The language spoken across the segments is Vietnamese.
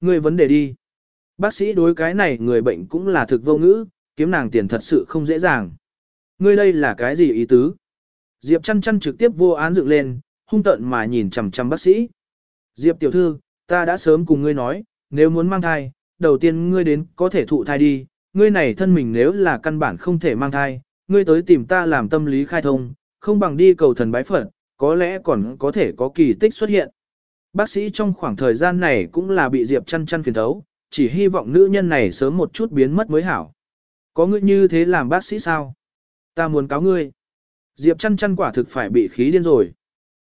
ngươi vấn đề đi. Bác sĩ đối cái này người bệnh cũng là thực vô ngữ, kiếm nàng tiền thật sự không dễ dàng. Ngươi đây là cái gì ý tứ? Diệp chăn chăn trực tiếp vô án dựng lên, hung tợn mà nhìn chằm chằm bác sĩ. Diệp tiểu thư, ta đã sớm cùng ngươi nói, nếu muốn mang thai, đầu tiên ngươi đến có thể thụ thai đi, ngươi này thân mình nếu là căn bản không thể mang thai, ngươi tới tìm ta làm tâm lý khai thông, không bằng đi cầu thần bái Phật, có lẽ còn có thể có kỳ tích xuất hiện. Bác sĩ trong khoảng thời gian này cũng là bị Diệp chăn chăn phiền thấu, chỉ hy vọng nữ nhân này sớm một chút biến mất mới hảo. Có ngươi như thế làm bác sĩ sao? Ta muốn cáo ngươi. Diệp chăn chăn quả thực phải bị khí điên rồi.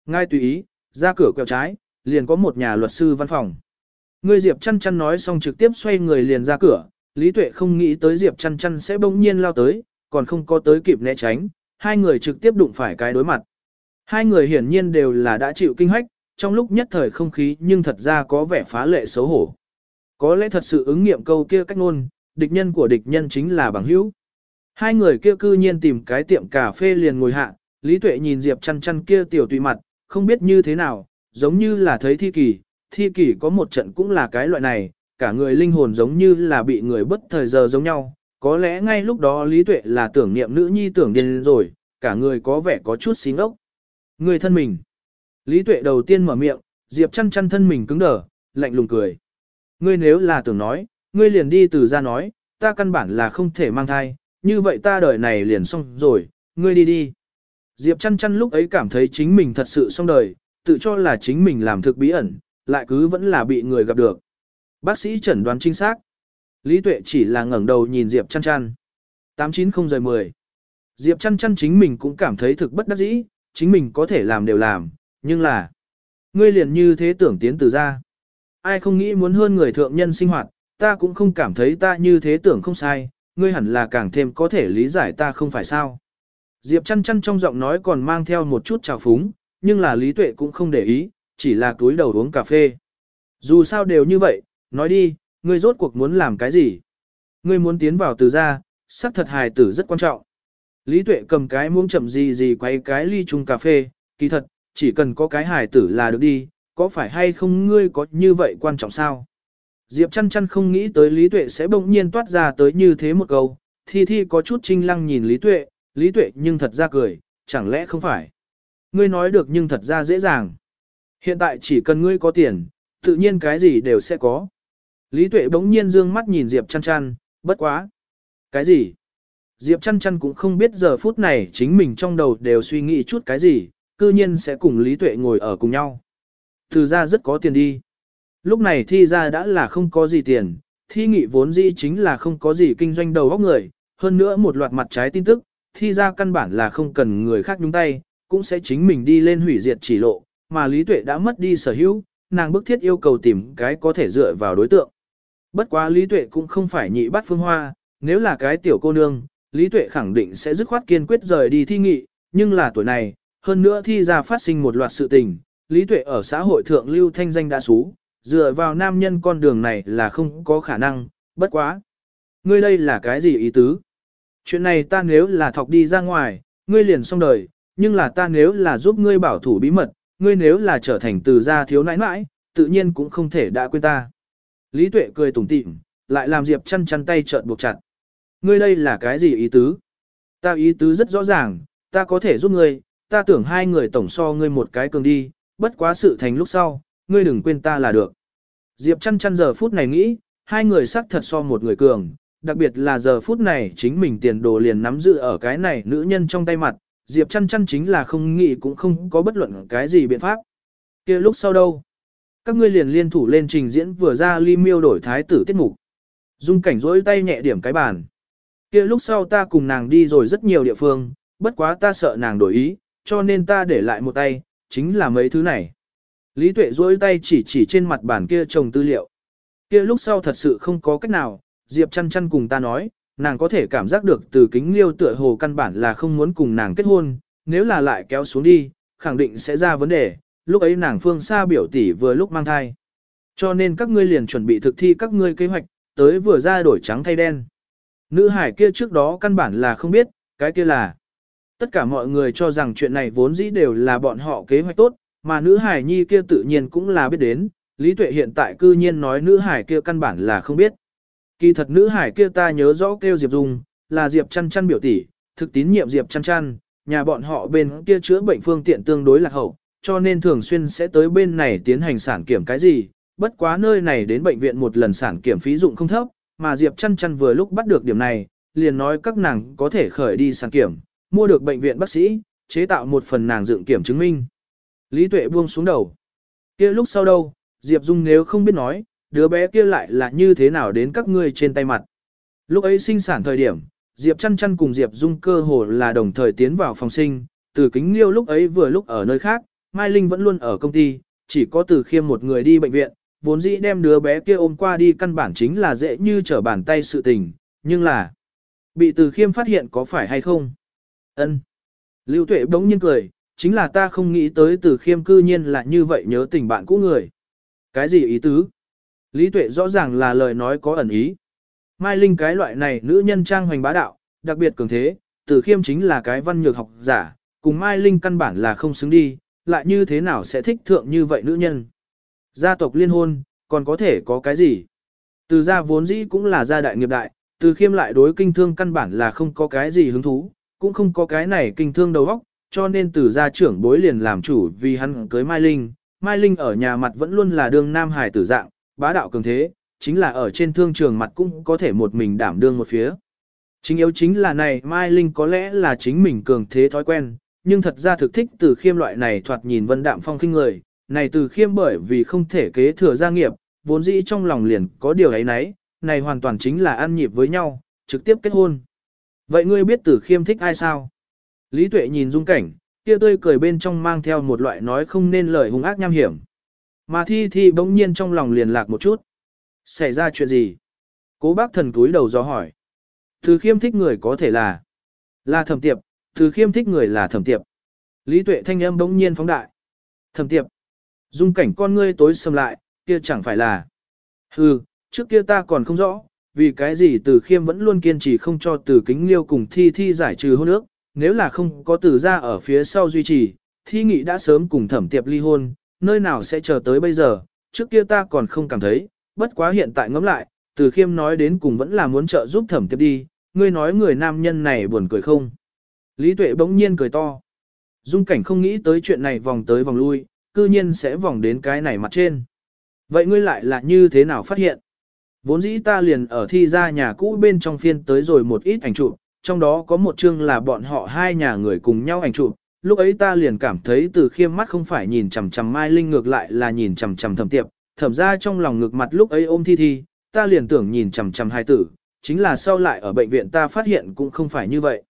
Ngay tùy ý, ra cửa quẹo trái, liền có một nhà luật sư văn phòng. Ngươi Diệp chăn chăn nói xong trực tiếp xoay người liền ra cửa, Lý Tuệ không nghĩ tới Diệp chăn chăn sẽ bỗng nhiên lao tới, còn không có tới kịp né tránh, hai người trực tiếp đụng phải cái đối mặt. Hai người hiển nhiên đều là đã chịu kinh hách, trong lúc nhất thời không khí nhưng thật ra có vẻ phá lệ xấu hổ. Có lẽ thật sự ứng nghiệm câu kia cách ngôn, địch nhân của địch nhân chính là bằng hữu. Hai người kia cư nhiên tìm cái tiệm cà phê liền ngồi hạ, Lý Tuệ nhìn Diệp chăn chăn kia tiểu tùy mặt, không biết như thế nào, giống như là thấy thi kỷ thi kỷ có một trận cũng là cái loại này, cả người linh hồn giống như là bị người bất thời giờ giống nhau, có lẽ ngay lúc đó Lý Tuệ là tưởng niệm nữ nhi tưởng điên rồi, cả người có vẻ có chút xí ngốc. Người thân mình. Lý Tuệ đầu tiên mở miệng, Diệp chăn chăn thân mình cứng đờ, lạnh lùng cười. Ngươi nếu là tưởng nói, ngươi liền đi từ ra nói, ta căn bản là không thể mang thai, như vậy ta đời này liền xong rồi, ngươi đi đi. Diệp chăn chăn lúc ấy cảm thấy chính mình thật sự xong đời, tự cho là chính mình làm thực bí ẩn, lại cứ vẫn là bị người gặp được. Bác sĩ chẩn đoán chính xác. Lý Tuệ chỉ là ngẩng đầu nhìn Diệp chăn chăn. 890 giờ 10. Diệp chăn chăn chính mình cũng cảm thấy thực bất đắc dĩ, chính mình có thể làm đều làm, nhưng là... Ngươi liền như thế tưởng tiến từ ra. Ai không nghĩ muốn hơn người thượng nhân sinh hoạt, ta cũng không cảm thấy ta như thế tưởng không sai, ngươi hẳn là càng thêm có thể lý giải ta không phải sao. Diệp chăn chăn trong giọng nói còn mang theo một chút trào phúng, nhưng là lý tuệ cũng không để ý, chỉ là túi đầu uống cà phê. Dù sao đều như vậy, nói đi, ngươi rốt cuộc muốn làm cái gì? Ngươi muốn tiến vào từ ra, sắc thật hài tử rất quan trọng. Lý tuệ cầm cái muỗng chậm gì gì quay cái ly chung cà phê, kỳ thật, chỉ cần có cái hài tử là được đi, có phải hay không ngươi có như vậy quan trọng sao? Diệp chăn chăn không nghĩ tới Lý Tuệ sẽ bỗng nhiên toát ra tới như thế một câu, thi thi có chút trinh lăng nhìn Lý Tuệ, Lý Tuệ nhưng thật ra cười, chẳng lẽ không phải? Ngươi nói được nhưng thật ra dễ dàng. Hiện tại chỉ cần ngươi có tiền, tự nhiên cái gì đều sẽ có. Lý Tuệ bỗng nhiên dương mắt nhìn Diệp chăn chăn, bất quá. Cái gì? Diệp chăn chăn cũng không biết giờ phút này chính mình trong đầu đều suy nghĩ chút cái gì, cư nhiên sẽ cùng Lý Tuệ ngồi ở cùng nhau. Từ ra rất có tiền đi. Lúc này thi ra đã là không có gì tiền, thi nghị vốn dĩ chính là không có gì kinh doanh đầu óc người, hơn nữa một loạt mặt trái tin tức, thi ra căn bản là không cần người khác nhúng tay, cũng sẽ chính mình đi lên hủy diệt chỉ lộ, mà Lý Tuệ đã mất đi sở hữu, nàng bức thiết yêu cầu tìm cái có thể dựa vào đối tượng. Bất quá Lý Tuệ cũng không phải nhị bắt phương hoa, nếu là cái tiểu cô nương, Lý Tuệ khẳng định sẽ dứt khoát kiên quyết rời đi thi nghị, nhưng là tuổi này, hơn nữa thi ra phát sinh một loạt sự tình, Lý Tuệ ở xã hội thượng lưu thanh danh đã xú, dựa vào nam nhân con đường này là không có khả năng, bất quá. Ngươi đây là cái gì ý tứ? Chuyện này ta nếu là thọc đi ra ngoài, ngươi liền xong đời, nhưng là ta nếu là giúp ngươi bảo thủ bí mật, ngươi nếu là trở thành từ gia thiếu nãi nãi, tự nhiên cũng không thể đã quên ta. Lý Tuệ cười tủm tỉm, lại làm Diệp chăn chăn tay trợn buộc chặt. Ngươi đây là cái gì ý tứ? Ta ý tứ rất rõ ràng, ta có thể giúp ngươi, ta tưởng hai người tổng so ngươi một cái cường đi, bất quá sự thành lúc sau, ngươi đừng quên ta là được. Diệp chăn chăn giờ phút này nghĩ, hai người sắc thật so một người cường, đặc biệt là giờ phút này chính mình tiền đồ liền nắm giữ ở cái này nữ nhân trong tay mặt, Diệp chăn chăn chính là không nghĩ cũng không có bất luận cái gì biện pháp. kia lúc sau đâu? Các ngươi liền liên thủ lên trình diễn vừa ra ly miêu đổi thái tử tiết mục. Dung cảnh rỗi tay nhẹ điểm cái bàn. kia lúc sau ta cùng nàng đi rồi rất nhiều địa phương, bất quá ta sợ nàng đổi ý, cho nên ta để lại một tay, chính là mấy thứ này. Lý Tuệ duỗi tay chỉ chỉ trên mặt bàn kia trồng tư liệu. Kia lúc sau thật sự không có cách nào, Diệp chăn chăn cùng ta nói, nàng có thể cảm giác được từ kính liêu tựa hồ căn bản là không muốn cùng nàng kết hôn, nếu là lại kéo xuống đi, khẳng định sẽ ra vấn đề, lúc ấy nàng phương xa biểu tỷ vừa lúc mang thai. Cho nên các ngươi liền chuẩn bị thực thi các ngươi kế hoạch, tới vừa ra đổi trắng thay đen. Nữ hải kia trước đó căn bản là không biết, cái kia là. Tất cả mọi người cho rằng chuyện này vốn dĩ đều là bọn họ kế hoạch tốt, mà nữ hải nhi kia tự nhiên cũng là biết đến, Lý Tuệ hiện tại cư nhiên nói nữ hải kia căn bản là không biết. Kỳ thật nữ hải kia ta nhớ rõ kêu Diệp Dung, là Diệp chăn chăn biểu tỷ, thực tín nhiệm Diệp chăn chăn, nhà bọn họ bên kia chữa bệnh phương tiện tương đối lạc hậu, cho nên thường xuyên sẽ tới bên này tiến hành sản kiểm cái gì, bất quá nơi này đến bệnh viện một lần sản kiểm phí dụng không thấp, mà Diệp chăn chăn vừa lúc bắt được điểm này, liền nói các nàng có thể khởi đi sản kiểm, mua được bệnh viện bác sĩ, chế tạo một phần nàng dựng kiểm chứng minh. Lý Tuệ buông xuống đầu. kia lúc sau đâu, Diệp Dung nếu không biết nói, đứa bé kia lại là như thế nào đến các ngươi trên tay mặt. Lúc ấy sinh sản thời điểm, Diệp chăn chăn cùng Diệp Dung cơ hồ là đồng thời tiến vào phòng sinh, từ kính liêu lúc ấy vừa lúc ở nơi khác, Mai Linh vẫn luôn ở công ty, chỉ có từ khiêm một người đi bệnh viện, vốn dĩ đem đứa bé kia ôm qua đi căn bản chính là dễ như trở bàn tay sự tình, nhưng là bị từ khiêm phát hiện có phải hay không? Ân Lưu Tuệ bỗng nhiên cười, chính là ta không nghĩ tới từ khiêm cư nhiên là như vậy nhớ tình bạn cũ người. Cái gì ý tứ? Lý Tuệ rõ ràng là lời nói có ẩn ý. Mai Linh cái loại này nữ nhân trang hoành bá đạo, đặc biệt cường thế, từ khiêm chính là cái văn nhược học giả, cùng Mai Linh căn bản là không xứng đi, lại như thế nào sẽ thích thượng như vậy nữ nhân. Gia tộc liên hôn, còn có thể có cái gì? Từ gia vốn dĩ cũng là gia đại nghiệp đại, từ khiêm lại đối kinh thương căn bản là không có cái gì hứng thú, cũng không có cái này kinh thương đầu óc, cho nên từ gia trưởng bối liền làm chủ vì hắn cưới Mai Linh. Mai Linh ở nhà mặt vẫn luôn là đương nam hải tử dạng, bá đạo cường thế, chính là ở trên thương trường mặt cũng có thể một mình đảm đương một phía. Chính yếu chính là này Mai Linh có lẽ là chính mình cường thế thói quen, nhưng thật ra thực thích từ khiêm loại này thoạt nhìn vân đạm phong khinh người, này từ khiêm bởi vì không thể kế thừa gia nghiệp, vốn dĩ trong lòng liền có điều ấy nấy, này hoàn toàn chính là ăn nhịp với nhau, trực tiếp kết hôn. Vậy ngươi biết tử khiêm thích ai sao? Lý tuệ nhìn dung cảnh, kia tươi cười bên trong mang theo một loại nói không nên lời hung ác nham hiểm. Mà thi thi bỗng nhiên trong lòng liền lạc một chút. Xảy ra chuyện gì? Cố bác thần túi đầu do hỏi. Từ khiêm thích người có thể là là thẩm tiệp, từ khiêm thích người là thẩm tiệp. Lý tuệ thanh âm bỗng nhiên phóng đại. Thẩm tiệp. Dung cảnh con ngươi tối sầm lại, kia chẳng phải là. Hừ, trước kia ta còn không rõ, vì cái gì từ khiêm vẫn luôn kiên trì không cho từ kính liêu cùng thi thi giải trừ hôn ước, nếu là không có từ ra ở phía sau duy trì, thi nghị đã sớm cùng thẩm tiệp ly hôn, nơi nào sẽ chờ tới bây giờ, trước kia ta còn không cảm thấy, bất quá hiện tại ngẫm lại, từ khiêm nói đến cùng vẫn là muốn trợ giúp thẩm tiệp đi, ngươi nói người nam nhân này buồn cười không. Lý tuệ bỗng nhiên cười to. Dung cảnh không nghĩ tới chuyện này vòng tới vòng lui, cư nhiên sẽ vòng đến cái này mặt trên. Vậy ngươi lại là như thế nào phát hiện? Vốn dĩ ta liền ở thi ra nhà cũ bên trong phiên tới rồi một ít ảnh chụp, trong đó có một chương là bọn họ hai nhà người cùng nhau ảnh chụp. Lúc ấy ta liền cảm thấy từ khiêm mắt không phải nhìn chằm chằm Mai Linh ngược lại là nhìn chằm chằm thẩm tiệp, thẩm ra trong lòng ngược mặt lúc ấy ôm thi thi, ta liền tưởng nhìn chằm chằm hai tử, chính là sau lại ở bệnh viện ta phát hiện cũng không phải như vậy.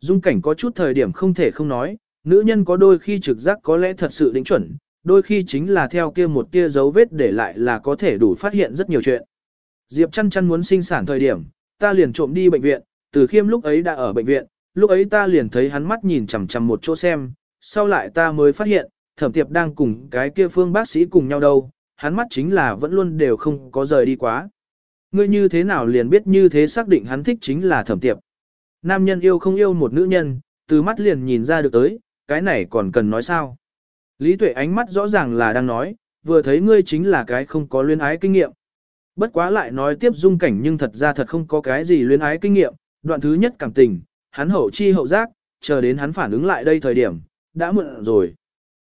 Dung cảnh có chút thời điểm không thể không nói, nữ nhân có đôi khi trực giác có lẽ thật sự đính chuẩn, đôi khi chính là theo kia một kia dấu vết để lại là có thể đủ phát hiện rất nhiều chuyện. Diệp chăn chăn muốn sinh sản thời điểm, ta liền trộm đi bệnh viện, từ khiêm lúc ấy đã ở bệnh viện, lúc ấy ta liền thấy hắn mắt nhìn chằm chằm một chỗ xem, sau lại ta mới phát hiện, thẩm tiệp đang cùng cái kia phương bác sĩ cùng nhau đâu, hắn mắt chính là vẫn luôn đều không có rời đi quá. Ngươi như thế nào liền biết như thế xác định hắn thích chính là thẩm tiệp. Nam nhân yêu không yêu một nữ nhân, từ mắt liền nhìn ra được tới, cái này còn cần nói sao. Lý tuệ ánh mắt rõ ràng là đang nói, vừa thấy ngươi chính là cái không có luyên ái kinh nghiệm. Bất quá lại nói tiếp dung cảnh nhưng thật ra thật không có cái gì luyến ái kinh nghiệm, đoạn thứ nhất cảm tình, hắn hậu chi hậu giác, chờ đến hắn phản ứng lại đây thời điểm, đã muộn rồi.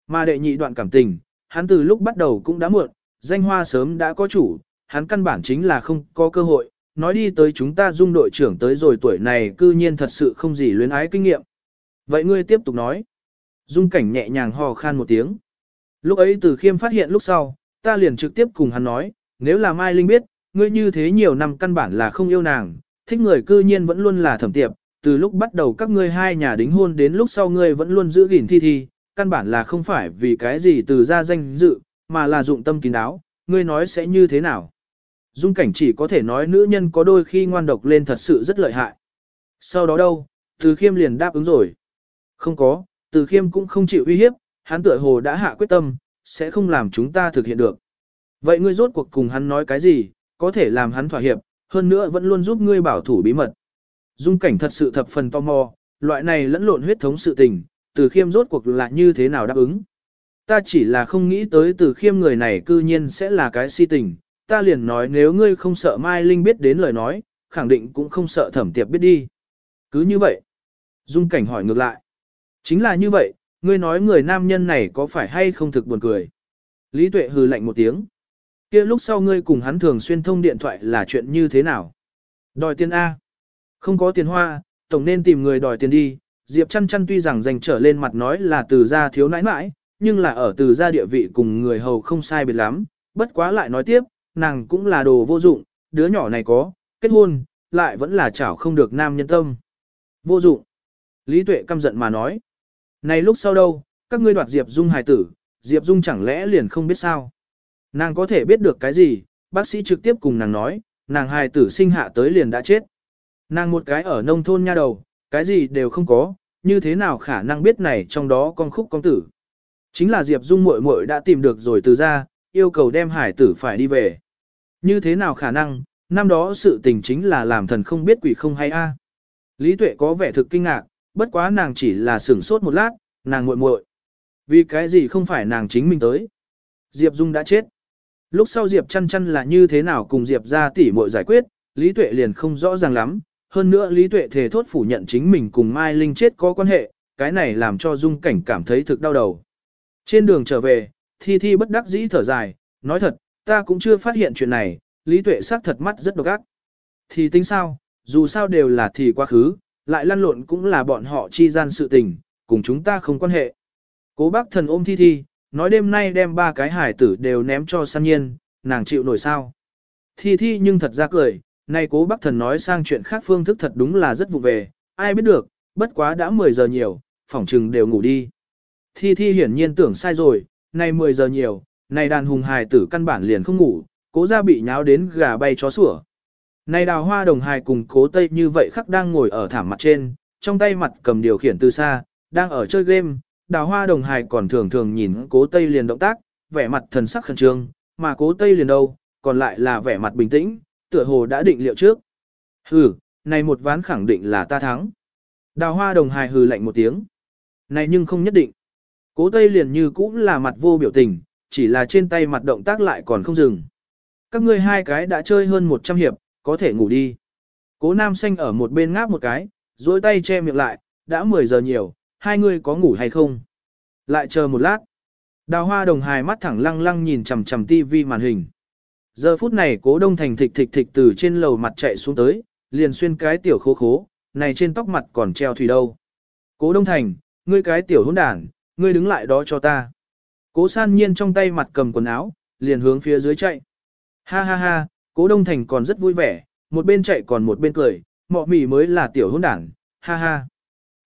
Mà đệ nhị đoạn cảm tình, hắn từ lúc bắt đầu cũng đã muộn, danh hoa sớm đã có chủ, hắn căn bản chính là không có cơ hội, nói đi tới chúng ta dung đội trưởng tới rồi tuổi này cư nhiên thật sự không gì luyến ái kinh nghiệm. Vậy ngươi tiếp tục nói. Dung cảnh nhẹ nhàng hò khan một tiếng. Lúc ấy từ khiêm phát hiện lúc sau, ta liền trực tiếp cùng hắn nói, nếu là Mai Linh biết, ngươi như thế nhiều năm căn bản là không yêu nàng, thích người cư nhiên vẫn luôn là thẩm tiệp, từ lúc bắt đầu các ngươi hai nhà đính hôn đến lúc sau ngươi vẫn luôn giữ gìn thi thi, căn bản là không phải vì cái gì từ ra danh dự, mà là dụng tâm kín đáo, ngươi nói sẽ như thế nào. Dung cảnh chỉ có thể nói nữ nhân có đôi khi ngoan độc lên thật sự rất lợi hại. Sau đó đâu, từ khiêm liền đáp ứng rồi. Không có, từ khiêm cũng không chịu uy hiếp, hắn tựa hồ đã hạ quyết tâm, sẽ không làm chúng ta thực hiện được. Vậy ngươi rốt cuộc cùng hắn nói cái gì, có thể làm hắn thỏa hiệp, hơn nữa vẫn luôn giúp ngươi bảo thủ bí mật. Dung cảnh thật sự thập phần tò mò, loại này lẫn lộn huyết thống sự tình, từ khiêm rốt cuộc là như thế nào đáp ứng. Ta chỉ là không nghĩ tới từ khiêm người này cư nhiên sẽ là cái si tình, ta liền nói nếu ngươi không sợ Mai Linh biết đến lời nói, khẳng định cũng không sợ thẩm tiệp biết đi. Cứ như vậy. Dung cảnh hỏi ngược lại. Chính là như vậy, ngươi nói người nam nhân này có phải hay không thực buồn cười. Lý tuệ hừ lạnh một tiếng kia lúc sau ngươi cùng hắn thường xuyên thông điện thoại là chuyện như thế nào? Đòi tiền A. Không có tiền hoa, tổng nên tìm người đòi tiền đi. Diệp chăn chăn tuy rằng dành trở lên mặt nói là từ gia thiếu nãi nãi, nhưng là ở từ gia địa vị cùng người hầu không sai biệt lắm. Bất quá lại nói tiếp, nàng cũng là đồ vô dụng, đứa nhỏ này có, kết hôn, lại vẫn là chảo không được nam nhân tâm. Vô dụng. Lý Tuệ căm giận mà nói. Này lúc sau đâu, các ngươi đoạt Diệp Dung hài tử, Diệp Dung chẳng lẽ liền không biết sao? Nàng có thể biết được cái gì, bác sĩ trực tiếp cùng nàng nói, nàng hài tử sinh hạ tới liền đã chết. Nàng một cái ở nông thôn nha đầu, cái gì đều không có, như thế nào khả năng biết này trong đó con khúc con tử. Chính là Diệp Dung muội muội đã tìm được rồi từ ra, yêu cầu đem hải tử phải đi về. Như thế nào khả năng, năm đó sự tình chính là làm thần không biết quỷ không hay a. Lý Tuệ có vẻ thực kinh ngạc, bất quá nàng chỉ là sửng sốt một lát, nàng muội muội. Vì cái gì không phải nàng chính mình tới. Diệp Dung đã chết. Lúc sau Diệp chăn chăn là như thế nào cùng Diệp ra tỉ muội giải quyết, Lý Tuệ liền không rõ ràng lắm. Hơn nữa Lý Tuệ thề thốt phủ nhận chính mình cùng Mai Linh chết có quan hệ, cái này làm cho Dung cảnh cảm thấy thực đau đầu. Trên đường trở về, Thi Thi bất đắc dĩ thở dài, nói thật, ta cũng chưa phát hiện chuyện này, Lý Tuệ sắc thật mắt rất độc ác. Thì tính sao, dù sao đều là thì quá khứ, lại lăn lộn cũng là bọn họ chi gian sự tình, cùng chúng ta không quan hệ. Cố bác thần ôm thi thi, nói đêm nay đem ba cái hải tử đều ném cho san nhiên, nàng chịu nổi sao. Thi thi nhưng thật ra cười, nay cố bác thần nói sang chuyện khác phương thức thật đúng là rất vụ về, ai biết được, bất quá đã 10 giờ nhiều, phỏng trừng đều ngủ đi. Thi thi hiển nhiên tưởng sai rồi, nay 10 giờ nhiều, nay đàn hùng hài tử căn bản liền không ngủ, cố ra bị nháo đến gà bay chó sủa. Này đào hoa đồng hài cùng cố tây như vậy khắc đang ngồi ở thảm mặt trên, trong tay mặt cầm điều khiển từ xa, đang ở chơi game, đào hoa đồng hài còn thường thường nhìn cố tây liền động tác, vẻ mặt thần sắc khẩn trương, mà cố tây liền đâu, còn lại là vẻ mặt bình tĩnh, tựa hồ đã định liệu trước. Hừ, này một ván khẳng định là ta thắng. Đào hoa đồng hài hừ lạnh một tiếng. Này nhưng không nhất định. Cố tây liền như cũng là mặt vô biểu tình, chỉ là trên tay mặt động tác lại còn không dừng. Các ngươi hai cái đã chơi hơn 100 hiệp, có thể ngủ đi. Cố nam xanh ở một bên ngáp một cái, dối tay che miệng lại, đã 10 giờ nhiều, hai người có ngủ hay không? Lại chờ một lát. Đào hoa đồng hài mắt thẳng lăng lăng nhìn chằm chằm tivi màn hình. Giờ phút này cố đông thành thịch thịch thịch từ trên lầu mặt chạy xuống tới, liền xuyên cái tiểu khố khố, này trên tóc mặt còn treo thủy đâu. Cố đông thành, ngươi cái tiểu hỗn đản, ngươi đứng lại đó cho ta. Cố san nhiên trong tay mặt cầm quần áo, liền hướng phía dưới chạy. Ha ha ha, cố đông thành còn rất vui vẻ, một bên chạy còn một bên cười, mọ mỉ mới là tiểu hỗn đảng, ha ha.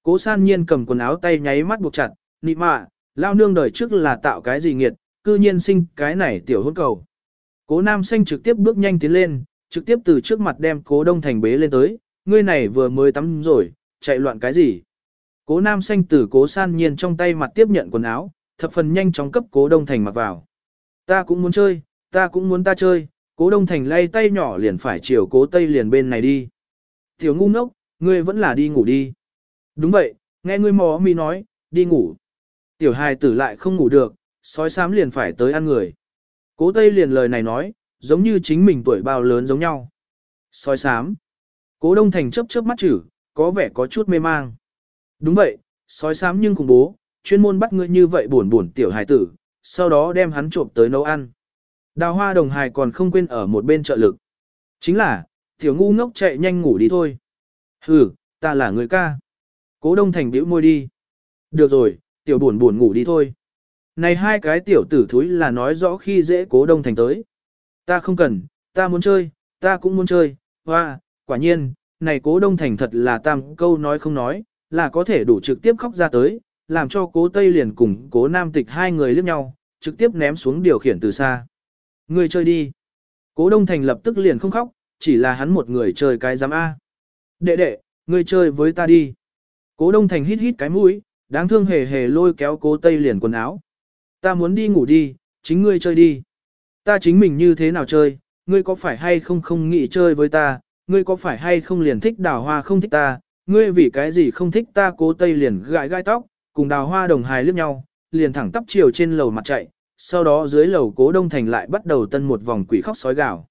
Cố san nhiên cầm quần áo tay nháy mắt buộc chặt, nị mạ, lao nương đời trước là tạo cái gì nghiệt, cư nhiên sinh cái này tiểu hôn cầu. Cố nam xanh trực tiếp bước nhanh tiến lên, trực tiếp từ trước mặt đem cố đông thành bế lên tới, ngươi này vừa mới tắm rồi, chạy loạn cái gì. Cố nam xanh từ cố san nhiên trong tay mặt tiếp nhận quần áo, thập phần nhanh chóng cấp cố đông thành mặc vào. Ta cũng muốn chơi, ta cũng muốn ta chơi, cố đông thành lay tay nhỏ liền phải chiều cố tây liền bên này đi. Tiểu ngu ngốc, ngươi vẫn là đi ngủ đi. Đúng vậy, nghe ngươi mò mi nói, đi ngủ. Tiểu hài tử lại không ngủ được, sói sám liền phải tới ăn người. Cố tây liền lời này nói, giống như chính mình tuổi bao lớn giống nhau. Sói sám. Cố đông thành chớp chớp mắt chữ, có vẻ có chút mê mang. Đúng vậy, sói sám nhưng khủng bố, chuyên môn bắt ngươi như vậy buồn buồn tiểu hài tử, sau đó đem hắn trộm tới nấu ăn. Đào hoa đồng hài còn không quên ở một bên trợ lực. Chính là, tiểu ngu ngốc chạy nhanh ngủ đi thôi. Hừ, ta là người ca. Cố đông thành bĩu môi đi. Được rồi, tiểu buồn buồn ngủ đi thôi. Này hai cái tiểu tử thúi là nói rõ khi dễ cố đông thành tới. Ta không cần, ta muốn chơi, ta cũng muốn chơi. Hoa, quả nhiên, này cố đông thành thật là tam câu nói không nói, là có thể đủ trực tiếp khóc ra tới, làm cho cố Tây liền cùng cố Nam Tịch hai người liếc nhau, trực tiếp ném xuống điều khiển từ xa. Người chơi đi. Cố Đông Thành lập tức liền không khóc, chỉ là hắn một người chơi cái giám A. Đệ đệ, ngươi chơi với ta đi. Cố Đông Thành hít hít cái mũi, đáng thương hề hề lôi kéo cố Tây liền quần áo. Ta muốn đi ngủ đi, chính ngươi chơi đi. Ta chính mình như thế nào chơi, ngươi có phải hay không không nghĩ chơi với ta, ngươi có phải hay không liền thích đào hoa không thích ta, ngươi vì cái gì không thích ta cố Tây liền gãi gai tóc, cùng đào hoa đồng hài liếc nhau, liền thẳng tắp chiều trên lầu mặt chạy, sau đó dưới lầu cố đông thành lại bắt đầu tân một vòng quỷ khóc sói gào.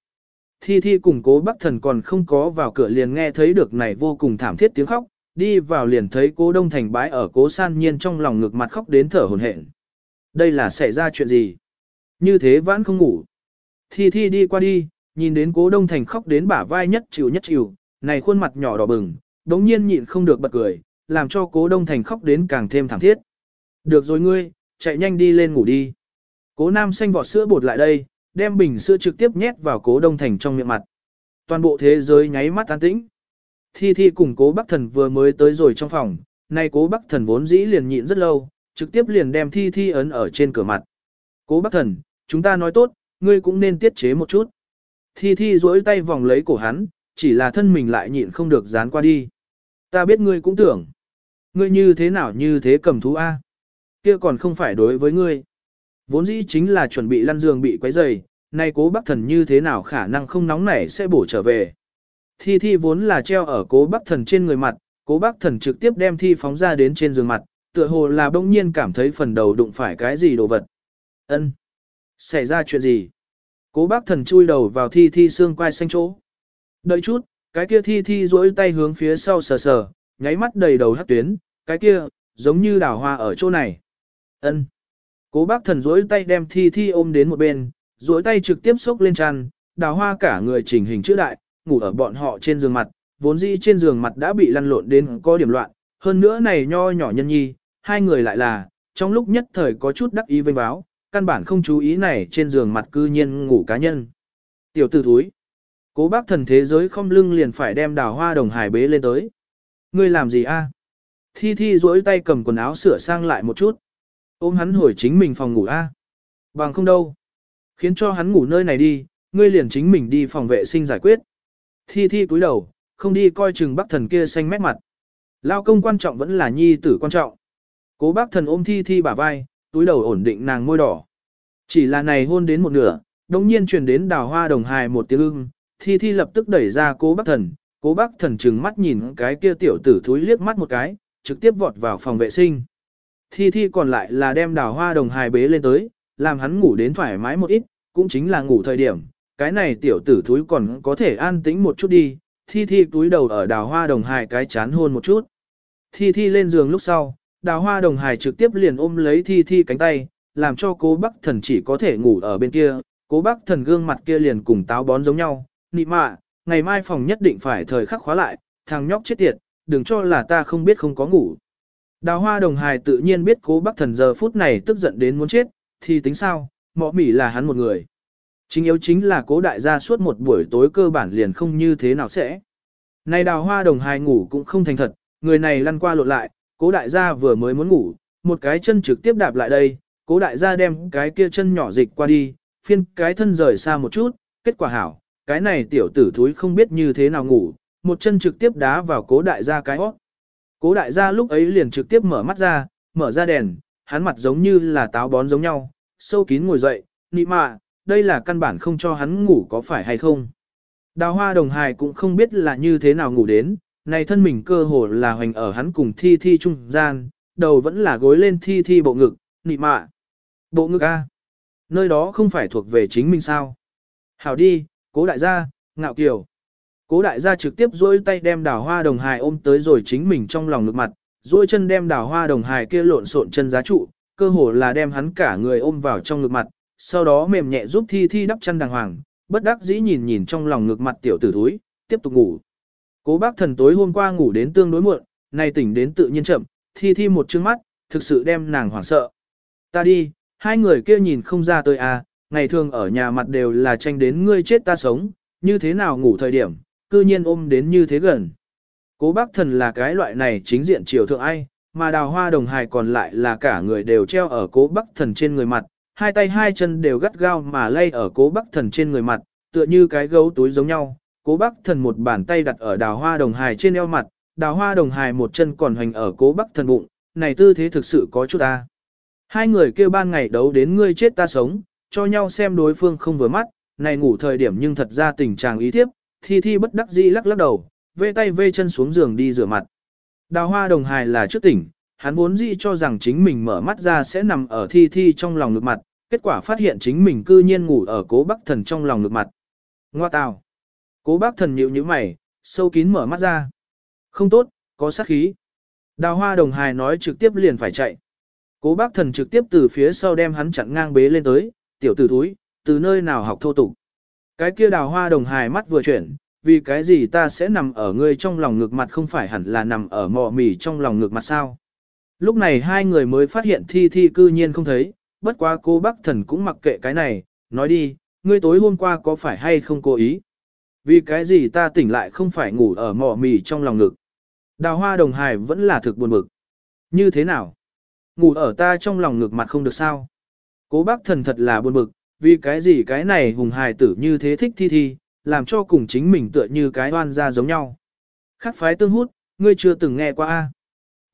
Thi Thi cùng cố Bắc thần còn không có vào cửa liền nghe thấy được này vô cùng thảm thiết tiếng khóc, đi vào liền thấy cố đông thành bái ở cố san nhiên trong lòng ngực mặt khóc đến thở hồn hển. Đây là xảy ra chuyện gì? Như thế vẫn không ngủ. Thi Thi đi qua đi, nhìn đến cố đông thành khóc đến bả vai nhất chịu nhất chịu, này khuôn mặt nhỏ đỏ bừng, đống nhiên nhịn không được bật cười, làm cho cố đông thành khóc đến càng thêm thảm thiết. Được rồi ngươi, chạy nhanh đi lên ngủ đi. Cố nam xanh vọt sữa bột lại đây, đem bình sữa trực tiếp nhét vào cố đông thành trong miệng mặt. Toàn bộ thế giới nháy mắt an tĩnh. Thi Thi cùng cố bác thần vừa mới tới rồi trong phòng, nay cố bác thần vốn dĩ liền nhịn rất lâu, trực tiếp liền đem Thi Thi ấn ở trên cửa mặt. Cố bác thần, chúng ta nói tốt, ngươi cũng nên tiết chế một chút. Thi Thi duỗi tay vòng lấy cổ hắn, chỉ là thân mình lại nhịn không được dán qua đi. Ta biết ngươi cũng tưởng. Ngươi như thế nào như thế cầm thú A. Kia còn không phải đối với ngươi. Vốn dĩ chính là chuẩn bị lăn giường bị quấy dày, nay cố bác thần như thế nào khả năng không nóng nảy sẽ bổ trở về. Thi thi vốn là treo ở cố bác thần trên người mặt, cố bác thần trực tiếp đem thi phóng ra đến trên giường mặt, tựa hồ là bỗng nhiên cảm thấy phần đầu đụng phải cái gì đồ vật. ân Xảy ra chuyện gì? Cố bác thần chui đầu vào thi thi xương quai xanh chỗ. Đợi chút, cái kia thi thi duỗi tay hướng phía sau sờ sờ, nháy mắt đầy đầu hắt tuyến, cái kia, giống như đào hoa ở chỗ này. ân Cố bác thần duỗi tay đem thi thi ôm đến một bên, duỗi tay trực tiếp xốc lên tràn, đào hoa cả người chỉnh hình chữ đại, ngủ ở bọn họ trên giường mặt, vốn dĩ trên giường mặt đã bị lăn lộn đến có điểm loạn, hơn nữa này nho nhỏ nhân nhi, hai người lại là, trong lúc nhất thời có chút đắc ý vênh báo, căn bản không chú ý này trên giường mặt cư nhiên ngủ cá nhân. Tiểu tử thúi, cố bác thần thế giới không lưng liền phải đem đào hoa đồng hải bế lên tới. Ngươi làm gì a? Thi Thi duỗi tay cầm quần áo sửa sang lại một chút. Ôm hắn hồi chính mình phòng ngủ a. Bằng không đâu. Khiến cho hắn ngủ nơi này đi, ngươi liền chính mình đi phòng vệ sinh giải quyết. Thi thi cúi đầu, không đi coi chừng bác thần kia xanh mét mặt. Lao công quan trọng vẫn là nhi tử quan trọng. Cố bác thần ôm thi thi bả vai, túi đầu ổn định nàng môi đỏ. Chỉ là này hôn đến một nửa, đồng nhiên truyền đến đào hoa đồng hài một tiếng ưng, thi thi lập tức đẩy ra cố bác thần, cố bác thần trừng mắt nhìn cái kia tiểu tử thúi liếc mắt một cái, trực tiếp vọt vào phòng vệ sinh. Thi thi còn lại là đem đào hoa đồng hài bế lên tới, làm hắn ngủ đến thoải mái một ít, cũng chính là ngủ thời điểm, cái này tiểu tử thúi còn có thể an tĩnh một chút đi, thi thi túi đầu ở đào hoa đồng hài cái chán hôn một chút. Thi thi lên giường lúc sau, đào hoa đồng hài trực tiếp liền ôm lấy thi thi cánh tay, làm cho cố bác thần chỉ có thể ngủ ở bên kia, cố bác thần gương mặt kia liền cùng táo bón giống nhau, nị mạ, ngày mai phòng nhất định phải thời khắc khóa lại, thằng nhóc chết tiệt, đừng cho là ta không biết không có ngủ. Đào hoa đồng hài tự nhiên biết cố bác thần giờ phút này tức giận đến muốn chết, thì tính sao, mọ mỉ là hắn một người. Chính yếu chính là cố đại gia suốt một buổi tối cơ bản liền không như thế nào sẽ. Này đào hoa đồng hài ngủ cũng không thành thật, người này lăn qua lộn lại, cố đại gia vừa mới muốn ngủ, một cái chân trực tiếp đạp lại đây, cố đại gia đem cái kia chân nhỏ dịch qua đi, phiên cái thân rời xa một chút, kết quả hảo, cái này tiểu tử thúi không biết như thế nào ngủ, một chân trực tiếp đá vào cố đại gia cái hót. Cố đại gia lúc ấy liền trực tiếp mở mắt ra, mở ra đèn, hắn mặt giống như là táo bón giống nhau, sâu kín ngồi dậy, nị mạ, đây là căn bản không cho hắn ngủ có phải hay không. Đào hoa đồng hài cũng không biết là như thế nào ngủ đến, này thân mình cơ hồ là hoành ở hắn cùng thi thi trung gian, đầu vẫn là gối lên thi thi bộ ngực, nị mạ. Bộ ngực A. Nơi đó không phải thuộc về chính mình sao. Hảo đi, cố đại gia, ngạo kiều. Cố đại gia trực tiếp duỗi tay đem đào hoa đồng hài ôm tới rồi chính mình trong lòng ngực mặt, duỗi chân đem đào hoa đồng hài kia lộn xộn chân giá trụ, cơ hồ là đem hắn cả người ôm vào trong ngực mặt, sau đó mềm nhẹ giúp thi thi đắp chăn đàng hoàng, bất đắc dĩ nhìn nhìn trong lòng ngược mặt tiểu tử thúi, tiếp tục ngủ. Cố bác thần tối hôm qua ngủ đến tương đối muộn, nay tỉnh đến tự nhiên chậm, thi thi một chương mắt, thực sự đem nàng hoảng sợ. Ta đi, hai người kia nhìn không ra tôi à, ngày thường ở nhà mặt đều là tranh đến ngươi chết ta sống, như thế nào ngủ thời điểm, cư nhiên ôm đến như thế gần. Cố bác thần là cái loại này chính diện chiều thượng ai, mà đào hoa đồng hài còn lại là cả người đều treo ở cố bác thần trên người mặt, hai tay hai chân đều gắt gao mà lay ở cố bác thần trên người mặt, tựa như cái gấu túi giống nhau. Cố bác thần một bàn tay đặt ở đào hoa đồng hài trên eo mặt, đào hoa đồng hài một chân còn hoành ở cố bác thần bụng, này tư thế thực sự có chút ta. Hai người kêu ban ngày đấu đến ngươi chết ta sống, cho nhau xem đối phương không vừa mắt, này ngủ thời điểm nhưng thật ra tình trạng ý tiếp, thi thi bất đắc dĩ lắc lắc đầu, vê tay vê chân xuống giường đi rửa mặt. Đào hoa đồng hài là trước tỉnh, hắn vốn dĩ cho rằng chính mình mở mắt ra sẽ nằm ở thi thi trong lòng ngực mặt, kết quả phát hiện chính mình cư nhiên ngủ ở cố bác thần trong lòng ngực mặt. Ngoa tào. Cố bác thần nhịu như mày, sâu kín mở mắt ra. Không tốt, có sát khí. Đào hoa đồng hài nói trực tiếp liền phải chạy. Cố bác thần trực tiếp từ phía sau đem hắn chặn ngang bế lên tới, tiểu tử thúi, từ nơi nào học thô tục. Cái kia đào hoa đồng hài mắt vừa chuyển, vì cái gì ta sẽ nằm ở ngươi trong lòng ngược mặt không phải hẳn là nằm ở mọ mì trong lòng ngược mặt sao. Lúc này hai người mới phát hiện thi thi cư nhiên không thấy, bất quá cô bác thần cũng mặc kệ cái này, nói đi, ngươi tối hôm qua có phải hay không cố ý. Vì cái gì ta tỉnh lại không phải ngủ ở mỏ mì trong lòng ngực. Đào hoa đồng hài vẫn là thực buồn bực. Như thế nào? Ngủ ở ta trong lòng ngực mặt không được sao? Cố bác thần thật là buồn bực, vì cái gì cái này hùng hài tử như thế thích thi thi, làm cho cùng chính mình tựa như cái oan ra giống nhau. Khắc phái tương hút, ngươi chưa từng nghe qua a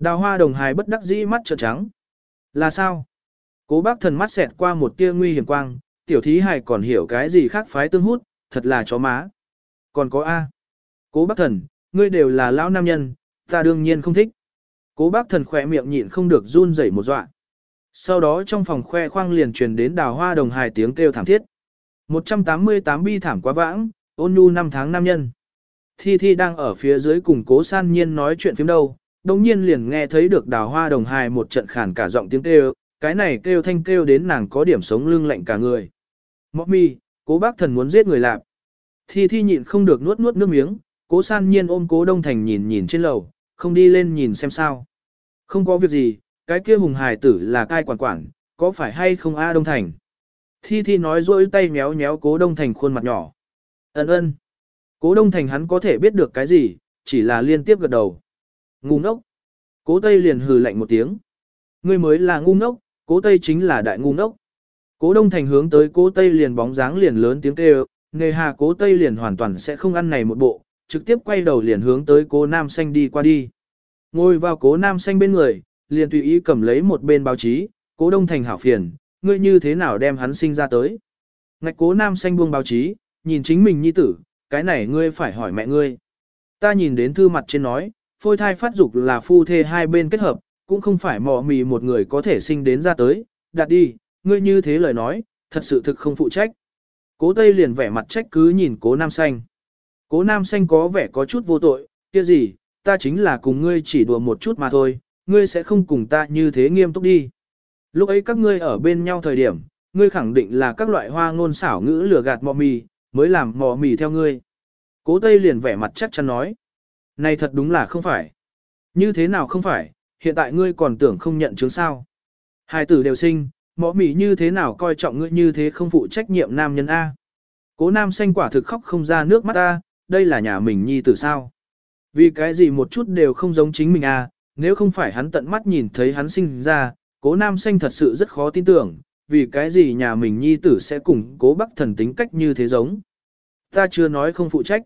Đào hoa đồng hài bất đắc dĩ mắt trợn trắng. Là sao? Cố bác thần mắt xẹt qua một tia nguy hiểm quang, tiểu thí hài còn hiểu cái gì khác phái tương hút, thật là chó má. Còn có A. Cố bác thần, ngươi đều là lão nam nhân, ta đương nhiên không thích. Cố bác thần khỏe miệng nhịn không được run rẩy một dọa. Sau đó trong phòng khoe khoang liền truyền đến đào hoa đồng hài tiếng kêu thảm thiết. 188 bi thảm quá vãng, ôn nhu năm tháng nam nhân. Thi Thi đang ở phía dưới cùng cố san nhiên nói chuyện phim đâu, đồng nhiên liền nghe thấy được đào hoa đồng hài một trận khản cả giọng tiếng kêu, cái này kêu thanh kêu đến nàng có điểm sống lưng lạnh cả người. Mọc mi, cố bác thần muốn giết người lạp. Thi Thi nhịn không được nuốt nuốt nước miếng, cố san nhiên ôm cố đông thành nhìn nhìn trên lầu, không đi lên nhìn xem sao. Không có việc gì, cái kia hùng hài tử là cai quản quản, có phải hay không A Đông Thành? Thi Thi nói dỗi tay méo méo cố Đông Thành khuôn mặt nhỏ. Ấn ơn. Cố Đông Thành hắn có thể biết được cái gì, chỉ là liên tiếp gật đầu. Ngu ngốc. Cố Tây liền hừ lạnh một tiếng. Ngươi mới là ngu ngốc, cố Tây chính là đại ngu ngốc. Cố Đông Thành hướng tới cố Tây liền bóng dáng liền lớn tiếng kêu, nghề hà cố Tây liền hoàn toàn sẽ không ăn này một bộ, trực tiếp quay đầu liền hướng tới cố Nam Xanh đi qua đi. Ngồi vào cố Nam Xanh bên người, liền tùy ý cầm lấy một bên báo chí, cố Đông Thành hảo phiền, ngươi như thế nào đem hắn sinh ra tới. Ngạch cố Nam Xanh buông báo chí, nhìn chính mình nhi tử, cái này ngươi phải hỏi mẹ ngươi. Ta nhìn đến thư mặt trên nói, phôi thai phát dục là phu thê hai bên kết hợp, cũng không phải mò mì một người có thể sinh đến ra tới, đặt đi, ngươi như thế lời nói, thật sự thực không phụ trách. Cố Tây liền vẻ mặt trách cứ nhìn cố Nam Xanh. Cố Nam Xanh có vẻ có chút vô tội, kia gì, ta chính là cùng ngươi chỉ đùa một chút mà thôi, ngươi sẽ không cùng ta như thế nghiêm túc đi. Lúc ấy các ngươi ở bên nhau thời điểm, ngươi khẳng định là các loại hoa ngôn xảo ngữ lừa gạt mò mì, mới làm mò mì theo ngươi. Cố Tây liền vẻ mặt chắc chắn nói. Này thật đúng là không phải. Như thế nào không phải, hiện tại ngươi còn tưởng không nhận chứng sao. Hai tử đều sinh, mỏ mỉ như thế nào coi trọng ngươi như thế không phụ trách nhiệm nam nhân A. Cố nam xanh quả thực khóc không ra nước mắt A, đây là nhà mình nhi tử sao. Vì cái gì một chút đều không giống chính mình A, nếu không phải hắn tận mắt nhìn thấy hắn sinh ra, cố nam xanh thật sự rất khó tin tưởng, vì cái gì nhà mình nhi tử sẽ cùng cố bắc thần tính cách như thế giống. Ta chưa nói không phụ trách.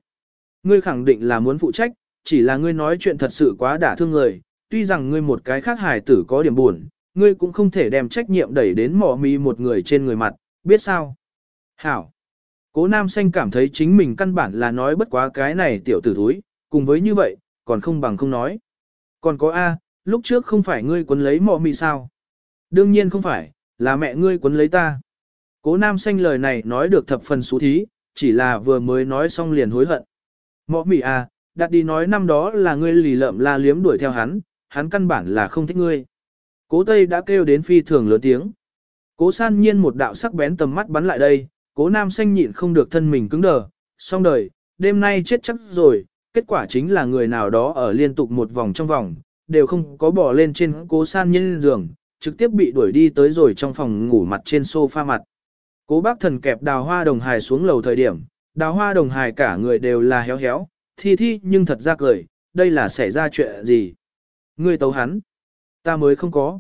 Ngươi khẳng định là muốn phụ trách, chỉ là ngươi nói chuyện thật sự quá đả thương người, tuy rằng ngươi một cái khác hài tử có điểm buồn, ngươi cũng không thể đem trách nhiệm đẩy đến mỏ mì một người trên người mặt, biết sao? Hảo! Cố nam xanh cảm thấy chính mình căn bản là nói bất quá cái này tiểu tử thúi, cùng với như vậy, còn không bằng không nói. Còn có A, lúc trước không phải ngươi quấn lấy mỏ mì sao? Đương nhiên không phải, là mẹ ngươi quấn lấy ta. Cố nam xanh lời này nói được thập phần xú thí, chỉ là vừa mới nói xong liền hối hận. Mỏ mì à, đặt đi nói năm đó là ngươi lì lợm la liếm đuổi theo hắn, hắn căn bản là không thích ngươi. Cố Tây đã kêu đến phi thường lớn tiếng. Cố san nhiên một đạo sắc bén tầm mắt bắn lại đây, cố nam xanh nhịn không được thân mình cứng đờ, xong đời, đêm nay chết chắc rồi, kết quả chính là người nào đó ở liên tục một vòng trong vòng, đều không có bỏ lên trên cố san nhiên giường, trực tiếp bị đuổi đi tới rồi trong phòng ngủ mặt trên sofa mặt. Cố bác thần kẹp đào hoa đồng hài xuống lầu thời điểm, đào hoa đồng hài cả người đều là héo héo, thi thi nhưng thật ra cười, đây là xảy ra chuyện gì? Ngươi tấu hắn. Ta mới không có.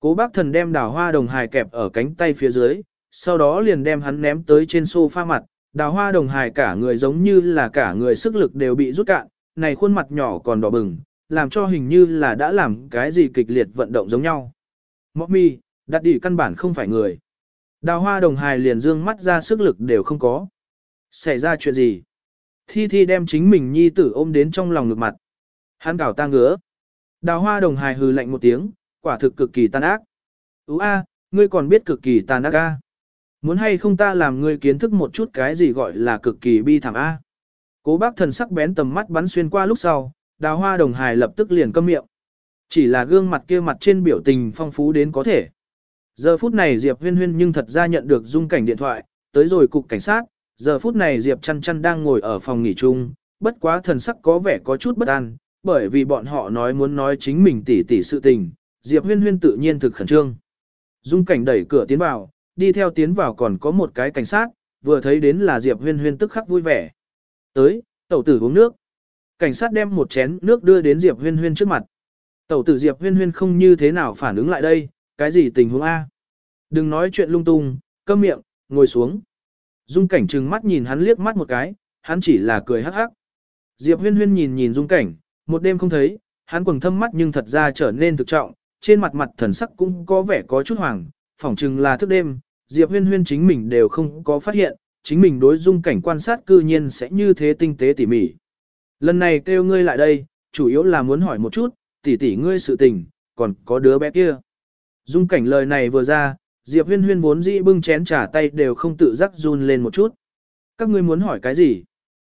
Cố bác thần đem đào hoa đồng hài kẹp ở cánh tay phía dưới, sau đó liền đem hắn ném tới trên sofa mặt. Đào hoa đồng hài cả người giống như là cả người sức lực đều bị rút cạn, này khuôn mặt nhỏ còn đỏ bừng, làm cho hình như là đã làm cái gì kịch liệt vận động giống nhau. Mọc mi, đặt đi căn bản không phải người. Đào hoa đồng hài liền dương mắt ra sức lực đều không có. Xảy ra chuyện gì? Thi Thi đem chính mình nhi tử ôm đến trong lòng ngực mặt. Hắn cào ta ngứa. Đào hoa đồng hài hừ lạnh một tiếng, quả thực cực kỳ tàn ác. Ú a, ngươi còn biết cực kỳ tàn ác a. Muốn hay không ta làm ngươi kiến thức một chút cái gì gọi là cực kỳ bi thảm a. Cố bác thần sắc bén tầm mắt bắn xuyên qua lúc sau, đào hoa đồng hài lập tức liền câm miệng. Chỉ là gương mặt kia mặt trên biểu tình phong phú đến có thể. Giờ phút này Diệp huyên huyên nhưng thật ra nhận được dung cảnh điện thoại, tới rồi cục cảnh sát, giờ phút này Diệp chăn chăn đang ngồi ở phòng nghỉ chung, bất quá thần sắc có vẻ có chút bất an, bởi vì bọn họ nói muốn nói chính mình tỉ tỉ sự tình, Diệp huyên huyên tự nhiên thực khẩn trương. Dung cảnh đẩy cửa tiến vào, đi theo tiến vào còn có một cái cảnh sát, vừa thấy đến là Diệp huyên huyên tức khắc vui vẻ. Tới, tẩu tử uống nước. Cảnh sát đem một chén nước đưa đến Diệp huyên huyên trước mặt. Tẩu tử Diệp huyên huyên không như thế nào phản ứng lại đây, cái gì tình huống A. Đừng nói chuyện lung tung, câm miệng, ngồi xuống. Dung cảnh trừng mắt nhìn hắn liếc mắt một cái, hắn chỉ là cười hắc hắc. Diệp huyên huyên nhìn nhìn dung cảnh, một đêm không thấy, hắn quầng thâm mắt nhưng thật ra trở nên thực trọng, trên mặt mặt thần sắc cũng có vẻ có chút hoàng, phỏng chừng là thức đêm, Diệp huyên huyên chính mình đều không có phát hiện, chính mình đối dung cảnh quan sát cư nhiên sẽ như thế tinh tế tỉ mỉ. Lần này kêu ngươi lại đây, chủ yếu là muốn hỏi một chút, tỉ tỉ ngươi sự tình, còn có đứa bé kia. Dung cảnh lời này vừa ra, Diệp huyên huyên vốn dĩ bưng chén trà tay đều không tự giác run lên một chút. Các ngươi muốn hỏi cái gì?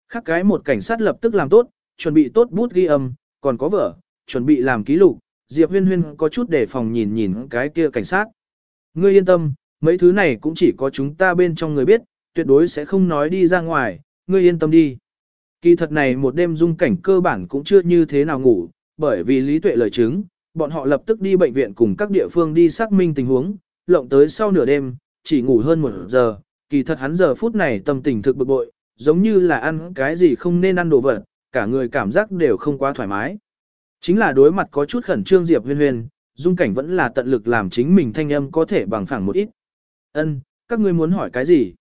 Khác cái một cảnh sát lập tức làm tốt, chuẩn bị tốt bút ghi âm, còn có vợ, chuẩn bị làm ký lục. Diệp huyên huyên có chút để phòng nhìn nhìn cái kia cảnh sát. Ngươi yên tâm, mấy thứ này cũng chỉ có chúng ta bên trong người biết, tuyệt đối sẽ không nói đi ra ngoài, ngươi yên tâm đi. Kỳ thật này một đêm dung cảnh cơ bản cũng chưa như thế nào ngủ, bởi vì lý tuệ lời chứng, bọn họ lập tức đi bệnh viện cùng các địa phương đi xác minh tình huống, lộng tới sau nửa đêm, chỉ ngủ hơn một giờ, kỳ thật hắn giờ phút này tâm tình thực bực bội, giống như là ăn cái gì không nên ăn đồ vật, cả người cảm giác đều không quá thoải mái. Chính là đối mặt có chút khẩn trương Diệp Huyên Huyên, dung cảnh vẫn là tận lực làm chính mình thanh âm có thể bằng phẳng một ít. Ân, các ngươi muốn hỏi cái gì?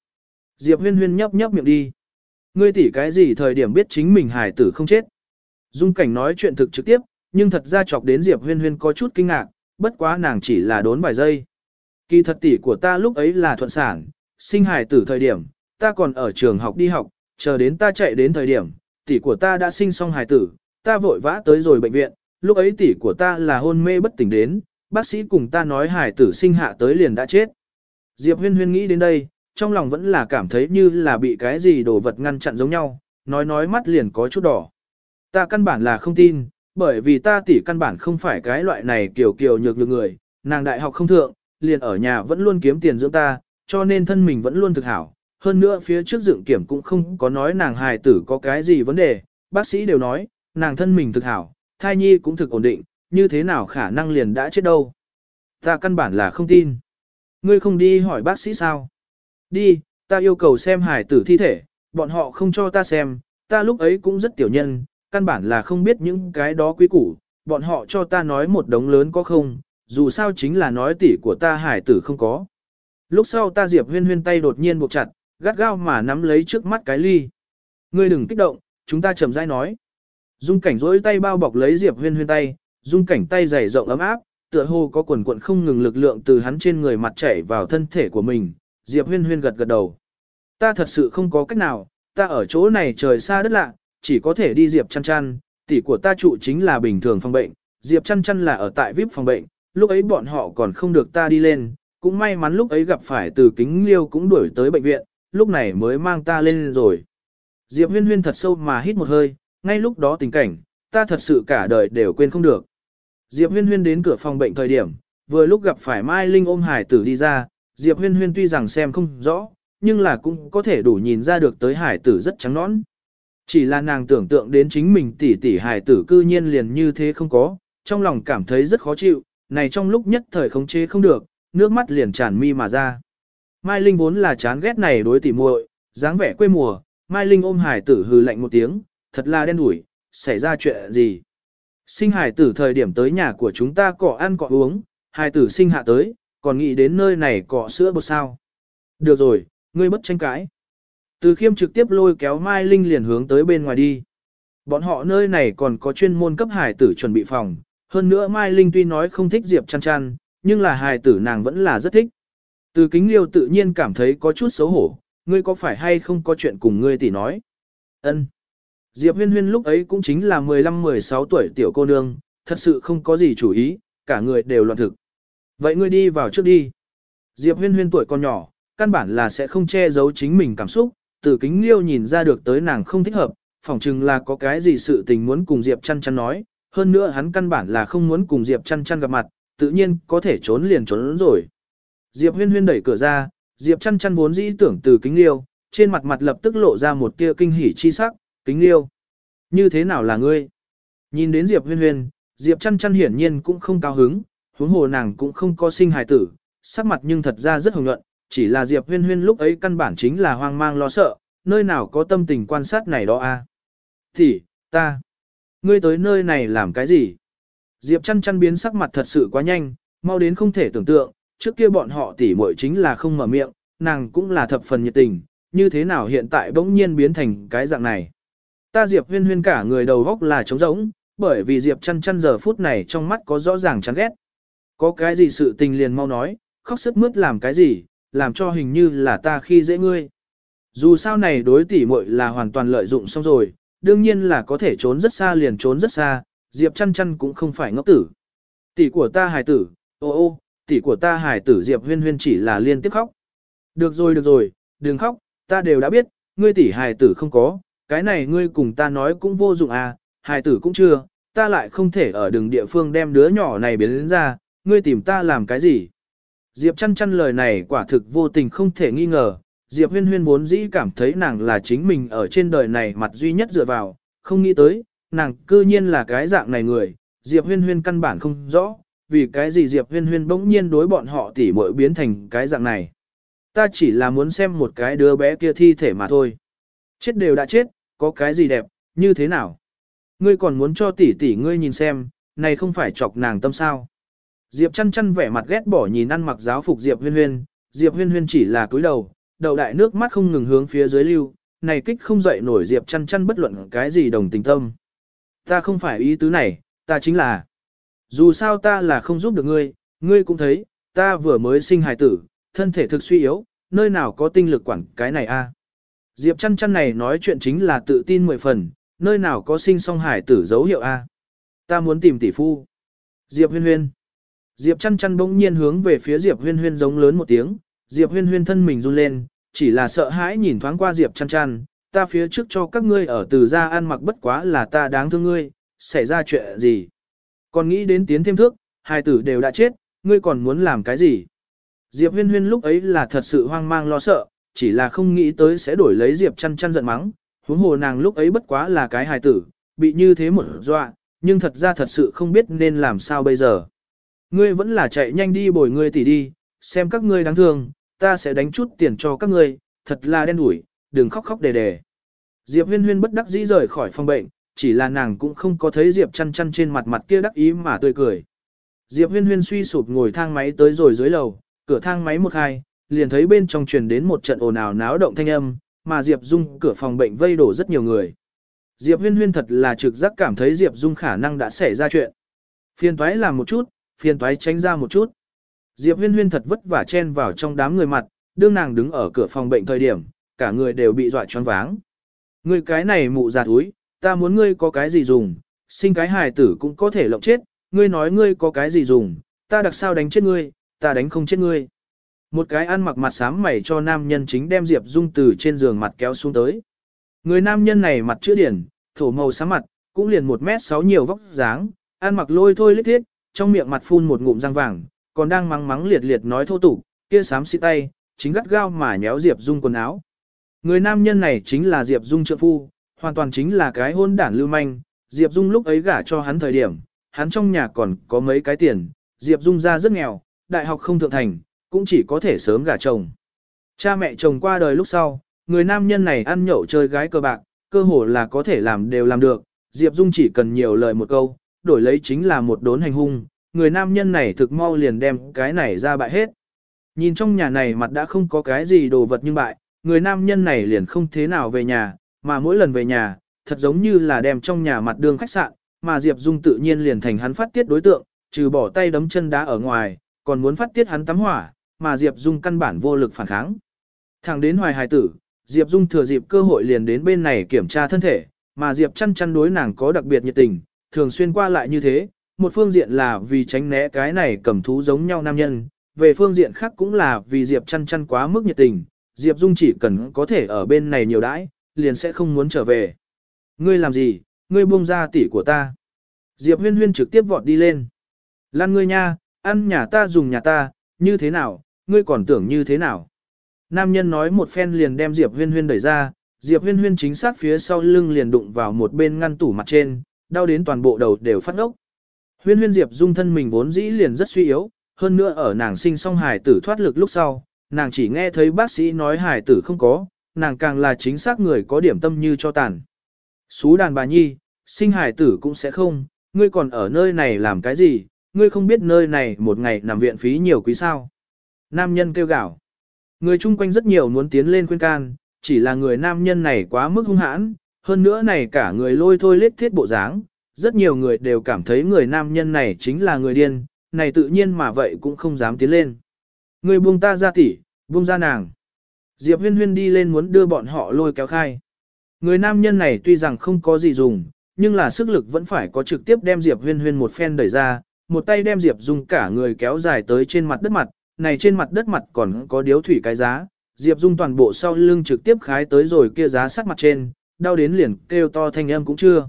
Diệp Huyên Huyên nhấp nhấp miệng đi. Ngươi tỉ cái gì thời điểm biết chính mình hài tử không chết? Dung cảnh nói chuyện thực trực tiếp, nhưng thật ra chọc đến Diệp Huyên Huyên có chút kinh ngạc, bất quá nàng chỉ là đốn vài giây. Kỳ thật tỷ của ta lúc ấy là thuận sản, sinh hài tử thời điểm, ta còn ở trường học đi học, chờ đến ta chạy đến thời điểm, tỷ của ta đã sinh xong hài tử, ta vội vã tới rồi bệnh viện, lúc ấy tỷ của ta là hôn mê bất tỉnh đến, bác sĩ cùng ta nói hài tử sinh hạ tới liền đã chết. Diệp huyên huyên nghĩ đến đây, trong lòng vẫn là cảm thấy như là bị cái gì đồ vật ngăn chặn giống nhau, nói nói mắt liền có chút đỏ. Ta căn bản là không tin, bởi vì ta tỷ căn bản không phải cái loại này kiểu kiểu nhược nhược người, nàng đại học không thượng, liền ở nhà vẫn luôn kiếm tiền dưỡng ta, cho nên thân mình vẫn luôn thực hảo. Hơn nữa phía trước dựng kiểm cũng không có nói nàng hài tử có cái gì vấn đề, bác sĩ đều nói, nàng thân mình thực hảo, thai nhi cũng thực ổn định, như thế nào khả năng liền đã chết đâu. Ta căn bản là không tin. Ngươi không đi hỏi bác sĩ sao? Đi, ta yêu cầu xem hài tử thi thể, bọn họ không cho ta xem, ta lúc ấy cũng rất tiểu nhân, căn bản là không biết những cái đó quý củ, bọn họ cho ta nói một đống lớn có không, dù sao chính là nói tỷ của ta hải tử không có. Lúc sau ta Diệp huyên huyên tay đột nhiên buộc chặt, gắt gao mà nắm lấy trước mắt cái ly. Ngươi đừng kích động, chúng ta chậm rãi nói. Dung cảnh rỗi tay bao bọc lấy Diệp huyên huyên tay, dung cảnh tay dày rộng ấm áp, tựa hồ có quần quận không ngừng lực lượng từ hắn trên người mặt chảy vào thân thể của mình. Diệp huyên huyên gật gật đầu. Ta thật sự không có cách nào, ta ở chỗ này trời xa đất lạ, chỉ có thể đi Diệp chăn chăn, tỷ của ta trụ chính là bình thường phòng bệnh, Diệp chăn chăn là ở tại VIP phòng bệnh, lúc ấy bọn họ còn không được ta đi lên, cũng may mắn lúc ấy gặp phải từ kính liêu cũng đuổi tới bệnh viện, lúc này mới mang ta lên rồi. Diệp huyên huyên thật sâu mà hít một hơi, ngay lúc đó tình cảnh, ta thật sự cả đời đều quên không được. Diệp huyên huyên đến cửa phòng bệnh thời điểm, vừa lúc gặp phải Mai Linh ôm hải tử đi ra, Diệp huyên huyên tuy rằng xem không rõ, nhưng là cũng có thể đủ nhìn ra được tới hải tử rất trắng nõn. Chỉ là nàng tưởng tượng đến chính mình tỷ tỷ hải tử cư nhiên liền như thế không có, trong lòng cảm thấy rất khó chịu, này trong lúc nhất thời khống chế không được, nước mắt liền tràn mi mà ra. Mai Linh vốn là chán ghét này đối tỉ muội, dáng vẻ quê mùa, Mai Linh ôm hải tử hừ lạnh một tiếng, thật là đen đủi, xảy ra chuyện gì. Sinh hải tử thời điểm tới nhà của chúng ta cọ ăn cọ uống, hải tử sinh hạ tới, còn nghĩ đến nơi này cọ sữa bột sao. Được rồi, ngươi bất tranh cãi. Từ khiêm trực tiếp lôi kéo Mai Linh liền hướng tới bên ngoài đi. Bọn họ nơi này còn có chuyên môn cấp hải tử chuẩn bị phòng, hơn nữa Mai Linh tuy nói không thích Diệp chăn chăn, nhưng là hài tử nàng vẫn là rất thích. Từ kính liêu tự nhiên cảm thấy có chút xấu hổ, ngươi có phải hay không có chuyện cùng ngươi tỷ nói. ân Diệp huyên huyên lúc ấy cũng chính là 15-16 tuổi tiểu cô nương, thật sự không có gì chủ ý, cả người đều loạn thực. Vậy ngươi đi vào trước đi. Diệp huyên huyên tuổi còn nhỏ, căn bản là sẽ không che giấu chính mình cảm xúc, từ kính liêu nhìn ra được tới nàng không thích hợp, phỏng chừng là có cái gì sự tình muốn cùng Diệp chăn chăn nói, hơn nữa hắn căn bản là không muốn cùng Diệp chăn chăn gặp mặt, tự nhiên có thể trốn liền trốn rồi. Diệp huyên huyên đẩy cửa ra, Diệp chăn chăn vốn dĩ tưởng từ kính liêu, trên mặt mặt lập tức lộ ra một tia kinh hỉ chi sắc, kính liêu. Như thế nào là ngươi? Nhìn đến Diệp huyên huyên, Diệp chăn chăn hiển nhiên cũng không cao hứng, huống hồ nàng cũng không có sinh hài tử, sắc mặt nhưng thật ra rất hồng nhuận, chỉ là Diệp huyên huyên lúc ấy căn bản chính là hoang mang lo sợ, nơi nào có tâm tình quan sát này đó a? À? Thì, ta, ngươi tới nơi này làm cái gì? Diệp chăn chăn biến sắc mặt thật sự quá nhanh, mau đến không thể tưởng tượng, trước kia bọn họ tỉ muội chính là không mở miệng, nàng cũng là thập phần nhiệt tình, như thế nào hiện tại bỗng nhiên biến thành cái dạng này. Ta Diệp huyên huyên cả người đầu góc là trống rỗng, bởi vì Diệp chăn chăn giờ phút này trong mắt có rõ ràng chán ghét. Có cái gì sự tình liền mau nói, khóc sức mướt làm cái gì, làm cho hình như là ta khi dễ ngươi. Dù sao này đối tỷ muội là hoàn toàn lợi dụng xong rồi, đương nhiên là có thể trốn rất xa liền trốn rất xa, Diệp chăn chăn cũng không phải ngốc tử. Tỷ của ta hài tử, ô ô, tỷ của ta hài tử Diệp huyên huyên chỉ là liên tiếp khóc. Được rồi được rồi, đừng khóc, ta đều đã biết, ngươi tỷ hài tử không có, cái này ngươi cùng ta nói cũng vô dụng à, hài tử cũng chưa, ta lại không thể ở đường địa phương đem đứa nhỏ này biến đến ra, ngươi tìm ta làm cái gì. Diệp chăn chăn lời này quả thực vô tình không thể nghi ngờ, Diệp huyên huyên vốn dĩ cảm thấy nàng là chính mình ở trên đời này mặt duy nhất dựa vào, không nghĩ tới, nàng cư nhiên là cái dạng này người, Diệp huyên huyên căn bản không rõ, vì cái gì Diệp huyên huyên bỗng nhiên đối bọn họ tỉ muội biến thành cái dạng này. Ta chỉ là muốn xem một cái đứa bé kia thi thể mà thôi. Chết đều đã chết, có cái gì đẹp, như thế nào? Ngươi còn muốn cho tỷ tỷ ngươi nhìn xem, này không phải chọc nàng tâm sao? Diệp chăn chăn vẻ mặt ghét bỏ nhìn ăn mặc giáo phục Diệp huyên huyên, Diệp huyên huyên chỉ là cúi đầu, đầu đại nước mắt không ngừng hướng phía dưới lưu, này kích không dậy nổi Diệp chăn chăn bất luận cái gì đồng tình tâm. Ta không phải ý tứ này, ta chính là. Dù sao ta là không giúp được ngươi, ngươi cũng thấy, ta vừa mới sinh hài tử, thân thể thực suy yếu, nơi nào có tinh lực quản cái này a? Diệp chăn chăn này nói chuyện chính là tự tin mười phần, nơi nào có sinh song hải tử dấu hiệu a? Ta muốn tìm tỷ phu. Diệp huyên huyên. Diệp chăn chăn bỗng nhiên hướng về phía Diệp huyên huyên giống lớn một tiếng, Diệp huyên huyên thân mình run lên, chỉ là sợ hãi nhìn thoáng qua Diệp chăn chăn, ta phía trước cho các ngươi ở từ gia ăn mặc bất quá là ta đáng thương ngươi, xảy ra chuyện gì. Còn nghĩ đến tiến thêm thước, hai tử đều đã chết, ngươi còn muốn làm cái gì. Diệp huyên huyên lúc ấy là thật sự hoang mang lo sợ, chỉ là không nghĩ tới sẽ đổi lấy Diệp chăn chăn giận mắng, huống hồ nàng lúc ấy bất quá là cái hài tử, bị như thế một dọa, nhưng thật ra thật sự không biết nên làm sao bây giờ. Ngươi vẫn là chạy nhanh đi bồi ngươi tỷ đi, xem các ngươi đáng thương, ta sẽ đánh chút tiền cho các ngươi, thật là đen đủi, đừng khóc khóc đề đề. Diệp huyên huyên bất đắc dĩ rời khỏi phòng bệnh, chỉ là nàng cũng không có thấy Diệp chăn chăn trên mặt mặt kia đắc ý mà tươi cười. Diệp huyên huyên suy sụp ngồi thang máy tới rồi dưới lầu, cửa thang máy một hai, liền thấy bên trong truyền đến một trận ồn ào náo động thanh âm, mà Diệp Dung cửa phòng bệnh vây đổ rất nhiều người. Diệp huyên huyên thật là trực giác cảm thấy Diệp Dung khả năng đã xảy ra chuyện. Phiền toái làm một chút, phiền toái tránh ra một chút. Diệp huyên huyên thật vất vả chen vào trong đám người mặt, đương nàng đứng ở cửa phòng bệnh thời điểm, cả người đều bị dọa choáng váng. Người cái này mụ già túi, ta muốn ngươi có cái gì dùng, sinh cái hài tử cũng có thể lộng chết, ngươi nói ngươi có cái gì dùng, ta đặc sao đánh chết ngươi, ta đánh không chết ngươi. Một cái ăn mặc mặt xám mày cho nam nhân chính đem Diệp Dung từ trên giường mặt kéo xuống tới. Người nam nhân này mặt chữ điển, thổ màu xám mặt, cũng liền một mét sáu nhiều vóc dáng, ăn mặc lôi thôi lít thiết, trong miệng mặt phun một ngụm răng vàng, còn đang mắng mắng liệt liệt nói thô tục, kia sám xịt tay, chính gắt gao mà nhéo Diệp Dung quần áo. Người nam nhân này chính là Diệp Dung trợ phu, hoàn toàn chính là cái hôn đản lưu manh, Diệp Dung lúc ấy gả cho hắn thời điểm, hắn trong nhà còn có mấy cái tiền, Diệp Dung ra rất nghèo, đại học không thượng thành, cũng chỉ có thể sớm gả chồng. Cha mẹ chồng qua đời lúc sau, người nam nhân này ăn nhậu chơi gái cơ bạc, cơ hồ là có thể làm đều làm được, Diệp Dung chỉ cần nhiều lời một câu, đổi lấy chính là một đốn hành hung, người nam nhân này thực mau liền đem cái này ra bại hết. Nhìn trong nhà này mặt đã không có cái gì đồ vật nhưng bại, người nam nhân này liền không thế nào về nhà, mà mỗi lần về nhà, thật giống như là đem trong nhà mặt đường khách sạn, mà Diệp Dung tự nhiên liền thành hắn phát tiết đối tượng, trừ bỏ tay đấm chân đá ở ngoài, còn muốn phát tiết hắn tắm hỏa, mà Diệp Dung căn bản vô lực phản kháng. Thẳng đến hoài hài tử, Diệp Dung thừa dịp cơ hội liền đến bên này kiểm tra thân thể, mà Diệp chăn chăn đối nàng có đặc biệt nhiệt tình, thường xuyên qua lại như thế, một phương diện là vì tránh né cái này cầm thú giống nhau nam nhân, về phương diện khác cũng là vì Diệp chăn chăn quá mức nhiệt tình, Diệp Dung chỉ cần có thể ở bên này nhiều đãi, liền sẽ không muốn trở về. Ngươi làm gì, ngươi buông ra tỷ của ta. Diệp huyên huyên trực tiếp vọt đi lên. Lan ngươi nha, ăn nhà ta dùng nhà ta, như thế nào, ngươi còn tưởng như thế nào. Nam nhân nói một phen liền đem Diệp huyên huyên đẩy ra, Diệp huyên huyên chính xác phía sau lưng liền đụng vào một bên ngăn tủ mặt trên, đau đến toàn bộ đầu đều phát ốc. Huyên huyên Diệp dung thân mình vốn dĩ liền rất suy yếu, hơn nữa ở nàng sinh xong hài tử thoát lực lúc sau, nàng chỉ nghe thấy bác sĩ nói hài tử không có, nàng càng là chính xác người có điểm tâm như cho tàn. Xú đàn bà nhi, sinh hài tử cũng sẽ không, ngươi còn ở nơi này làm cái gì, ngươi không biết nơi này một ngày nằm viện phí nhiều quý sao. Nam nhân kêu gào. Người chung quanh rất nhiều muốn tiến lên khuyên can, chỉ là người nam nhân này quá mức hung hãn, hơn nữa này cả người lôi thôi lết thiết bộ dáng, rất nhiều người đều cảm thấy người nam nhân này chính là người điên, này tự nhiên mà vậy cũng không dám tiến lên. Người buông ta ra tỉ, buông ra nàng. Diệp huyên huyên đi lên muốn đưa bọn họ lôi kéo khai. Người nam nhân này tuy rằng không có gì dùng, nhưng là sức lực vẫn phải có trực tiếp đem Diệp huyên huyên một phen đẩy ra, một tay đem Diệp Dung cả người kéo dài tới trên mặt đất mặt, này trên mặt đất mặt còn có điếu thủy cái giá, Diệp Dung toàn bộ sau lưng trực tiếp khái tới rồi kia giá sắt mặt trên, đau đến liền kêu to thanh âm cũng chưa.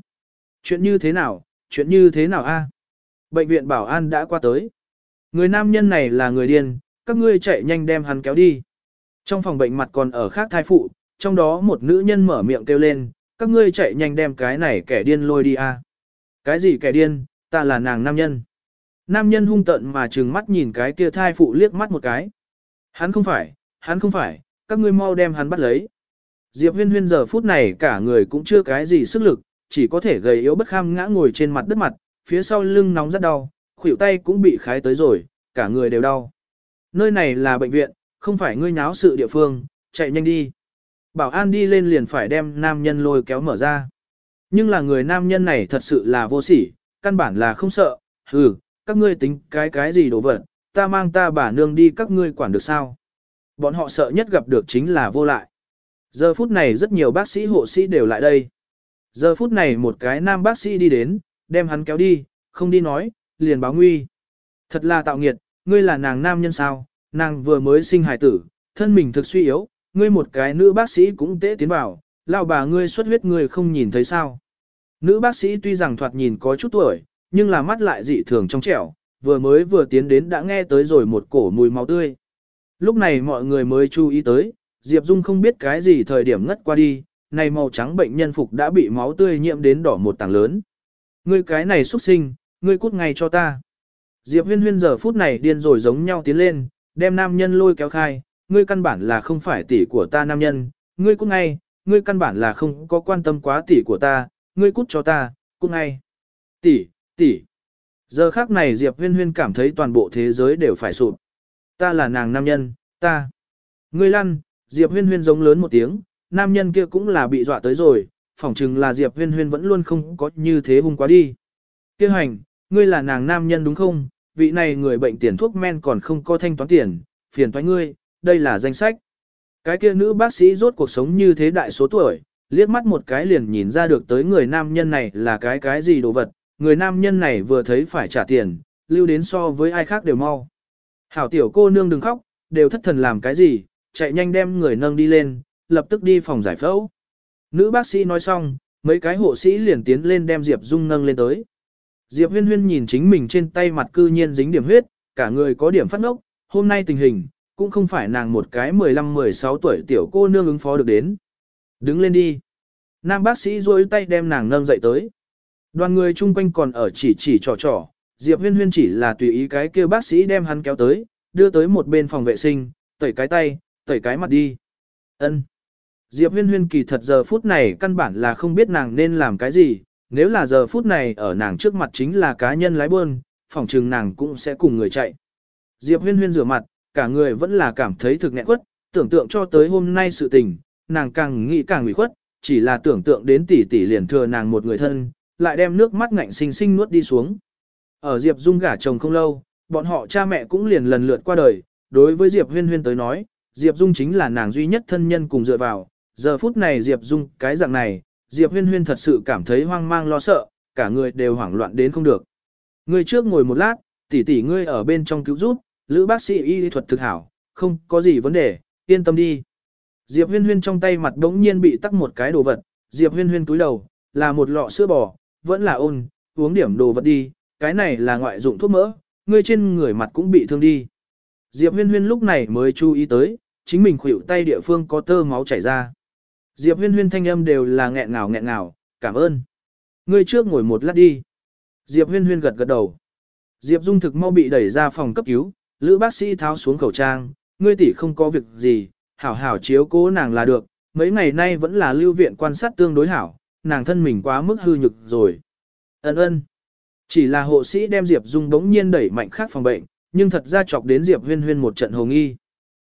Chuyện như thế nào, chuyện như thế nào a? Bệnh viện bảo an đã qua tới. Người nam nhân này là người điên, các ngươi chạy nhanh đem hắn kéo đi. Trong phòng bệnh mặt còn ở khác thai phụ, trong đó một nữ nhân mở miệng kêu lên, các ngươi chạy nhanh đem cái này kẻ điên lôi đi a. Cái gì kẻ điên, ta là nàng nam nhân. Nam nhân hung tận mà trừng mắt nhìn cái kia thai phụ liếc mắt một cái. Hắn không phải, hắn không phải, các ngươi mau đem hắn bắt lấy. Diệp huyên huyên giờ phút này cả người cũng chưa cái gì sức lực, chỉ có thể gầy yếu bất kham ngã ngồi trên mặt đất mặt, phía sau lưng nóng rất đau, khuỷu tay cũng bị khái tới rồi, cả người đều đau. Nơi này là bệnh viện, không phải ngươi nháo sự địa phương, chạy nhanh đi. Bảo an đi lên liền phải đem nam nhân lôi kéo mở ra. Nhưng là người nam nhân này thật sự là vô sỉ, căn bản là không sợ, hừ, các ngươi tính cái cái gì đồ vật, ta mang ta bà nương đi các ngươi quản được sao. Bọn họ sợ nhất gặp được chính là vô lại. Giờ phút này rất nhiều bác sĩ hộ sĩ đều lại đây. Giờ phút này một cái nam bác sĩ đi đến, đem hắn kéo đi, không đi nói, liền báo nguy. Thật là tạo nghiệt, ngươi là nàng nam nhân sao, nàng vừa mới sinh hài tử, thân mình thực suy yếu, ngươi một cái nữ bác sĩ cũng tế tiến vào, lão bà ngươi xuất huyết ngươi không nhìn thấy sao. Nữ bác sĩ tuy rằng thoạt nhìn có chút tuổi, nhưng là mắt lại dị thường trong trẻo, vừa mới vừa tiến đến đã nghe tới rồi một cổ mùi máu tươi. Lúc này mọi người mới chú ý tới, Diệp Dung không biết cái gì thời điểm ngất qua đi, này màu trắng bệnh nhân phục đã bị máu tươi nhiễm đến đỏ một tảng lớn. Ngươi cái này xuất sinh, ngươi cút ngay cho ta. Diệp huyên huyên giờ phút này điên rồi giống nhau tiến lên, đem nam nhân lôi kéo khai, ngươi căn bản là không phải tỷ của ta nam nhân, ngươi cút ngay, ngươi căn bản là không có quan tâm quá tỷ của ta, ngươi cút cho ta, cút ngay. Tỷ, tỷ. Giờ khác này Diệp huyên huyên cảm thấy toàn bộ thế giới đều phải sụp. Ta là nàng nam nhân, ta. Ngươi lăn, Diệp huyên huyên giống lớn một tiếng, nam nhân kia cũng là bị dọa tới rồi, phỏng chừng là Diệp huyên huyên vẫn luôn không có như thế hung quá đi. Kêu hành, ngươi là nàng nam nhân đúng không? Vị này người bệnh tiền thuốc men còn không có thanh toán tiền, phiền thoái ngươi, đây là danh sách. Cái kia nữ bác sĩ rốt cuộc sống như thế đại số tuổi, liếc mắt một cái liền nhìn ra được tới người nam nhân này là cái cái gì đồ vật, người nam nhân này vừa thấy phải trả tiền, lưu đến so với ai khác đều mau. Hảo tiểu cô nương đừng khóc, đều thất thần làm cái gì, chạy nhanh đem người nâng đi lên, lập tức đi phòng giải phẫu. Nữ bác sĩ nói xong, mấy cái hộ sĩ liền tiến lên đem Diệp Dung nâng lên tới. Diệp huyên huyên nhìn chính mình trên tay mặt cư nhiên dính điểm huyết, cả người có điểm phát ngốc, hôm nay tình hình, cũng không phải nàng một cái 15-16 tuổi tiểu cô nương ứng phó được đến. Đứng lên đi. Nam bác sĩ rôi tay đem nàng nâng dậy tới. Đoàn người chung quanh còn ở chỉ chỉ trò trò, Diệp huyên huyên chỉ là tùy ý cái kêu bác sĩ đem hắn kéo tới, đưa tới một bên phòng vệ sinh, tẩy cái tay, tẩy cái mặt đi. Ân. Diệp huyên huyên kỳ thật giờ phút này căn bản là không biết nàng nên làm cái gì, nếu là giờ phút này ở nàng trước mặt chính là cá nhân lái buôn, phòng trừng nàng cũng sẽ cùng người chạy. Diệp huyên huyên rửa mặt, cả người vẫn là cảm thấy thực nghẹn quất, tưởng tượng cho tới hôm nay sự tình, nàng càng nghĩ càng ủy khuất, chỉ là tưởng tượng đến tỷ tỷ liền thừa nàng một người thân, lại đem nước mắt ngạnh sinh sinh nuốt đi xuống. Ở Diệp Dung gả chồng không lâu, bọn họ cha mẹ cũng liền lần lượt qua đời, đối với Diệp Huyên Huyên tới nói, Diệp Dung chính là nàng duy nhất thân nhân cùng dựa vào, giờ phút này Diệp Dung cái dạng này, Diệp Huyên Huyên thật sự cảm thấy hoang mang lo sợ, cả người đều hoảng loạn đến không được. Ngươi trước ngồi một lát, tỷ tỷ ngươi ở bên trong cứu giúp, lữ bác sĩ y thuật thực hảo, không có gì vấn đề, yên tâm đi. Diệp huyên huyên trong tay mặt đống nhiên bị tắc một cái đồ vật, Diệp huyên huyên túi đầu, là một lọ sữa bò, vẫn là ôn, uống điểm đồ vật đi, cái này là ngoại dụng thuốc mỡ, ngươi trên người mặt cũng bị thương đi. Diệp huyên huyên lúc này mới chú ý tới, chính mình khuỷu tay địa phương có tơ máu chảy ra. Diệp huyên huyên thanh âm đều là nghẹn ngào nghẹn ngào, cảm ơn. Ngươi trước ngồi một lát đi. Diệp huyên huyên gật gật đầu. Diệp Dung thực mau bị đẩy ra phòng cấp cứu, lữ bác sĩ tháo xuống khẩu trang, ngươi tỷ không có việc gì, hảo hảo chiếu cố nàng là được, mấy ngày nay vẫn là lưu viện quan sát tương đối hảo, nàng thân mình quá mức hư nhực rồi. Ấn ơn. Chỉ là hộ sĩ đem Diệp Dung bỗng nhiên đẩy mạnh khác phòng bệnh, nhưng thật ra chọc đến Diệp Huyên Huyên một trận hồ nghi.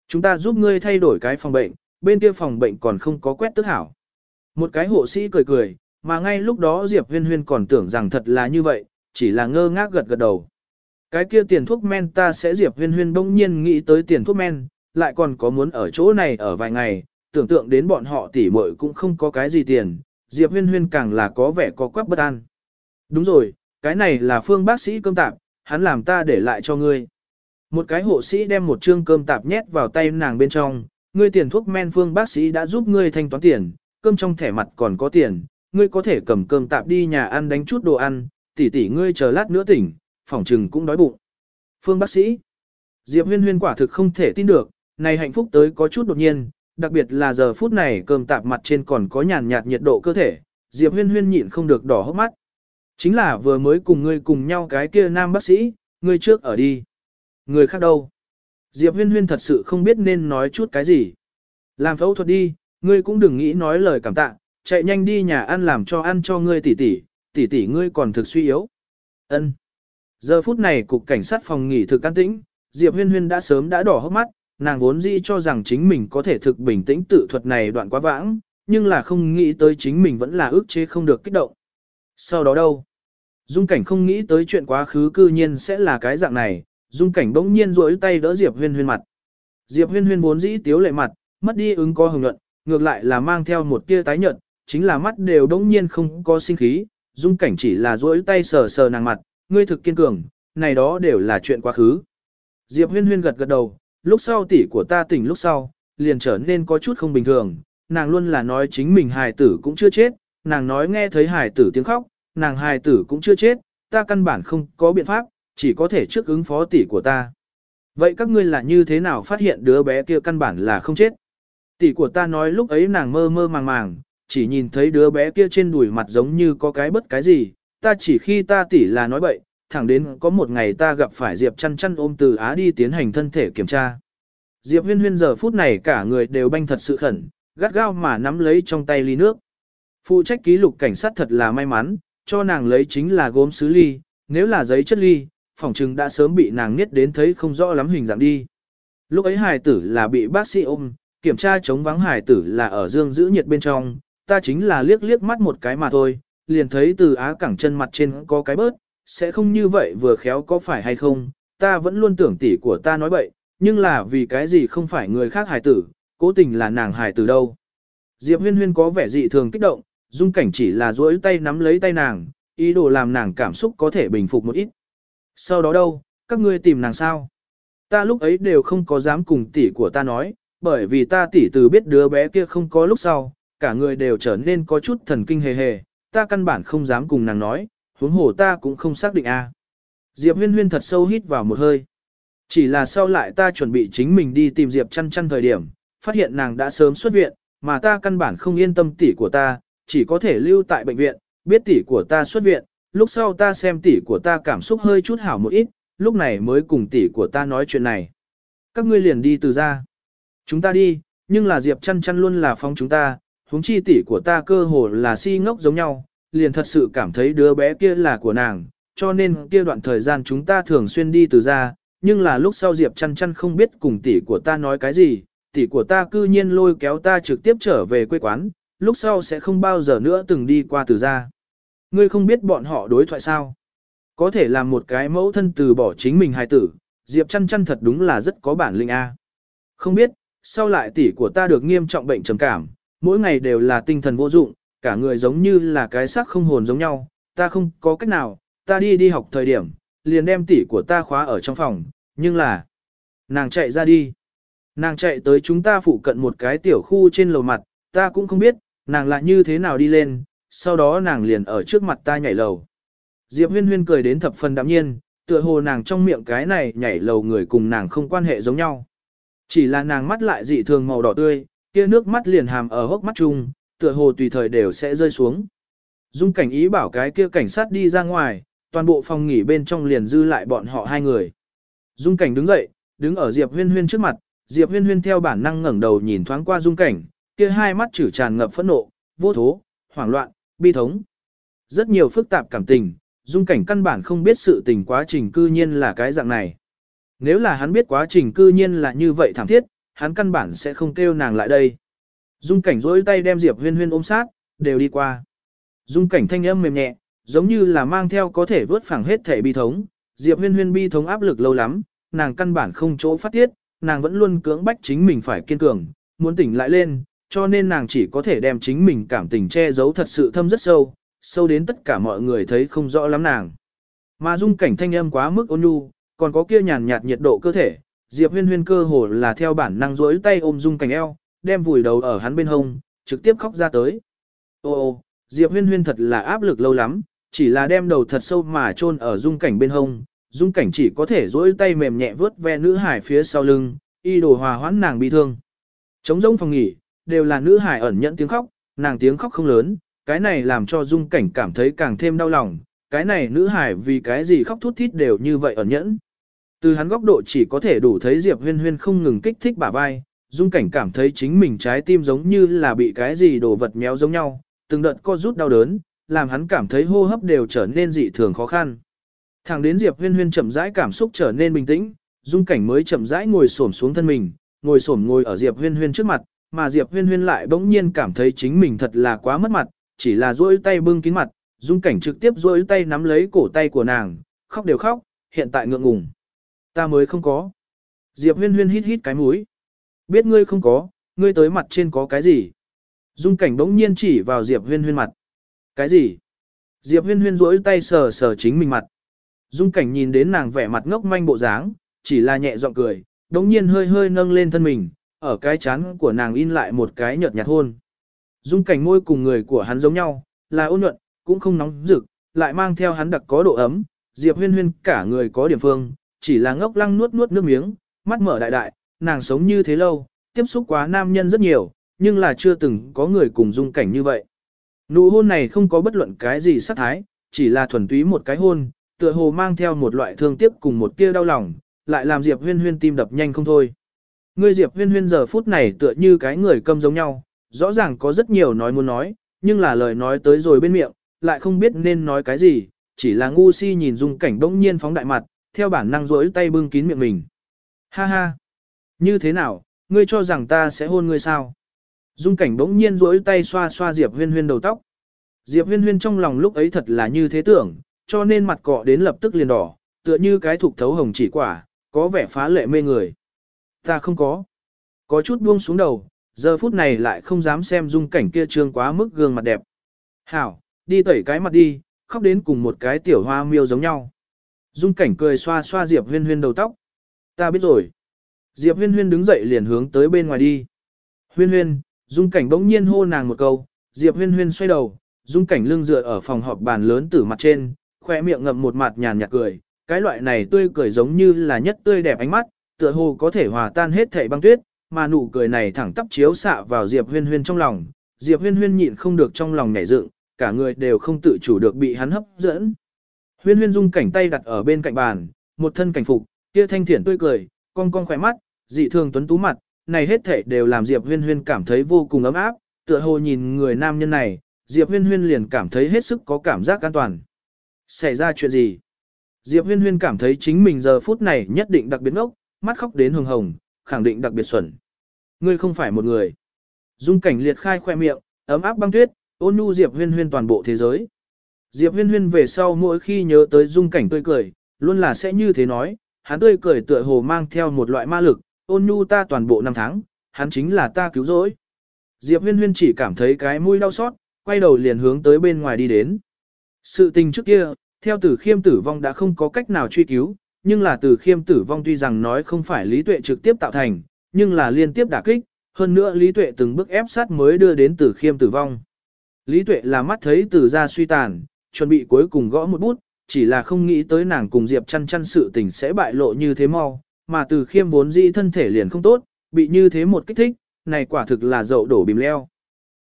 Chúng ta giúp ngươi thay đổi cái phòng bệnh, bên kia phòng bệnh còn không có quét tức hảo. Một cái hộ sĩ cười cười, mà ngay lúc đó Diệp Huyên Huyên còn tưởng rằng thật là như vậy, chỉ là ngơ ngác gật gật đầu. Cái kia tiền thuốc men ta sẽ Diệp Huyên Huyên bỗng nhiên nghĩ tới tiền thuốc men, lại còn có muốn ở chỗ này ở vài ngày, tưởng tượng đến bọn họ tỉ muội cũng không có cái gì tiền, Diệp Huyên Huyên càng là có vẻ có quắc bất an. Đúng rồi, cái này là phương bác sĩ cơm tạp, hắn làm ta để lại cho ngươi. Một cái hộ sĩ đem một trương cơm tạp nhét vào tay nàng bên trong, ngươi tiền thuốc men phương bác sĩ đã giúp ngươi thanh toán tiền, cơm trong thẻ mặt còn có tiền, ngươi có thể cầm cơm tạp đi nhà ăn đánh chút đồ ăn, tỷ tỷ ngươi chờ lát nữa tỉnh, phòng trừng cũng đói bụng. Phương bác sĩ, Diệp huyên huyên quả thực không thể tin được, này hạnh phúc tới có chút đột nhiên, đặc biệt là giờ phút này cơm tạp mặt trên còn có nhàn nhạt nhiệt độ cơ thể, Diệp huyên huyên nhịn không được đỏ hốc mắt. Chính là vừa mới cùng ngươi cùng nhau cái kia nam bác sĩ, ngươi trước ở đi. Người khác đâu? Diệp huyên huyên thật sự không biết nên nói chút cái gì. Làm phẫu thuật đi, ngươi cũng đừng nghĩ nói lời cảm tạ, chạy nhanh đi nhà ăn làm cho ăn cho ngươi tỷ tỷ, tỷ tỷ ngươi còn thực suy yếu. Ân. Giờ phút này cục cảnh sát phòng nghỉ thực an tĩnh, Diệp huyên huyên đã sớm đã đỏ hốc mắt, nàng vốn dĩ cho rằng chính mình có thể thực bình tĩnh tự thuật này đoạn quá vãng, nhưng là không nghĩ tới chính mình vẫn là ức chế không được kích động. Sau đó đâu? Dung cảnh không nghĩ tới chuyện quá khứ cư nhiên sẽ là cái dạng này, dung cảnh bỗng nhiên rỗi tay đỡ Diệp huyên huyên mặt. Diệp huyên huyên vốn dĩ tiếu lệ mặt, mất đi ứng có hồng nhuận, ngược lại là mang theo một tia tái nhợt, chính là mắt đều bỗng nhiên không có sinh khí, dung cảnh chỉ là rỗi tay sờ sờ nàng mặt, ngươi thực kiên cường, này đó đều là chuyện quá khứ. Diệp huyên huyên gật gật đầu, lúc sau tỷ của ta tỉnh lúc sau, liền trở nên có chút không bình thường, nàng luôn là nói chính mình hài tử cũng chưa chết, nàng nói nghe thấy hài tử tiếng khóc, nàng hài tử cũng chưa chết, ta căn bản không có biện pháp, chỉ có thể trước ứng phó tỷ của ta. Vậy các ngươi là như thế nào phát hiện đứa bé kia căn bản là không chết? Tỷ của ta nói lúc ấy nàng mơ mơ màng màng, chỉ nhìn thấy đứa bé kia trên đùi mặt giống như có cái bất cái gì, ta chỉ khi ta tỷ là nói bậy, thẳng đến có một ngày ta gặp phải Diệp chăn chăn ôm từ Á đi tiến hành thân thể kiểm tra. Diệp huyên huyên giờ phút này cả người đều banh thật sự khẩn, gắt gao mà nắm lấy trong tay ly nước. Phụ trách ký lục cảnh sát thật là may mắn, cho nàng lấy chính là gốm sứ ly, nếu là giấy chất ly, phòng trừng đã sớm bị nàng niết đến thấy không rõ lắm hình dạng đi. Lúc ấy hài tử là bị bác sĩ ôm, kiểm tra chống vắng hài tử là ở dương giữ nhiệt bên trong, ta chính là liếc liếc mắt một cái mà thôi, liền thấy từ á cẳng chân mặt trên có cái bớt, sẽ không như vậy vừa khéo có phải hay không, ta vẫn luôn tưởng tỷ của ta nói bậy, nhưng là vì cái gì không phải người khác hài tử, cố tình là nàng hài tử đâu. Diệp huyên huyên có vẻ dị thường kích động, dung cảnh chỉ là duỗi tay nắm lấy tay nàng, ý đồ làm nàng cảm xúc có thể bình phục một ít. Sau đó đâu, các ngươi tìm nàng sao? Ta lúc ấy đều không có dám cùng tỷ của ta nói, bởi vì ta tỷ từ biết đứa bé kia không có lúc sau, cả người đều trở nên có chút thần kinh hề hề, ta căn bản không dám cùng nàng nói, huống hồ ta cũng không xác định a. Diệp huyên huyên thật sâu hít vào một hơi. Chỉ là sau lại ta chuẩn bị chính mình đi tìm Diệp chăn chăn thời điểm, phát hiện nàng đã sớm xuất viện, mà ta căn bản không yên tâm tỷ của ta, chỉ có thể lưu tại bệnh viện, biết tỷ của ta xuất viện, lúc sau ta xem tỷ của ta cảm xúc hơi chút hảo một ít, lúc này mới cùng tỷ của ta nói chuyện này. Các ngươi liền đi từ ra. Chúng ta đi, nhưng là Diệp chăn chăn luôn là phong chúng ta, huống chi tỷ của ta cơ hồ là si ngốc giống nhau, liền thật sự cảm thấy đứa bé kia là của nàng, cho nên kia đoạn thời gian chúng ta thường xuyên đi từ ra, nhưng là lúc sau Diệp chăn chăn không biết cùng tỷ của ta nói cái gì, tỷ của ta cư nhiên lôi kéo ta trực tiếp trở về quê quán, lúc sau sẽ không bao giờ nữa từng đi qua từ ra. Ngươi không biết bọn họ đối thoại sao? Có thể làm một cái mẫu thân từ bỏ chính mình hài tử, Diệp chăn chăn thật đúng là rất có bản lĩnh A. Không biết, sau lại tỷ của ta được nghiêm trọng bệnh trầm cảm, mỗi ngày đều là tinh thần vô dụng, cả người giống như là cái xác không hồn giống nhau, ta không có cách nào, ta đi đi học thời điểm, liền đem tỷ của ta khóa ở trong phòng, nhưng là, nàng chạy ra đi. Nàng chạy tới chúng ta phụ cận một cái tiểu khu trên lầu mặt, ta cũng không biết, nàng lại như thế nào đi lên, sau đó nàng liền ở trước mặt ta nhảy lầu. Diệp huyên huyên cười đến thập phần đạm nhiên, tựa hồ nàng trong miệng cái này nhảy lầu người cùng nàng không quan hệ giống nhau. Chỉ là nàng mắt lại dị thường màu đỏ tươi, kia nước mắt liền hàm ở hốc mắt chung, tựa hồ tùy thời đều sẽ rơi xuống. Dung cảnh ý bảo cái kia cảnh sát đi ra ngoài, toàn bộ phòng nghỉ bên trong liền dư lại bọn họ hai người. Dung cảnh đứng dậy, đứng ở Diệp huyên huyên trước mặt, Diệp huyên huyên theo bản năng ngẩng đầu nhìn thoáng qua dung cảnh, kia hai mắt chử tràn ngập phẫn nộ, vô thố, hoảng loạn, bi thống. Rất nhiều phức tạp cảm tình, dung cảnh căn bản không biết sự tình quá trình cư nhiên là cái dạng này. Nếu là hắn biết quá trình cư nhiên là như vậy thảm thiết, hắn căn bản sẽ không kêu nàng lại đây. Dung cảnh rỗi tay đem Diệp huyên huyên ôm sát, đều đi qua. Dung cảnh thanh âm mềm nhẹ, giống như là mang theo có thể vớt phẳng hết thể bi thống. Diệp huyên huyên bi thống áp lực lâu lắm, nàng căn bản không chỗ phát tiết, nàng vẫn luôn cưỡng bách chính mình phải kiên cường, muốn tỉnh lại lên, cho nên nàng chỉ có thể đem chính mình cảm tình che giấu thật sự thâm rất sâu, sâu đến tất cả mọi người thấy không rõ lắm nàng. Mà dung cảnh thanh âm quá mức ôn nhu, còn có kia nhàn nhạt nhiệt độ cơ thể, Diệp Huyên Huyên cơ hồ là theo bản năng duỗi tay ôm dung cảnh eo, đem vùi đầu ở hắn bên hông, trực tiếp khóc ra tới. Ô ô, Diệp Huyên Huyên thật là áp lực lâu lắm, chỉ là đem đầu thật sâu mà chôn ở dung cảnh bên hông, dung cảnh chỉ có thể duỗi tay mềm nhẹ vớt ve nữ hải phía sau lưng, y đồ hòa hoãn nàng bị thương. Trống rỗng phòng nghỉ, đều là nữ hải ẩn nhẫn tiếng khóc, nàng tiếng khóc không lớn, cái này làm cho dung cảnh cảm thấy càng thêm đau lòng, cái này nữ hải vì cái gì khóc thút thít đều như vậy ẩn nhẫn. Từ hắn góc độ chỉ có thể đủ thấy Diệp Huyên Huyên không ngừng kích thích bả vai, dung cảnh cảm thấy chính mình trái tim giống như là bị cái gì đồ vật méo giống nhau, từng đợt co rút đau đớn, làm hắn cảm thấy hô hấp đều trở nên dị thường khó khăn. Thẳng đến Diệp Huyên Huyên chậm rãi cảm xúc trở nên bình tĩnh, dung cảnh mới chậm rãi ngồi xổm xuống thân mình, ngồi xổm ngồi ở Diệp Huyên Huyên trước mặt, mà Diệp Huyên Huyên lại bỗng nhiên cảm thấy chính mình thật là quá mất mặt, chỉ là duỗi tay bưng kín mặt, dung cảnh trực tiếp duỗi tay nắm lấy cổ tay của nàng, khóc đều khóc, hiện tại ngượng ngùng. Ta mới không có. Diệp Huyên Huyên hít hít cái mũi. Biết ngươi không có, ngươi tới mặt trên có cái gì? Dung cảnh bỗng nhiên chỉ vào Diệp Huyên Huyên mặt. Cái gì? Diệp Huyên Huyên duỗi tay sờ sờ chính mình mặt. Dung cảnh nhìn đến nàng vẻ mặt ngốc manh bộ dáng, chỉ là nhẹ giọng cười, bỗng nhiên hơi hơi nâng lên thân mình, ở cái chán của nàng in lại một cái nhợt nhạt hôn. Dung cảnh môi cùng người của hắn giống nhau, là ôn nhuận, cũng không nóng rực, lại mang theo hắn đặc có độ ấm, Diệp huyên huyên cả người có điểm phương, chỉ là ngốc lăng nuốt nuốt nước miếng, mắt mở đại đại, nàng sống như thế lâu, tiếp xúc quá nam nhân rất nhiều, nhưng là chưa từng có người cùng dung cảnh như vậy. Nụ hôn này không có bất luận cái gì sắc thái, chỉ là thuần túy một cái hôn, tựa hồ mang theo một loại thương tiếc cùng một tia đau lòng, lại làm Diệp Huyên Huyên tim đập nhanh không thôi. Ngươi Diệp Huyên Huyên giờ phút này tựa như cái người câm giống nhau, rõ ràng có rất nhiều nói muốn nói, nhưng là lời nói tới rồi bên miệng, lại không biết nên nói cái gì, chỉ là ngu si nhìn dung cảnh bỗng nhiên phóng đại mặt, theo bản năng rỗi tay bưng kín miệng mình. Ha ha! Như thế nào, ngươi cho rằng ta sẽ hôn ngươi sao? Dung cảnh bỗng nhiên rỗi tay xoa xoa Diệp Huyên Huyên đầu tóc. Diệp Huyên Huyên trong lòng lúc ấy thật là như thế tưởng, cho nên mặt cọ đến lập tức liền đỏ, tựa như cái thục thấu hồng chỉ quả, có vẻ phá lệ mê người. Ta không có. Có chút buông xuống đầu, giờ phút này lại không dám xem dung cảnh kia trương quá mức gương mặt đẹp. Hảo, đi tẩy cái mặt đi, khóc đến cùng một cái tiểu hoa miêu giống nhau. Dung cảnh cười xoa xoa Diệp huyên huyên đầu tóc. Ta biết rồi. Diệp huyên huyên đứng dậy liền hướng tới bên ngoài đi. Huyên huyên, dung cảnh bỗng nhiên hô nàng một câu, Diệp huyên huyên xoay đầu, dung cảnh lưng dựa ở phòng họp bàn lớn từ mặt trên, khoe miệng ngậm một mặt nhàn nhạt cười, cái loại này tươi cười giống như là nhất tươi đẹp ánh mắt, tựa hồ có thể hòa tan hết thảy băng tuyết, mà nụ cười này thẳng tắp chiếu xạ vào Diệp Huyên Huyên trong lòng, Diệp Huyên Huyên nhịn không được trong lòng nhảy dựng, cả người đều không tự chủ được bị hắn hấp dẫn. Huyên Huyên dung cảnh tay đặt ở bên cạnh bàn, một thân cảnh phục, kia thanh thiện tươi cười, cong cong khỏe mắt, dị thường tuấn tú mặt, này hết thảy đều làm Diệp Huyên Huyên cảm thấy vô cùng ấm áp, tựa hồ nhìn người nam nhân này, Diệp Huyên Huyên liền cảm thấy hết sức có cảm giác an toàn. Xảy ra chuyện gì? Diệp Huyên Huyên cảm thấy chính mình giờ phút này nhất định đặc biệt ngốc, mắt khóc đến hồng hồng, khẳng định đặc biệt xuẩn. Ngươi không phải một người. Dung cảnh liệt khai khoe miệng, ấm áp băng tuyết, ôn nhu Diệp Huyên Huyên toàn bộ thế giới. Diệp Huyên Huyên về sau mỗi khi nhớ tới dung cảnh tươi cười, luôn là sẽ như thế nói, hắn tươi cười tựa hồ mang theo một loại ma lực, ôn nhu ta toàn bộ năm tháng, hắn chính là ta cứu rỗi. Diệp Huyên Huyên chỉ cảm thấy cái mũi đau xót, quay đầu liền hướng tới bên ngoài đi đến. Sự tình trước kia, Theo tử khiêm tử vong đã không có cách nào truy cứu, nhưng là tử khiêm tử vong tuy rằng nói không phải lý tuệ trực tiếp tạo thành, nhưng là liên tiếp đả kích, hơn nữa lý tuệ từng bước ép sát mới đưa đến tử khiêm tử vong. Lý tuệ là mắt thấy tử ra suy tàn, chuẩn bị cuối cùng gõ một bút, chỉ là không nghĩ tới nàng cùng Diệp chăn chăn sự tình sẽ bại lộ như thế mau, mà từ khiêm vốn dĩ thân thể liền không tốt, bị như thế một kích thích, này quả thực là dậu đổ bìm leo.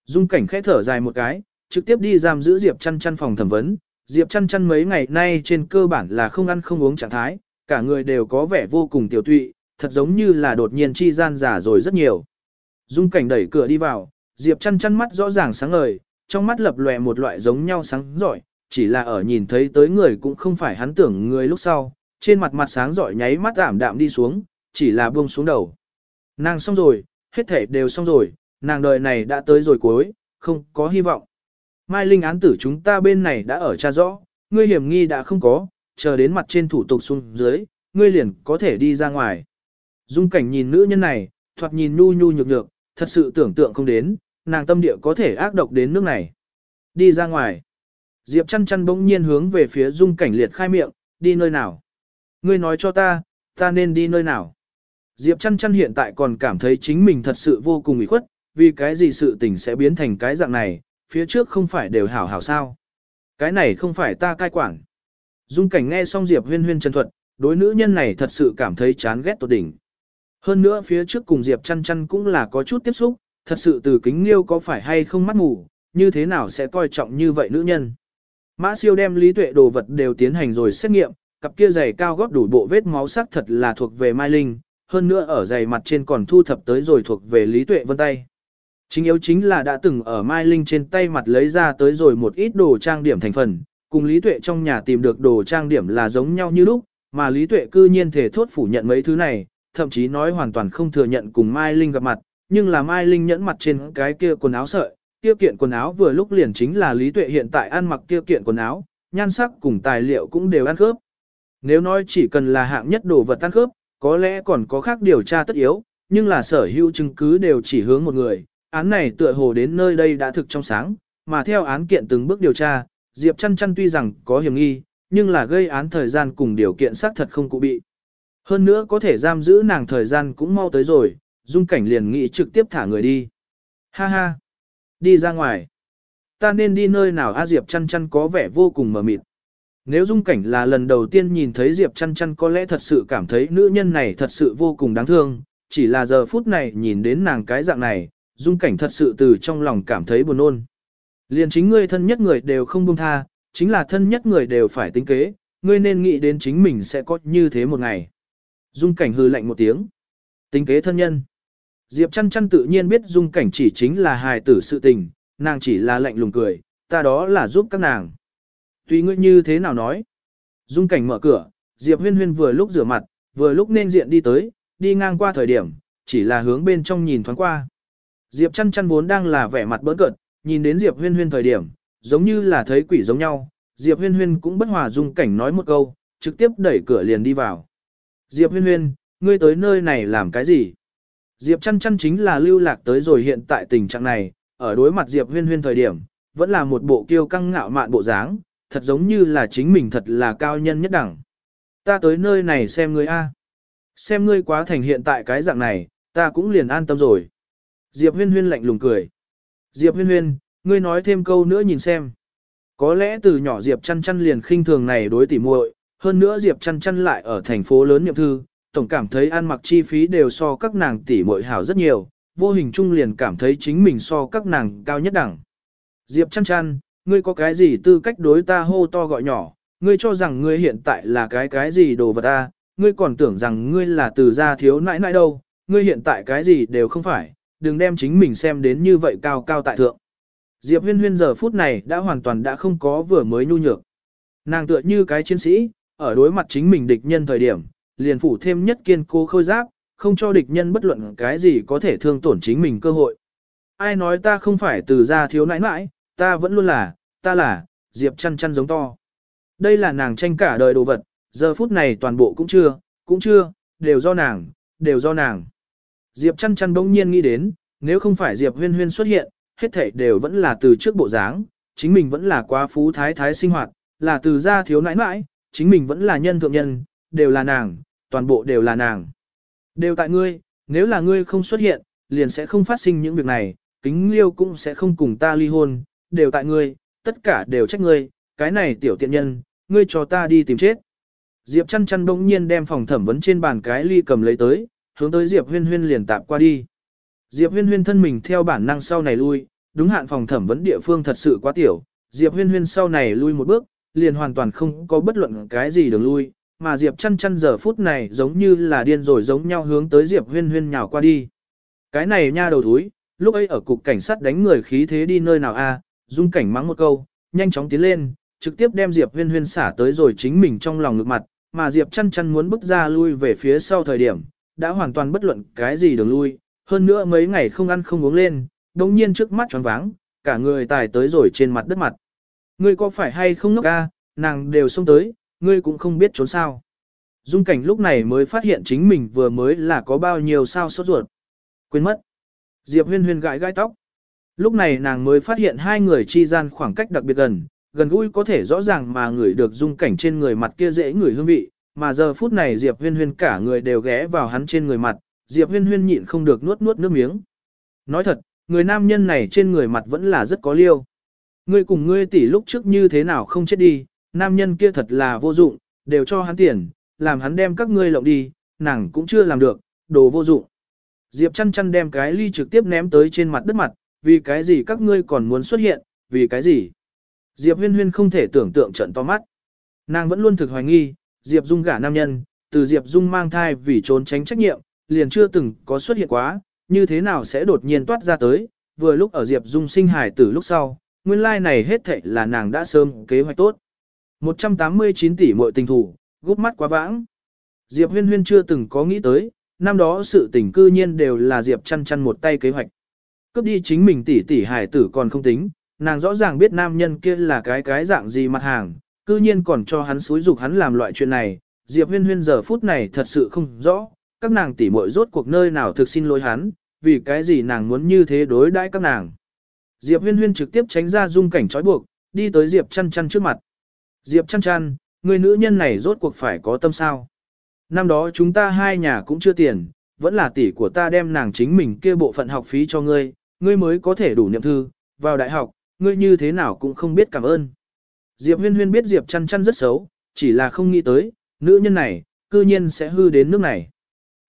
Dung cảnh khẽ thở dài một cái, trực tiếp đi giam giữ Diệp chăn chăn phòng thẩm vấn. Diệp chăn chăn mấy ngày nay trên cơ bản là không ăn không uống trạng thái, cả người đều có vẻ vô cùng tiểu tụy, thật giống như là đột nhiên chi gian giả rồi rất nhiều. Dung cảnh đẩy cửa đi vào, Diệp chăn chăn mắt rõ ràng sáng ngời, trong mắt lập lòe một loại giống nhau sáng giỏi, chỉ là ở nhìn thấy tới người cũng không phải hắn tưởng người lúc sau, trên mặt mặt sáng giỏi nháy mắt ảm đạm đi xuống, chỉ là buông xuống đầu. Nàng xong rồi, hết thể đều xong rồi, nàng đời này đã tới rồi cuối, không có hy vọng. Mai Linh án tử chúng ta bên này đã ở tra rõ, ngươi hiểm nghi đã không có, chờ đến mặt trên thủ tục xuống dưới, ngươi liền có thể đi ra ngoài. Dung cảnh nhìn nữ nhân này, thoạt nhìn nhu nhu nhược nhược, thật sự tưởng tượng không đến, nàng tâm địa có thể ác độc đến nước này. Đi ra ngoài. Diệp chăn chăn bỗng nhiên hướng về phía dung cảnh liệt khai miệng, đi nơi nào? Ngươi nói cho ta, ta nên đi nơi nào? Diệp chăn chăn hiện tại còn cảm thấy chính mình thật sự vô cùng ủy khuất, vì cái gì sự tình sẽ biến thành cái dạng này, phía trước không phải đều hảo hảo sao. Cái này không phải ta cai quản. Dung cảnh nghe xong Diệp huyên huyên chân thuật, đối nữ nhân này thật sự cảm thấy chán ghét tột đỉnh. Hơn nữa phía trước cùng Diệp chăn chăn cũng là có chút tiếp xúc, thật sự từ kính liêu có phải hay không mắt ngủ, như thế nào sẽ coi trọng như vậy nữ nhân. Mã siêu đem lý tuệ đồ vật đều tiến hành rồi xét nghiệm, cặp kia giày cao gót đủ bộ vết máu sắc thật là thuộc về Mai Linh, hơn nữa ở giày mặt trên còn thu thập tới rồi thuộc về lý tuệ vân tay. Chính yếu chính là đã từng ở Mai Linh trên tay mặt lấy ra tới rồi một ít đồ trang điểm thành phần, cùng lý tuệ trong nhà tìm được đồ trang điểm là giống nhau như lúc, mà lý tuệ cư nhiên thể thốt phủ nhận mấy thứ này, thậm chí nói hoàn toàn không thừa nhận cùng Mai Linh gặp mặt, nhưng là Mai Linh nhẫn mặt trên cái kia quần áo sợi, kia kiện quần áo vừa lúc liền chính là Lý Tuệ hiện tại ăn mặc kia kiện quần áo, nhan sắc cùng tài liệu cũng đều ăn khớp. Nếu nói chỉ cần là hạng nhất đồ vật ăn khớp, có lẽ còn có khác điều tra tất yếu, nhưng là sở hữu chứng cứ đều chỉ hướng một người, án này tựa hồ đến nơi đây đã thực trong sáng, mà theo án kiện từng bước điều tra, Diệp Chăn Chăn tuy rằng có hiểm nghi, nhưng là gây án thời gian cùng điều kiện xác thật không cụ bị. Hơn nữa có thể giam giữ nàng thời gian cũng mau tới rồi, dung cảnh liền nghĩ trực tiếp thả người đi. Ha ha! Đi ra ngoài. Ta nên đi nơi nào A Diệp chăn chăn có vẻ vô cùng mờ mịt. Nếu dung cảnh là lần đầu tiên nhìn thấy Diệp chăn chăn có lẽ thật sự cảm thấy nữ nhân này thật sự vô cùng đáng thương, chỉ là giờ phút này nhìn đến nàng cái dạng này, dung cảnh thật sự từ trong lòng cảm thấy buồn ôn. Liền chính ngươi thân nhất người đều không buông tha, chính là thân nhất người đều phải tính kế, ngươi nên nghĩ đến chính mình sẽ có như thế một ngày. Dung cảnh hư lạnh một tiếng. Tính kế thân nhân. Diệp chăn chăn tự nhiên biết dung cảnh chỉ chính là hài tử sự tình, nàng chỉ là lạnh lùng cười, ta đó là giúp các nàng. Tùy ngươi như thế nào nói. Dung cảnh mở cửa, Diệp huyên huyên vừa lúc rửa mặt, vừa lúc nên diện đi tới, đi ngang qua thời điểm, chỉ là hướng bên trong nhìn thoáng qua. Diệp chăn chăn vốn đang là vẻ mặt bỡn cợt, nhìn đến Diệp huyên huyên thời điểm, giống như là thấy quỷ giống nhau. Diệp huyên huyên cũng bất hòa dung cảnh nói một câu, trực tiếp đẩy cửa liền đi vào. Diệp huyên huyên, ngươi tới nơi này làm cái gì? Diệp chăn chăn chính là lưu lạc tới rồi hiện tại tình trạng này, ở đối mặt Diệp huyên huyên thời điểm, vẫn là một bộ kiêu căng ngạo mạn bộ dáng, thật giống như là chính mình thật là cao nhân nhất đẳng. Ta tới nơi này xem ngươi a, Xem ngươi quá thành hiện tại cái dạng này, ta cũng liền an tâm rồi. Diệp huyên huyên lạnh lùng cười. Diệp huyên huyên, ngươi nói thêm câu nữa nhìn xem. Có lẽ từ nhỏ Diệp chăn chăn liền khinh thường này đối tỉ muội, hơn nữa Diệp chăn chăn lại ở thành phố lớn niệm thư, tổng cảm thấy ăn mặc chi phí đều so các nàng tỷ muội hảo rất nhiều, vô hình chung liền cảm thấy chính mình so các nàng cao nhất đẳng. Diệp chăn chăn, ngươi có cái gì tư cách đối ta hô to gọi nhỏ, ngươi cho rằng ngươi hiện tại là cái cái gì đồ vật ta, ngươi còn tưởng rằng ngươi là từ gia thiếu nãi nãi đâu, ngươi hiện tại cái gì đều không phải, đừng đem chính mình xem đến như vậy cao cao tại thượng. Diệp huyên huyên giờ phút này đã hoàn toàn đã không có vừa mới nhu nhược. Nàng tựa như cái chiến sĩ, ở đối mặt chính mình địch nhân thời điểm, liền phủ thêm nhất kiên cố khôi giáp, không cho địch nhân bất luận cái gì có thể thương tổn chính mình cơ hội. Ai nói ta không phải từ gia thiếu nãi nãi, ta vẫn luôn là, ta là, Diệp chăn chăn giống to. Đây là nàng tranh cả đời đồ vật, giờ phút này toàn bộ cũng chưa, cũng chưa, đều do nàng, đều do nàng. Diệp chăn chăn bỗng nhiên nghĩ đến, nếu không phải Diệp huyên huyên xuất hiện, hết thảy đều vẫn là từ trước bộ dáng, chính mình vẫn là quá phú thái thái sinh hoạt, là từ gia thiếu nãi nãi, chính mình vẫn là nhân thượng nhân, đều là nàng, toàn bộ đều là nàng. Đều tại ngươi, nếu là ngươi không xuất hiện, liền sẽ không phát sinh những việc này, kính liêu cũng sẽ không cùng ta ly hôn, đều tại ngươi, tất cả đều trách ngươi, cái này tiểu tiện nhân, ngươi cho ta đi tìm chết. Diệp chăn chăn bỗng nhiên đem phòng thẩm vấn trên bàn cái ly cầm lấy tới, hướng tới Diệp huyên huyên liền tạp qua đi. Diệp huyên huyên thân mình theo bản năng sau này lui, đúng hạn phòng thẩm vấn địa phương thật sự quá tiểu, Diệp huyên huyên sau này lui một bước, liền hoàn toàn không có bất luận cái gì đường lui, mà Diệp chăn chăn giờ phút này giống như là điên rồi giống nhau hướng tới Diệp huyên huyên nhào qua đi. Cái này nha đầu thúi, lúc ấy ở cục cảnh sát đánh người khí thế đi nơi nào a? dung cảnh mắng một câu, nhanh chóng tiến lên, trực tiếp đem Diệp huyên huyên xả tới rồi chính mình trong lòng ngực mặt, mà Diệp chăn chăn muốn bước ra lui về phía sau thời điểm, đã hoàn toàn bất luận cái gì đường lui, hơn nữa mấy ngày không ăn không uống lên, đồng nhiên trước mắt tròn váng, cả người tài tới rồi trên mặt đất mặt. Ngươi có phải hay không ngốc ca, nàng đều xông tới, ngươi cũng không biết trốn sao. Dung cảnh lúc này mới phát hiện chính mình vừa mới là có bao nhiêu sao sốt ruột. Quên mất. Diệp huyên huyên gãi gai tóc. Lúc này nàng mới phát hiện hai người chi gian khoảng cách đặc biệt gần, gần gũi có thể rõ ràng mà ngửi được dung cảnh trên người mặt kia dễ ngửi hương vị, mà giờ phút này Diệp huyên huyên cả người đều ghé vào hắn trên người mặt, Diệp huyên huyên nhịn không được nuốt nuốt nước miếng. Nói thật, người nam nhân này trên người mặt vẫn là rất có liêu. Ngươi cùng ngươi tỷ lúc trước như thế nào không chết đi, nam nhân kia thật là vô dụng, đều cho hắn tiền, làm hắn đem các ngươi lộng đi, nàng cũng chưa làm được, đồ vô dụng. Diệp chăn chăn đem cái ly trực tiếp ném tới trên mặt đất mặt, vì cái gì các ngươi còn muốn xuất hiện, vì cái gì. Diệp huyên huyên không thể tưởng tượng trận to mắt. Nàng vẫn luôn thực hoài nghi, Diệp Dung gả nam nhân, từ Diệp Dung mang thai vì trốn tránh trách nhiệm, liền chưa từng có xuất hiện quá, như thế nào sẽ đột nhiên toát ra tới, vừa lúc ở Diệp Dung sinh hải tử lúc sau, nguyên lai like này hết thảy là nàng đã sớm kế hoạch tốt. 189 tỷ mọi tình thủ, gút mắt quá vãng. Diệp huyên huyên chưa từng có nghĩ tới, năm đó sự tình cư nhiên đều là Diệp chăn chăn một tay kế hoạch. Cướp đi chính mình tỷ tỷ hải tử còn không tính, nàng rõ ràng biết nam nhân kia là cái cái dạng gì mặt hàng, cư nhiên còn cho hắn xúi dục hắn làm loại chuyện này. Diệp huyên huyên giờ phút này thật sự không rõ, các nàng tỷ muội rốt cuộc nơi nào thực xin lỗi hắn, vì cái gì nàng muốn như thế đối đãi các nàng. Diệp huyên huyên trực tiếp tránh ra dung cảnh trói buộc, đi tới Diệp chăn chăn trước mặt. Diệp chăn chăn, người nữ nhân này rốt cuộc phải có tâm sao. Năm đó chúng ta hai nhà cũng chưa tiền, vẫn là tỷ của ta đem nàng chính mình kia bộ phận học phí cho ngươi, ngươi mới có thể đủ niệm thư, vào đại học, ngươi như thế nào cũng không biết cảm ơn. Diệp huyên huyên biết Diệp chăn chăn rất xấu, chỉ là không nghĩ tới, nữ nhân này, cư nhiên sẽ hư đến nước này.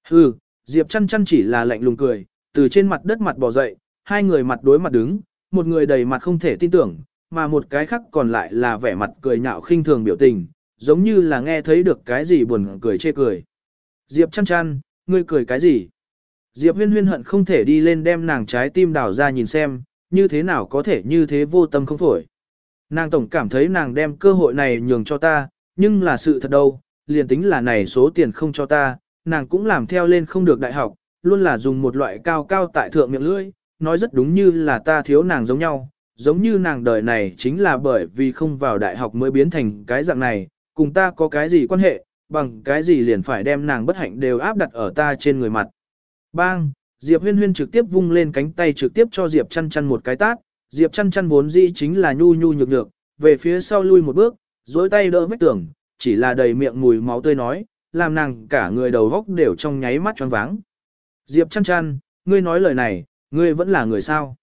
Hư, Diệp chăn chăn chỉ là lạnh lùng cười, từ trên mặt đất mặt bò dậy, hai người mặt đối mặt đứng, một người đầy mặt không thể tin tưởng, mà một cái khác còn lại là vẻ mặt cười nhạo khinh thường biểu tình, giống như là nghe thấy được cái gì buồn cười chê cười. Diệp chăn chăn, ngươi cười cái gì? Diệp huyên huyên hận không thể đi lên đem nàng trái tim đào ra nhìn xem, như thế nào có thể như thế vô tâm không phổi. Nàng tổng cảm thấy nàng đem cơ hội này nhường cho ta, nhưng là sự thật đâu, liền tính là này số tiền không cho ta, nàng cũng làm theo lên không được đại học, luôn là dùng một loại cao cao tại thượng miệng lưỡi, nói rất đúng như là ta thiếu nàng giống nhau, giống như nàng đời này chính là bởi vì không vào đại học mới biến thành cái dạng này, cùng ta có cái gì quan hệ, bằng cái gì liền phải đem nàng bất hạnh đều áp đặt ở ta trên người mặt. Bang, Diệp huyên huyên trực tiếp vung lên cánh tay trực tiếp cho Diệp chăn chăn một cái tát, Diệp chăn chăn vốn dĩ chính là nhu nhu nhược nhược, về phía sau lui một bước, dối tay đỡ vết tường, chỉ là đầy miệng mùi máu tươi nói, làm nàng cả người đầu góc đều trong nháy mắt choáng váng. Diệp chăn chăn, ngươi nói lời này, ngươi vẫn là người sao?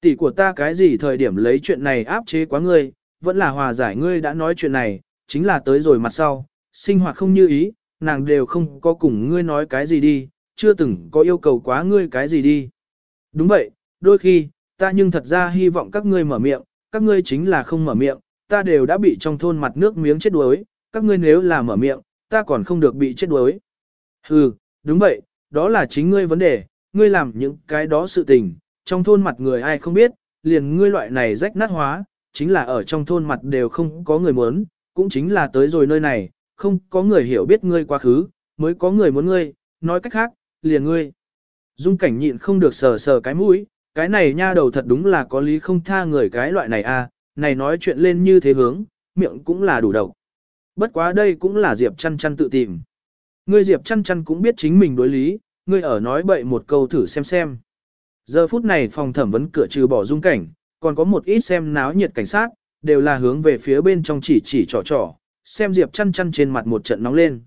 Tỷ của ta cái gì thời điểm lấy chuyện này áp chế quá ngươi, vẫn là hòa giải ngươi đã nói chuyện này, chính là tới rồi mặt sau, sinh hoạt không như ý, nàng đều không có cùng ngươi nói cái gì đi, chưa từng có yêu cầu quá ngươi cái gì đi. Đúng vậy, đôi khi, ta nhưng thật ra hy vọng các ngươi mở miệng, các ngươi chính là không mở miệng, ta đều đã bị trong thôn mặt nước miếng chết đuối, các ngươi nếu là mở miệng, ta còn không được bị chết đuối. Hừ, đúng vậy, đó là chính ngươi vấn đề, ngươi làm những cái đó sự tình, trong thôn mặt người ai không biết, liền ngươi loại này rách nát hóa, chính là ở trong thôn mặt đều không có người muốn, cũng chính là tới rồi nơi này, không có người hiểu biết ngươi quá khứ, mới có người muốn ngươi, nói cách khác, liền ngươi. Dung cảnh nhịn không được sờ sờ cái mũi, cái này nha đầu thật đúng là có lý không tha người cái loại này a, à, này nói chuyện lên như thế hướng, miệng cũng là đủ độc. Bất quá đây cũng là Diệp chăn chăn tự tìm. Ngươi Diệp chăn chăn cũng biết chính mình đối lý, ngươi ở nói bậy một câu thử xem xem. Giờ phút này phòng thẩm vấn cửa trừ bỏ dung cảnh, còn có một ít xem náo nhiệt cảnh sát, đều là hướng về phía bên trong chỉ chỉ trò trò, xem Diệp chăn chăn trên mặt một trận nóng lên.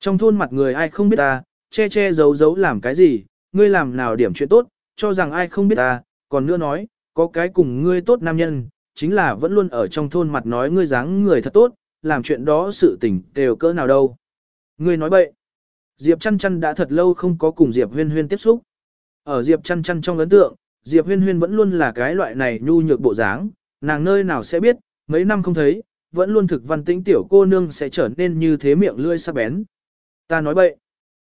Trong thôn mặt người ai không biết ta, che che giấu giấu làm cái gì, ngươi làm nào điểm chuyện tốt, cho rằng ai không biết ta, còn nữa nói, có cái cùng ngươi tốt nam nhân, chính là vẫn luôn ở trong thôn mặt nói ngươi dáng người thật tốt, làm chuyện đó sự tình đều cỡ nào đâu. Ngươi nói bậy. Diệp chăn chăn đã thật lâu không có cùng Diệp huyên huyên tiếp xúc. Ở Diệp chăn chăn trong ấn tượng, Diệp huyên huyên vẫn luôn là cái loại này nhu nhược bộ dáng, nàng nơi nào sẽ biết, mấy năm không thấy, vẫn luôn thực văn tĩnh tiểu cô nương sẽ trở nên như thế miệng lươi sắc bén. Ta nói bậy.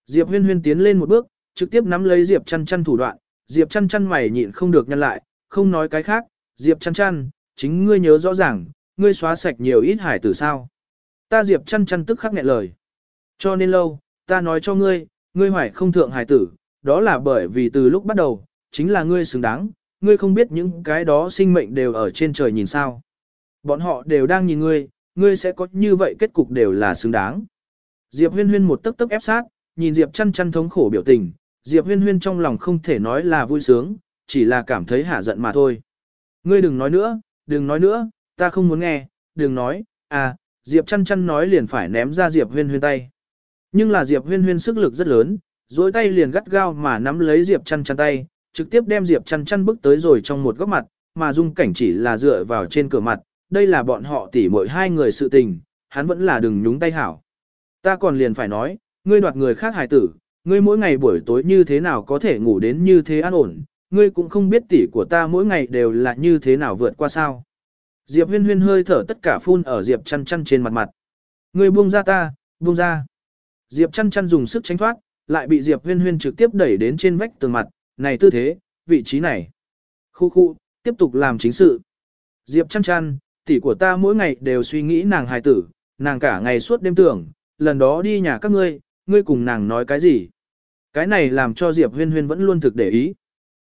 Diệp huyên huyên tiến lên một bước, trực tiếp nắm lấy Diệp chăn chăn thủ đoạn, Diệp chăn chăn mày nhịn không được nhăn lại, không nói cái khác, Diệp chăn chăn, chính ngươi nhớ rõ ràng, ngươi xóa sạch nhiều ít hải tử sao. Ta Diệp chăn chăn tức khắc nghẹn lời. Cho nên lâu, ta nói cho ngươi, ngươi hoài không thượng hải tử, đó là bởi vì từ lúc bắt đầu, chính là ngươi xứng đáng, ngươi không biết những cái đó sinh mệnh đều ở trên trời nhìn sao. Bọn họ đều đang nhìn ngươi, ngươi sẽ có như vậy kết cục đều là xứng đáng. Diệp huyên huyên một tức tức ép sát, nhìn Diệp chăn chăn thống khổ biểu tình, Diệp huyên huyên trong lòng không thể nói là vui sướng, chỉ là cảm thấy hả giận mà thôi. Ngươi đừng nói nữa, đừng nói nữa, ta không muốn nghe, đừng nói, à, Diệp chăn chăn nói liền phải ném ra Diệp huyên huyên tay. Nhưng là Diệp huyên huyên sức lực rất lớn, dối tay liền gắt gao mà nắm lấy Diệp chăn chăn tay, trực tiếp đem Diệp chăn chăn bước tới rồi trong một góc mặt, mà dung cảnh chỉ là dựa vào trên cửa mặt, đây là bọn họ tỉ mỗi hai người sự tình, hắn vẫn là đừng nhúng tay hảo. Ta còn liền phải nói, ngươi đoạt người khác hài tử, ngươi mỗi ngày buổi tối như thế nào có thể ngủ đến như thế an ổn, ngươi cũng không biết tỷ của ta mỗi ngày đều là như thế nào vượt qua sao. Diệp huyên huyên hơi thở tất cả phun ở Diệp chăn chăn trên mặt mặt. Ngươi buông ra ta, buông ra. Diệp chăn chăn dùng sức tránh thoát, lại bị Diệp huyên huyên trực tiếp đẩy đến trên vách tường mặt, này tư thế, vị trí này. Khu khu, tiếp tục làm chính sự. Diệp chăn chăn, tỷ của ta mỗi ngày đều suy nghĩ nàng hài tử, nàng cả ngày suốt đêm tưởng, lần đó đi nhà các ngươi, ngươi cùng nàng nói cái gì. Cái này làm cho Diệp huyên huyên vẫn luôn thực để ý.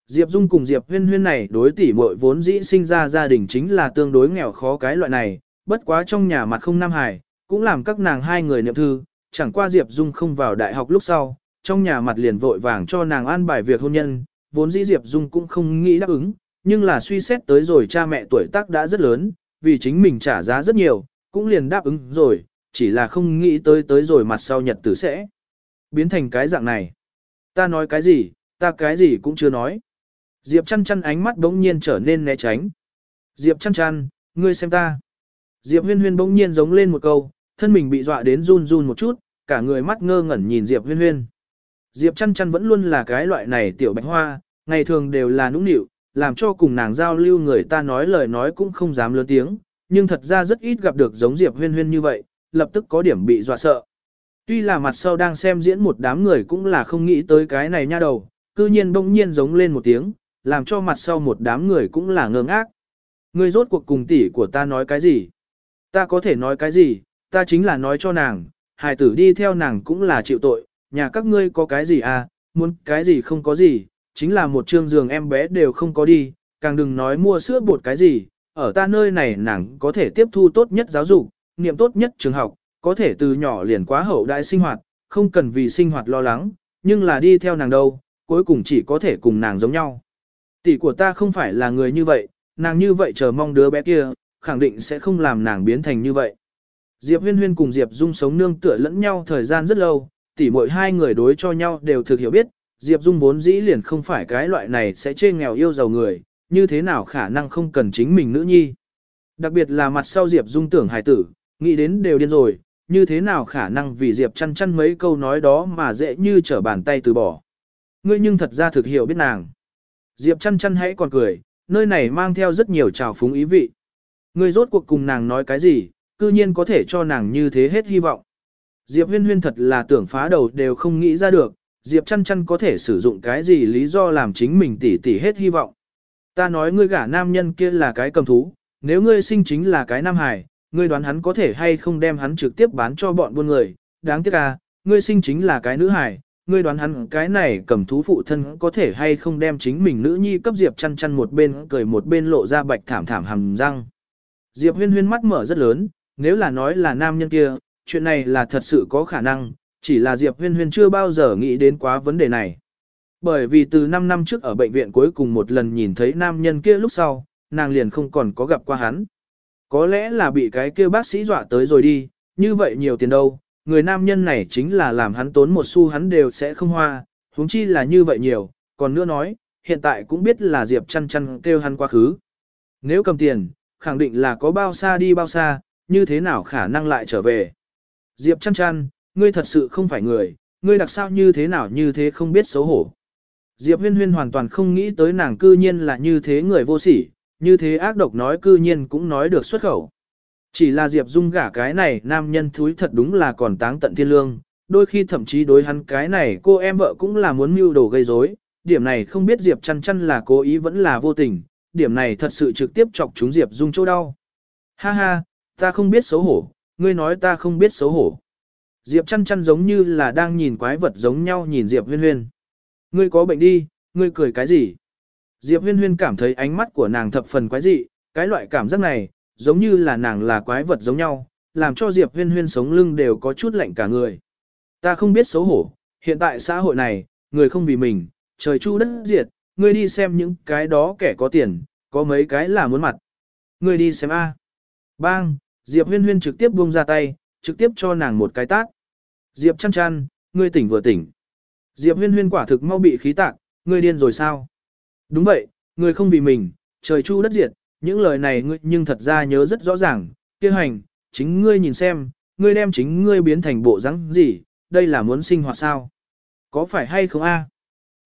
Diệp Dung cùng Diệp huyên huyên này đối tỷ muội vốn dĩ sinh ra gia đình chính là tương đối nghèo khó cái loại này, bất quá trong nhà mặt không nam hài, cũng làm các nàng hai người niệm thư, chẳng qua Diệp Dung không vào đại học lúc sau, trong nhà mặt liền vội vàng cho nàng an bài việc hôn nhân, vốn dĩ Diệp Dung cũng không nghĩ đáp ứng, nhưng là suy xét tới rồi cha mẹ tuổi tác đã rất lớn, vì chính mình trả giá rất nhiều, cũng liền đáp ứng rồi, chỉ là không nghĩ tới tới rồi mặt sau nhật tử sẽ biến thành cái dạng này. Ta nói cái gì, ta cái gì cũng chưa nói. Diệp chăn chăn ánh mắt bỗng nhiên trở nên né tránh. Diệp chăn chăn, ngươi xem ta. Diệp huyên huyên bỗng nhiên giống lên một câu, thân mình bị dọa đến run run một chút, cả người mắt ngơ ngẩn nhìn Diệp huyên huyên. Diệp chăn chăn vẫn luôn là cái loại này tiểu bạch hoa, ngày thường đều là nũng nịu, làm cho cùng nàng giao lưu người ta nói lời nói cũng không dám lớn tiếng, nhưng thật ra rất ít gặp được giống Diệp huyên huyên như vậy, lập tức có điểm bị dọa sợ. Tuy là mặt sau đang xem diễn một đám người cũng là không nghĩ tới cái này nha đầu, cư nhiên bỗng nhiên giống lên một tiếng, làm cho mặt sau một đám người cũng là ngơ ngác. Ngươi rốt cuộc cùng tỷ của ta nói cái gì? Ta có thể nói cái gì? Ta chính là nói cho nàng, hài tử đi theo nàng cũng là chịu tội, nhà các ngươi có cái gì à, muốn cái gì không có gì, chính là một trương giường em bé đều không có đi, càng đừng nói mua sữa bột cái gì, ở ta nơi này nàng có thể tiếp thu tốt nhất giáo dục, niệm tốt nhất trường học, có thể từ nhỏ liền quá hậu đại sinh hoạt, không cần vì sinh hoạt lo lắng, nhưng là đi theo nàng đâu, cuối cùng chỉ có thể cùng nàng giống nhau. Tỷ của ta không phải là người như vậy, nàng như vậy chờ mong đứa bé kia, khẳng định sẽ không làm nàng biến thành như vậy. Diệp Huyên Huyên cùng Diệp Dung sống nương tựa lẫn nhau thời gian rất lâu, tỷ mỗi hai người đối cho nhau đều thực hiểu biết, Diệp Dung vốn dĩ liền không phải cái loại này sẽ chê nghèo yêu giàu người, như thế nào khả năng không cần chính mình nữ nhi. Đặc biệt là mặt sau Diệp Dung tưởng hài tử, nghĩ đến đều điên rồi, như thế nào khả năng vì Diệp chăn chăn mấy câu nói đó mà dễ như trở bàn tay từ bỏ. Ngươi nhưng thật ra thực hiểu biết nàng. Diệp chăn chăn hãy còn cười, nơi này mang theo rất nhiều trào phúng ý vị. Ngươi rốt cuộc cùng nàng nói cái gì, cư nhiên có thể cho nàng như thế hết hy vọng. Diệp huyên huyên thật là tưởng phá đầu đều không nghĩ ra được, Diệp chăn chăn có thể sử dụng cái gì lý do làm chính mình tỉ tỉ hết hy vọng. Ta nói ngươi gả nam nhân kia là cái cầm thú, nếu ngươi sinh chính là cái nam hải, ngươi đoán hắn có thể hay không đem hắn trực tiếp bán cho bọn buôn người, đáng tiếc à, ngươi sinh chính là cái nữ hài. ngươi đoán hắn cái này cầm thú phụ thân có thể hay không đem chính mình nữ nhi cấp Diệp chăn chăn một bên cười một bên lộ ra bạch thảm thảm hầm răng. Diệp huyên huyên mắt mở rất lớn, nếu là nói là nam nhân kia, chuyện này là thật sự có khả năng, chỉ là Diệp huyên huyên chưa bao giờ nghĩ đến quá vấn đề này. Bởi vì từ 5 năm trước ở bệnh viện cuối cùng một lần nhìn thấy nam nhân kia lúc sau, nàng liền không còn có gặp qua hắn. Có lẽ là bị cái kia bác sĩ dọa tới rồi đi, như vậy nhiều tiền đâu, người nam nhân này chính là làm hắn tốn một xu hắn đều sẽ không hoa, huống chi là như vậy nhiều, còn nữa nói, hiện tại cũng biết là Diệp chăn chăn kêu hắn quá khứ. Nếu cầm tiền, khẳng định là có bao xa đi bao xa, như thế nào khả năng lại trở về. Diệp chăn chăn, ngươi thật sự không phải người, ngươi đặc sao như thế nào như thế không biết xấu hổ. Diệp huyên huyên hoàn toàn không nghĩ tới nàng cư nhiên là như thế người vô sỉ, như thế ác độc nói cư nhiên cũng nói được xuất khẩu. Chỉ là Diệp Dung gả cái này nam nhân thúi thật đúng là còn táng tận thiên lương, đôi khi thậm chí đối hắn cái này cô em vợ cũng là muốn mưu đồ gây rối. điểm này không biết Diệp chăn chăn là cố ý vẫn là vô tình, điểm này thật sự trực tiếp chọc chúng Diệp Dung chỗ đau. Ha ha, ta không biết xấu hổ, ngươi nói ta không biết xấu hổ. Diệp chăn chăn giống như là đang nhìn quái vật giống nhau nhìn Diệp huyên huyên. Ngươi có bệnh đi, ngươi cười cái gì? Diệp huyên huyên cảm thấy ánh mắt của nàng thập phần quái dị, cái loại cảm giác này, giống như là nàng là quái vật giống nhau, làm cho Diệp huyên huyên sống lưng đều có chút lạnh cả người. Ta không biết xấu hổ, hiện tại xã hội này, người không vì mình, trời chu đất diệt, ngươi đi xem những cái đó kẻ có tiền, có mấy cái là muốn mặt. Ngươi đi xem A. Bang, Diệp huyên huyên trực tiếp buông ra tay, trực tiếp cho nàng một cái tát. Diệp chăn chăn, ngươi tỉnh vừa tỉnh. Diệp huyên huyên quả thực mau bị khí tạc, ngươi điên rồi sao? Đúng vậy, người không vì mình, trời chu đất diệt, những lời này ngươi nhưng thật ra nhớ rất rõ ràng, kia hành, chính ngươi nhìn xem, ngươi đem chính ngươi biến thành bộ rắn gì, đây là muốn sinh hoạt sao? Có phải hay không a?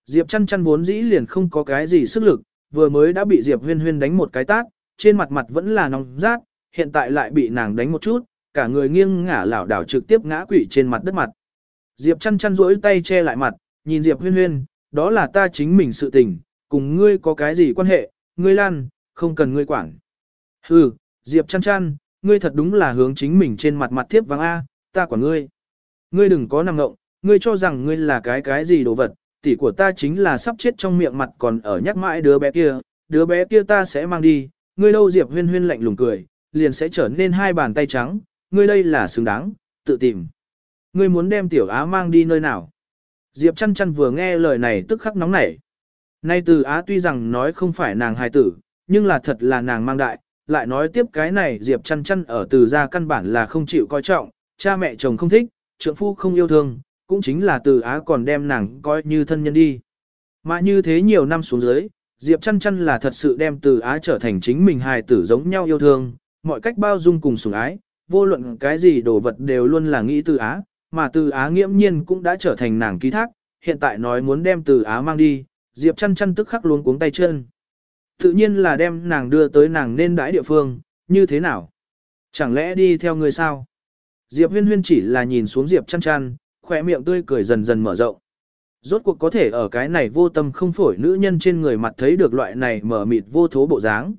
Diệp chăn chăn vốn dĩ liền không có cái gì sức lực, vừa mới đã bị Diệp huyên huyên đánh một cái tát, trên mặt mặt vẫn là nóng rát, hiện tại lại bị nàng đánh một chút, cả người nghiêng ngả lảo đảo trực tiếp ngã quỵ trên mặt đất mặt. Diệp chăn chăn rỗi tay che lại mặt, nhìn Diệp huyên huyên, đó là ta chính mình sự tình, cùng ngươi có cái gì quan hệ, ngươi lan, không cần ngươi quản. Hừ, Diệp chăn chăn, ngươi thật đúng là hướng chính mình trên mặt mặt thiếp vàng A, ta quản ngươi. Ngươi đừng có nằm ngộng, ngươi cho rằng ngươi là cái cái gì đồ vật, tỷ của ta chính là sắp chết trong miệng mặt còn ở nhắc mãi đứa bé kia, đứa bé kia ta sẽ mang đi, ngươi đâu Diệp huyên huyên lạnh lùng cười, liền sẽ trở nên hai bàn tay trắng, ngươi đây là xứng đáng, tự tìm. Ngươi muốn đem tiểu á mang đi nơi nào? Diệp chăn chăn vừa nghe lời này tức khắc nóng nảy. Nay từ á tuy rằng nói không phải nàng hài tử, nhưng là thật là nàng mang đại, lại nói tiếp cái này Diệp chăn chăn ở từ gia căn bản là không chịu coi trọng, cha mẹ chồng không thích, trượng phu không yêu thương, cũng chính là từ á còn đem nàng coi như thân nhân đi. Mà như thế nhiều năm xuống dưới, Diệp chăn chăn là thật sự đem từ á trở thành chính mình hài tử giống nhau yêu thương, mọi cách bao dung cùng sủng ái, vô luận cái gì đồ vật đều luôn là nghĩ từ á, mà từ á nghiễm nhiên cũng đã trở thành nàng ký thác, hiện tại nói muốn đem từ á mang đi, Diệp chăn chăn tức khắc luống cuống tay chân. Tự nhiên là đem nàng đưa tới nàng nên đãi địa phương, như thế nào? Chẳng lẽ đi theo người sao? Diệp huyên huyên chỉ là nhìn xuống Diệp chăn chăn, khỏe miệng tươi cười dần dần mở rộng. Rốt cuộc có thể ở cái này vô tâm không phổi nữ nhân trên người mặt thấy được loại này mở mịt vô thố bộ dáng.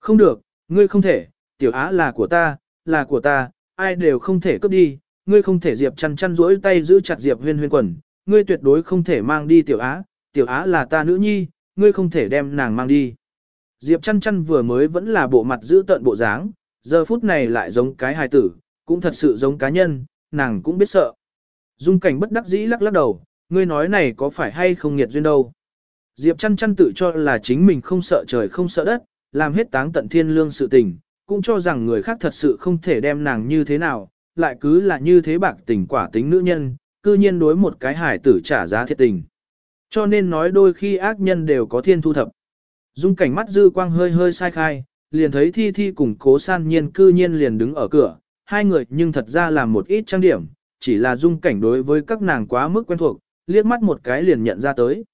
Không được, ngươi không thể, tiểu á là của ta, là của ta, ai đều không thể cướp đi, ngươi không thể Diệp chăn chăn rỗi tay giữ chặt Diệp huyên huyên quần, ngươi tuyệt đối không thể mang đi tiểu á, tiểu á là ta nữ nhi, ngươi không thể đem nàng mang đi. Diệp chăn chăn vừa mới vẫn là bộ mặt giữ tận bộ dáng, giờ phút này lại giống cái hài tử, cũng thật sự giống cá nhân, nàng cũng biết sợ. Dung cảnh bất đắc dĩ lắc lắc đầu, ngươi nói này có phải hay không nghiệt duyên đâu. Diệp chăn chăn tự cho là chính mình không sợ trời không sợ đất, làm hết táng tận thiên lương sự tình, cũng cho rằng người khác thật sự không thể đem nàng như thế nào, lại cứ là như thế bạc tình quả tính nữ nhân, cư nhiên đối một cái hải tử trả giá thiệt tình. Cho nên nói đôi khi ác nhân đều có thiên thu thập. Dung cảnh mắt dư quang hơi hơi sai khai, liền thấy thi thi cùng cố san nhiên cư nhiên liền đứng ở cửa, hai người nhưng thật ra là một ít trang điểm, chỉ là dung cảnh đối với các nàng quá mức quen thuộc, liếc mắt một cái liền nhận ra tới.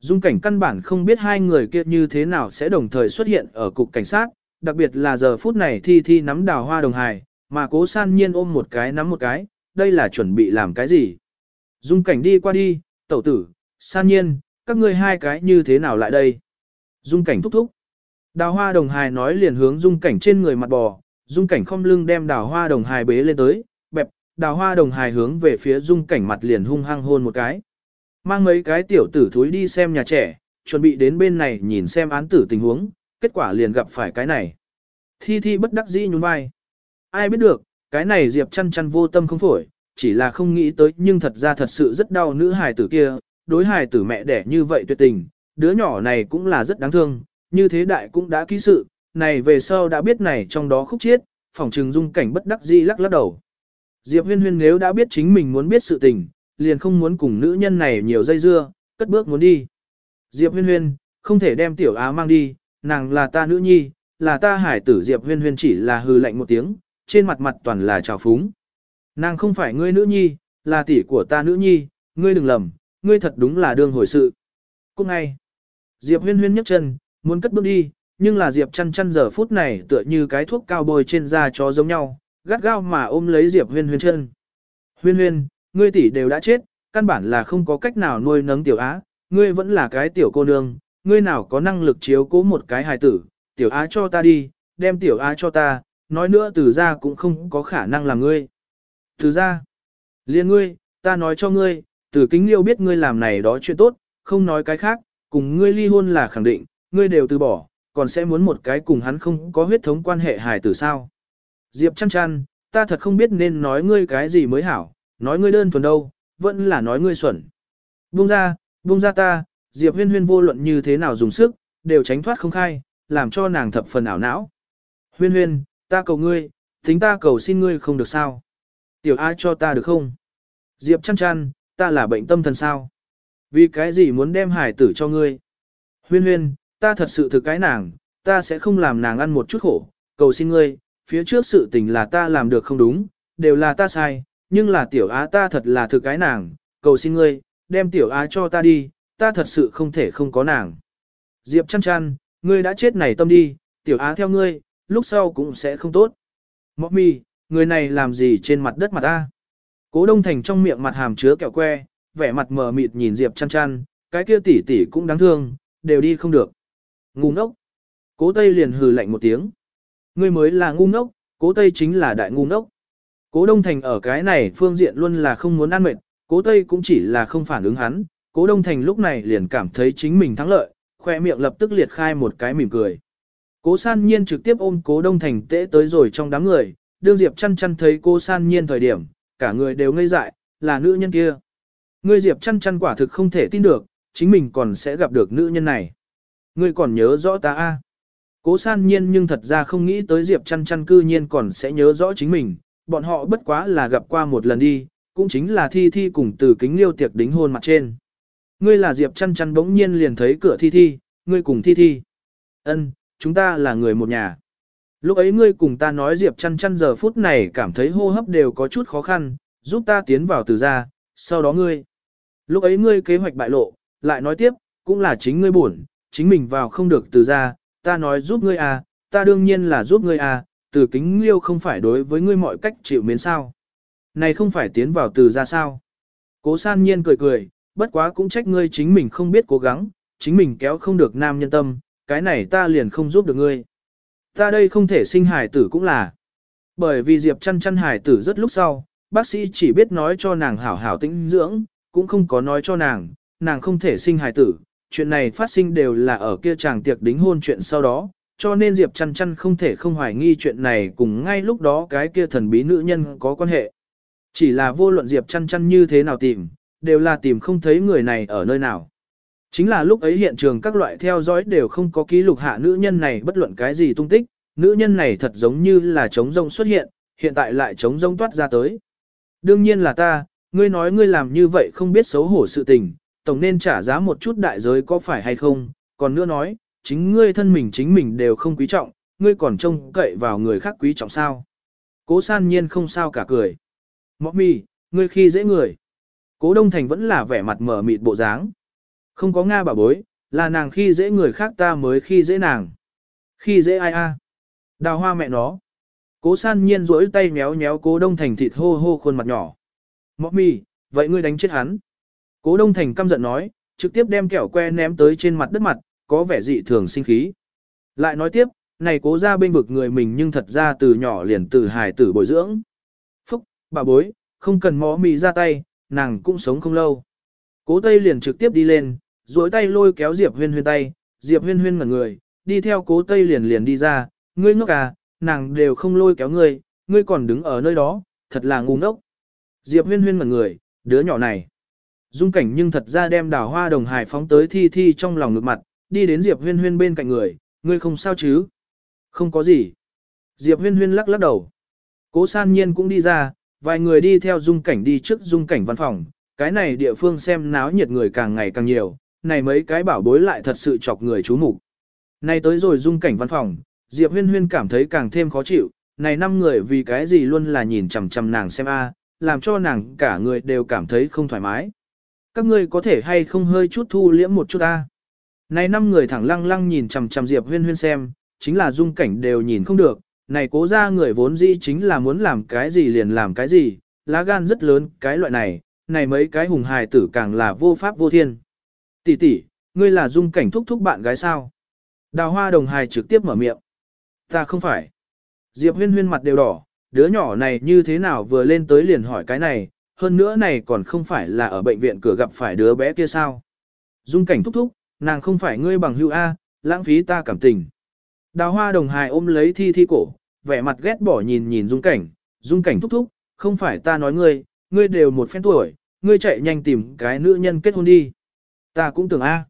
Dung cảnh căn bản không biết hai người kia như thế nào sẽ đồng thời xuất hiện ở cục cảnh sát, đặc biệt là giờ phút này thi thi nắm đào hoa đồng hài, mà cố san nhiên ôm một cái nắm một cái, đây là chuẩn bị làm cái gì? Dung cảnh đi qua đi, tẩu tử, san nhiên, các ngươi hai cái như thế nào lại đây? Dung cảnh thúc thúc. Đào hoa đồng hài nói liền hướng dung cảnh trên người mặt bò, dung cảnh không lưng đem đào hoa đồng hài bế lên tới, bẹp, đào hoa đồng hài hướng về phía dung cảnh mặt liền hung hăng hôn một cái. Mang mấy cái tiểu tử thúi đi xem nhà trẻ, chuẩn bị đến bên này nhìn xem án tử tình huống, kết quả liền gặp phải cái này. Thi thi bất đắc dĩ nhún vai. Ai biết được, cái này Diệp chăn chăn vô tâm không phổi, chỉ là không nghĩ tới nhưng thật ra thật sự rất đau nữ hài tử kia, đối hài tử mẹ đẻ như vậy tuyệt tình, đứa nhỏ này cũng là rất đáng thương, như thế đại cũng đã ký sự, này về sau đã biết này trong đó khúc chiết, phòng trừng dung cảnh bất đắc dĩ lắc lắc đầu. Diệp huyên huyên nếu đã biết chính mình muốn biết sự tình, liền không muốn cùng nữ nhân này nhiều dây dưa, cất bước muốn đi. Diệp huyên huyên, không thể đem tiểu á mang đi, nàng là ta nữ nhi, là ta hải tử Diệp huyên huyên chỉ là hư lạnh một tiếng, trên mặt mặt toàn là trào phúng. Nàng không phải ngươi nữ nhi, là tỷ của ta nữ nhi, ngươi đừng lầm, ngươi thật đúng là đương hồi sự. Cũng ngay, Diệp huyên huyên nhấc chân, muốn cất bước đi, nhưng là Diệp chăn chăn giờ phút này tựa như cái thuốc cao bôi trên da chó giống nhau, gắt gao mà ôm lấy Diệp huyên huyên chân. Huyên huyên, ngươi tỷ đều đã chết, căn bản là không có cách nào nuôi nấng tiểu á, ngươi vẫn là cái tiểu cô nương, ngươi nào có năng lực chiếu cố một cái hài tử, tiểu á cho ta đi, đem tiểu á cho ta, nói nữa từ ra cũng không có khả năng là ngươi. Từ ra, liên ngươi, ta nói cho ngươi, từ kính liêu biết ngươi làm này đó chuyện tốt, không nói cái khác, cùng ngươi ly hôn là khẳng định, ngươi đều từ bỏ, còn sẽ muốn một cái cùng hắn không có huyết thống quan hệ hài tử sao. Diệp chăn chăn, ta thật không biết nên nói ngươi cái gì mới hảo, nói ngươi đơn thuần đâu, vẫn là nói ngươi xuẩn. Buông ra, buông ra ta, Diệp huyên huyên vô luận như thế nào dùng sức, đều tránh thoát không khai, làm cho nàng thập phần ảo não. Huyên huyên, ta cầu ngươi, tính ta cầu xin ngươi không được sao. Tiểu ai cho ta được không? Diệp chăn chăn, ta là bệnh tâm thần sao? Vì cái gì muốn đem hải tử cho ngươi? Huyên huyên, ta thật sự thực cái nàng, ta sẽ không làm nàng ăn một chút khổ, cầu xin ngươi, phía trước sự tình là ta làm được không đúng, đều là ta sai, nhưng là tiểu á ta thật là thực cái nàng, cầu xin ngươi, đem tiểu á cho ta đi, ta thật sự không thể không có nàng. Diệp chăn chăn, ngươi đã chết này tâm đi, tiểu á theo ngươi, lúc sau cũng sẽ không tốt. Mọc mi, người này làm gì trên mặt đất mặt ta? Cố đông thành trong miệng mặt hàm chứa kẹo que, vẻ mặt mờ mịt nhìn Diệp chăn chăn, cái kia tỷ tỷ cũng đáng thương, đều đi không được. Ngu ngốc. Cố Tây liền hừ lạnh một tiếng. Ngươi mới là ngu ngốc, Cố Tây chính là đại ngu ngốc. Cố Đông Thành ở cái này phương diện luôn là không muốn ăn mệt, Cố Tây cũng chỉ là không phản ứng hắn. Cố Đông Thành lúc này liền cảm thấy chính mình thắng lợi, khoe miệng lập tức liệt khai một cái mỉm cười. Cố san nhiên trực tiếp ôm cố đông thành tễ tới rồi trong đám người, đương Diệp chăn chăn thấy Cố san nhiên thời điểm, cả người đều ngây dại, là nữ nhân kia. Ngươi Diệp chăn chăn quả thực không thể tin được, chính mình còn sẽ gặp được nữ nhân này. Ngươi còn nhớ rõ ta a? Cố san nhiên nhưng thật ra không nghĩ tới Diệp chăn chăn cư nhiên còn sẽ nhớ rõ chính mình, bọn họ bất quá là gặp qua một lần đi, cũng chính là thi thi cùng từ kính liêu tiệc đính hôn mặt trên. Ngươi là Diệp chăn chăn bỗng nhiên liền thấy cửa thi thi, ngươi cùng thi thi. Ân, chúng ta là người một nhà. Lúc ấy ngươi cùng ta nói Diệp chăn chăn giờ phút này cảm thấy hô hấp đều có chút khó khăn, giúp ta tiến vào từ ra, sau đó ngươi. Lúc ấy ngươi kế hoạch bại lộ, lại nói tiếp, cũng là chính ngươi buồn, chính mình vào không được từ ra, ta nói giúp ngươi à, ta đương nhiên là giúp ngươi à, từ kính liêu không phải đối với ngươi mọi cách chịu miến sao. Này không phải tiến vào từ ra sao. Cố san nhiên cười cười, bất quá cũng trách ngươi chính mình không biết cố gắng, chính mình kéo không được nam nhân tâm, cái này ta liền không giúp được ngươi. Ta đây không thể sinh hài tử cũng là. Bởi vì Diệp chăn chăn hài tử rất lúc sau, bác sĩ chỉ biết nói cho nàng hảo hảo tĩnh dưỡng, cũng không có nói cho nàng, nàng không thể sinh hài tử. Chuyện này phát sinh đều là ở kia chàng tiệc đính hôn chuyện sau đó, cho nên Diệp chăn chăn không thể không hoài nghi chuyện này cùng ngay lúc đó cái kia thần bí nữ nhân có quan hệ. Chỉ là vô luận Diệp chăn chăn như thế nào tìm, đều là tìm không thấy người này ở nơi nào. Chính là lúc ấy hiện trường các loại theo dõi đều không có ký lục hạ nữ nhân này bất luận cái gì tung tích, nữ nhân này thật giống như là trống rông xuất hiện, hiện tại lại trống rông toát ra tới. Đương nhiên là ta, ngươi nói ngươi làm như vậy không biết xấu hổ sự tình, tổng nên trả giá một chút đại giới có phải hay không, còn nữa nói, chính ngươi thân mình chính mình đều không quý trọng, ngươi còn trông cậy vào người khác quý trọng sao. Cố san nhiên không sao cả cười. Mọc mì, ngươi khi dễ người. Cố Đông Thành vẫn là vẻ mặt mở mịt bộ dáng. Không có Nga bà bối, là nàng khi dễ người khác ta mới khi dễ nàng. Khi dễ ai a? Đào hoa mẹ nó. Cố san nhiên rỗi tay méo méo cố đông thành thịt hô hô khuôn mặt nhỏ. Mọc mì, vậy ngươi đánh chết hắn. Cố đông thành căm giận nói, trực tiếp đem kẹo que ném tới trên mặt đất mặt, có vẻ dị thường sinh khí. Lại nói tiếp, này cố ra bên vực người mình nhưng thật ra từ nhỏ liền từ hài tử bồi dưỡng. Phúc, bà bối, không cần mó mì ra tay, nàng cũng sống không lâu. Cố Tây liền trực tiếp đi lên, duỗi tay lôi kéo Diệp Huyên Huyên tay, Diệp Huyên Huyên ngẩn người, đi theo Cố Tây liền liền đi ra, ngươi ngốc à, nàng đều không lôi kéo ngươi, ngươi còn đứng ở nơi đó, thật là ngu ngốc. Diệp Huyên Huyên ngẩn người, đứa nhỏ này. Dung cảnh nhưng thật ra đem đào hoa đồng hải phóng tới thi thi trong lòng ngực mặt, đi đến Diệp Huyên Huyên bên cạnh người, ngươi không sao chứ? Không có gì. Diệp huyên huyên lắc lắc đầu. Cố san nhiên cũng đi ra, vài người đi theo dung cảnh đi trước dung cảnh văn phòng. Cái này địa phương xem náo nhiệt người càng ngày càng nhiều, này mấy cái bảo bối lại thật sự chọc người chú mục. Này tới rồi dung cảnh văn phòng, Diệp huyên huyên cảm thấy càng thêm khó chịu, này năm người vì cái gì luôn là nhìn chằm chằm nàng xem a, làm cho nàng cả người đều cảm thấy không thoải mái. Các ngươi có thể hay không hơi chút thu liễm một chút a. Này năm người thẳng lăng lăng nhìn chằm chằm Diệp huyên huyên xem, chính là dung cảnh đều nhìn không được, này cố ra người vốn dĩ chính là muốn làm cái gì liền làm cái gì, lá gan rất lớn, cái loại này, này mấy cái hùng hài tử càng là vô pháp vô thiên. Tỷ tỷ, ngươi là dung cảnh thúc thúc bạn gái sao? Đào hoa đồng hài trực tiếp mở miệng. Ta không phải. Diệp huyên huyên mặt đều đỏ, đứa nhỏ này như thế nào vừa lên tới liền hỏi cái này, hơn nữa này còn không phải là ở bệnh viện cửa gặp phải đứa bé kia sao. Dung cảnh thúc thúc, nàng không phải ngươi bằng hữu A, lãng phí ta cảm tình. Đào hoa đồng hài ôm lấy thi thi cổ, vẻ mặt ghét bỏ nhìn nhìn dung cảnh, dung cảnh thúc thúc, không phải ta nói ngươi, ngươi đều một phen tuổi, ngươi chạy nhanh tìm cái nữ nhân kết hôn đi. Ta cũng tưởng A.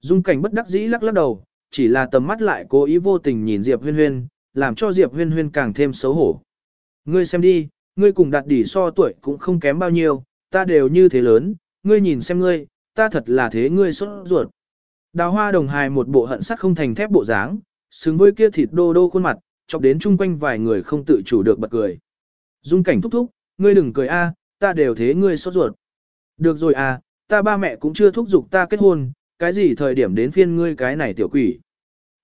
Dung cảnh bất đắc dĩ lắc lắc đầu, chỉ là tầm mắt lại cố ý vô tình nhìn Diệp huyên huyên, làm cho Diệp huyên huyên càng thêm xấu hổ. Ngươi xem đi, ngươi cùng đạt đỉ so tuổi cũng không kém bao nhiêu, ta đều như thế lớn, ngươi nhìn xem ngươi, ta thật là thế ngươi sốt ruột. Đào hoa đồng hài một bộ hận sắt không thành thép bộ dáng, xứng với kia thịt đô đô khuôn mặt, chọc đến chung quanh vài người không tự chủ được bật cười. Dung cảnh thúc thúc, ngươi đừng cười a, ta đều thế ngươi sốt ruột. Được rồi à, ta ba mẹ cũng chưa thúc giục ta kết hôn, cái gì thời điểm đến phiên ngươi cái này tiểu quỷ.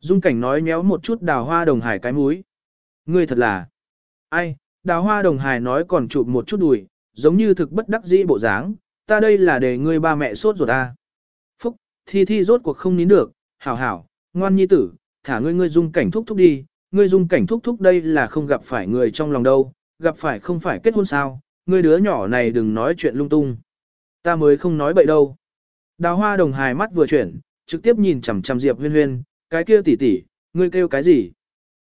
Dung cảnh nói nhéo một chút đào hoa đồng hải cái múi. Ngươi thật là... Ai, đào hoa đồng hải nói còn chụp một chút đùi, giống như thực bất đắc dĩ bộ dáng, ta đây là để ngươi ba mẹ sốt ruột ta. Phúc, thi thi rốt cuộc không nín được, hảo hảo, ngoan nhi tử, thả ngươi ngươi dung cảnh thúc thúc đi, ngươi dung cảnh thúc thúc đây là không gặp phải người trong lòng đâu, gặp phải không phải kết hôn sao, ngươi đứa nhỏ này đừng nói chuyện lung tung. Ta mới không nói bậy đâu. Đào hoa đồng hài mắt vừa chuyển, trực tiếp nhìn chằm chằm Diệp huyên huyên, cái kia tỷ tỷ, ngươi kêu cái gì?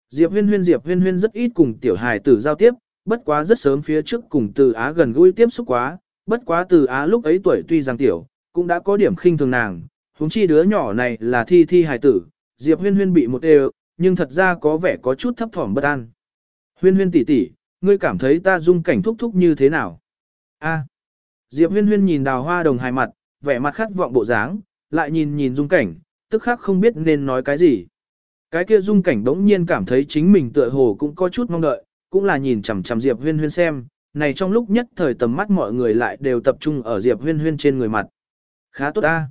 Diệp huyên huyên Diệp huyên huyên rất ít cùng tiểu hài tử giao tiếp, bất quá rất sớm phía trước cùng từ Á gần gũi tiếp xúc quá, bất quá từ Á lúc ấy tuổi tuy rằng tiểu, cũng đã có điểm khinh thường nàng, huống chi đứa nhỏ này là thi thi hài tử, Diệp huyên huyên bị một đều, nhưng thật ra có vẻ có chút thấp thỏm bất an. Huyên huyên tỷ tỷ, ngươi cảm thấy ta dung cảnh thúc thúc như thế nào? A. Diệp huyên huyên nhìn đào hoa đồng hài mặt, vẻ mặt khát vọng bộ dáng, lại nhìn nhìn dung cảnh, tức khắc không biết nên nói cái gì. Cái kia dung cảnh đống nhiên cảm thấy chính mình tựa hồ cũng có chút mong đợi, cũng là nhìn chằm chằm Diệp huyên huyên xem, này trong lúc nhất thời tầm mắt mọi người lại đều tập trung ở Diệp huyên huyên trên người mặt. Khá tốt ta.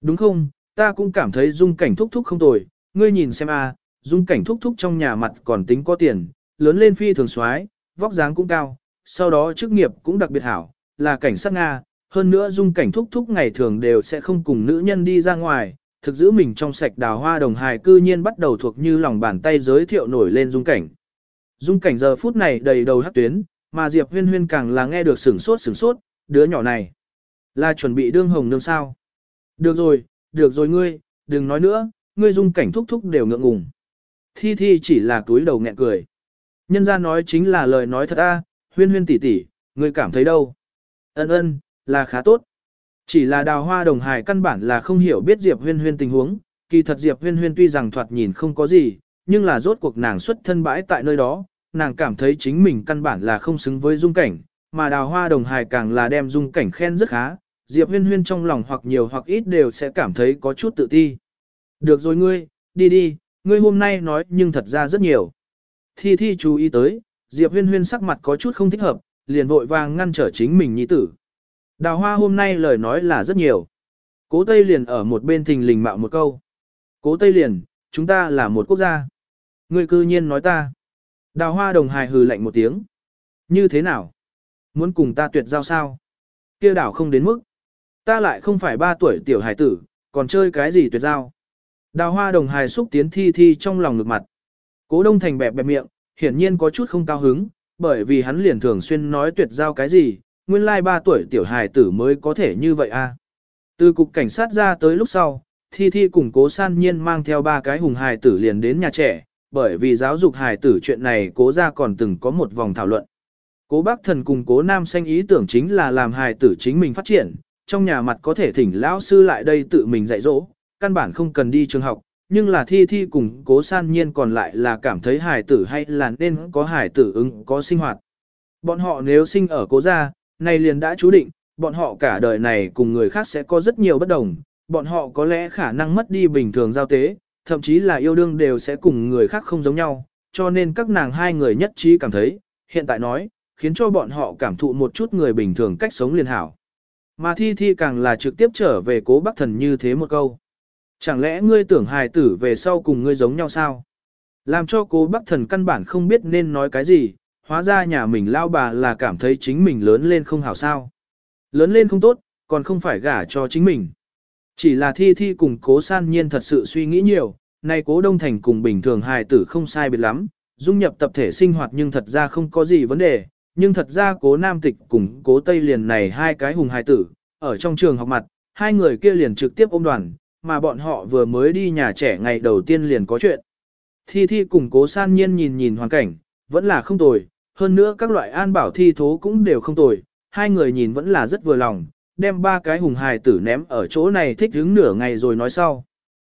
Đúng không, ta cũng cảm thấy dung cảnh thúc thúc không tồi, ngươi nhìn xem a, dung cảnh thúc thúc trong nhà mặt còn tính có tiền, lớn lên phi thường soái, vóc dáng cũng cao, sau đó chức nghiệp cũng đặc biệt hảo, là cảnh sát Nga, hơn nữa dung cảnh thúc thúc ngày thường đều sẽ không cùng nữ nhân đi ra ngoài, thực giữ mình trong sạch đào hoa đồng hài cư nhiên bắt đầu thuộc như lòng bàn tay giới thiệu nổi lên dung cảnh. Dung cảnh giờ phút này đầy đầu hát tuyến, mà Diệp huyên huyên càng là nghe được sửng sốt sửng sốt, đứa nhỏ này là chuẩn bị đương hồng nương sao. Được rồi, được rồi ngươi, đừng nói nữa, ngươi dung cảnh thúc thúc đều ngượng ngùng. Thi thi chỉ là túi đầu nghẹn cười. Nhân ra nói chính là lời nói thật a, huyên huyên tỷ tỷ, ngươi cảm thấy đâu? Ân ân, là khá tốt. Chỉ là đào hoa đồng hài căn bản là không hiểu biết Diệp huyên huyên tình huống, kỳ thật Diệp huyên huyên tuy rằng thoạt nhìn không có gì, nhưng là rốt cuộc nàng xuất thân bãi tại nơi đó, nàng cảm thấy chính mình căn bản là không xứng với dung cảnh, mà đào hoa đồng hài càng là đem dung cảnh khen rất khá, Diệp huyên huyên trong lòng hoặc nhiều hoặc ít đều sẽ cảm thấy có chút tự ti. Được rồi ngươi, đi đi, ngươi hôm nay nói nhưng thật ra rất nhiều. Thi Thi chú ý tới, Diệp huyên huyên sắc mặt có chút không thích hợp, liền vội vàng ngăn trở chính mình nhi tử. Đào hoa hôm nay lời nói là rất nhiều. Cố Tây liền ở một bên thình lình mạo một câu. Cố Tây liền, chúng ta là một quốc gia. Ngươi cư nhiên nói ta. Đào hoa đồng hài hừ lạnh một tiếng. Như thế nào? Muốn cùng ta tuyệt giao sao? kia đảo không đến mức. Ta lại không phải ba tuổi tiểu hài tử, còn chơi cái gì tuyệt giao? Đào hoa đồng hài xúc tiến thi thi trong lòng ngực mặt. Cố đông thành bẹp bẹp miệng, hiển nhiên có chút không cao hứng, bởi vì hắn liền thường xuyên nói tuyệt giao cái gì, nguyên lai 3 tuổi tiểu hài tử mới có thể như vậy a. À. Từ cục cảnh sát ra tới lúc sau, Thi Thi cùng cố san nhiên mang theo ba cái hùng hài tử liền đến nhà trẻ, bởi vì giáo dục hài tử chuyện này cố ra còn từng có một vòng thảo luận. Cố bác thần cùng cố nam xanh ý tưởng chính là làm hài tử chính mình phát triển, trong nhà mặt có thể thỉnh lão sư lại đây tự mình dạy dỗ, căn bản không cần đi trường học, nhưng là thi thi cùng cố san nhiên còn lại là cảm thấy hài tử hay là nên có hài tử ứng có sinh hoạt. Bọn họ nếu sinh ở cố gia, này liền đã chú định, bọn họ cả đời này cùng người khác sẽ có rất nhiều bất đồng, bọn họ có lẽ khả năng mất đi bình thường giao tế, thậm chí là yêu đương đều sẽ cùng người khác không giống nhau, cho nên các nàng hai người nhất trí cảm thấy, hiện tại nói, khiến cho bọn họ cảm thụ một chút người bình thường cách sống liền hảo. Mà thi thi càng là trực tiếp trở về cố bác thần như thế một câu. Chẳng lẽ ngươi tưởng hài tử về sau cùng ngươi giống nhau sao? Làm cho cố bác thần căn bản không biết nên nói cái gì, hóa ra nhà mình lao bà là cảm thấy chính mình lớn lên không hảo sao. Lớn lên không tốt, còn không phải gả cho chính mình. Chỉ là thi thi cùng cố san nhiên thật sự suy nghĩ nhiều, nay cố đông thành cùng bình thường hài tử không sai biệt lắm, dung nhập tập thể sinh hoạt nhưng thật ra không có gì vấn đề, nhưng thật ra cố nam tịch cùng cố tây liền này hai cái hùng hài tử, ở trong trường học mặt, hai người kia liền trực tiếp ôm đoàn, mà bọn họ vừa mới đi nhà trẻ ngày đầu tiên liền có chuyện. Thi thi cùng cố san nhiên nhìn nhìn hoàn cảnh, vẫn là không tồi, hơn nữa các loại an bảo thi thố cũng đều không tồi, hai người nhìn vẫn là rất vừa lòng, đem ba cái hùng hài tử ném ở chỗ này thích đứng nửa ngày rồi nói sau.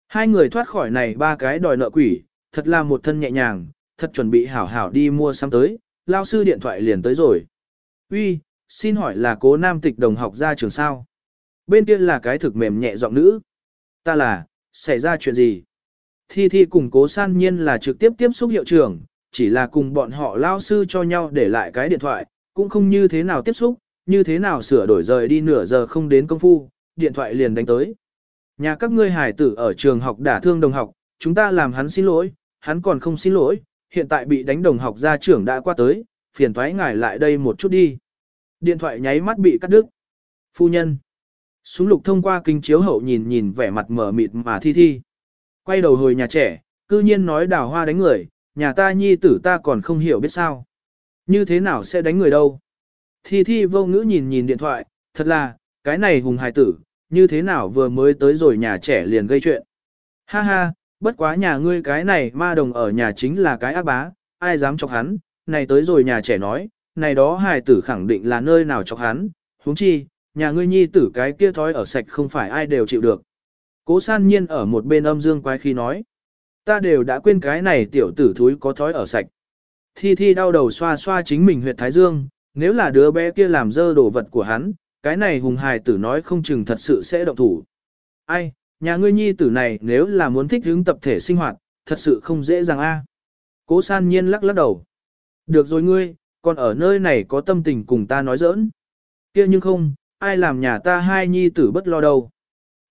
Hai người thoát khỏi này ba cái đòi nợ quỷ, thật là một thân nhẹ nhàng, thật chuẩn bị hảo hảo đi mua sắm tới, lao sư điện thoại liền tới rồi. Uy, xin hỏi là cố nam tịch đồng học ra trường sao? Bên kia là cái thực mềm nhẹ giọng nữ. Ta là, xảy ra chuyện gì? Thi Thi cùng cố san nhiên là trực tiếp tiếp xúc hiệu trưởng, chỉ là cùng bọn họ lao sư cho nhau để lại cái điện thoại, cũng không như thế nào tiếp xúc, như thế nào sửa đổi rời đi nửa giờ không đến công phu, điện thoại liền đánh tới. Nhà các ngươi hải tử ở trường học đả thương đồng học, chúng ta làm hắn xin lỗi, hắn còn không xin lỗi, hiện tại bị đánh đồng học ra trưởng đã qua tới, phiền thoái ngài lại đây một chút đi. Điện thoại nháy mắt bị cắt đứt. Phu nhân. Súng lục thông qua kính chiếu hậu nhìn nhìn vẻ mặt mở mịt mà thi thi. Quay đầu hồi nhà trẻ, cư nhiên nói đào hoa đánh người, nhà ta nhi tử ta còn không hiểu biết sao. Như thế nào sẽ đánh người đâu. Thi thi vô ngữ nhìn nhìn điện thoại, thật là, cái này hùng hài tử, như thế nào vừa mới tới rồi nhà trẻ liền gây chuyện. Ha ha, bất quá nhà ngươi cái này ma đồng ở nhà chính là cái ác bá, ai dám chọc hắn, này tới rồi nhà trẻ nói, này đó hài tử khẳng định là nơi nào chọc hắn, huống chi, nhà ngươi nhi tử cái kia thói ở sạch không phải ai đều chịu được. Cố san nhiên ở một bên âm dương quái khi nói, ta đều đã quên cái này tiểu tử thúi có thói ở sạch. Thi thi đau đầu xoa xoa chính mình huyệt thái dương, nếu là đứa bé kia làm dơ đồ vật của hắn, cái này hùng hài tử nói không chừng thật sự sẽ động thủ. Ai, nhà ngươi nhi tử này nếu là muốn thích hướng tập thể sinh hoạt, thật sự không dễ dàng a. Cố san nhiên lắc lắc đầu. Được rồi ngươi, còn ở nơi này có tâm tình cùng ta nói giỡn. kia nhưng không, ai làm nhà ta hai nhi tử bất lo đâu.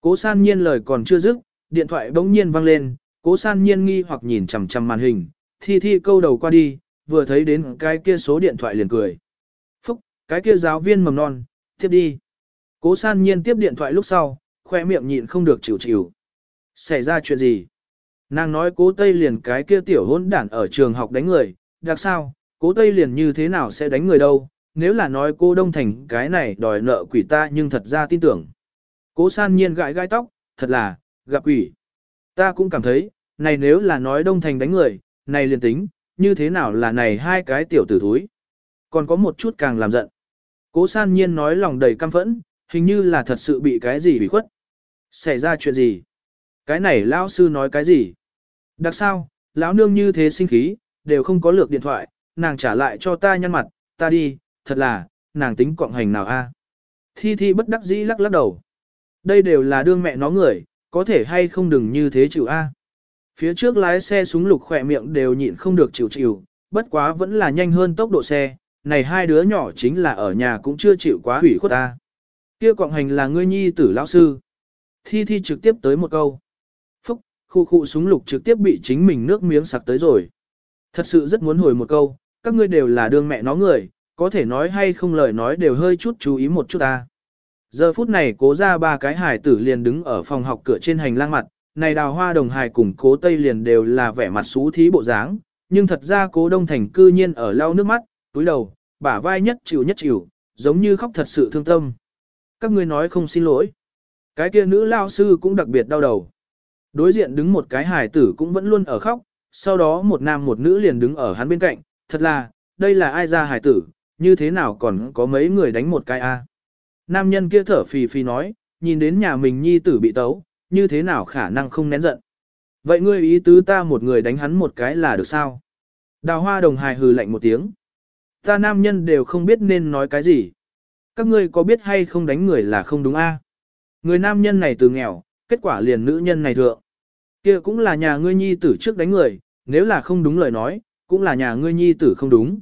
Cố san nhiên lời còn chưa dứt, điện thoại bỗng nhiên vang lên, cố san nhiên nghi hoặc nhìn chằm chằm màn hình, thi thi câu đầu qua đi, vừa thấy đến cái kia số điện thoại liền cười. Phúc, cái kia giáo viên mầm non, tiếp đi. Cố san nhiên tiếp điện thoại lúc sau, khoe miệng nhịn không được chịu chịu. Xảy ra chuyện gì? Nàng nói cố Tây liền cái kia tiểu hỗn đản ở trường học đánh người, đặc sao, cố Tây liền như thế nào sẽ đánh người đâu, nếu là nói cô Đông Thành cái này đòi nợ quỷ ta nhưng thật ra tin tưởng. Cố san nhiên gãi gai tóc, thật là, gặp quỷ. Ta cũng cảm thấy, này nếu là nói Đông Thành đánh người, này liền tính, như thế nào là này hai cái tiểu tử thúi. Còn có một chút càng làm giận. Cố san nhiên nói lòng đầy căm phẫn, hình như là thật sự bị cái gì bị khuất. Xảy ra chuyện gì? Cái này lão sư nói cái gì? Đặc sao, lão nương như thế sinh khí, đều không có lược điện thoại, nàng trả lại cho ta nhăn mặt, ta đi, thật là, nàng tính cộng hành nào a? Thi thi bất đắc dĩ lắc lắc đầu. Đây đều là đương mẹ nó người, có thể hay không đừng như thế chịu a. Phía trước lái xe súng lục khỏe miệng đều nhịn không được chịu chịu, bất quá vẫn là nhanh hơn tốc độ xe, này hai đứa nhỏ chính là ở nhà cũng chưa chịu quá hủy khuất ta. Kia cộng hành là ngươi nhi tử lão sư. Thi thi trực tiếp tới một câu. Phúc, khu khu súng lục trực tiếp bị chính mình nước miếng sặc tới rồi. Thật sự rất muốn hồi một câu, các ngươi đều là đương mẹ nó người, có thể nói hay không lời nói đều hơi chút chú ý một chút ta. Giờ phút này cố ra ba cái hải tử liền đứng ở phòng học cửa trên hành lang mặt, này đào hoa đồng hài cùng cố tây liền đều là vẻ mặt xú thí bộ dáng, nhưng thật ra cố đông thành cư nhiên ở lau nước mắt, túi đầu, bả vai nhất chịu nhất chịu, giống như khóc thật sự thương tâm. Các ngươi nói không xin lỗi. Cái kia nữ lao sư cũng đặc biệt đau đầu. Đối diện đứng một cái hài tử cũng vẫn luôn ở khóc, sau đó một nam một nữ liền đứng ở hắn bên cạnh, thật là, đây là ai ra hài tử, như thế nào còn có mấy người đánh một cái a? Nam nhân kia thở phì phì nói, nhìn đến nhà mình nhi tử bị tấu, như thế nào khả năng không nén giận. Vậy ngươi ý tứ ta một người đánh hắn một cái là được sao? Đào hoa đồng hài hừ lạnh một tiếng. Ta nam nhân đều không biết nên nói cái gì. Các ngươi có biết hay không đánh người là không đúng a? Người nam nhân này từ nghèo, kết quả liền nữ nhân này thượng. kia cũng là nhà ngươi nhi tử trước đánh người, nếu là không đúng lời nói, cũng là nhà ngươi nhi tử không đúng.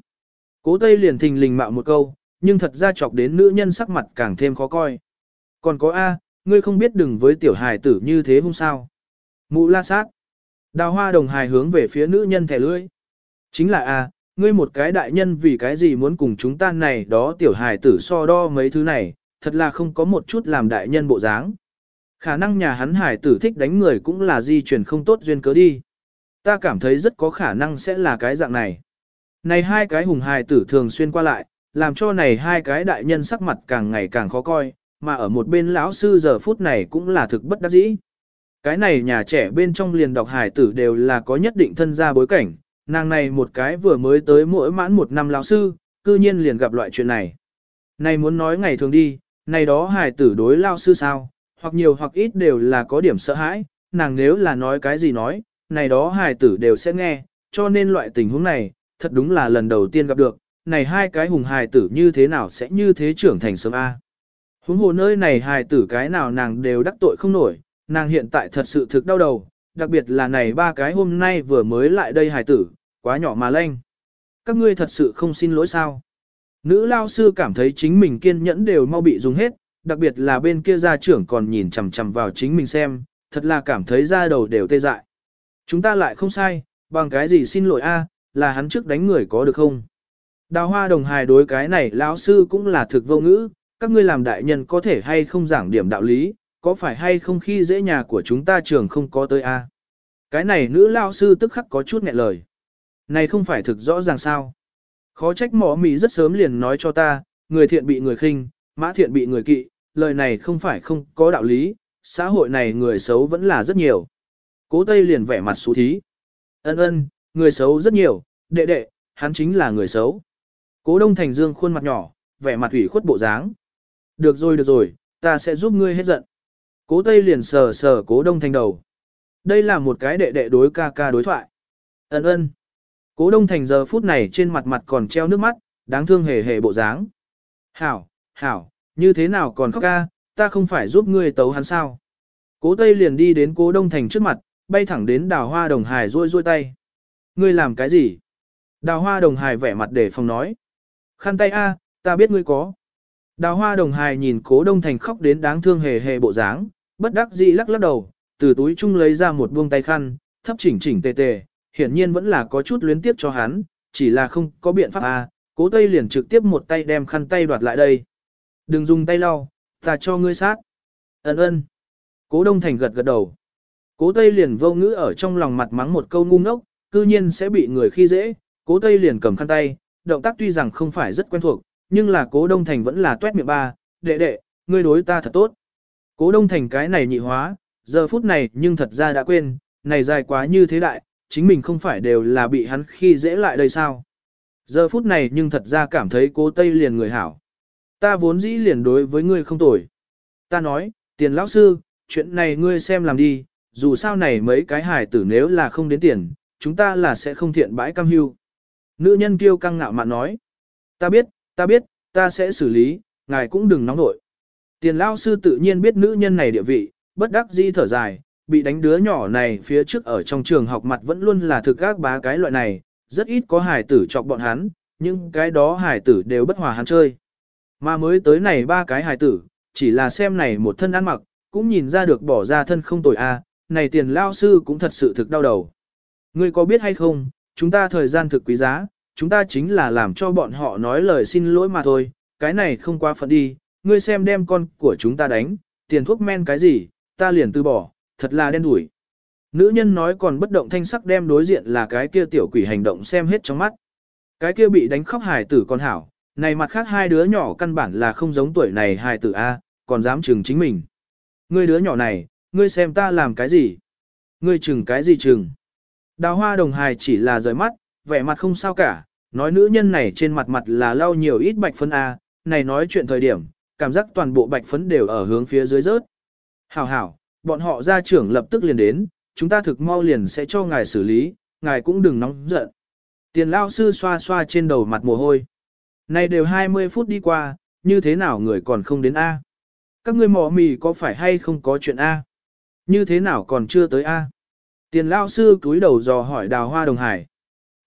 Cố Tây liền thình lình mạo một câu, nhưng thật ra chọc đến nữ nhân sắc mặt càng thêm khó coi. Còn có A, ngươi không biết đừng với tiểu hài tử như thế không sao. Mụ la sát. Đào hoa đồng hài hướng về phía nữ nhân thẻ lưỡi. Chính là A, ngươi một cái đại nhân vì cái gì muốn cùng chúng ta này đó tiểu hài tử so đo mấy thứ này, thật là không có một chút làm đại nhân bộ dáng. Khả năng nhà hắn hải tử thích đánh người cũng là di truyền không tốt duyên cớ đi. Ta cảm thấy rất có khả năng sẽ là cái dạng này. Này hai cái hùng hài tử thường xuyên qua lại, làm cho này hai cái đại nhân sắc mặt càng ngày càng khó coi, mà ở một bên lão sư giờ phút này cũng là thực bất đắc dĩ. Cái này nhà trẻ bên trong liền đọc hài tử đều là có nhất định thân gia bối cảnh, nàng này một cái vừa mới tới mỗi mãn một năm lão sư, cư nhiên liền gặp loại chuyện này. Này muốn nói ngày thường đi, này đó hài tử đối lao sư sao, hoặc nhiều hoặc ít đều là có điểm sợ hãi, nàng nếu là nói cái gì nói, này đó hài tử đều sẽ nghe, cho nên loại tình huống này, thật đúng là lần đầu tiên gặp được, này hai cái hùng hài tử như thế nào sẽ như thế trưởng thành sớm A. Huống hồ nơi này hài tử cái nào nàng đều đắc tội không nổi, nàng hiện tại thật sự thực đau đầu, đặc biệt là này ba cái hôm nay vừa mới lại đây hài tử, quá nhỏ mà lanh. Các ngươi thật sự không xin lỗi sao. Nữ lao sư cảm thấy chính mình kiên nhẫn đều mau bị dùng hết, đặc biệt là bên kia gia trưởng còn nhìn chằm chằm vào chính mình xem, thật là cảm thấy da đầu đều tê dại. Chúng ta lại không sai, bằng cái gì xin lỗi a, là hắn trước đánh người có được không? Đào hoa đồng hài đối cái này lão sư cũng là thực vô ngữ, các ngươi làm đại nhân có thể hay không giảng điểm đạo lý, có phải hay không khi dễ nhà của chúng ta trường không có tới a? Cái này nữ lão sư tức khắc có chút nghẹn lời. Này không phải thực rõ ràng sao? Khó trách mỏ mì rất sớm liền nói cho ta, người thiện bị người khinh, mã thiện bị người kỵ, lời này không phải không có đạo lý, xã hội này người xấu vẫn là rất nhiều. Cố Tây liền vẻ mặt xú thí. Ân ân, người xấu rất nhiều, đệ đệ, hắn chính là người xấu. Cố Đông Thành Dương khuôn mặt nhỏ, vẻ mặt ủy khuất bộ dáng. Được rồi được rồi, ta sẽ giúp ngươi hết giận. Cố Tây liền sờ sờ Cố Đông Thành đầu. Đây là một cái đệ đệ đối ca ca đối thoại. Ân ân. Cố Đông Thành giờ phút này trên mặt mặt còn treo nước mắt, đáng thương hề hề bộ dáng. Hảo, hảo, như thế nào còn khóc ca, ta không phải giúp ngươi tấu hắn sao. Cố Tây liền đi đến Cố Đông Thành trước mặt, bay thẳng đến đào hoa đồng hài rôi rôi tay. Ngươi làm cái gì? Đào hoa đồng hài vẻ mặt để phòng nói. Khăn tay a, ta biết ngươi có. Đào hoa đồng hài nhìn cố đông thành khóc đến đáng thương hề hề bộ dáng, bất đắc dĩ lắc lắc đầu, từ túi chung lấy ra một buông tay khăn, thấp chỉnh chỉnh tề tề, hiển nhiên vẫn là có chút luyến tiếp cho hắn, chỉ là không có biện pháp a. cố tây liền trực tiếp một tay đem khăn tay đoạt lại đây. Đừng dùng tay lau, ta cho ngươi sát. Ấn ơn. Cố đông thành gật gật đầu. Cố tây liền vô ngữ ở trong lòng mặt mắng một câu ngu ngốc, cư nhiên sẽ bị người khi dễ, cố tây liền cầm khăn tay, động tác tuy rằng không phải rất quen thuộc, nhưng là cố đông thành vẫn là tuét miệng ba, đệ đệ, ngươi đối ta thật tốt. Cố đông thành cái này nhị hóa, giờ phút này nhưng thật ra đã quên, này dài quá như thế đại, chính mình không phải đều là bị hắn khi dễ lại đây sao. Giờ phút này nhưng thật ra cảm thấy cố tây liền người hảo. Ta vốn dĩ liền đối với ngươi không tồi. Ta nói, tiền lão sư, chuyện này ngươi xem làm đi, dù sao này mấy cái hài tử nếu là không đến tiền, chúng ta là sẽ không thiện bãi cam hưu. Nữ nhân kiêu căng ngạo mạn nói. Ta biết, ta biết, ta sẽ xử lý, ngài cũng đừng nóng nội. Tiền lao sư tự nhiên biết nữ nhân này địa vị, bất đắc dĩ thở dài, bị đánh đứa nhỏ này phía trước ở trong trường học mặt vẫn luôn là thực các bá cái loại này, rất ít có hải tử chọc bọn hắn, nhưng cái đó hải tử đều bất hòa hắn chơi. Mà mới tới này ba cái hài tử, chỉ là xem này một thân ăn mặc, cũng nhìn ra được bỏ ra thân không tội a, này tiền lao sư cũng thật sự thực đau đầu. Ngươi có biết hay không, chúng ta thời gian thực quý giá, chúng ta chính là làm cho bọn họ nói lời xin lỗi mà thôi, cái này không quá phận đi, ngươi xem đem con của chúng ta đánh, tiền thuốc men cái gì, ta liền từ bỏ, thật là đen đủi. Nữ nhân nói còn bất động thanh sắc đem đối diện là cái kia tiểu quỷ hành động xem hết trong mắt. Cái kia bị đánh khóc hài tử con hảo, này mặt khác hai đứa nhỏ căn bản là không giống tuổi này hài tử A, còn dám chừng chính mình. Ngươi đứa nhỏ này, ngươi xem ta làm cái gì? Ngươi chừng cái gì chừng? Đào hoa đồng hài chỉ là rời mắt, vẻ mặt không sao cả, nói nữ nhân này trên mặt mặt là lau nhiều ít bạch phấn A, này nói chuyện thời điểm, cảm giác toàn bộ bạch phấn đều ở hướng phía dưới rớt. Hảo hảo, bọn họ ra trưởng lập tức liền đến, chúng ta thực mau liền sẽ cho ngài xử lý, ngài cũng đừng nóng giận. Tiền lao sư xoa xoa trên đầu mặt mồ hôi. Này đều 20 phút đi qua, như thế nào người còn không đến A? Các ngươi mỏ mì có phải hay không có chuyện A? Như thế nào còn chưa tới A? Tiền lao sư cúi đầu dò hỏi đào hoa đồng hải.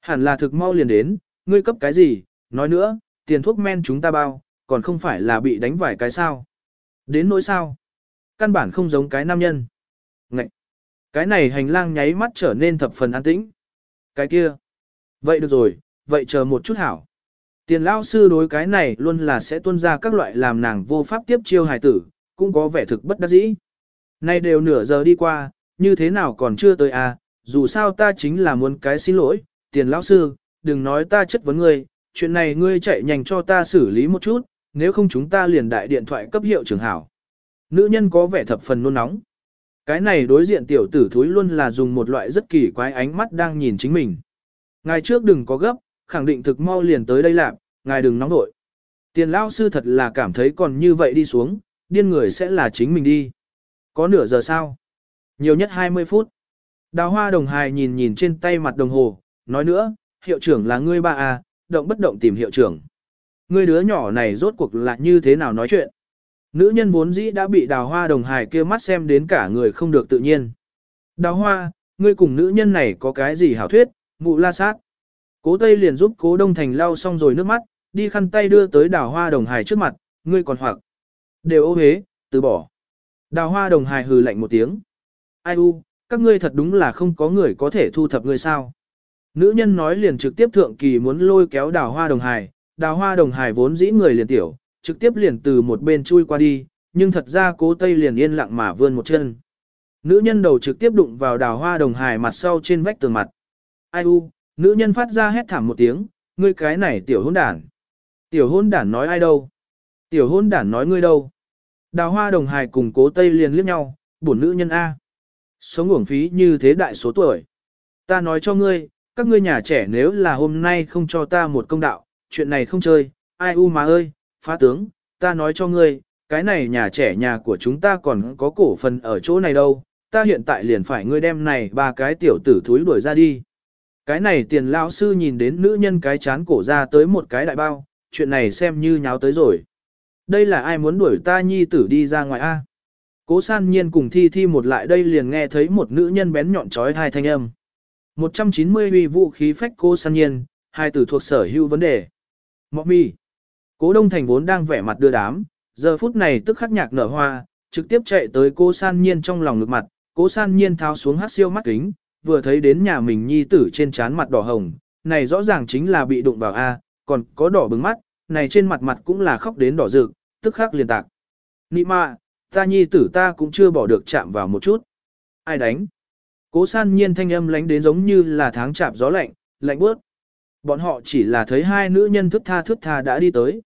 Hẳn là thực mau liền đến, ngươi cấp cái gì? Nói nữa, tiền thuốc men chúng ta bao, còn không phải là bị đánh vài cái sao? Đến nỗi sao? Căn bản không giống cái nam nhân. Ngậy! Cái này hành lang nháy mắt trở nên thập phần an tĩnh. Cái kia! Vậy được rồi, vậy chờ một chút hảo. Tiền lao sư đối cái này luôn là sẽ tuân ra các loại làm nàng vô pháp tiếp chiêu hài tử, cũng có vẻ thực bất đắc dĩ. Nay đều nửa giờ đi qua, như thế nào còn chưa tới à, dù sao ta chính là muốn cái xin lỗi, tiền lão sư, đừng nói ta chất vấn ngươi, chuyện này ngươi chạy nhanh cho ta xử lý một chút, nếu không chúng ta liền đại điện thoại cấp hiệu trưởng hảo. Nữ nhân có vẻ thập phần nôn nóng. Cái này đối diện tiểu tử thúi luôn là dùng một loại rất kỳ quái ánh mắt đang nhìn chính mình. Ngài trước đừng có gấp, khẳng định thực mau liền tới đây làm, ngài đừng nóng nội. Tiền lão sư thật là cảm thấy còn như vậy đi xuống, điên người sẽ là chính mình đi. Có nửa giờ sao? Nhiều nhất 20 phút. Đào hoa đồng hài nhìn nhìn trên tay mặt đồng hồ, nói nữa, hiệu trưởng là ngươi ba à, động bất động tìm hiệu trưởng. Ngươi đứa nhỏ này rốt cuộc là như thế nào nói chuyện. Nữ nhân vốn dĩ đã bị đào hoa đồng hài kia mắt xem đến cả người không được tự nhiên. Đào hoa, ngươi cùng nữ nhân này có cái gì hảo thuyết, mụ la sát. Cố Tây liền giúp cố Đông Thành lau xong rồi nước mắt, đi khăn tay đưa tới đào hoa đồng hài trước mặt, ngươi còn hoặc. Đều ô hế, từ bỏ. Đào hoa đồng hài hừ lạnh một tiếng. Ai u, các ngươi thật đúng là không có người có thể thu thập ngươi sao. Nữ nhân nói liền trực tiếp thượng kỳ muốn lôi kéo đào hoa đồng hài, đào hoa đồng hài vốn dĩ người liền tiểu, trực tiếp liền từ một bên chui qua đi, nhưng thật ra cố tây liền yên lặng mà vươn một chân. Nữ nhân đầu trực tiếp đụng vào đào hoa đồng hài mặt sau trên vách tường mặt. Ai u, nữ nhân phát ra hét thảm một tiếng, ngươi cái này tiểu hôn đản. Tiểu hôn đản nói ai đâu? Tiểu hôn đản nói ngươi đâu? Đào hoa đồng hài cùng cố tây liền liếc nhau, bổn nữ nhân A. Sống uổng phí như thế đại số tuổi. Ta nói cho ngươi, các ngươi nhà trẻ nếu là hôm nay không cho ta một công đạo, chuyện này không chơi, ai u má ơi, phá tướng, ta nói cho ngươi, cái này nhà trẻ nhà của chúng ta còn có cổ phần ở chỗ này đâu, ta hiện tại liền phải ngươi đem này ba cái tiểu tử thúi đuổi ra đi. Cái này tiền lão sư nhìn đến nữ nhân cái chán cổ ra tới một cái đại bao, chuyện này xem như nháo tới rồi. Đây là ai muốn đuổi ta nhi tử đi ra ngoài a? Cố san nhiên cùng thi thi một lại đây liền nghe thấy một nữ nhân bén nhọn trói hai thanh âm. 190 uy vũ khí phách cô san nhiên, hai tử thuộc sở hữu vấn đề. Mọc mi. Cố Đông Thành vốn đang vẻ mặt đưa đám, giờ phút này tức khắc nhạc nở hoa, trực tiếp chạy tới cô san nhiên trong lòng ngực mặt, cố san nhiên tháo xuống hát siêu mắt kính, vừa thấy đến nhà mình nhi tử trên trán mặt đỏ hồng, này rõ ràng chính là bị đụng vào A, còn có đỏ bừng mắt, này trên mặt mặt cũng là khóc đến đỏ rực, tức khắc liền tạc. Nị mạ, ta nhi tử ta cũng chưa bỏ được chạm vào một chút. Ai đánh? Cố san nhiên thanh âm lánh đến giống như là tháng chạm gió lạnh, lạnh bước. Bọn họ chỉ là thấy hai nữ nhân thức tha thức tha đã đi tới.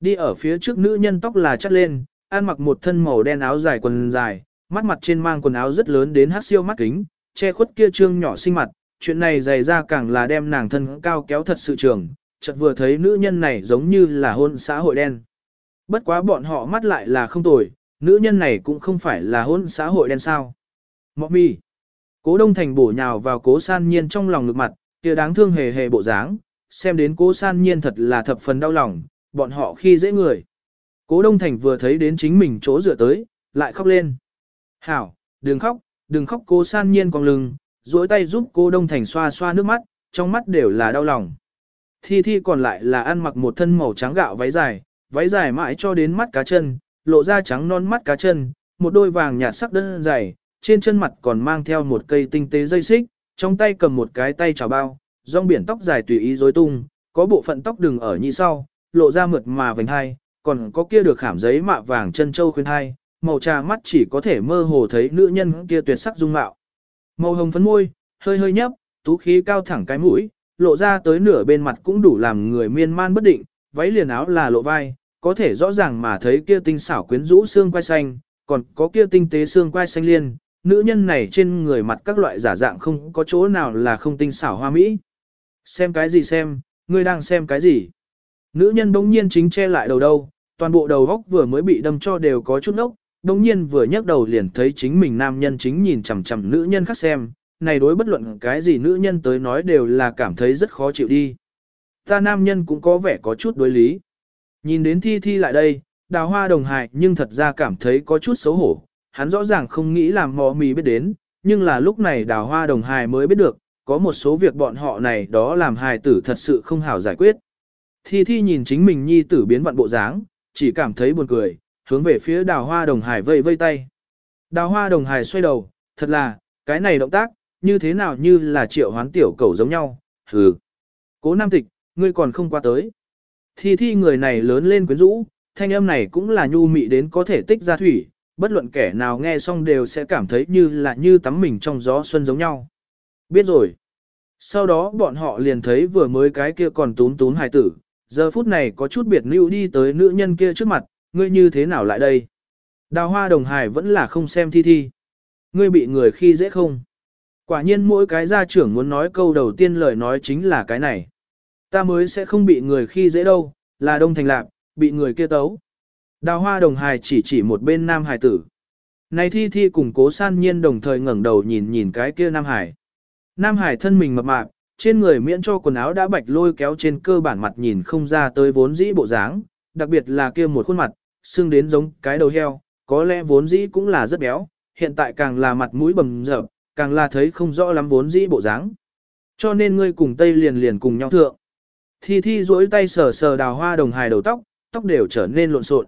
Đi ở phía trước nữ nhân tóc là chắt lên, ăn mặc một thân màu đen áo dài quần dài, mắt mặt trên mang quần áo rất lớn đến hát siêu mắt kính, che khuất kia trương nhỏ xinh mặt, chuyện này dày ra càng là đem nàng thân cao kéo thật sự trường, chợt vừa thấy nữ nhân này giống như là hôn xã hội đen. Bất quá bọn họ mắt lại là không tồi, nữ nhân này cũng không phải là hôn xã hội đen sao. Mọ mi. Cố Đông Thành bổ nhào vào cố san nhiên trong lòng ngực mặt, kia đáng thương hề hề bộ dáng, xem đến cố san nhiên thật là thập phần đau lòng, bọn họ khi dễ người. Cố Đông Thành vừa thấy đến chính mình chỗ dựa tới, lại khóc lên. Hảo, đừng khóc, đừng khóc cố san nhiên còn lưng, duỗi tay giúp cô Đông Thành xoa xoa nước mắt, trong mắt đều là đau lòng. Thi Thi còn lại là ăn mặc một thân màu trắng gạo váy dài, váy dài mãi cho đến mắt cá chân, lộ ra trắng non mắt cá chân, một đôi vàng nhạt sắc đơn dày, trên chân mặt còn mang theo một cây tinh tế dây xích, trong tay cầm một cái tay trào bao, rong biển tóc dài tùy ý rối tung, có bộ phận tóc đừng ở như sau, lộ ra mượt mà vành hai, còn có kia được khảm giấy mạ vàng chân châu khuyên hai, màu trà mắt chỉ có thể mơ hồ thấy nữ nhân kia tuyệt sắc dung mạo. Màu hồng phấn môi, hơi hơi nhấp, tú khí cao thẳng cái mũi, lộ ra tới nửa bên mặt cũng đủ làm người miên man bất định, váy liền áo là lộ vai, có thể rõ ràng mà thấy kia tinh xảo quyến rũ xương quai xanh, còn có kia tinh tế xương quai xanh liên, nữ nhân này trên người mặt các loại giả dạng không có chỗ nào là không tinh xảo hoa mỹ. Xem cái gì xem, ngươi đang xem cái gì? Nữ nhân bỗng nhiên chính che lại đầu đâu, toàn bộ đầu góc vừa mới bị đâm cho đều có chút nốc, bỗng nhiên vừa nhấc đầu liền thấy chính mình nam nhân chính nhìn chằm chằm nữ nhân khác xem, này đối bất luận cái gì nữ nhân tới nói đều là cảm thấy rất khó chịu đi. Ta nam nhân cũng có vẻ có chút đối lý. Nhìn đến thi thi lại đây, đào hoa đồng hài nhưng thật ra cảm thấy có chút xấu hổ, hắn rõ ràng không nghĩ làm mò mì biết đến, nhưng là lúc này đào hoa đồng hài mới biết được, có một số việc bọn họ này đó làm hài tử thật sự không hảo giải quyết. Thi thi nhìn chính mình nhi tử biến vận bộ dáng, chỉ cảm thấy buồn cười, hướng về phía đào hoa đồng hải vây vây tay. Đào hoa đồng hải xoay đầu, thật là, cái này động tác, như thế nào như là triệu hoán tiểu cầu giống nhau, hừ. Cố nam tịch, ngươi còn không qua tới. Thi thi người này lớn lên quyến rũ, thanh âm này cũng là nhu mị đến có thể tích ra thủy, bất luận kẻ nào nghe xong đều sẽ cảm thấy như là như tắm mình trong gió xuân giống nhau. Biết rồi. Sau đó bọn họ liền thấy vừa mới cái kia còn tún tún hài tử, giờ phút này có chút biệt lưu đi tới nữ nhân kia trước mặt, ngươi như thế nào lại đây? Đào hoa đồng hài vẫn là không xem thi thi. Ngươi bị người khi dễ không? Quả nhiên mỗi cái gia trưởng muốn nói câu đầu tiên lời nói chính là cái này. Ta mới sẽ không bị người khi dễ đâu, là đông thành lạc, bị người kia tấu. Đào hoa đồng hài chỉ chỉ một bên nam hài tử. Này thi thi cùng cố san nhiên đồng thời ngẩng đầu nhìn nhìn cái kia nam hải. Nam hải thân mình mập mạp, trên người miễn cho quần áo đã bạch lôi kéo trên cơ bản mặt nhìn không ra tới vốn dĩ bộ dáng, đặc biệt là kia một khuôn mặt, xương đến giống cái đầu heo, có lẽ vốn dĩ cũng là rất béo, hiện tại càng là mặt mũi bầm dập, càng là thấy không rõ lắm vốn dĩ bộ dáng. Cho nên ngươi cùng Tây liền liền cùng nhau thượng. Thi Thi duỗi tay sờ sờ đào hoa đồng hài đầu tóc, tóc đều trở nên lộn xộn.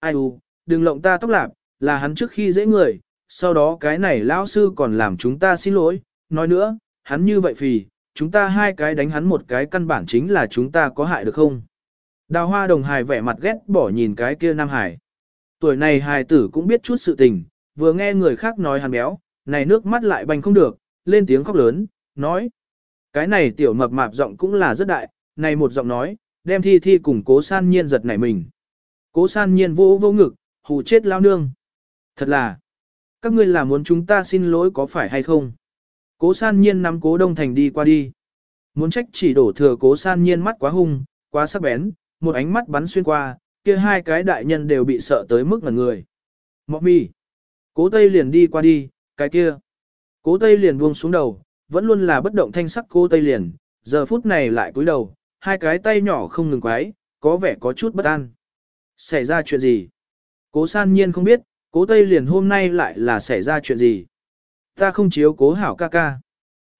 Ai u, đừng lộng ta tóc lạp, là hắn trước khi dễ người, sau đó cái này lão sư còn làm chúng ta xin lỗi, nói nữa, hắn như vậy phì, chúng ta hai cái đánh hắn một cái căn bản chính là chúng ta có hại được không? Đào hoa đồng hài vẻ mặt ghét bỏ nhìn cái kia nam hải. Tuổi này hài tử cũng biết chút sự tình, vừa nghe người khác nói hắn béo, này nước mắt lại bành không được, lên tiếng khóc lớn, nói. Cái này tiểu mập mạp giọng cũng là rất đại, này một giọng nói, đem thi thi cùng cố san nhiên giật nảy mình. Cố san nhiên vô vô ngực, hù chết lao nương. Thật là, các ngươi là muốn chúng ta xin lỗi có phải hay không? Cố san nhiên nắm cố đông thành đi qua đi. Muốn trách chỉ đổ thừa cố san nhiên mắt quá hung, quá sắc bén, một ánh mắt bắn xuyên qua, kia hai cái đại nhân đều bị sợ tới mức ngẩn người. Mọ mì. Cố Tây liền đi qua đi, cái kia. Cố Tây liền buông xuống đầu, vẫn luôn là bất động thanh sắc cố Tây liền, giờ phút này lại cúi đầu, hai cái tay nhỏ không ngừng quái, có vẻ có chút bất an. Xảy ra chuyện gì? Cố san nhiên không biết, cố Tây liền hôm nay lại là xảy ra chuyện gì? Ta không chiếu cố hảo ca ca.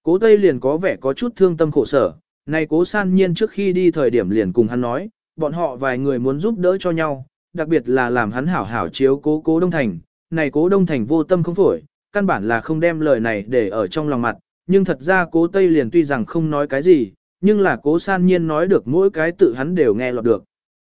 Cố Tây liền có vẻ có chút thương tâm khổ sở, này cố san nhiên trước khi đi thời điểm liền cùng hắn nói, bọn họ vài người muốn giúp đỡ cho nhau, đặc biệt là làm hắn hảo hảo chiếu cố cố Đông Thành, này cố Đông Thành vô tâm không phổi, căn bản là không đem lời này để ở trong lòng mặt, nhưng thật ra cố Tây liền tuy rằng không nói cái gì, nhưng là cố san nhiên nói được mỗi cái tự hắn đều nghe lọt được.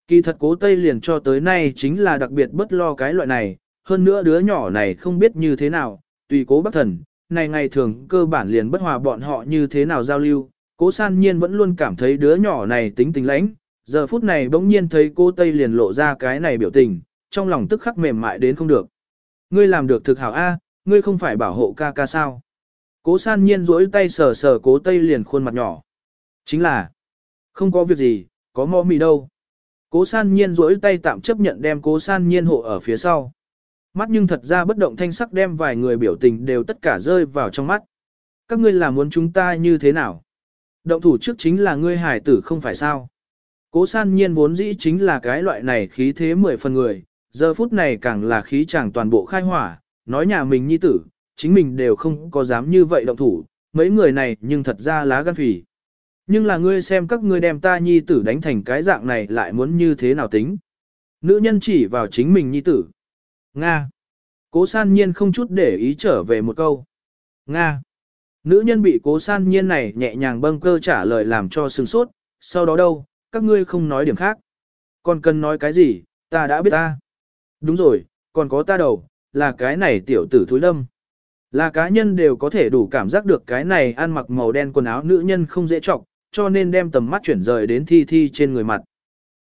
Kỳ thật cố Tây liền cho tới nay chính là đặc biệt bất lo cái loại này, hơn nữa đứa nhỏ này không biết như thế nào, tùy cố bác thần, này ngày thường cơ bản liền bất hòa bọn họ như thế nào giao lưu, cố san nhiên vẫn luôn cảm thấy đứa nhỏ này tính tình lãnh, giờ phút này bỗng nhiên thấy cô Tây liền lộ ra cái này biểu tình, trong lòng tức khắc mềm mại đến không được. Ngươi làm được thực hảo A, ngươi không phải bảo hộ ca ca sao. Cố san nhiên duỗi tay sờ sờ cố Tây liền khuôn mặt nhỏ. Chính là, không có việc gì, có mò mì đâu. Cố san nhiên duỗi tay tạm chấp nhận đem cố san nhiên hộ ở phía sau. Mắt nhưng thật ra bất động thanh sắc đem vài người biểu tình đều tất cả rơi vào trong mắt. Các ngươi là muốn chúng ta như thế nào? Động thủ trước chính là ngươi hải tử không phải sao? Cố san nhiên vốn dĩ chính là cái loại này khí thế mười phần người, giờ phút này càng là khí chàng toàn bộ khai hỏa, nói nhà mình nhi tử, chính mình đều không có dám như vậy động thủ, mấy người này nhưng thật ra lá gan phỉ. Nhưng là ngươi xem các ngươi đem ta nhi tử đánh thành cái dạng này lại muốn như thế nào tính. Nữ nhân chỉ vào chính mình nhi tử. Nga. Cố san nhiên không chút để ý trở về một câu. Nga. Nữ nhân bị cố san nhiên này nhẹ nhàng bâng cơ trả lời làm cho sừng sốt, sau đó đâu, các ngươi không nói điểm khác. Còn cần nói cái gì, ta đã biết ta. Đúng rồi, còn có ta đầu, là cái này tiểu tử thúi lâm. Là cá nhân đều có thể đủ cảm giác được cái này ăn mặc màu đen quần áo nữ nhân không dễ trọng, cho nên đem tầm mắt chuyển rời đến thi thi trên người mặt.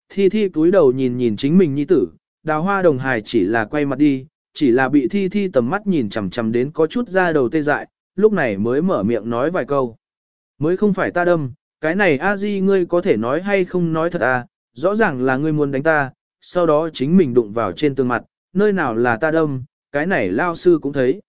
Thi thi cúi đầu nhìn nhìn chính mình nhi tử, đào hoa đồng hài chỉ là quay mặt đi, chỉ là bị thi thi tầm mắt nhìn chằm chằm đến có chút ra đầu tê dại, lúc này mới mở miệng nói vài câu. Mới không phải ta đâm, cái này a di ngươi có thể nói hay không nói thật à, rõ ràng là ngươi muốn đánh ta, sau đó chính mình đụng vào trên tường mặt, nơi nào là ta đâm, cái này lao sư cũng thấy.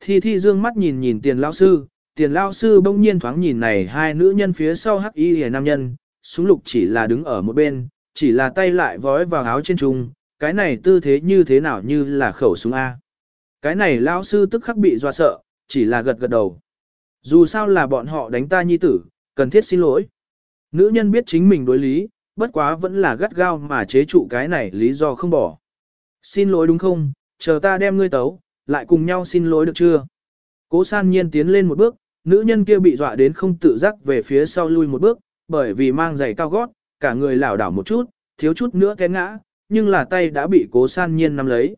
Thi thi dương mắt nhìn nhìn tiền lao sư, tiền lao sư bỗng nhiên thoáng nhìn này hai nữ nhân phía sau hắc y hề nam nhân, súng lục chỉ là đứng ở một bên, chỉ là tay lại vói vào áo trên trung, cái này tư thế như thế nào như là khẩu súng A. Cái này lao sư tức khắc bị doa sợ, chỉ là gật gật đầu. Dù sao là bọn họ đánh ta nhi tử, cần thiết xin lỗi. Nữ nhân biết chính mình đối lý, bất quá vẫn là gắt gao mà chế trụ cái này lý do không bỏ. Xin lỗi đúng không, chờ ta đem ngươi tấu, lại cùng nhau xin lỗi được chưa? Cố san nhiên tiến lên một bước, nữ nhân kia bị dọa đến không tự giác về phía sau lui một bước, bởi vì mang giày cao gót, cả người lảo đảo một chút, thiếu chút nữa té ngã, nhưng là tay đã bị cố san nhiên nắm lấy.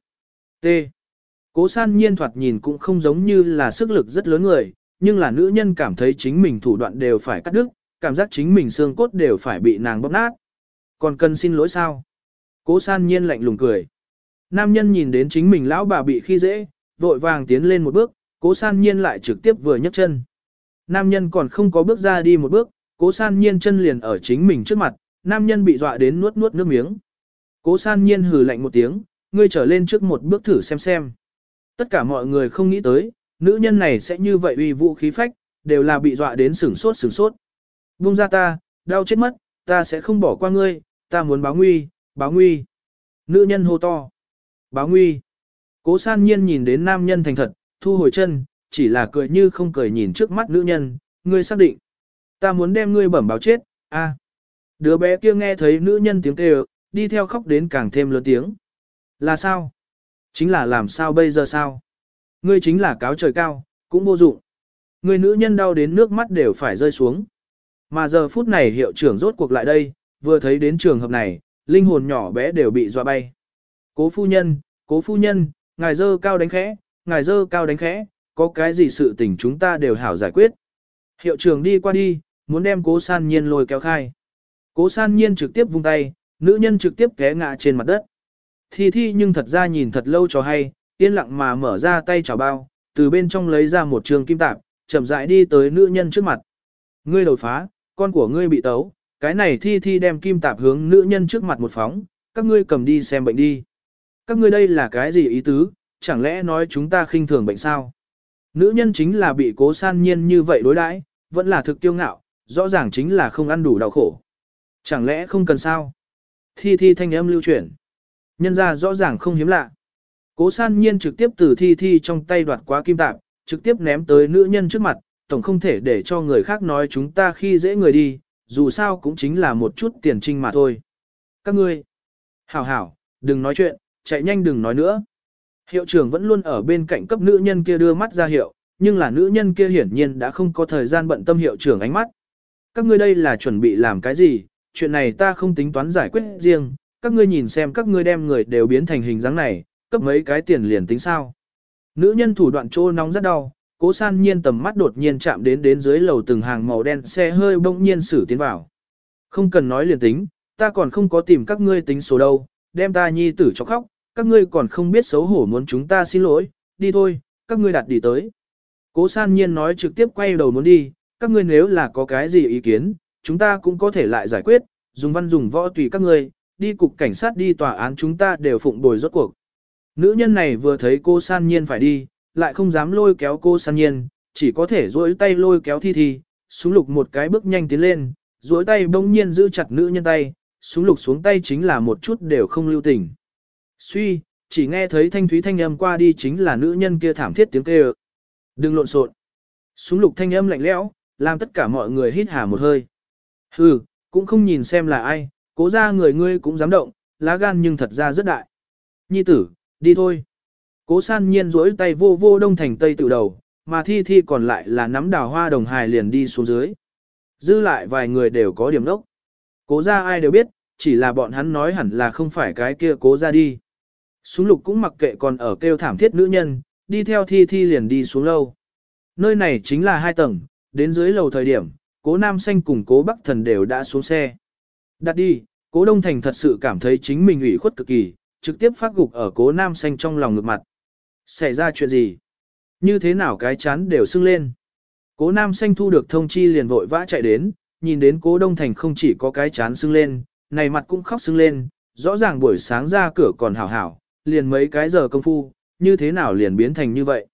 T. Cố san nhiên thoạt nhìn cũng không giống như là sức lực rất lớn người, nhưng là nữ nhân cảm thấy chính mình thủ đoạn đều phải cắt đứt, cảm giác chính mình xương cốt đều phải bị nàng bóp nát. Còn cần xin lỗi sao? Cố san nhiên lạnh lùng cười. Nam nhân nhìn đến chính mình lão bà bị khi dễ, vội vàng tiến lên một bước, cố san nhiên lại trực tiếp vừa nhấc chân. Nam nhân còn không có bước ra đi một bước, cố san nhiên chân liền ở chính mình trước mặt, nam nhân bị dọa đến nuốt nuốt nước miếng. Cố san nhiên hừ lạnh một tiếng, ngươi trở lên trước một bước thử xem xem. Tất cả mọi người không nghĩ tới, nữ nhân này sẽ như vậy uy vũ khí phách, đều là bị dọa đến sửng sốt sửng sốt. Buông ra ta, đau chết mất, ta sẽ không bỏ qua ngươi, ta muốn báo nguy, báo nguy. Nữ nhân hô to. Báo nguy. Cố san nhiên nhìn đến nam nhân thành thật, thu hồi chân, chỉ là cười như không cười nhìn trước mắt nữ nhân, ngươi xác định. Ta muốn đem ngươi bẩm báo chết, a. Đứa bé kia nghe thấy nữ nhân tiếng kêu, đi theo khóc đến càng thêm lớn tiếng. Là sao? Chính là làm sao bây giờ sao? Ngươi chính là cáo trời cao, cũng vô dụng. Người nữ nhân đau đến nước mắt đều phải rơi xuống. Mà giờ phút này hiệu trưởng rốt cuộc lại đây, vừa thấy đến trường hợp này, linh hồn nhỏ bé đều bị dọa bay. Cố phu nhân, cố phu nhân, ngài dơ cao đánh khẽ, ngài dơ cao đánh khẽ, có cái gì sự tình chúng ta đều hảo giải quyết. Hiệu trưởng đi qua đi, muốn đem cố san nhiên lôi kéo khai. Cố san nhiên trực tiếp vung tay, nữ nhân trực tiếp té ngã trên mặt đất. Thi thi nhưng thật ra nhìn thật lâu cho hay, yên lặng mà mở ra tay chào bao, từ bên trong lấy ra một trường kim tạp, chậm rãi đi tới nữ nhân trước mặt. Ngươi đột phá, con của ngươi bị tấu, cái này thi thi đem kim tạp hướng nữ nhân trước mặt một phóng, các ngươi cầm đi xem bệnh đi. Các ngươi đây là cái gì ý tứ, chẳng lẽ nói chúng ta khinh thường bệnh sao? Nữ nhân chính là bị cố san nhiên như vậy đối đãi, vẫn là thực tiêu ngạo, rõ ràng chính là không ăn đủ đau khổ. Chẳng lẽ không cần sao? Thi thi thanh âm lưu chuyển. Nhân ra rõ ràng không hiếm lạ. Cố san nhiên trực tiếp từ thi thi trong tay đoạt quá kim tạp, trực tiếp ném tới nữ nhân trước mặt, tổng không thể để cho người khác nói chúng ta khi dễ người đi, dù sao cũng chính là một chút tiền trinh mà thôi. Các ngươi, hảo hảo, đừng nói chuyện, chạy nhanh đừng nói nữa. Hiệu trưởng vẫn luôn ở bên cạnh cấp nữ nhân kia đưa mắt ra hiệu, nhưng là nữ nhân kia hiển nhiên đã không có thời gian bận tâm hiệu trưởng ánh mắt. Các ngươi đây là chuẩn bị làm cái gì, chuyện này ta không tính toán giải quyết riêng, các ngươi nhìn xem các ngươi đem người đều biến thành hình dáng này, cấp mấy cái tiền liền tính sao. Nữ nhân thủ đoạn trô nóng rất đau, cố san nhiên tầm mắt đột nhiên chạm đến đến dưới lầu từng hàng màu đen xe hơi bỗng nhiên xử tiến vào. Không cần nói liền tính, ta còn không có tìm các ngươi tính số đâu, đem ta nhi tử cho khóc, các ngươi còn không biết xấu hổ muốn chúng ta xin lỗi, đi thôi, các ngươi đặt đi tới. Cố san nhiên nói trực tiếp quay đầu muốn đi, các ngươi nếu là có cái gì ý kiến, chúng ta cũng có thể lại giải quyết, dùng văn dùng võ tùy các ngươi, đi cục cảnh sát đi tòa án chúng ta đều phụng bồi rốt cuộc. Nữ nhân này vừa thấy cô san nhiên phải đi, lại không dám lôi kéo cô san nhiên, chỉ có thể duỗi tay lôi kéo thi thi, súng lục một cái bước nhanh tiến lên, duỗi tay bỗng nhiên giữ chặt nữ nhân tay, súng lục xuống tay chính là một chút đều không lưu tình. Suy, chỉ nghe thấy thanh thúy thanh âm qua đi chính là nữ nhân kia thảm thiết tiếng kêu. Đừng lộn xộn. Súng lục thanh âm lạnh lẽo, làm tất cả mọi người hít hà một hơi. Hừ, cũng không nhìn xem là ai, cố ra người ngươi cũng dám động, lá gan nhưng thật ra rất đại. Nhi tử, đi thôi. Cố san nhiên rỗi tay vô vô đông thành tây tự đầu, mà thi thi còn lại là nắm đào hoa đồng hài liền đi xuống dưới. Dư lại vài người đều có điểm đốc. Cố ra ai đều biết, chỉ là bọn hắn nói hẳn là không phải cái kia cố ra đi. Súng lục cũng mặc kệ còn ở kêu thảm thiết nữ nhân, đi theo thi thi liền đi xuống lâu. Nơi này chính là hai tầng, đến dưới lầu thời điểm, cố nam xanh cùng cố bắc thần đều đã xuống xe. Đặt đi, cố đông thành thật sự cảm thấy chính mình ủy khuất cực kỳ, trực tiếp phát gục ở cố nam xanh trong lòng ngược mặt. Xảy ra chuyện gì? Như thế nào cái chán đều sưng lên? Cố nam xanh thu được thông chi liền vội vã chạy đến, nhìn đến cố đông thành không chỉ có cái chán sưng lên, này mặt cũng khóc sưng lên, rõ ràng buổi sáng ra cửa còn hảo hảo, liền mấy cái giờ công phu, như thế nào liền biến thành như vậy.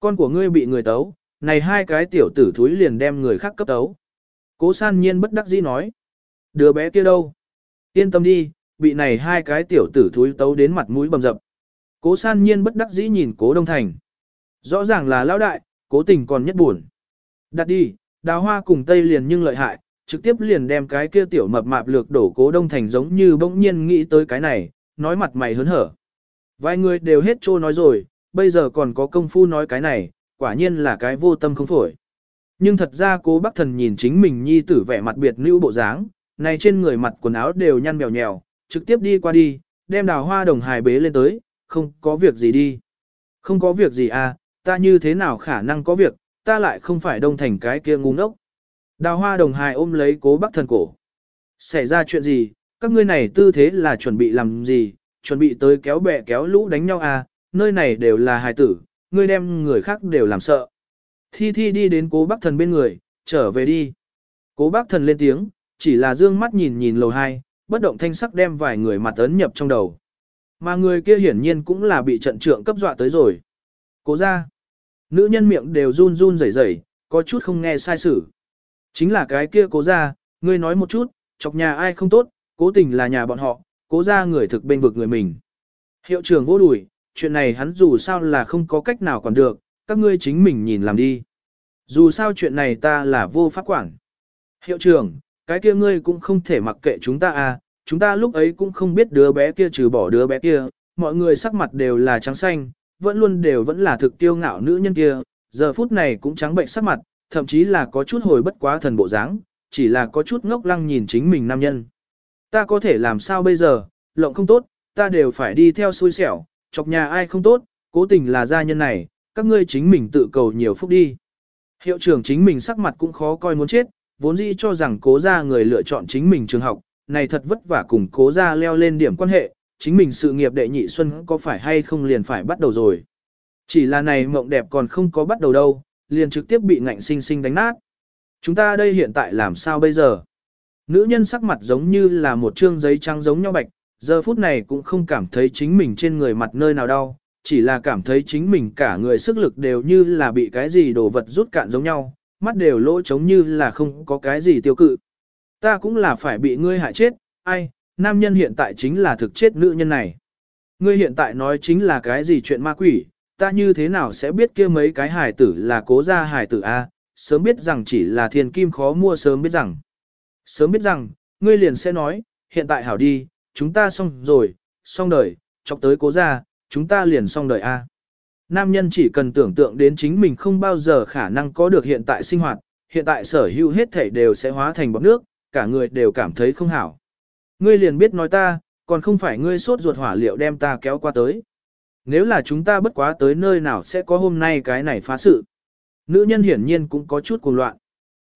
Con của ngươi bị người tấu, này hai cái tiểu tử thúi liền đem người khác cấp tấu. Cố san nhiên bất đắc dĩ nói. Đứa bé kia đâu? Yên tâm đi, bị này hai cái tiểu tử thúi tấu đến mặt mũi bầm dập. Cố san nhiên bất đắc dĩ nhìn cố đông thành. Rõ ràng là lão đại, cố tình còn nhất buồn. Đặt đi, đào hoa cùng tây liền nhưng lợi hại, trực tiếp liền đem cái kia tiểu mập mạp lược đổ cố đông thành giống như bỗng nhiên nghĩ tới cái này, nói mặt mày hớn hở. Vài người đều hết trô nói rồi, bây giờ còn có công phu nói cái này, quả nhiên là cái vô tâm không phổi. Nhưng thật ra cố bác thần nhìn chính mình nhi tử vẻ mặt biệt nữ bộ dáng, này trên người mặt quần áo đều nhăn mèo nhèo, trực tiếp đi qua đi, đem đào hoa đồng hài bế lên tới, không có việc gì đi. Không có việc gì à, ta như thế nào khả năng có việc, ta lại không phải đông thành cái kia ngu ngốc. Đào hoa đồng hài ôm lấy cố bác thần cổ. Xảy ra chuyện gì, các ngươi này tư thế là chuẩn bị làm gì, chuẩn bị tới kéo bè kéo lũ đánh nhau à, nơi này đều là hài tử, ngươi đem người khác đều làm sợ. Thi Thi đi đến cố bác thần bên người, trở về đi. Cố bác thần lên tiếng, chỉ là dương mắt nhìn nhìn lầu hai, bất động thanh sắc đem vài người mặt ấn nhập trong đầu. Mà người kia hiển nhiên cũng là bị trận trượng cấp dọa tới rồi. Cố ra. Nữ nhân miệng đều run run rẩy rẩy, có chút không nghe sai sử. Chính là cái kia cố ra, ngươi nói một chút, chọc nhà ai không tốt, cố tình là nhà bọn họ, cố ra người thực bên vực người mình. Hiệu trưởng vô đùi, chuyện này hắn dù sao là không có cách nào còn được, các ngươi chính mình nhìn làm đi. Dù sao chuyện này ta là vô pháp quản. Hiệu trưởng, cái kia ngươi cũng không thể mặc kệ chúng ta à, chúng ta lúc ấy cũng không biết đứa bé kia trừ bỏ đứa bé kia, mọi người sắc mặt đều là trắng xanh, vẫn luôn đều vẫn là thực tiêu ngạo nữ nhân kia, giờ phút này cũng trắng bệnh sắc mặt, thậm chí là có chút hồi bất quá thần bộ dáng, chỉ là có chút ngốc lăng nhìn chính mình nam nhân. Ta có thể làm sao bây giờ, lộng không tốt, ta đều phải đi theo xui xẻo, chọc nhà ai không tốt, cố tình là gia nhân này, các ngươi chính mình tự cầu nhiều phúc đi. Hiệu trưởng chính mình sắc mặt cũng khó coi muốn chết, vốn dĩ cho rằng cố gia người lựa chọn chính mình trường học, này thật vất vả cùng cố gia leo lên điểm quan hệ, chính mình sự nghiệp đệ nhị xuân có phải hay không liền phải bắt đầu rồi. Chỉ là này mộng đẹp còn không có bắt đầu đâu, liền trực tiếp bị ngạnh sinh sinh đánh nát. Chúng ta đây hiện tại làm sao bây giờ? Nữ nhân sắc mặt giống như là một trương giấy trắng giống nhau bạch, giờ phút này cũng không cảm thấy chính mình trên người mặt nơi nào đau, chỉ là cảm thấy chính mình cả người sức lực đều như là bị cái gì đồ vật rút cạn giống nhau, mắt đều lỗ trống như là không có cái gì tiêu cự. Ta cũng là phải bị ngươi hại chết, ai, nam nhân hiện tại chính là thực chết nữ nhân này. Ngươi hiện tại nói chính là cái gì chuyện ma quỷ, ta như thế nào sẽ biết kia mấy cái hài tử là cố gia hài tử A, sớm biết rằng chỉ là thiên kim khó mua sớm biết rằng. Sớm biết rằng, ngươi liền sẽ nói, hiện tại hảo đi, chúng ta xong rồi, xong đời, chọc tới cố ra, chúng ta liền xong đời A. Nam nhân chỉ cần tưởng tượng đến chính mình không bao giờ khả năng có được hiện tại sinh hoạt, hiện tại sở hữu hết thảy đều sẽ hóa thành bọt nước, cả người đều cảm thấy không hảo. Ngươi liền biết nói ta, còn không phải ngươi sốt ruột hỏa liệu đem ta kéo qua tới. Nếu là chúng ta bất quá tới nơi nào sẽ có hôm nay cái này phá sự. Nữ nhân hiển nhiên cũng có chút cuồng loạn.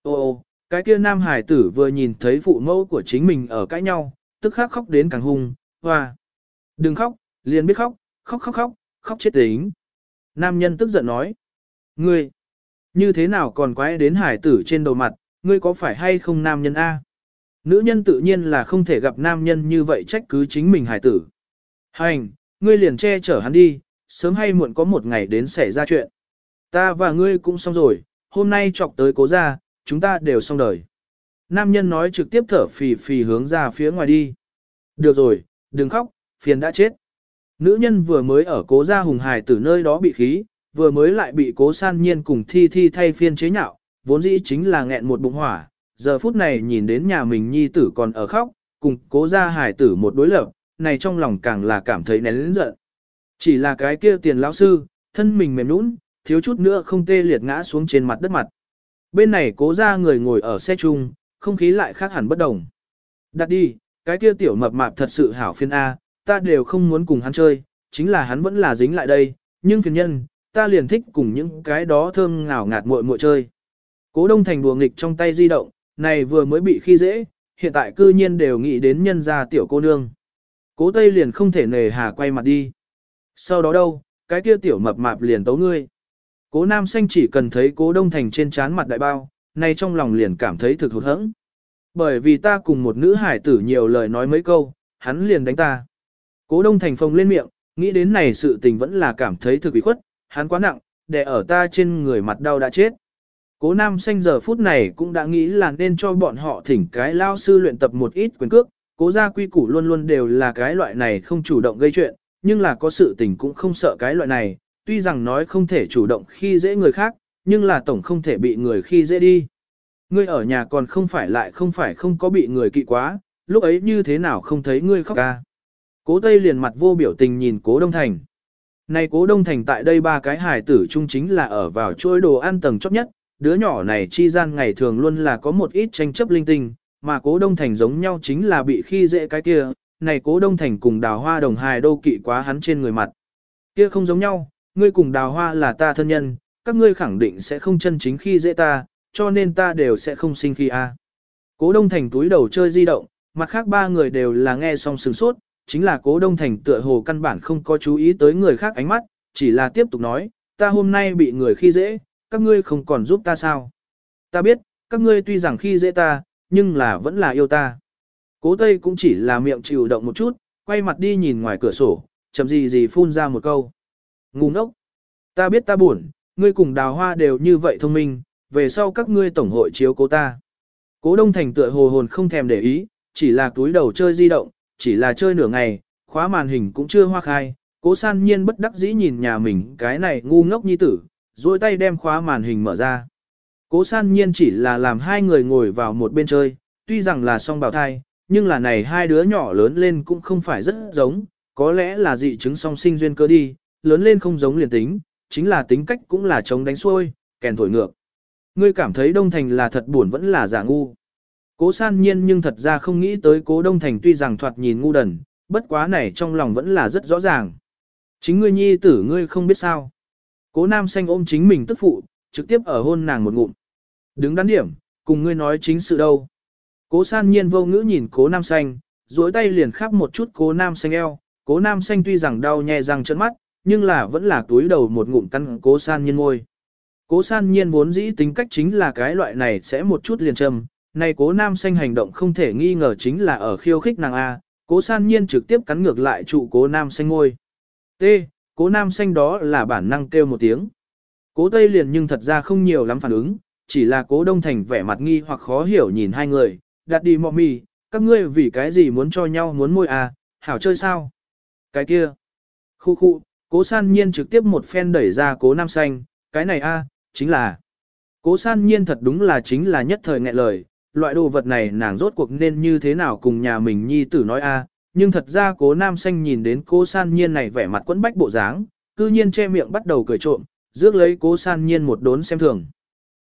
Ô ô, cái kia nam hải tử vừa nhìn thấy phụ mẫu của chính mình ở cãi nhau, tức khắc khóc đến càng hung, hoa. Đừng khóc, liền biết khóc, khóc khóc khóc, khóc chết tính. Nam nhân tức giận nói. Ngươi, như thế nào còn quái đến hải tử trên đầu mặt, ngươi có phải hay không nam nhân A? Nữ nhân tự nhiên là không thể gặp nam nhân như vậy trách cứ chính mình hải tử. Hành, ngươi liền che chở hắn đi, sớm hay muộn có một ngày đến xảy ra chuyện. Ta và ngươi cũng xong rồi, hôm nay chọc tới cố ra, chúng ta đều xong đời. Nam nhân nói trực tiếp thở phì phì hướng ra phía ngoài đi. Được rồi, đừng khóc, phiền đã chết. Nữ nhân vừa mới ở cố gia hùng hài từ nơi đó bị khí, vừa mới lại bị cố san nhiên cùng thi thi thay phiên chế nhạo, vốn dĩ chính là nghẹn một bụng hỏa, giờ phút này nhìn đến nhà mình nhi tử còn ở khóc, cùng cố gia hài tử một đối lập, này trong lòng càng là cảm thấy nén lĩnh giận. Chỉ là cái kia tiền lão sư, thân mình mềm nũng, thiếu chút nữa không tê liệt ngã xuống trên mặt đất mặt. Bên này cố gia người ngồi ở xe chung, không khí lại khác hẳn bất đồng. Đặt đi, cái kia tiểu mập mạp thật sự hảo phiên A, ta đều không muốn cùng hắn chơi, chính là hắn vẫn là dính lại đây, nhưng phiền nhân, ta liền thích cùng những cái đó thơm ngào ngạt muội muội chơi. Cố Đông Thành đùa nghịch trong tay di động, này vừa mới bị khi dễ, hiện tại cư nhiên đều nghĩ đến nhân gia tiểu cô nương. Cố Tây liền không thể nề hà quay mặt đi. Sau đó đâu, cái kia tiểu mập mạp liền tấu ngươi. Cố Nam Xanh chỉ cần thấy cố Đông Thành trên trán mặt đại bao, nay trong lòng liền cảm thấy thực hụt hẫng. Bởi vì ta cùng một nữ hải tử nhiều lời nói mấy câu, hắn liền đánh ta. Cố Đông Thành phồng lên miệng, Nghĩ đến này sự tình vẫn là cảm thấy thực bị khuất, hắn quá nặng, đè ở ta trên người mặt đau đã chết. Cố nam xanh giờ phút này cũng đã nghĩ là nên cho bọn họ thỉnh cái lao sư luyện tập một ít quyền cước, cố gia quy củ luôn luôn đều là cái loại này không chủ động gây chuyện, nhưng là có sự tình cũng không sợ cái loại này, tuy rằng nói không thể chủ động khi dễ người khác, nhưng là tổng không thể bị người khi dễ đi. Ngươi ở nhà còn không phải lại không phải không có bị người kỵ quá, lúc ấy như thế nào không thấy ngươi khóc ca. Cố Tây liền mặt vô biểu tình nhìn Cố Đông Thành. Này Cố Đông Thành tại đây ba cái hài tử chung chính là ở vào chuỗi đồ ăn tầng chóp nhất, đứa nhỏ này chi gian ngày thường luôn là có một ít tranh chấp linh tinh, mà Cố Đông Thành giống nhau chính là bị khi dễ cái kia, này Cố Đông Thành cùng Đào Hoa đồng hài đô kỵ quá hắn trên người mặt. Kia không giống nhau, ngươi cùng Đào Hoa là ta thân nhân, các ngươi khẳng định sẽ không chân chính khi dễ ta, cho nên ta đều sẽ không sinh khi a. Cố Đông Thành túi đầu chơi di động, mặt khác ba người đều là nghe xong sừng sốt, chính là Cố Đông Thành tựa hồ căn bản không có chú ý tới người khác ánh mắt, chỉ là tiếp tục nói, ta hôm nay bị người khi dễ, các ngươi không còn giúp ta sao. Ta biết, các ngươi tuy rằng khi dễ ta, nhưng là vẫn là yêu ta. Cố Tây cũng chỉ là miệng chịu động một chút, quay mặt đi nhìn ngoài cửa sổ, chậm gì gì phun ra một câu. Ngu ngốc. Ta biết ta buồn, ngươi cùng đào hoa đều như vậy thông minh, về sau các ngươi tổng hội chiếu cố ta. Cố Đông Thành tựa hồ hồn không thèm để ý, chỉ là túi đầu chơi di động, chỉ là chơi nửa ngày, khóa màn hình cũng chưa hoa khai. Cố san nhiên bất đắc dĩ nhìn nhà mình cái này ngu ngốc như tử, duỗi tay đem khóa màn hình mở ra. Cố san nhiên chỉ là làm hai người ngồi vào một bên chơi, tuy rằng là song bào thai, nhưng là này hai đứa nhỏ lớn lên cũng không phải rất giống, có lẽ là dị chứng song sinh duyên cơ đi, lớn lên không giống liền tính, chính là tính cách cũng là chống đánh xuôi, kèn thổi ngược. Ngươi cảm thấy Đông Thành là thật buồn vẫn là giả ngu. Cố san nhiên nhưng thật ra không nghĩ tới cố Đông Thành tuy rằng thoạt nhìn ngu đần, bất quá này trong lòng vẫn là rất rõ ràng. Chính ngươi nhi tử ngươi không biết sao. Cố nam xanh ôm chính mình tức phụ, trực tiếp ở hôn nàng một ngụm. Đứng đắn điểm, cùng ngươi nói chính sự đâu. Cố san nhiên vô ngữ nhìn cố nam xanh, duỗi tay liền khắp một chút cố nam xanh eo. Cố nam xanh tuy rằng đau nhè răng trợn mắt, nhưng là vẫn là túi đầu một ngụm căn cố san nhiên ngôi. Cố san nhiên vốn dĩ tính cách chính là cái loại này sẽ một chút liền trầm này cố nam xanh hành động không thể nghi ngờ chính là ở khiêu khích nàng A, cố san nhiên trực tiếp cắn ngược lại trụ cố nam xanh ngôi. T, cố nam xanh đó là bản năng kêu một tiếng. Cố tây liền nhưng thật ra không nhiều lắm phản ứng, chỉ là cố đông thành vẻ mặt nghi hoặc khó hiểu nhìn hai người, đặt đi mọ mì, các ngươi vì cái gì muốn cho nhau muốn môi à, hảo chơi sao? Cái kia, khu khu, cố san nhiên trực tiếp một phen đẩy ra cố nam xanh, cái này a chính là, cố san nhiên thật đúng là chính là nhất thời nghẹn lời, loại đồ vật này nàng rốt cuộc nên như thế nào cùng nhà mình nhi tử nói a nhưng thật ra cố nam xanh nhìn đến cố san nhiên này vẻ mặt quẫn bách bộ dáng, cư nhiên che miệng bắt đầu cười trộm, rước lấy cố san nhiên một đốn xem thường.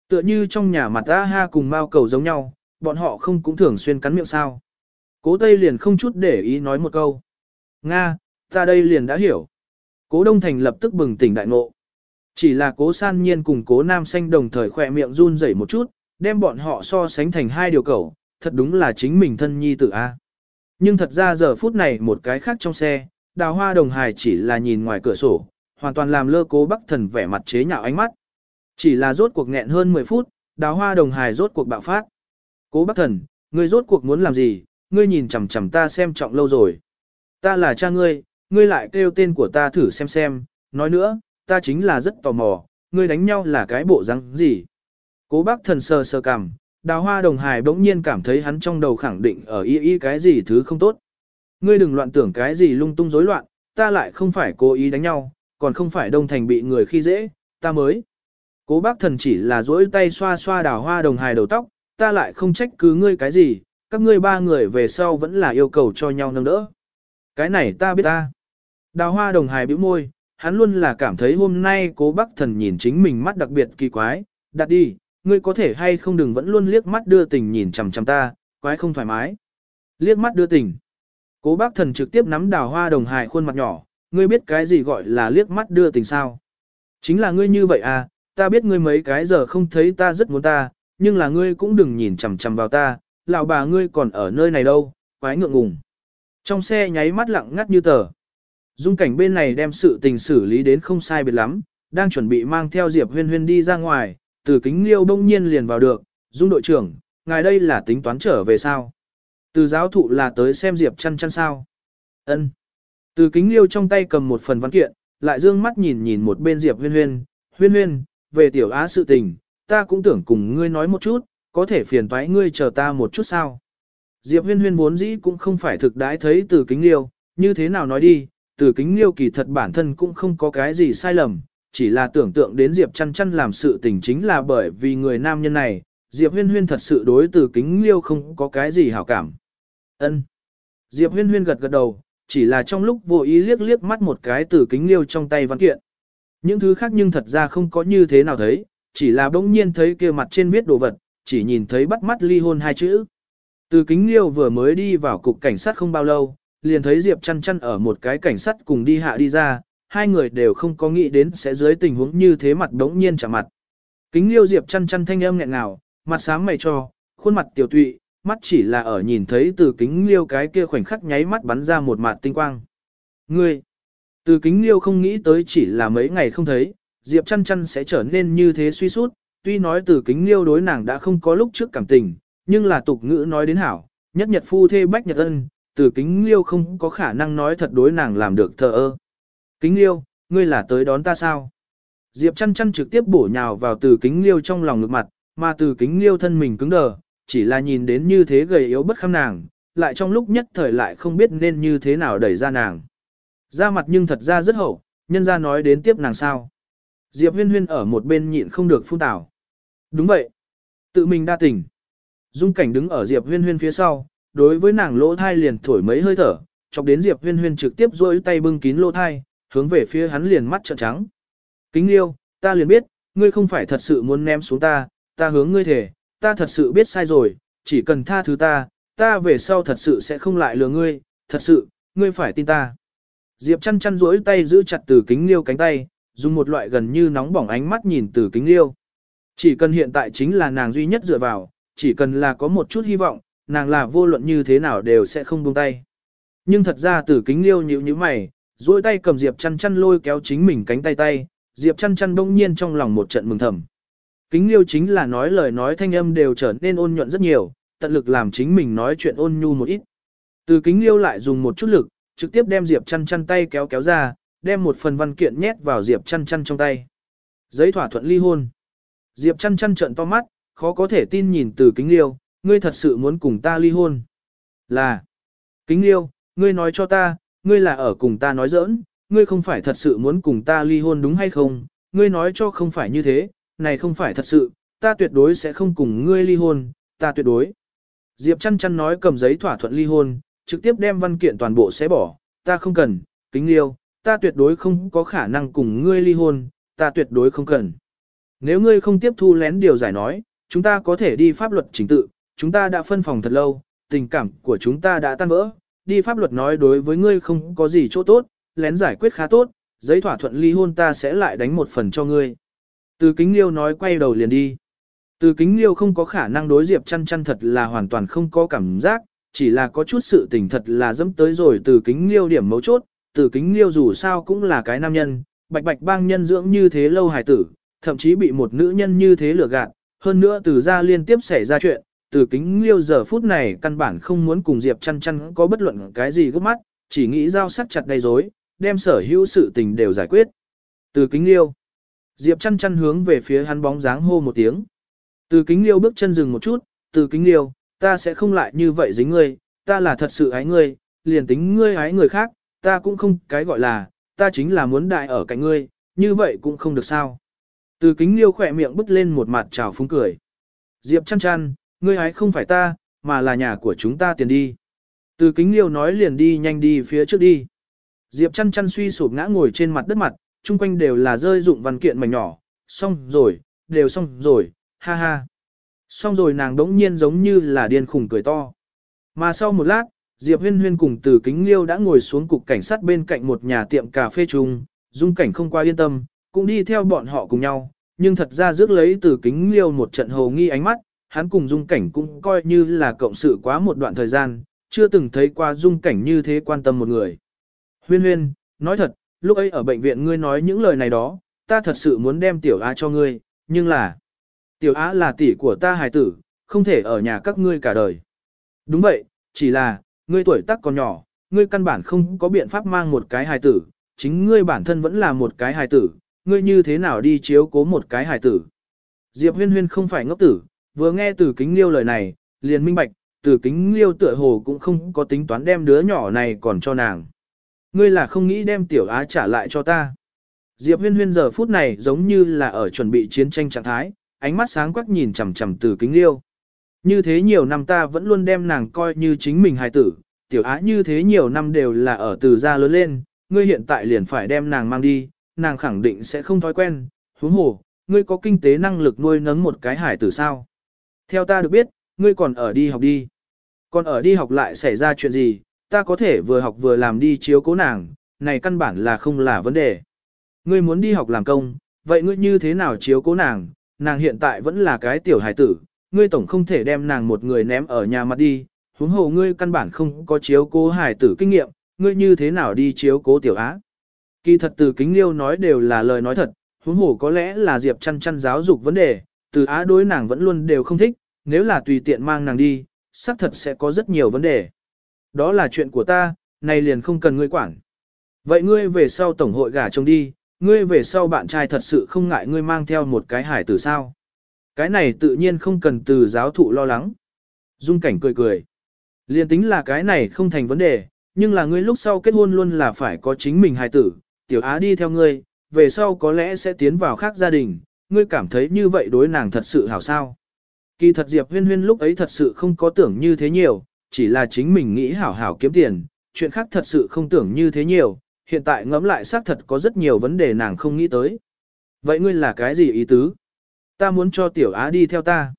Tựa như trong nhà mặt A ha cùng mao cầu giống nhau, bọn họ không cũng thường xuyên cắn miệng sao. Cố Tây liền không chút để ý nói một câu. Nga, ta đây liền đã hiểu. Cố Đông Thành lập tức bừng tỉnh đại ngộ. Chỉ là cố san nhiên cùng cố nam xanh đồng thời khỏe miệng run rẩy một chút, đem bọn họ so sánh thành hai điều cầu, thật đúng là chính mình thân nhi tử A. Nhưng thật ra giờ phút này một cái khác trong xe, đào hoa đồng hài chỉ là nhìn ngoài cửa sổ, hoàn toàn làm lơ cố bắc thần vẻ mặt chế nhạo ánh mắt. Chỉ là rốt cuộc nghẹn hơn 10 phút, đào hoa đồng hài rốt cuộc bạo phát. Cố bắc thần, ngươi rốt cuộc muốn làm gì, ngươi nhìn chằm chằm ta xem trọng lâu rồi. Ta là cha ngươi, ngươi lại kêu tên của ta thử xem xem, nói nữa, ta chính là rất tò mò, ngươi đánh nhau là cái bộ răng gì. Cố bác thần sờ sờ cằm, đào hoa đồng hài bỗng nhiên cảm thấy hắn trong đầu khẳng định ở y y cái gì thứ không tốt. Ngươi đừng loạn tưởng cái gì lung tung rối loạn, ta lại không phải cố ý đánh nhau, còn không phải đông thành bị người khi dễ, ta mới. Cố bác thần chỉ là dỗi tay xoa xoa đào hoa đồng hài đầu tóc, ta lại không trách cứ ngươi cái gì, các ngươi ba người về sau vẫn là yêu cầu cho nhau nâng đỡ. Cái này ta biết ta. Đào hoa đồng hài bĩu môi, hắn luôn là cảm thấy hôm nay cố bác thần nhìn chính mình mắt đặc biệt kỳ quái, đặt đi, ngươi có thể hay không đừng vẫn luôn liếc mắt đưa tình nhìn chằm chằm ta, quái không thoải mái. Liếc mắt đưa tình. Cố bác thần trực tiếp nắm đào hoa đồng hài khuôn mặt nhỏ, ngươi biết cái gì gọi là liếc mắt đưa tình sao? Chính là ngươi như vậy à, ta biết ngươi mấy cái giờ không thấy ta rất muốn ta, nhưng là ngươi cũng đừng nhìn chằm chằm vào ta, lão bà ngươi còn ở nơi này đâu, quái ngượng ngùng. Trong xe nháy mắt lặng ngắt như tờ. Dung cảnh bên này đem sự tình xử lý đến không sai biệt lắm, đang chuẩn bị mang theo Diệp Huyên Huyên đi ra ngoài, từ kính liêu đông nhiên liền vào được, Dung đội trưởng, ngài đây là tính toán trở về sao? Từ giáo thụ là tới xem Diệp chăn chăn sao? Ân. Từ kính liêu trong tay cầm một phần văn kiện, lại dương mắt nhìn nhìn một bên Diệp huyên huyên, huyên huyên, về tiểu á sự tình, ta cũng tưởng cùng ngươi nói một chút, có thể phiền toái ngươi chờ ta một chút sao. Diệp huyên huyên vốn dĩ cũng không phải thực đái thấy từ kính liêu, như thế nào nói đi, từ kính liêu kỳ thật bản thân cũng không có cái gì sai lầm, chỉ là tưởng tượng đến Diệp chăn chăn làm sự tình chính là bởi vì người nam nhân này, Diệp huyên huyên thật sự đối từ kính liêu không có cái gì hảo cảm. ân Diệp huyên huyên gật gật đầu, chỉ là trong lúc vô ý liếc liếc mắt một cái từ kính liêu trong tay văn kiện. Những thứ khác nhưng thật ra không có như thế nào thấy, chỉ là bỗng nhiên thấy kia mặt trên viết đồ vật, chỉ nhìn thấy bắt mắt ly hôn hai chữ. Từ kính liêu vừa mới đi vào cục cảnh sát không bao lâu, liền thấy Diệp chăn chăn ở một cái cảnh sát cùng đi hạ đi ra, hai người đều không có nghĩ đến sẽ dưới tình huống như thế mặt đống nhiên chạm mặt. Kính liêu Diệp chăn chăn thanh âm nghẹn ngào, mặt sáng mày cho, khuôn mặt tiểu tụy, mắt chỉ là ở nhìn thấy từ kính liêu cái kia khoảnh khắc nháy mắt bắn ra một mặt tinh quang. Ngươi! Từ kính liêu không nghĩ tới chỉ là mấy ngày không thấy, Diệp chăn chăn sẽ trở nên như thế suy sút, tuy nói từ kính liêu đối nàng đã không có lúc trước cảm tình, nhưng là tục ngữ nói đến hảo, nhất nhật phu thê bách nhật ân, từ kính liêu không có khả năng nói thật đối nàng làm được thờ ơ. Kính liêu, ngươi là tới đón ta sao? Diệp chăn chăn trực tiếp bổ nhào vào từ kính liêu trong lòng ngực mặt, mà từ kính liêu thân mình cứng đờ, chỉ là nhìn đến như thế gầy yếu bất kham nàng, lại trong lúc nhất thời lại không biết nên như thế nào đẩy ra nàng. Ra mặt nhưng thật ra rất hậu, nhân ra nói đến tiếp nàng sao. Diệp huyên huyên ở một bên nhịn không được phun tảo. Đúng vậy. Tự mình đa tình. Dung cảnh đứng ở Diệp huyên huyên phía sau, đối với nàng lỗ thai liền thổi mấy hơi thở, chọc đến Diệp huyên huyên trực tiếp rôi tay bưng kín lỗ thai, hướng về phía hắn liền mắt trợn trắng. Kính liêu, ta liền biết, ngươi không phải thật sự muốn ném xuống ta, ta hướng ngươi thể, ta thật sự biết sai rồi, chỉ cần tha thứ ta, ta về sau thật sự sẽ không lại lừa ngươi, thật sự, ngươi phải tin ta. Diệp chăn chăn duỗi tay giữ chặt từ kính liêu cánh tay, dùng một loại gần như nóng bỏng ánh mắt nhìn từ kính liêu. Chỉ cần hiện tại chính là nàng duy nhất dựa vào, chỉ cần là có một chút hy vọng, nàng là vô luận như thế nào đều sẽ không buông tay. Nhưng thật ra từ kính liêu nhịu như mày, duỗi tay cầm Diệp chăn chăn lôi kéo chính mình cánh tay tay, Diệp chăn chăn đông nhiên trong lòng một trận mừng thầm. Kính liêu chính là nói lời nói thanh âm đều trở nên ôn nhuận rất nhiều, tận lực làm chính mình nói chuyện ôn nhu một ít. Từ kính liêu lại dùng một chút lực, trực tiếp đem Diệp chăn chăn tay kéo kéo ra, đem một phần văn kiện nhét vào Diệp chăn chăn trong tay. Giấy thỏa thuận ly hôn. Diệp chăn chăn trợn to mắt, khó có thể tin nhìn từ kính liêu, ngươi thật sự muốn cùng ta ly hôn. Là. Kính liêu, ngươi nói cho ta, ngươi là ở cùng ta nói giỡn, ngươi không phải thật sự muốn cùng ta ly hôn đúng hay không, ngươi nói cho không phải như thế, này không phải thật sự, ta tuyệt đối sẽ không cùng ngươi ly hôn, ta tuyệt đối. Diệp chăn chăn nói cầm giấy thỏa thuận ly hôn, trực tiếp đem văn kiện toàn bộ xé bỏ, ta không cần, kính liêu, ta tuyệt đối không có khả năng cùng ngươi ly hôn, ta tuyệt đối không cần. Nếu ngươi không tiếp thu lén điều giải nói, chúng ta có thể đi pháp luật chính tự, chúng ta đã phân phòng thật lâu, tình cảm của chúng ta đã tan vỡ, đi pháp luật nói đối với ngươi không có gì chỗ tốt, lén giải quyết khá tốt, giấy thỏa thuận ly hôn ta sẽ lại đánh một phần cho ngươi. Từ kính liêu nói quay đầu liền đi. Từ kính liêu không có khả năng đối diệp chăn chăn thật là hoàn toàn không có cảm giác, chỉ là có chút sự tình thật là dẫm tới rồi từ kính liêu điểm mấu chốt, từ kính liêu dù sao cũng là cái nam nhân, bạch bạch bang nhân dưỡng như thế lâu hài tử, thậm chí bị một nữ nhân như thế lừa gạt, hơn nữa từ ra liên tiếp xảy ra chuyện, từ kính liêu giờ phút này căn bản không muốn cùng Diệp chăn chăn có bất luận cái gì gấp mắt, chỉ nghĩ giao sắc chặt đầy dối, đem sở hữu sự tình đều giải quyết. Từ kính liêu, Diệp chăn chăn hướng về phía hắn bóng dáng hô một tiếng. Từ kính liêu bước chân dừng một chút, từ kính liêu, ta sẽ không lại như vậy dính ngươi, ta là thật sự ái ngươi, liền tính ngươi ái người khác, ta cũng không cái gọi là, ta chính là muốn đại ở cạnh ngươi, như vậy cũng không được sao. Từ kính liêu khỏe miệng bứt lên một mặt trào phúng cười. Diệp chăn chăn, ngươi ấy không phải ta, mà là nhà của chúng ta tiền đi. Từ kính liêu nói liền đi nhanh đi phía trước đi. Diệp chăn chăn suy sụp ngã ngồi trên mặt đất mặt, chung quanh đều là rơi dụng văn kiện mảnh nhỏ, xong rồi, đều xong rồi, ha ha. Xong rồi nàng đống nhiên giống như là điên khủng cười to. Mà sau một lát, Diệp huyên huyên cùng từ kính liêu đã ngồi xuống cục cảnh sát bên cạnh một nhà tiệm cà phê chung, dung cảnh không qua yên tâm, cũng đi theo bọn họ cùng nhau, nhưng thật ra rước lấy từ kính liêu một trận hồ nghi ánh mắt, hắn cùng dung cảnh cũng coi như là cộng sự quá một đoạn thời gian, chưa từng thấy qua dung cảnh như thế quan tâm một người. Huyên huyên, nói thật, lúc ấy ở bệnh viện ngươi nói những lời này đó, ta thật sự muốn đem tiểu á cho ngươi, nhưng là, tiểu á là tỷ của ta hài tử, không thể ở nhà các ngươi cả đời. Đúng vậy, chỉ là, ngươi tuổi tác còn nhỏ, ngươi căn bản không có biện pháp mang một cái hài tử, chính ngươi bản thân vẫn là một cái hài tử, ngươi như thế nào đi chiếu cố một cái hài tử. Diệp huyên huyên không phải ngốc tử, vừa nghe từ kính liêu lời này, liền minh bạch, từ kính liêu tựa hồ cũng không có tính toán đem đứa nhỏ này còn cho nàng. Ngươi là không nghĩ đem tiểu á trả lại cho ta. Diệp huyên huyên giờ phút này giống như là ở chuẩn bị chiến tranh trạng thái, ánh mắt sáng quắc nhìn chằm chằm từ kính liêu. Như thế nhiều năm ta vẫn luôn đem nàng coi như chính mình hài tử, tiểu á như thế nhiều năm đều là ở từ gia lớn lên, ngươi hiện tại liền phải đem nàng mang đi, nàng khẳng định sẽ không thói quen, huống hồ, ngươi có kinh tế năng lực nuôi nấng một cái hải tử sao. Theo ta được biết, ngươi còn ở đi học đi. Còn ở đi học lại xảy ra chuyện gì, ta có thể vừa học vừa làm đi chiếu cố nàng, này căn bản là không là vấn đề. Ngươi muốn đi học làm công, vậy ngươi như thế nào chiếu cố nàng, nàng hiện tại vẫn là cái tiểu hải tử, ngươi tổng không thể đem nàng một người ném ở nhà mặt đi, huống hồ ngươi căn bản không có chiếu cố hải tử kinh nghiệm, ngươi như thế nào đi chiếu cố tiểu á. Kỳ thật từ kính liêu nói đều là lời nói thật, huống hồ có lẽ là Diệp chăn chăn giáo dục vấn đề, từ á đối nàng vẫn luôn đều không thích, nếu là tùy tiện mang nàng đi, xác thật sẽ có rất nhiều vấn đề. Đó là chuyện của ta, này liền không cần ngươi quản. Vậy ngươi về sau tổng hội gả chồng đi, ngươi về sau bạn trai thật sự không ngại ngươi mang theo một cái hải tử sao. Cái này tự nhiên không cần từ giáo thụ lo lắng. Dung cảnh cười cười. Liên tính là cái này không thành vấn đề, nhưng là ngươi lúc sau kết hôn luôn là phải có chính mình hài tử, tiểu á đi theo ngươi, về sau có lẽ sẽ tiến vào khác gia đình, ngươi cảm thấy như vậy đối nàng thật sự hảo sao. Kỳ thật Diệp huyên huyên lúc ấy thật sự không có tưởng như thế nhiều, chỉ là chính mình nghĩ hảo hảo kiếm tiền, chuyện khác thật sự không tưởng như thế nhiều, hiện tại ngẫm lại xác thật có rất nhiều vấn đề nàng không nghĩ tới. Vậy ngươi là cái gì ý tứ? Ta muốn cho tiểu á đi theo ta.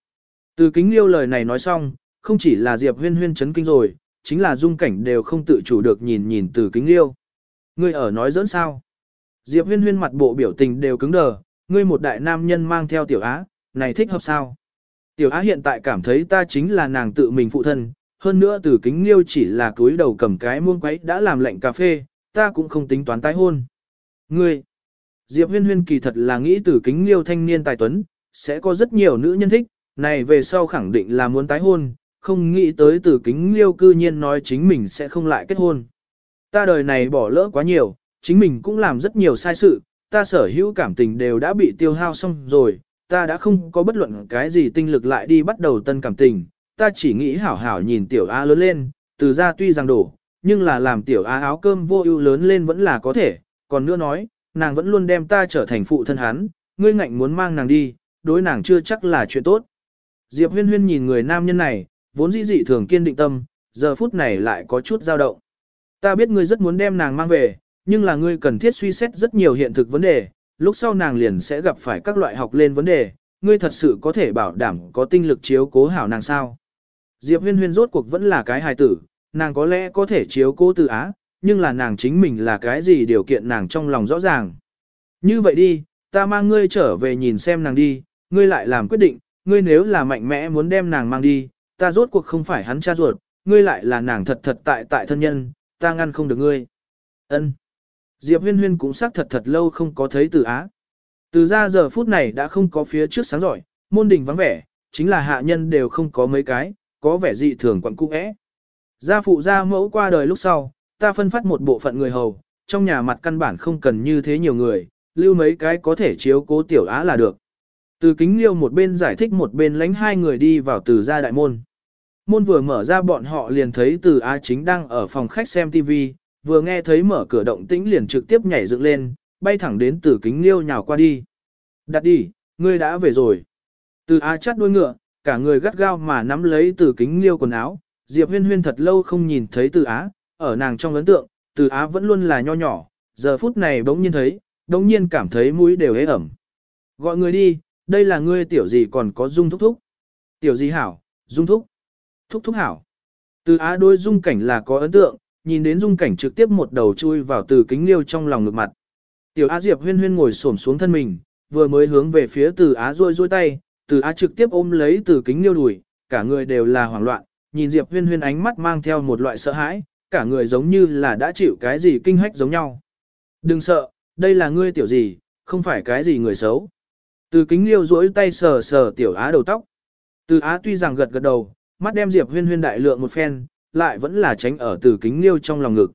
Từ kính liêu lời này nói xong, không chỉ là Diệp huyên huyên chấn kinh rồi, chính là dung cảnh đều không tự chủ được nhìn nhìn từ kính liêu. Ngươi ở nói dẫn sao? Diệp huyên huyên mặt bộ biểu tình đều cứng đờ, ngươi một đại nam nhân mang theo tiểu á, này thích hợp sao? Tiểu á hiện tại cảm thấy ta chính là nàng tự mình phụ thân, hơn nữa từ kính liêu chỉ là cúi đầu cầm cái muông quấy đã làm lệnh cà phê, ta cũng không tính toán tái hôn. Ngươi, Diệp huyên huyên kỳ thật là nghĩ từ kính liêu thanh niên tài tuấn, sẽ có rất nhiều nữ nhân thích, này về sau khẳng định là muốn tái hôn, không nghĩ tới từ kính liêu cư nhiên nói chính mình sẽ không lại kết hôn. Ta đời này bỏ lỡ quá nhiều, chính mình cũng làm rất nhiều sai sự, ta sở hữu cảm tình đều đã bị tiêu hao xong rồi, ta đã không có bất luận cái gì tinh lực lại đi bắt đầu tân cảm tình, ta chỉ nghĩ hảo hảo nhìn tiểu A lớn lên, từ ra tuy rằng đổ, nhưng là làm tiểu A áo cơm vô ưu lớn lên vẫn là có thể, còn nữa nói, nàng vẫn luôn đem ta trở thành phụ thân hắn, ngươi ngạnh muốn mang nàng đi, đối nàng chưa chắc là chuyện tốt. Diệp huyên huyên nhìn người nam nhân này, vốn dĩ dị thường kiên định tâm, giờ phút này lại có chút dao động. Ta biết ngươi rất muốn đem nàng mang về, nhưng là ngươi cần thiết suy xét rất nhiều hiện thực vấn đề, lúc sau nàng liền sẽ gặp phải các loại học lên vấn đề, ngươi thật sự có thể bảo đảm có tinh lực chiếu cố hảo nàng sao. Diệp huyên huyên rốt cuộc vẫn là cái hài tử, nàng có lẽ có thể chiếu cố từ á, nhưng là nàng chính mình là cái gì điều kiện nàng trong lòng rõ ràng. Như vậy đi, ta mang ngươi trở về nhìn xem nàng đi, ngươi lại làm quyết định, ngươi nếu là mạnh mẽ muốn đem nàng mang đi, ta rốt cuộc không phải hắn cha ruột, ngươi lại là nàng thật thật tại tại thân nhân, ta ngăn không được ngươi. Ân. Diệp huyên huyên cũng xác thật thật lâu không có thấy từ á. Từ ra giờ phút này đã không có phía trước sáng giỏi, môn đình vắng vẻ, chính là hạ nhân đều không có mấy cái, có vẻ dị thường quặn cung ẽ. Gia phụ gia mẫu qua đời lúc sau, ta phân phát một bộ phận người hầu, trong nhà mặt căn bản không cần như thế nhiều người, lưu mấy cái có thể chiếu cố tiểu á là được. Từ kính liêu một bên giải thích một bên lánh hai người đi vào từ gia đại môn. Môn vừa mở ra bọn họ liền thấy từ Á chính đang ở phòng khách xem TV, vừa nghe thấy mở cửa động tĩnh liền trực tiếp nhảy dựng lên, bay thẳng đến từ kính liêu nhào qua đi. Đặt đi, ngươi đã về rồi. Từ Á chắt đuôi ngựa, cả người gắt gao mà nắm lấy từ kính liêu quần áo, Diệp huyên huyên thật lâu không nhìn thấy từ Á, ở nàng trong ấn tượng, từ Á vẫn luôn là nho nhỏ, giờ phút này bỗng nhiên thấy, bỗng nhiên cảm thấy mũi đều hế ẩm. Gọi người đi, đây là ngươi tiểu gì còn có dung thúc thúc. Tiểu gì hảo, dung thúc. Thúc thúc hảo. Từ á đôi dung cảnh là có ấn tượng, nhìn đến dung cảnh trực tiếp một đầu chui vào từ kính liêu trong lòng ngực mặt. Tiểu á diệp huyên huyên ngồi xổm xuống thân mình, vừa mới hướng về phía từ á rôi rôi tay, từ á trực tiếp ôm lấy từ kính liêu đùi, cả người đều là hoảng loạn, nhìn diệp huyên huyên ánh mắt mang theo một loại sợ hãi, cả người giống như là đã chịu cái gì kinh hách giống nhau. Đừng sợ, đây là ngươi tiểu gì, không phải cái gì người xấu. Từ kính liêu duỗi tay sờ sờ tiểu á đầu tóc. Từ á tuy rằng gật gật đầu, mắt đem Diệp huyên huyên đại lượng một phen, lại vẫn là tránh ở từ kính liêu trong lòng ngực.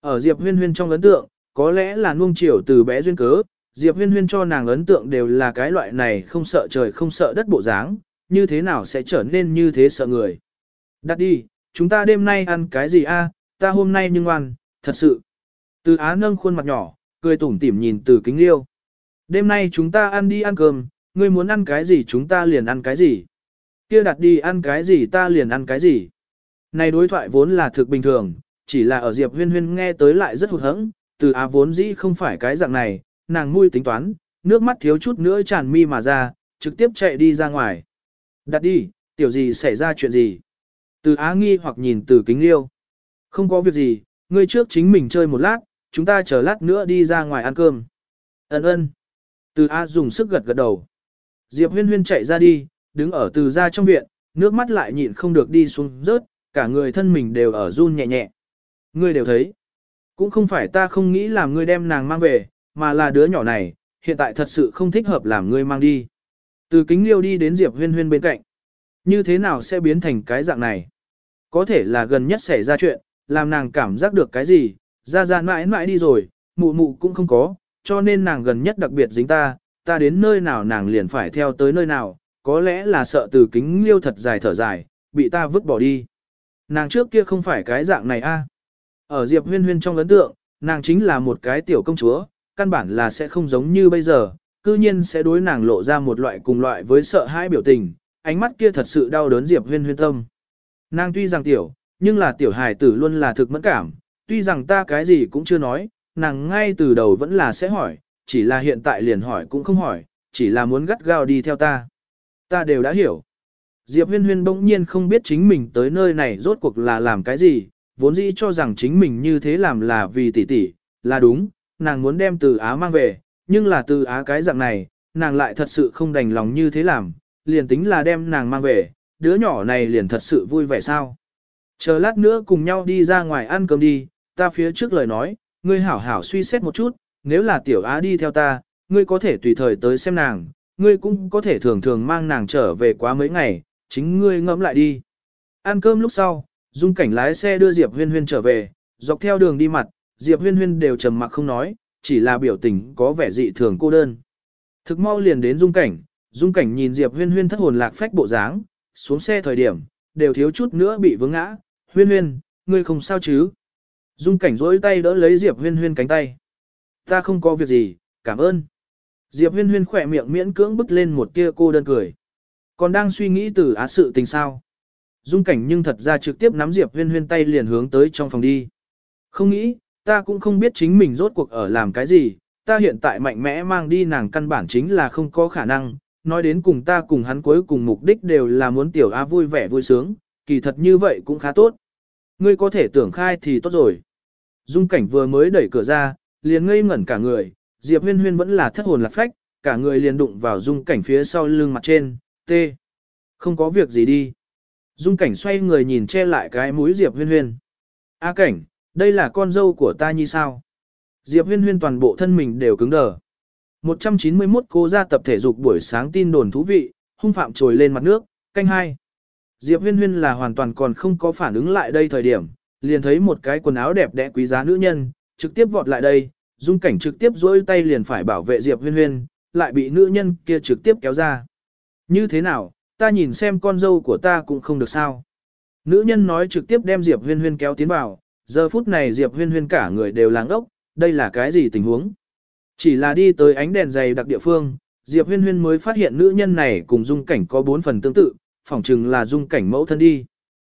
Ở Diệp huyên huyên trong ấn tượng, có lẽ là nuông chiều từ bé duyên cớ, Diệp huyên huyên cho nàng ấn tượng đều là cái loại này không sợ trời không sợ đất bộ dáng, như thế nào sẽ trở nên như thế sợ người. Đặt đi, chúng ta đêm nay ăn cái gì a? À, ta hôm nay nhưng ngoan, thật sự. Từ á nâng khuôn mặt nhỏ, cười tủm tỉm nhìn từ kính liêu. Đêm nay chúng ta ăn đi ăn cơm, ngươi muốn ăn cái gì chúng ta liền ăn cái gì. Kia đặt đi ăn cái gì ta liền ăn cái gì. Này đối thoại vốn là thực bình thường, chỉ là ở Diệp huyên huyên nghe tới lại rất hụt hẫng, từ á vốn dĩ không phải cái dạng này, nàng mui tính toán, nước mắt thiếu chút nữa tràn mi mà ra, trực tiếp chạy đi ra ngoài. Đặt đi, tiểu gì xảy ra chuyện gì? Từ á nghi hoặc nhìn từ kính liêu. Không có việc gì, ngươi trước chính mình chơi một lát, chúng ta chờ lát nữa đi ra ngoài ăn cơm. Ấn ơn. Từ á dùng sức gật gật đầu. Diệp huyên huyên chạy ra đi, đứng ở từ ra trong viện, nước mắt lại nhịn không được đi xuống rớt, cả người thân mình đều ở run nhẹ nhẹ. Ngươi đều thấy. Cũng không phải ta không nghĩ làm ngươi đem nàng mang về, mà là đứa nhỏ này, hiện tại thật sự không thích hợp làm ngươi mang đi. Từ kính liêu đi đến Diệp huyên huyên bên cạnh. Như thế nào sẽ biến thành cái dạng này? Có thể là gần nhất xảy ra chuyện, làm nàng cảm giác được cái gì, ra ra mãi mãi đi rồi, mụ mụ cũng không có, cho nên nàng gần nhất đặc biệt dính ta, ta đến nơi nào nàng liền phải theo tới nơi nào, có lẽ là sợ từ kính liêu thật dài thở dài, bị ta vứt bỏ đi. Nàng trước kia không phải cái dạng này a. À. Ở Diệp huyên huyên trong ấn tượng, nàng chính là một cái tiểu công chúa, căn bản là sẽ không giống như bây giờ, cư nhiên sẽ đối nàng lộ ra một loại cùng loại với sợ hãi biểu tình, ánh mắt kia thật sự đau đớn Diệp huyên huyên tâm. Nàng tuy rằng tiểu, nhưng là tiểu hài tử luôn là thực mẫn cảm, tuy rằng ta cái gì cũng chưa nói, nàng ngay từ đầu vẫn là sẽ hỏi, chỉ là hiện tại liền hỏi cũng không hỏi, chỉ là muốn gắt gao đi theo ta. Ta đều đã hiểu. Diệp huyên huyên bỗng nhiên không biết chính mình tới nơi này rốt cuộc là làm cái gì, vốn dĩ cho rằng chính mình như thế làm là vì tỷ tỷ, là đúng, nàng muốn đem từ Á mang về, nhưng là từ Á cái dạng này, nàng lại thật sự không đành lòng như thế làm, liền tính là đem nàng mang về, đứa nhỏ này liền thật sự vui vẻ sao. Chờ lát nữa cùng nhau đi ra ngoài ăn cơm đi, ta phía trước lời nói, ngươi hảo hảo suy xét một chút, nếu là tiểu á đi theo ta, ngươi có thể tùy thời tới xem nàng, ngươi cũng có thể thường thường mang nàng trở về quá mấy ngày, chính ngươi ngẫm lại đi. Ăn cơm lúc sau, Dung cảnh lái xe đưa Diệp Huyên Huyên trở về, dọc theo đường đi mặt, Diệp Huyên Huyên đều trầm mặc không nói, chỉ là biểu tình có vẻ dị thường cô đơn. Thực mau liền đến Dung cảnh, Dung cảnh nhìn Diệp Huyên Huyên thất hồn lạc phách bộ dáng, xuống xe thời điểm, đều thiếu chút nữa bị vướng ngã, Huyên Huyên, ngươi không sao chứ? Dung cảnh rỗi tay đỡ lấy Diệp Huyên Huyên cánh tay. Ta không có việc gì, cảm ơn. Diệp Huyên Huyên khỏe miệng miễn cưỡng bứt lên một tia cô đơn cười. Còn đang suy nghĩ từ á sự tình sao? Dung cảnh nhưng thật ra trực tiếp nắm Diệp Huyên Huyên tay liền hướng tới trong phòng đi. Không nghĩ, ta cũng không biết chính mình rốt cuộc ở làm cái gì, ta hiện tại mạnh mẽ mang đi nàng căn bản chính là không có khả năng, nói đến cùng ta cùng hắn cuối cùng mục đích đều là muốn tiểu á vui vẻ vui sướng, kỳ thật như vậy cũng khá tốt. Ngươi có thể tưởng khai thì tốt rồi. Dung cảnh vừa mới đẩy cửa ra, liền ngây ngẩn cả người, Diệp huyên huyên vẫn là thất hồn lạc phách, cả người liền đụng vào dung cảnh phía sau lưng mặt trên, tê. Không có việc gì đi. Dung cảnh xoay người nhìn che lại cái mũi Diệp huyên huyên. A cảnh, đây là con dâu của ta như sao? Diệp huyên huyên toàn bộ thân mình đều cứng đờ. 191 cô ra tập thể dục buổi sáng tin đồn thú vị, hung phạm trồi lên mặt nước, canh hai. Diệp huyên huyên là hoàn toàn còn không có phản ứng lại đây thời điểm, liền thấy một cái quần áo đẹp đẽ quý giá nữ nhân, trực tiếp vọt lại đây, dung cảnh trực tiếp dỗi tay liền phải bảo vệ Diệp huyên huyên, lại bị nữ nhân kia trực tiếp kéo ra. Như thế nào, ta nhìn xem con dâu của ta cũng không được sao. Nữ nhân nói trực tiếp đem Diệp huyên huyên kéo tiến vào, giờ phút này Diệp huyên huyên cả người đều láng ốc, đây là cái gì tình huống. Chỉ là đi tới ánh đèn dày đặc địa phương, Diệp huyên huyên mới phát hiện nữ nhân này cùng dung cảnh có bốn phần tương tự, phỏng chừng là dung cảnh mẫu thân đi.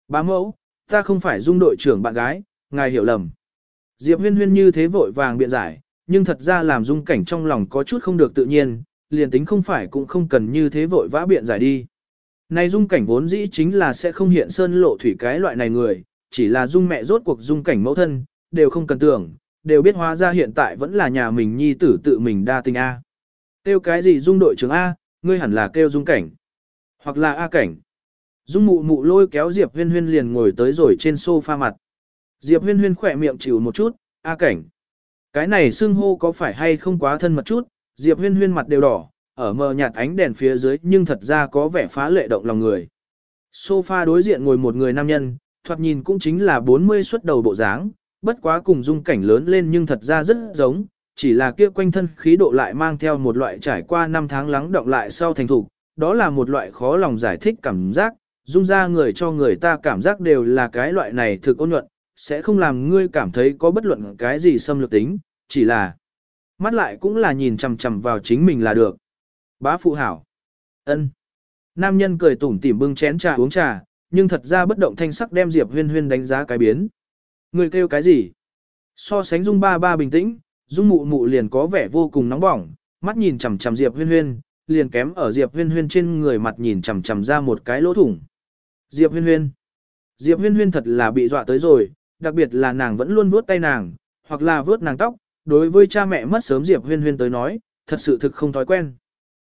Bá mẫu, ta không phải dung đội trưởng bạn gái, ngài hiểu lầm. Diệp huyên huyên như thế vội vàng biện giải, nhưng thật ra làm dung cảnh trong lòng có chút không được tự nhiên, liền tính không phải cũng không cần như thế vội vã biện giải đi. Này dung cảnh vốn dĩ chính là sẽ không hiện sơn lộ thủy cái loại này người, chỉ là dung mẹ rốt cuộc dung cảnh mẫu thân, đều không cần tưởng, đều biết hóa ra hiện tại vẫn là nhà mình nhi tử tự mình đa tình A. Kêu cái gì dung đội trưởng A, ngươi hẳn là kêu dung cảnh. Hoặc là A cảnh. Dung mụ mụ lôi kéo Diệp huyên huyên liền ngồi tới rồi trên sofa mặt. Diệp huyên huyên khỏe miệng chịu một chút, A cảnh. Cái này xưng hô có phải hay không quá thân mật chút, Diệp huyên huyên mặt đều đỏ, ở mờ nhạt ánh đèn phía dưới nhưng thật ra có vẻ phá lệ động lòng người. Sofa đối diện ngồi một người nam nhân, thoạt nhìn cũng chính là 40 xuất đầu bộ dáng, bất quá cùng dung cảnh lớn lên nhưng thật ra rất giống, chỉ là kia quanh thân khí độ lại mang theo một loại trải qua năm tháng lắng động lại sau thành thủ, đó là một loại khó lòng giải thích cảm giác, dung ra người cho người ta cảm giác đều là cái loại này thực ôn nhuận, sẽ không làm ngươi cảm thấy có bất luận cái gì xâm lược tính, chỉ là mắt lại cũng là nhìn chằm chằm vào chính mình là được. Bá phụ hảo. ân. Nam nhân cười tủm tỉm bưng chén trà uống trà, nhưng thật ra bất động thanh sắc đem Diệp Huyên Huyên đánh giá cái biến. Người kêu cái gì? So sánh Dung ba ba bình tĩnh, Dung mụ mụ liền có vẻ vô cùng nóng bỏng, mắt nhìn chằm chằm Diệp Huyên Huyên, liền kém ở Diệp Huyên Huyên trên người mặt nhìn chằm chằm ra một cái lỗ thủng. Diệp Huyên Huyên. Diệp Huyên Huyên thật là bị dọa tới rồi, đặc biệt là nàng vẫn luôn vuốt tay nàng, hoặc là vuốt nàng tóc, đối với cha mẹ mất sớm Diệp Huyên Huyên tới nói, thật sự thực không thói quen.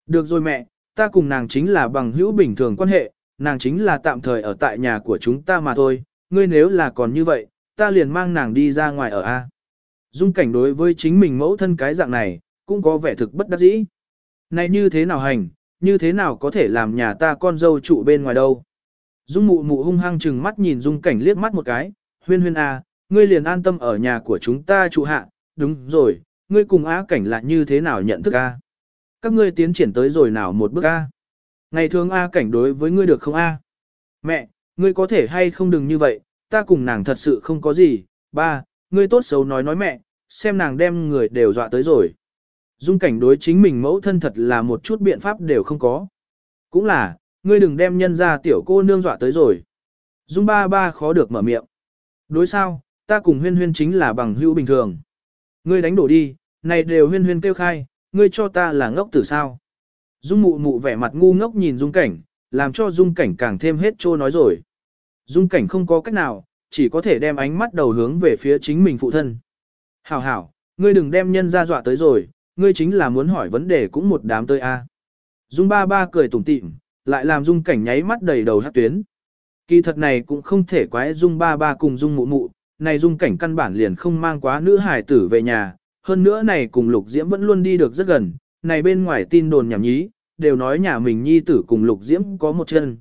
Được rồi mẹ, ta cùng nàng chính là bằng hữu bình thường quan hệ, nàng chính là tạm thời ở tại nhà của chúng ta mà thôi, ngươi nếu là còn như vậy, ta liền mang nàng đi ra ngoài ở A. Dung cảnh đối với chính mình mẫu thân cái dạng này, cũng có vẻ thực bất đắc dĩ. Này như thế nào hành, như thế nào có thể làm nhà ta con dâu trụ bên ngoài đâu. Dung mụ mụ hung hăng chừng mắt nhìn dung cảnh liếc mắt một cái, huyên huyên à, ngươi liền an tâm ở nhà của chúng ta trụ hạ, đúng rồi, ngươi cùng á cảnh là như thế nào nhận thức A. Các ngươi tiến triển tới rồi nào một bước A. Ngày thường A cảnh đối với ngươi được không A? Mẹ, ngươi có thể hay không đừng như vậy, ta cùng nàng thật sự không có gì. Ba, ngươi tốt xấu nói nói mẹ, xem nàng đem người đều dọa tới rồi. Dung cảnh đối chính mình mẫu thân thật là một chút biện pháp đều không có. Cũng là, ngươi đừng đem nhân ra tiểu cô nương dọa tới rồi. Dung ba ba khó được mở miệng. Đối sao, ta cùng huyên huyên chính là bằng hữu bình thường. Ngươi đánh đổ đi, này đều huyên huyên kêu khai, ngươi cho ta là ngốc tử sao. Dung mụ mụ vẻ mặt ngu ngốc nhìn dung cảnh, làm cho dung cảnh càng thêm hết trô nói rồi. Dung cảnh không có cách nào, chỉ có thể đem ánh mắt đầu hướng về phía chính mình phụ thân. Hảo hảo, ngươi đừng đem nhân ra dọa tới rồi, ngươi chính là muốn hỏi vấn đề cũng một đám tơi a. Dung ba ba cười tủm tỉm, lại làm dung cảnh nháy mắt đầy đầu hát tuyến. Kỳ thật này cũng không thể quái dung ba ba cùng dung mụ mụ, này dung cảnh căn bản liền không mang quá nữ hải tử về nhà, hơn nữa này cùng lục diễm vẫn luôn đi được rất gần, này bên ngoài tin đồn nhảm nhí, đều nói nhà mình nhi tử cùng lục diễm có một chân.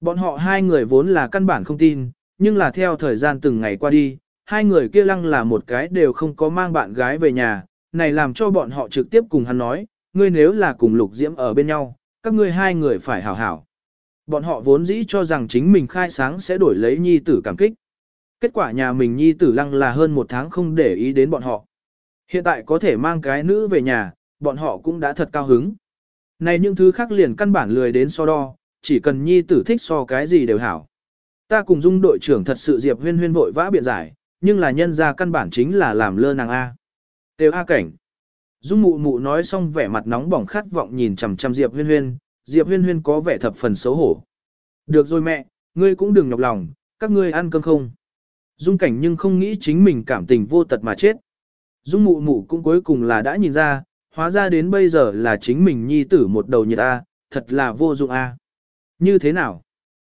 Bọn họ hai người vốn là căn bản không tin, nhưng là theo thời gian từng ngày qua đi, hai người kia lăng là một cái đều không có mang bạn gái về nhà, này làm cho bọn họ trực tiếp cùng hắn nói, ngươi nếu là cùng lục diễm ở bên nhau, các ngươi hai người phải hảo hảo. Bọn họ vốn dĩ cho rằng chính mình khai sáng sẽ đổi lấy nhi tử cảm kích. Kết quả nhà mình nhi tử lăng là hơn một tháng không để ý đến bọn họ. Hiện tại có thể mang cái nữ về nhà, bọn họ cũng đã thật cao hứng. Này những thứ khác liền căn bản lười đến so đo, chỉ cần nhi tử thích so cái gì đều hảo. Ta cùng dung đội trưởng thật sự Diệp huyên huyên vội vã biện giải, nhưng là nhân ra căn bản chính là làm lơ nàng A. Tiêu A cảnh. Dung mụ mụ nói xong vẻ mặt nóng bỏng khát vọng nhìn chằm chằm Diệp huyên huyên, Diệp huyên huyên có vẻ thập phần xấu hổ. Được rồi mẹ, ngươi cũng đừng nhọc lòng, các ngươi ăn cơm không. Dung cảnh nhưng không nghĩ chính mình cảm tình vô tật mà chết. Dung mụ mụ cũng cuối cùng là đã nhìn ra, hóa ra đến bây giờ là chính mình nhi tử một đầu nhiệt A, thật là vô dụng A. Như thế nào?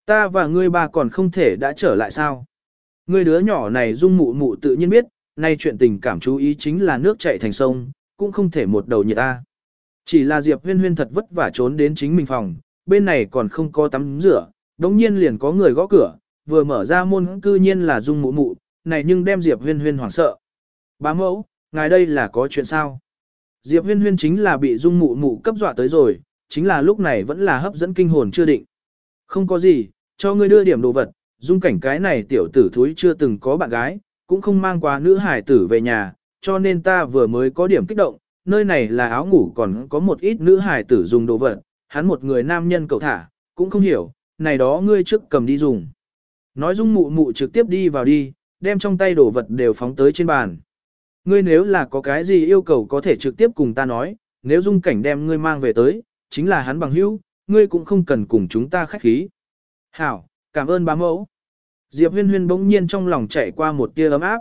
Ta và ngươi ba còn không thể đã trở lại sao? Ngươi đứa nhỏ này dung mụ mụ tự nhiên biết, nay chuyện tình cảm chú ý chính là nước chảy thành sông, cũng không thể một đầu nhiệt A. Chỉ là Diệp huyên huyên thật vất vả trốn đến chính mình phòng, bên này còn không có tắm rửa, đống nhiên liền có người gõ cửa, vừa mở ra môn cư nhiên là dung mụ mụ, này nhưng đem Diệp huyên huyên hoảng sợ. Bá mẫu, ngài đây là có chuyện sao? Diệp huyên huyên chính là bị dung mụ mụ cấp dọa tới rồi, chính là lúc này vẫn là hấp dẫn kinh hồn chưa định. Không có gì, cho ngươi đưa điểm đồ vật, dung cảnh cái này tiểu tử thúi chưa từng có bạn gái, cũng không mang quá nữ hải tử về nhà, cho nên ta vừa mới có điểm kích động, nơi này là áo ngủ còn có một ít nữ hải tử dùng đồ vật, hắn một người nam nhân cậu thả, cũng không hiểu, này đó ngươi trước cầm đi dùng. Nói dung mụ mụ trực tiếp đi vào đi, đem trong tay đồ vật đều phóng tới trên bàn. Ngươi nếu là có cái gì yêu cầu có thể trực tiếp cùng ta nói, nếu dung cảnh đem ngươi mang về tới, chính là hắn bằng hữu, ngươi cũng không cần cùng chúng ta khách khí. Hảo, cảm ơn bá mẫu. Diệp huyên huyên bỗng nhiên trong lòng chạy qua một tia ấm áp.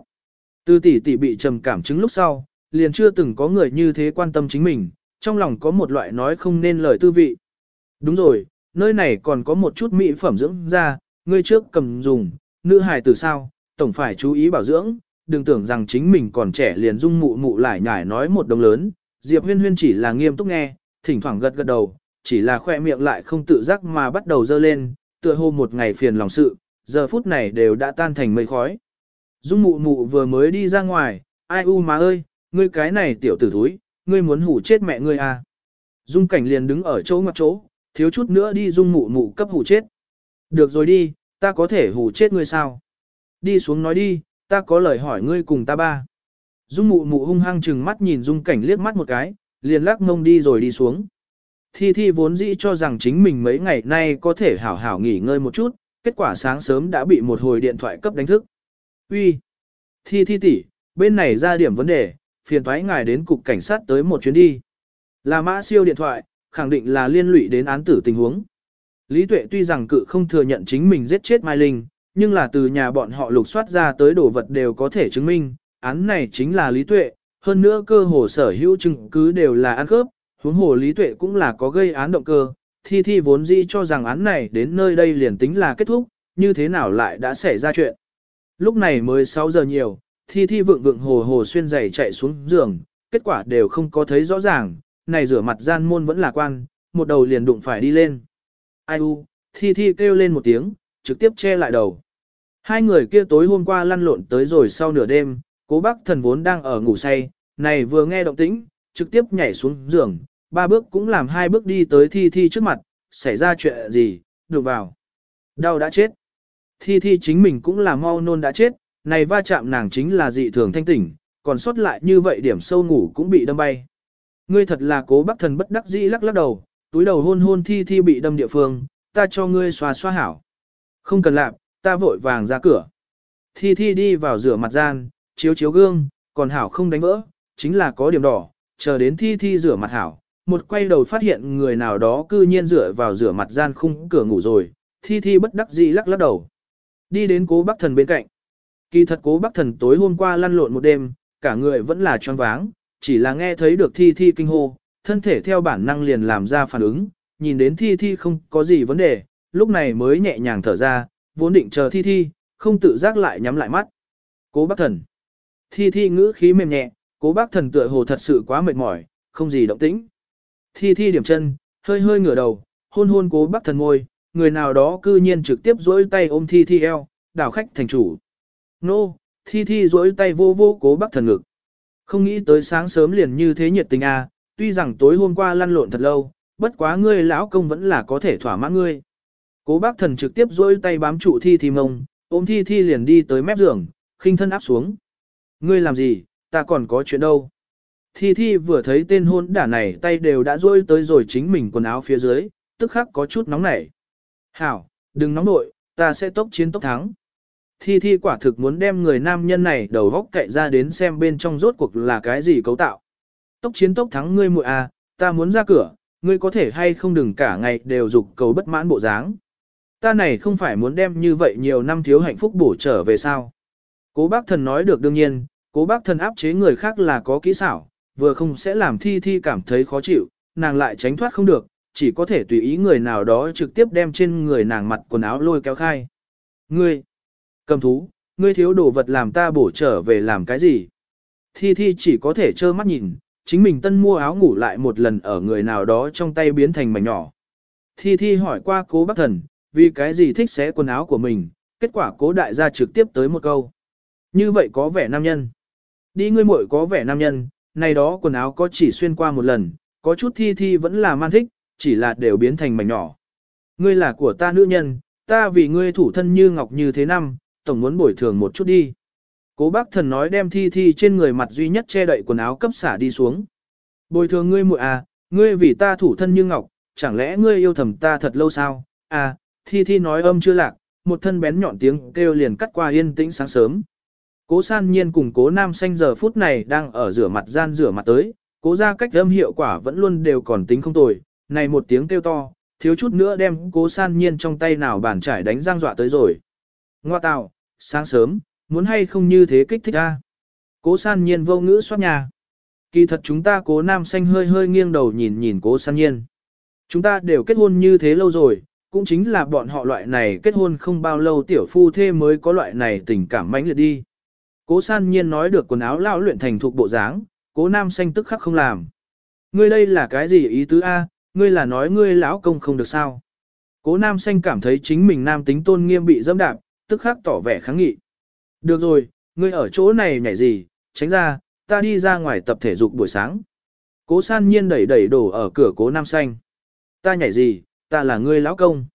Từ tỷ tỷ bị trầm cảm chứng lúc sau, liền chưa từng có người như thế quan tâm chính mình, trong lòng có một loại nói không nên lời tư vị. Đúng rồi, nơi này còn có một chút mỹ phẩm dưỡng da, ngươi trước cầm dùng, nữ hài từ sao, tổng phải chú ý bảo dưỡng, đừng tưởng rằng chính mình còn trẻ liền dung mụ mụ lại nhải nói một đồng lớn, Diệp huyên huyên chỉ là nghiêm túc nghe, thỉnh thoảng gật gật đầu, chỉ là khoe miệng lại không tự giác mà bắt đầu dơ lên, tựa hồ một ngày phiền lòng sự, giờ phút này đều đã tan thành mây khói. Dung mụ mụ vừa mới đi ra ngoài, ai u má ơi, ngươi cái này tiểu tử thúi, ngươi muốn hủ chết mẹ ngươi à. Dung cảnh liền đứng ở chỗ ngoặt chỗ, thiếu chút nữa đi dung mụ mụ cấp hủ chết. Được rồi đi, ta có thể hủ chết ngươi sao? Đi xuống nói đi, ta có lời hỏi ngươi cùng ta ba. Dung mụ mụ hung hăng chừng mắt nhìn dung cảnh liếc mắt một cái, liền lắc mông đi rồi đi xuống. Thi Thi vốn dĩ cho rằng chính mình mấy ngày nay có thể hảo hảo nghỉ ngơi một chút, kết quả sáng sớm đã bị một hồi điện thoại cấp đánh thức. Uy, Thi Thi tỷ, bên này ra điểm vấn đề, phiền thoái ngài đến cục cảnh sát tới một chuyến đi. Là mã siêu điện thoại, khẳng định là liên lụy đến án tử tình huống. Lý Tuệ tuy rằng cự không thừa nhận chính mình giết chết Mai Linh, nhưng là từ nhà bọn họ lục soát ra tới đồ vật đều có thể chứng minh, án này chính là Lý Tuệ, hơn nữa cơ hồ sở hữu chứng cứ đều là ăn khớp, huống hồ Lý Tuệ cũng là có gây án động cơ, thi thi vốn dĩ cho rằng án này đến nơi đây liền tính là kết thúc, như thế nào lại đã xảy ra chuyện. Lúc này mới 6 giờ nhiều, thi thi vượng vượng hồ hồ xuyên giày chạy xuống giường, kết quả đều không có thấy rõ ràng, này rửa mặt gian môn vẫn là quan, một đầu liền đụng phải đi lên. Ai u, thi thi kêu lên một tiếng, trực tiếp che lại đầu. Hai người kia tối hôm qua lăn lộn tới rồi sau nửa đêm, cố bác thần vốn đang ở ngủ say, này vừa nghe động tĩnh, trực tiếp nhảy xuống giường, ba bước cũng làm hai bước đi tới thi thi trước mặt, xảy ra chuyện gì, đụng vào. Đau đã chết. Thi thi chính mình cũng là mau nôn đã chết, này va chạm nàng chính là dị thường thanh tỉnh, còn sót lại như vậy điểm sâu ngủ cũng bị đâm bay. Ngươi thật là cố bác thần bất đắc dĩ lắc lắc đầu, túi đầu hôn hôn thi thi bị đâm địa phương, ta cho ngươi xoa xoa hảo. Không cần làm, ta vội vàng ra cửa. Thi thi đi vào rửa mặt gian, chiếu chiếu gương, còn hảo không đánh vỡ, chính là có điểm đỏ, chờ đến thi thi rửa mặt hảo. Một quay đầu phát hiện người nào đó cư nhiên rửa vào rửa mặt gian khung cửa ngủ rồi, thi thi bất đắc dĩ lắc lắc đầu. Đi đến cố bác thần bên cạnh. Kỳ thật cố bác thần tối hôm qua lăn lộn một đêm, cả người vẫn là choáng váng, chỉ là nghe thấy được thi thi kinh hô, thân thể theo bản năng liền làm ra phản ứng, nhìn đến thi thi không có gì vấn đề, lúc này mới nhẹ nhàng thở ra, vốn định chờ thi thi, không tự giác lại nhắm lại mắt. Cố bác thần. Thi thi ngữ khí mềm nhẹ, cố bác thần tựa hồ thật sự quá mệt mỏi, không gì động tĩnh. Thi thi điểm chân, hơi hơi ngửa đầu, hôn hôn cố bác thần ngôi, người nào đó cư nhiên trực tiếp dỗi tay ôm thi thi eo, đảo khách thành chủ. Nô, thi thi duỗi tay vô vô cố bác thần ngực. Không nghĩ tới sáng sớm liền như thế nhiệt tình à, tuy rằng tối hôm qua lăn lộn thật lâu, bất quá ngươi lão công vẫn là có thể thỏa mãn ngươi. Cố bác thần trực tiếp duỗi tay bám trụ thi thi mông, ôm thi thi liền đi tới mép giường, khinh thân áp xuống. Ngươi làm gì, ta còn có chuyện đâu. Thi thi vừa thấy tên hôn đả này tay đều đã duỗi tới rồi chính mình quần áo phía dưới, tức khắc có chút nóng nảy. Hảo, đừng nóng nội, ta sẽ tốc chiến tốc thắng. Thi thi quả thực muốn đem người nam nhân này đầu góc cậy ra đến xem bên trong rốt cuộc là cái gì cấu tạo. Tốc chiến tốc thắng ngươi muội à, ta muốn ra cửa, ngươi có thể hay không đừng cả ngày đều dục cầu bất mãn bộ dáng. Ta này không phải muốn đem như vậy nhiều năm thiếu hạnh phúc bổ trở về sao. Cố bác thần nói được đương nhiên, cố bác thần áp chế người khác là có kỹ xảo, vừa không sẽ làm thi thi cảm thấy khó chịu, nàng lại tránh thoát không được, chỉ có thể tùy ý người nào đó trực tiếp đem trên người nàng mặt quần áo lôi kéo khai. Ngươi, cầm thú, ngươi thiếu đồ vật làm ta bổ trở về làm cái gì? Thi thi chỉ có thể trơ mắt nhìn, chính mình tân mua áo ngủ lại một lần ở người nào đó trong tay biến thành mảnh nhỏ. Thi thi hỏi qua cố bác thần, vì cái gì thích xé quần áo của mình, kết quả cố đại gia trực tiếp tới một câu. Như vậy có vẻ nam nhân. Đi ngươi muội có vẻ nam nhân, này đó quần áo có chỉ xuyên qua một lần, có chút thi thi vẫn là man thích, chỉ là đều biến thành mảnh nhỏ. Ngươi là của ta nữ nhân, ta vì ngươi thủ thân như ngọc như thế năm, tổng muốn bồi thường một chút đi. Cố bác thần nói đem thi thi trên người mặt duy nhất che đậy quần áo cấp xả đi xuống. Bồi thường ngươi muội à, ngươi vì ta thủ thân như ngọc, chẳng lẽ ngươi yêu thầm ta thật lâu sao? À, thi thi nói âm chưa lạc, một thân bén nhọn tiếng kêu liền cắt qua yên tĩnh sáng sớm. Cố san nhiên cùng cố nam xanh giờ phút này đang ở rửa mặt gian rửa mặt tới, cố ra cách âm hiệu quả vẫn luôn đều còn tính không tồi, này một tiếng kêu to, thiếu chút nữa đem cố san nhiên trong tay nào bàn trải đánh giang dọa tới rồi. Ngoa tạo, sáng sớm, muốn hay không như thế kích thích a Cố san nhiên vô ngữ xoát nhà. Kỳ thật chúng ta cố nam xanh hơi hơi nghiêng đầu nhìn nhìn cố san nhiên. Chúng ta đều kết hôn như thế lâu rồi, cũng chính là bọn họ loại này kết hôn không bao lâu tiểu phu thê mới có loại này tình cảm mãnh liệt đi. Cố san nhiên nói được quần áo lão luyện thành thuộc bộ dáng, cố nam xanh tức khắc không làm. Ngươi đây là cái gì ý tứ A, ngươi là nói ngươi lão công không được sao. Cố nam xanh cảm thấy chính mình nam tính tôn nghiêm bị dâm đạp, tức khắc tỏ vẻ kháng nghị. Được rồi, ngươi ở chỗ này nhảy gì, tránh ra, ta đi ra ngoài tập thể dục buổi sáng. Cố san nhiên đẩy đẩy đổ ở cửa cố nam xanh. Ta nhảy gì, ta là ngươi lão công.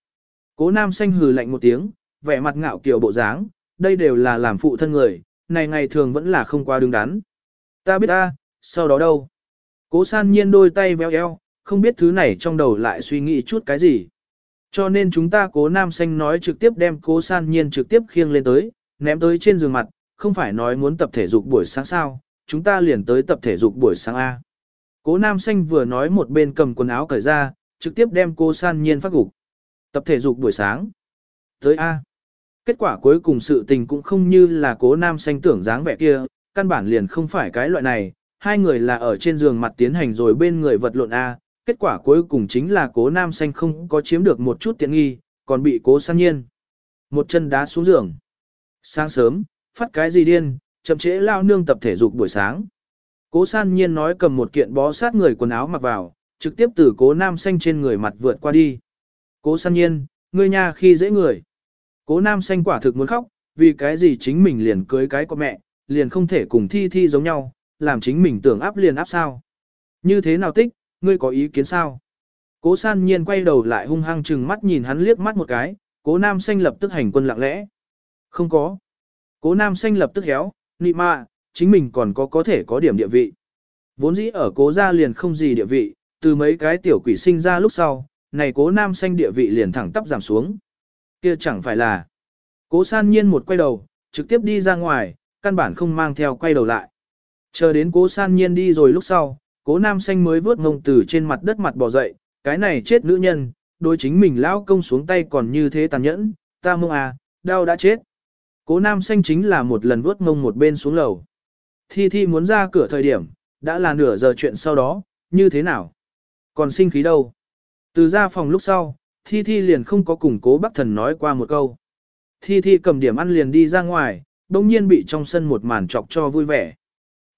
Cố nam xanh hừ lạnh một tiếng, vẻ mặt ngạo kiều bộ dáng, đây đều là làm phụ thân người, này ngày thường vẫn là không qua đứng đắn. Ta biết ta, sau đó đâu? Cố san nhiên đôi tay véo eo, không biết thứ này trong đầu lại suy nghĩ chút cái gì. Cho nên chúng ta cố nam xanh nói trực tiếp đem cố san nhiên trực tiếp khiêng lên tới, ném tới trên giường mặt, không phải nói muốn tập thể dục buổi sáng sao, chúng ta liền tới tập thể dục buổi sáng A. Cố nam xanh vừa nói một bên cầm quần áo cởi ra, trực tiếp đem cô san nhiên phát gục. Tập thể dục buổi sáng. Tới A. Kết quả cuối cùng sự tình cũng không như là cố nam xanh tưởng dáng vẻ kia, căn bản liền không phải cái loại này, hai người là ở trên giường mặt tiến hành rồi bên người vật lộn A, kết quả cuối cùng chính là cố nam xanh không có chiếm được một chút tiện nghi, còn bị cố san nhiên. Một chân đá xuống giường. Sáng sớm, phát cái gì điên, chậm trễ lao nương tập thể dục buổi sáng. Cố san nhiên nói cầm một kiện bó sát người quần áo mặc vào, trực tiếp từ cố nam xanh trên người mặt vượt qua đi. Cố san nhiên, ngươi nhà khi dễ người. Cố nam xanh quả thực muốn khóc, vì cái gì chính mình liền cưới cái của mẹ, liền không thể cùng thi thi giống nhau, làm chính mình tưởng áp liền áp sao. Như thế nào tích, ngươi có ý kiến sao? Cố san nhiên quay đầu lại hung hăng chừng mắt nhìn hắn liếc mắt một cái, cố nam xanh lập tức hành quân lặng lẽ. Không có. Cố nam xanh lập tức héo, nị mạ, chính mình còn có có thể có điểm địa vị. Vốn dĩ ở cố gia liền không gì địa vị, từ mấy cái tiểu quỷ sinh ra lúc sau, này cố nam xanh địa vị liền thẳng tắp giảm xuống. Kia chẳng phải là. Cố san nhiên một quay đầu, trực tiếp đi ra ngoài, căn bản không mang theo quay đầu lại. Chờ đến cố san nhiên đi rồi lúc sau, cố nam xanh mới vớt ngông từ trên mặt đất mặt bò dậy, cái này chết nữ nhân, đối chính mình lão công xuống tay còn như thế tàn nhẫn, ta mông à, đau đã chết. Cố nam xanh chính là một lần vớt ngông một bên xuống lầu. Thi Thi muốn ra cửa thời điểm, đã là nửa giờ chuyện sau đó, như thế nào? Còn sinh khí đâu? Từ ra phòng lúc sau, Thi Thi liền không có cùng cố bác thần nói qua một câu. Thi Thi cầm điểm ăn liền đi ra ngoài, đồng nhiên bị trong sân một màn chọc cho vui vẻ.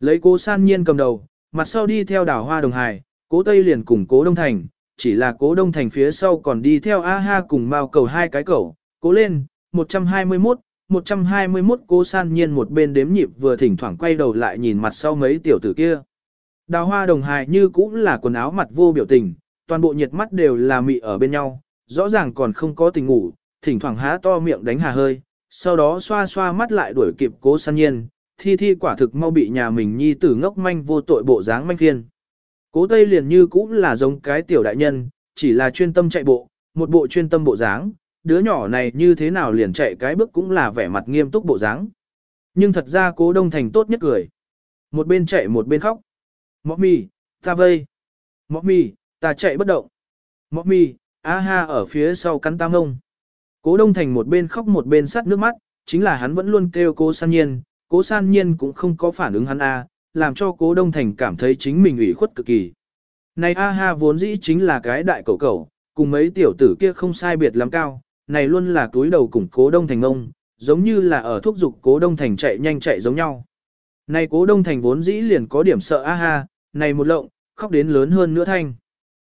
Lấy cố san nhiên cầm đầu, mặt sau đi theo đảo hoa đồng hài, cố tây liền cùng cố đông thành, chỉ là cố đông thành phía sau còn đi theo A-ha cùng mao cầu hai cái cầu, cố lên, 121, 121 cố san nhiên một bên đếm nhịp vừa thỉnh thoảng quay đầu lại nhìn mặt sau mấy tiểu tử kia. Đào hoa đồng hài như cũng là quần áo mặt vô biểu tình, toàn bộ nhiệt mắt đều là mị ở bên nhau, rõ ràng còn không có tình ngủ, thỉnh thoảng há to miệng đánh hà hơi, sau đó xoa xoa mắt lại đuổi kịp cố san nhiên, thi thi quả thực mau bị nhà mình nhi tử ngốc manh vô tội bộ dáng manh phiên. Cố tây liền như cũng là giống cái tiểu đại nhân, chỉ là chuyên tâm chạy bộ, một bộ chuyên tâm bộ dáng, đứa nhỏ này như thế nào liền chạy cái bước cũng là vẻ mặt nghiêm túc bộ dáng. Nhưng thật ra cố đông thành tốt nhất cười. Một bên chạy một bên khóc. Mọc mì, ta vây. Mọc mì, ta chạy bất động. Mọc mì, a ha ở phía sau cắn tam ông. Cố đông thành một bên khóc một bên sắt nước mắt, chính là hắn vẫn luôn kêu cố san nhiên, cố san nhiên cũng không có phản ứng hắn a, làm cho cố đông thành cảm thấy chính mình ủy khuất cực kỳ. Này a ha vốn dĩ chính là cái đại cậu cậu, cùng mấy tiểu tử kia không sai biệt lắm cao, này luôn là túi đầu cùng cố đông thành ông, giống như là ở thúc giục cố đông thành chạy nhanh chạy giống nhau. Này cố đông thành vốn dĩ liền có điểm sợ a ha, này một lộng, khóc đến lớn hơn nữa thanh.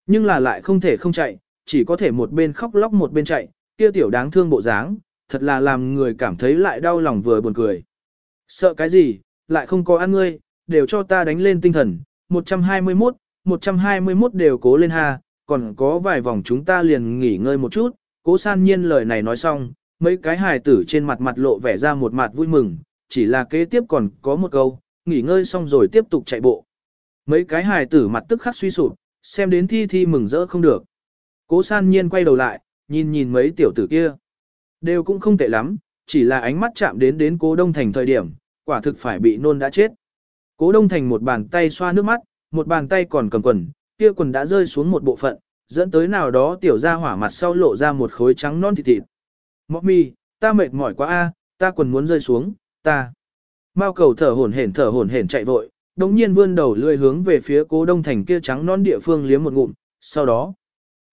Nhưng là lại không thể không chạy, chỉ có thể một bên khóc lóc một bên chạy, kia tiểu đáng thương bộ dáng, thật là làm người cảm thấy lại đau lòng vừa buồn cười. Sợ cái gì, lại không có ăn ngươi, đều cho ta đánh lên tinh thần, 121, 121 đều cố lên ha, còn có vài vòng chúng ta liền nghỉ ngơi một chút, Cố san nhiên lời này nói xong, mấy cái hài tử trên mặt mặt lộ vẻ ra một mặt vui mừng, chỉ là kế tiếp còn có một câu, nghỉ ngơi xong rồi tiếp tục chạy bộ. Mấy cái hài tử mặt tức khắc suy sụp, xem đến thi thi mừng rỡ không được. Cố san nhiên quay đầu lại, nhìn nhìn mấy tiểu tử kia. Đều cũng không tệ lắm, chỉ là ánh mắt chạm đến đến cố đông thành thời điểm, quả thực phải bị nôn đã chết. Cố đông thành một bàn tay xoa nước mắt, một bàn tay còn cầm quần, kia quần đã rơi xuống một bộ phận, dẫn tới nào đó tiểu ra hỏa mặt sau lộ ra một khối trắng non thịt thịt. Mọc mi, ta mệt mỏi quá a, ta quần muốn rơi xuống, ta. Mao cầu thở hổn hển thở hổn hển chạy vội, đồng nhiên vươn đầu lươi hướng về phía cố đông thành kia trắng non địa phương liếm một ngụm, sau đó.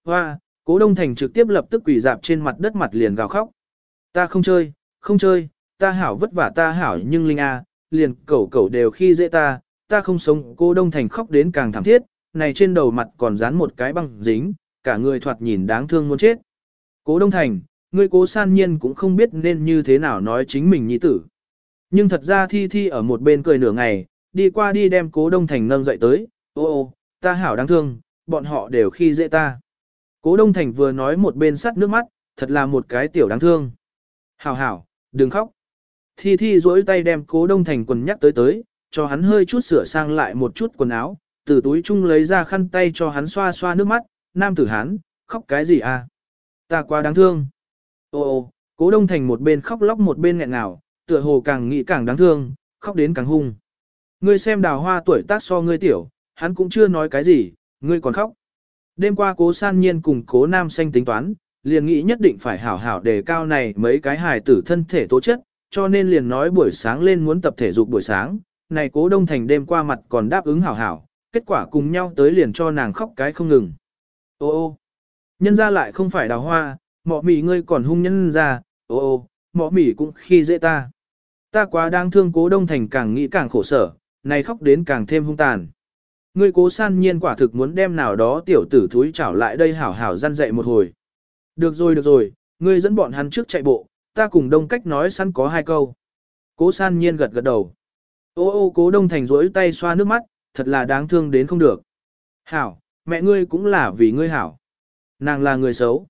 Hoa, cố đông thành trực tiếp lập tức quỳ dạp trên mặt đất mặt liền gào khóc. Ta không chơi, không chơi, ta hảo vất vả ta hảo nhưng linh a, liền cẩu cẩu đều khi dễ ta, ta không sống cô đông thành khóc đến càng thảm thiết, này trên đầu mặt còn dán một cái băng dính, cả người thoạt nhìn đáng thương muốn chết. Cố Đông Thành, Ngươi cố san nhiên cũng không biết nên như thế nào nói chính mình nhi tử. Nhưng thật ra thi thi ở một bên cười nửa ngày, đi qua đi đem cố đông thành nâng dậy tới, ô ô, ta hảo đáng thương, bọn họ đều khi dễ ta. Cố đông thành vừa nói một bên sắt nước mắt, thật là một cái tiểu đáng thương. Hảo hảo, đừng khóc. Thi thi duỗi tay đem cố đông thành quần nhắc tới tới, cho hắn hơi chút sửa sang lại một chút quần áo, từ túi chung lấy ra khăn tay cho hắn xoa xoa nước mắt, nam tử hắn, khóc cái gì à? Ta quá đáng thương. Ô ô, cố đông thành một bên khóc lóc một bên nghẹn ngào, tựa hồ càng nghĩ càng đáng thương, khóc đến càng hung. Ngươi xem đào hoa tuổi tác so ngươi tiểu, hắn cũng chưa nói cái gì, ngươi còn khóc. Đêm qua cố san nhiên cùng cố nam xanh tính toán, liền nghĩ nhất định phải hảo hảo đề cao này mấy cái hài tử thân thể tố chất, cho nên liền nói buổi sáng lên muốn tập thể dục buổi sáng, này cố đông thành đêm qua mặt còn đáp ứng hảo hảo, kết quả cùng nhau tới liền cho nàng khóc cái không ngừng. Ô ô, nhân ra lại không phải đào hoa, mọ mỉ ngươi còn hung nhân ra, ô ô, mọ mỉ cũng khi dễ ta. Ta quá đang thương cố đông thành càng nghĩ càng khổ sở, này khóc đến càng thêm hung tàn. Ngươi cố san nhiên quả thực muốn đem nào đó tiểu tử thúi trảo lại đây hảo hảo gian dạy một hồi. Được rồi được rồi, ngươi dẫn bọn hắn trước chạy bộ, ta cùng đông cách nói sẵn có hai câu. Cố san nhiên gật gật đầu. Ô ô cố đông thành rỗi tay xoa nước mắt, thật là đáng thương đến không được. Hảo, mẹ ngươi cũng là vì ngươi hảo. Nàng là người xấu.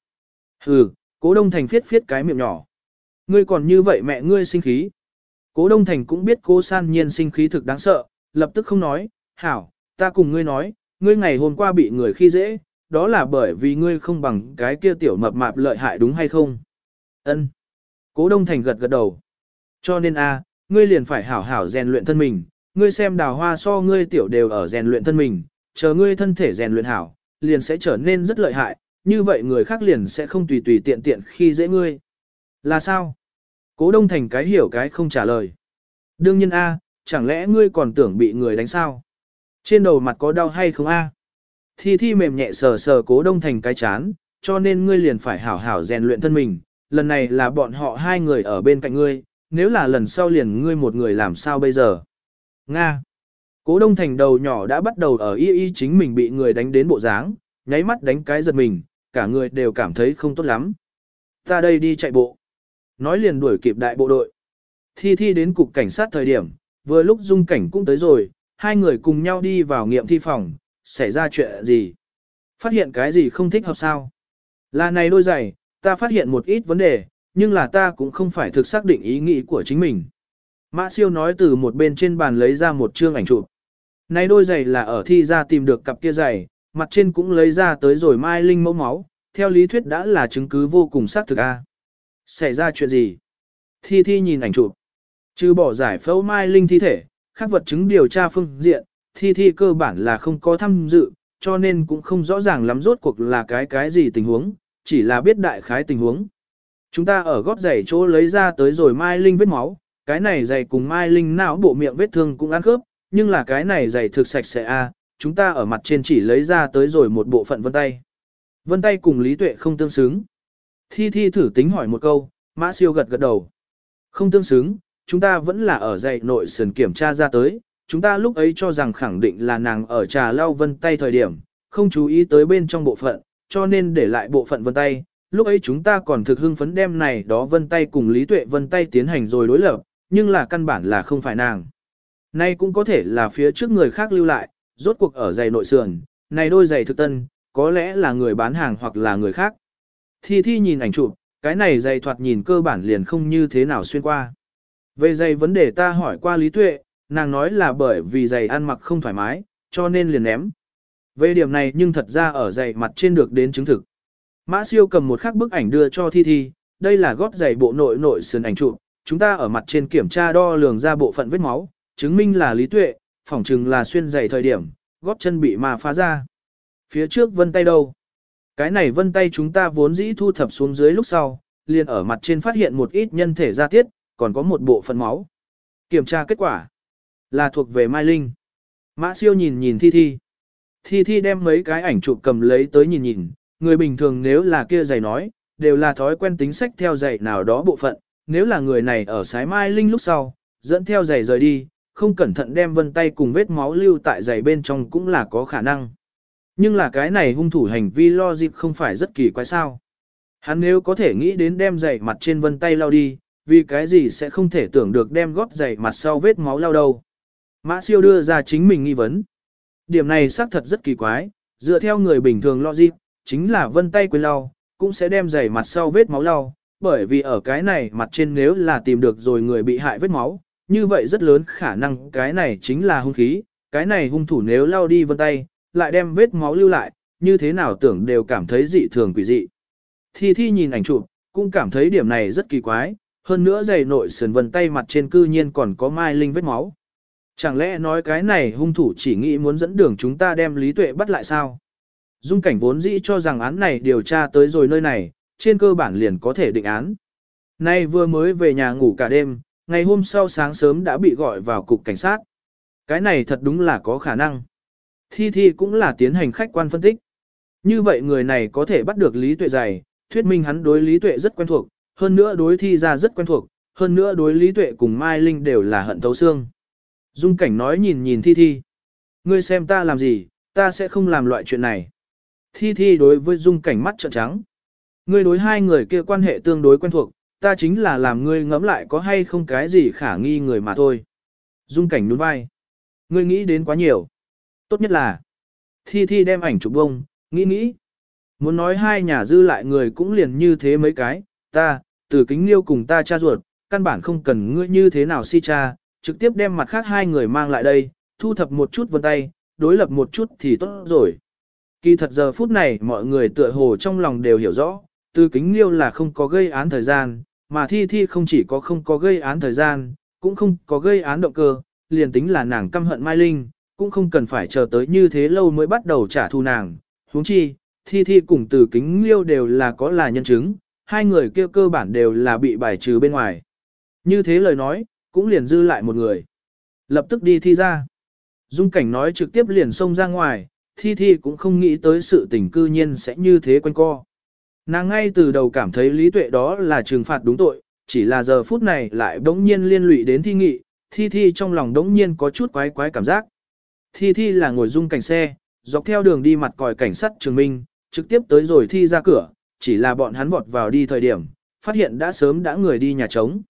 Hừ, cố đông thành phiết phiết cái miệng nhỏ. Ngươi còn như vậy mẹ ngươi sinh khí. Cố đông thành cũng biết cố san nhiên sinh khí thực đáng sợ, lập tức không nói, hảo, ta cùng ngươi nói, ngươi ngày hôm qua bị người khi dễ, đó là bởi vì ngươi không bằng cái kia tiểu mập mạp lợi hại đúng hay không? Ân. Cố Đông Thành gật gật đầu. Cho nên a, ngươi liền phải hảo hảo rèn luyện thân mình, ngươi xem đào hoa so ngươi tiểu đều ở rèn luyện thân mình, chờ ngươi thân thể rèn luyện hảo, liền sẽ trở nên rất lợi hại, như vậy người khác liền sẽ không tùy tùy tiện tiện khi dễ ngươi. Là sao? Cố Đông Thành cái hiểu cái không trả lời. Đương nhiên a, chẳng lẽ ngươi còn tưởng bị người đánh sao? Trên đầu mặt có đau hay không a? Thi Thi mềm nhẹ sờ sờ Cố Đông Thành cái chán, cho nên ngươi liền phải hảo hảo rèn luyện thân mình, lần này là bọn họ hai người ở bên cạnh ngươi, nếu là lần sau liền ngươi một người làm sao bây giờ? Nga. Cố Đông Thành đầu nhỏ đã bắt đầu ở y y chính mình bị người đánh đến bộ dáng, nháy mắt đánh cái giật mình, cả người đều cảm thấy không tốt lắm. Ta đây đi chạy bộ. Nói liền đuổi kịp đại bộ đội. Thi thi đến cục cảnh sát thời điểm, vừa lúc dung cảnh cũng tới rồi, hai người cùng nhau đi vào nghiệm thi phòng, xảy ra chuyện gì? Phát hiện cái gì không thích hợp sao? Là này đôi giày, ta phát hiện một ít vấn đề, nhưng là ta cũng không phải thực xác định ý nghĩ của chính mình. Mã siêu nói từ một bên trên bàn lấy ra một chương ảnh chụp. Này đôi giày là ở thi ra tìm được cặp kia giày, mặt trên cũng lấy ra tới rồi mai linh mẫu máu, theo lý thuyết đã là chứng cứ vô cùng xác thực a. Xảy ra chuyện gì? Thi thi nhìn ảnh chụp. Trừ bỏ giải phẫu mai linh thi thể, các vật chứng điều tra phương diện, thi thi cơ bản là không có tham dự, cho nên cũng không rõ ràng lắm rốt cuộc là cái cái gì tình huống, chỉ là biết đại khái tình huống. Chúng ta ở gót giày chỗ lấy ra tới rồi Mai Linh vết máu, cái này giày cùng Mai Linh não bộ miệng vết thương cũng ăn khớp, nhưng là cái này giày thực sạch sẽ a, chúng ta ở mặt trên chỉ lấy ra tới rồi một bộ phận vân tay. Vân tay cùng Lý Tuệ không tương xứng. Thi Thi thử tính hỏi một câu, Mã Siêu gật gật đầu. Không tương xứng, chúng ta vẫn là ở giày nội sườn kiểm tra ra tới, chúng ta lúc ấy cho rằng khẳng định là nàng ở trà lau vân tay thời điểm, không chú ý tới bên trong bộ phận, cho nên để lại bộ phận vân tay. Lúc ấy chúng ta còn thực hưng phấn đem này đó vân tay cùng Lý Tuệ vân tay tiến hành rồi đối lập, nhưng là căn bản là không phải nàng. Nay cũng có thể là phía trước người khác lưu lại, rốt cuộc ở giày nội sườn, này đôi giày thực tân, có lẽ là người bán hàng hoặc là người khác. Thi Thi nhìn ảnh chụp, cái này giày thoạt nhìn cơ bản liền không như thế nào xuyên qua. Về giày vấn đề ta hỏi qua Lý Tuệ, nàng nói là bởi vì giày ăn mặc không thoải mái, cho nên liền ném. Về điểm này nhưng thật ra ở giày mặt trên được đến chứng thực. Mã siêu cầm một khắc bức ảnh đưa cho Thi Thi, đây là gót giày bộ nội nội sườn ảnh chụp, chúng ta ở mặt trên kiểm tra đo lường ra bộ phận vết máu, chứng minh là lý tuệ, phỏng chừng là xuyên giày thời điểm, gót chân bị mà phá ra. Phía trước vân tay đâu? Cái này vân tay chúng ta vốn dĩ thu thập xuống dưới lúc sau, liền ở mặt trên phát hiện một ít nhân thể da tiết, còn có một bộ phận máu. Kiểm tra kết quả là thuộc về Mai Linh. Mã siêu nhìn nhìn Thi Thi. Thi Thi đem mấy cái ảnh chụp cầm lấy tới nhìn nhìn, người bình thường nếu là kia giày nói, đều là thói quen tính sách theo giày nào đó bộ phận, nếu là người này ở sái mai linh lúc sau, dẫn theo giày rời đi, không cẩn thận đem vân tay cùng vết máu lưu tại giày bên trong cũng là có khả năng. Nhưng là cái này hung thủ hành vi lo dịp không phải rất kỳ quái sao. Hắn nếu có thể nghĩ đến đem giày mặt trên vân tay lau đi, vì cái gì sẽ không thể tưởng được đem gót giày mặt sau vết máu lau đâu. Mã siêu đưa ra chính mình nghi vấn. Điểm này xác thật rất kỳ quái, dựa theo người bình thường logic, chính là vân tay quên lau, cũng sẽ đem giày mặt sau vết máu lau, bởi vì ở cái này mặt trên nếu là tìm được rồi người bị hại vết máu, như vậy rất lớn khả năng cái này chính là hung khí, cái này hung thủ nếu lau đi vân tay, lại đem vết máu lưu lại, như thế nào tưởng đều cảm thấy dị thường quỷ dị. Thi Thi nhìn ảnh chụp, cũng cảm thấy điểm này rất kỳ quái, hơn nữa giày nội sườn vân tay mặt trên cư nhiên còn có mai linh vết máu. Chẳng lẽ nói cái này hung thủ chỉ nghĩ muốn dẫn đường chúng ta đem Lý Tuệ bắt lại sao? Dung cảnh vốn dĩ cho rằng án này điều tra tới rồi nơi này, trên cơ bản liền có thể định án. Nay vừa mới về nhà ngủ cả đêm, ngày hôm sau sáng sớm đã bị gọi vào cục cảnh sát. Cái này thật đúng là có khả năng. Thi Thi cũng là tiến hành khách quan phân tích. Như vậy người này có thể bắt được Lý Tuệ dày, thuyết minh hắn đối Lý Tuệ rất quen thuộc, hơn nữa đối Thi ra rất quen thuộc, hơn nữa đối Lý Tuệ cùng Mai Linh đều là hận thấu xương. Dung cảnh nói nhìn nhìn Thi Thi. Ngươi xem ta làm gì, ta sẽ không làm loại chuyện này. Thi Thi đối với Dung cảnh mắt trợn trắng. Ngươi đối hai người kia quan hệ tương đối quen thuộc, ta chính là làm ngươi ngẫm lại có hay không cái gì khả nghi người mà thôi. Dung cảnh nhún vai. Ngươi nghĩ đến quá nhiều. Tốt nhất là, Thi Thi đem ảnh chụp bông, nghĩ nghĩ. Muốn nói hai nhà dư lại người cũng liền như thế mấy cái, ta, từ kính liêu cùng ta cha ruột, căn bản không cần ngươi như thế nào si cha, trực tiếp đem mặt khác hai người mang lại đây, thu thập một chút vân tay, đối lập một chút thì tốt rồi. Kỳ thật giờ phút này mọi người tựa hồ trong lòng đều hiểu rõ, từ kính liêu là không có gây án thời gian, mà thi thi không chỉ có không có gây án thời gian, cũng không có gây án động cơ, liền tính là nàng căm hận Mai Linh, cũng không cần phải chờ tới như thế lâu mới bắt đầu trả thù nàng. huống chi, thi thi cùng từ kính liêu đều là có là nhân chứng, hai người kia cơ bản đều là bị bài trừ bên ngoài. Như thế lời nói, cũng liền dư lại một người. Lập tức đi thi ra. Dung cảnh nói trực tiếp liền xông ra ngoài, thi thi cũng không nghĩ tới sự tình cư nhiên sẽ như thế quanh co. Nàng ngay từ đầu cảm thấy lý tuệ đó là trừng phạt đúng tội, chỉ là giờ phút này lại đống nhiên liên lụy đến thi nghị, thi thi trong lòng đống nhiên có chút quái quái cảm giác. Thi thi là ngồi dung cảnh xe, dọc theo đường đi mặt còi cảnh sát trường minh, trực tiếp tới rồi thi ra cửa, chỉ là bọn hắn vọt vào đi thời điểm, phát hiện đã sớm đã người đi nhà trống.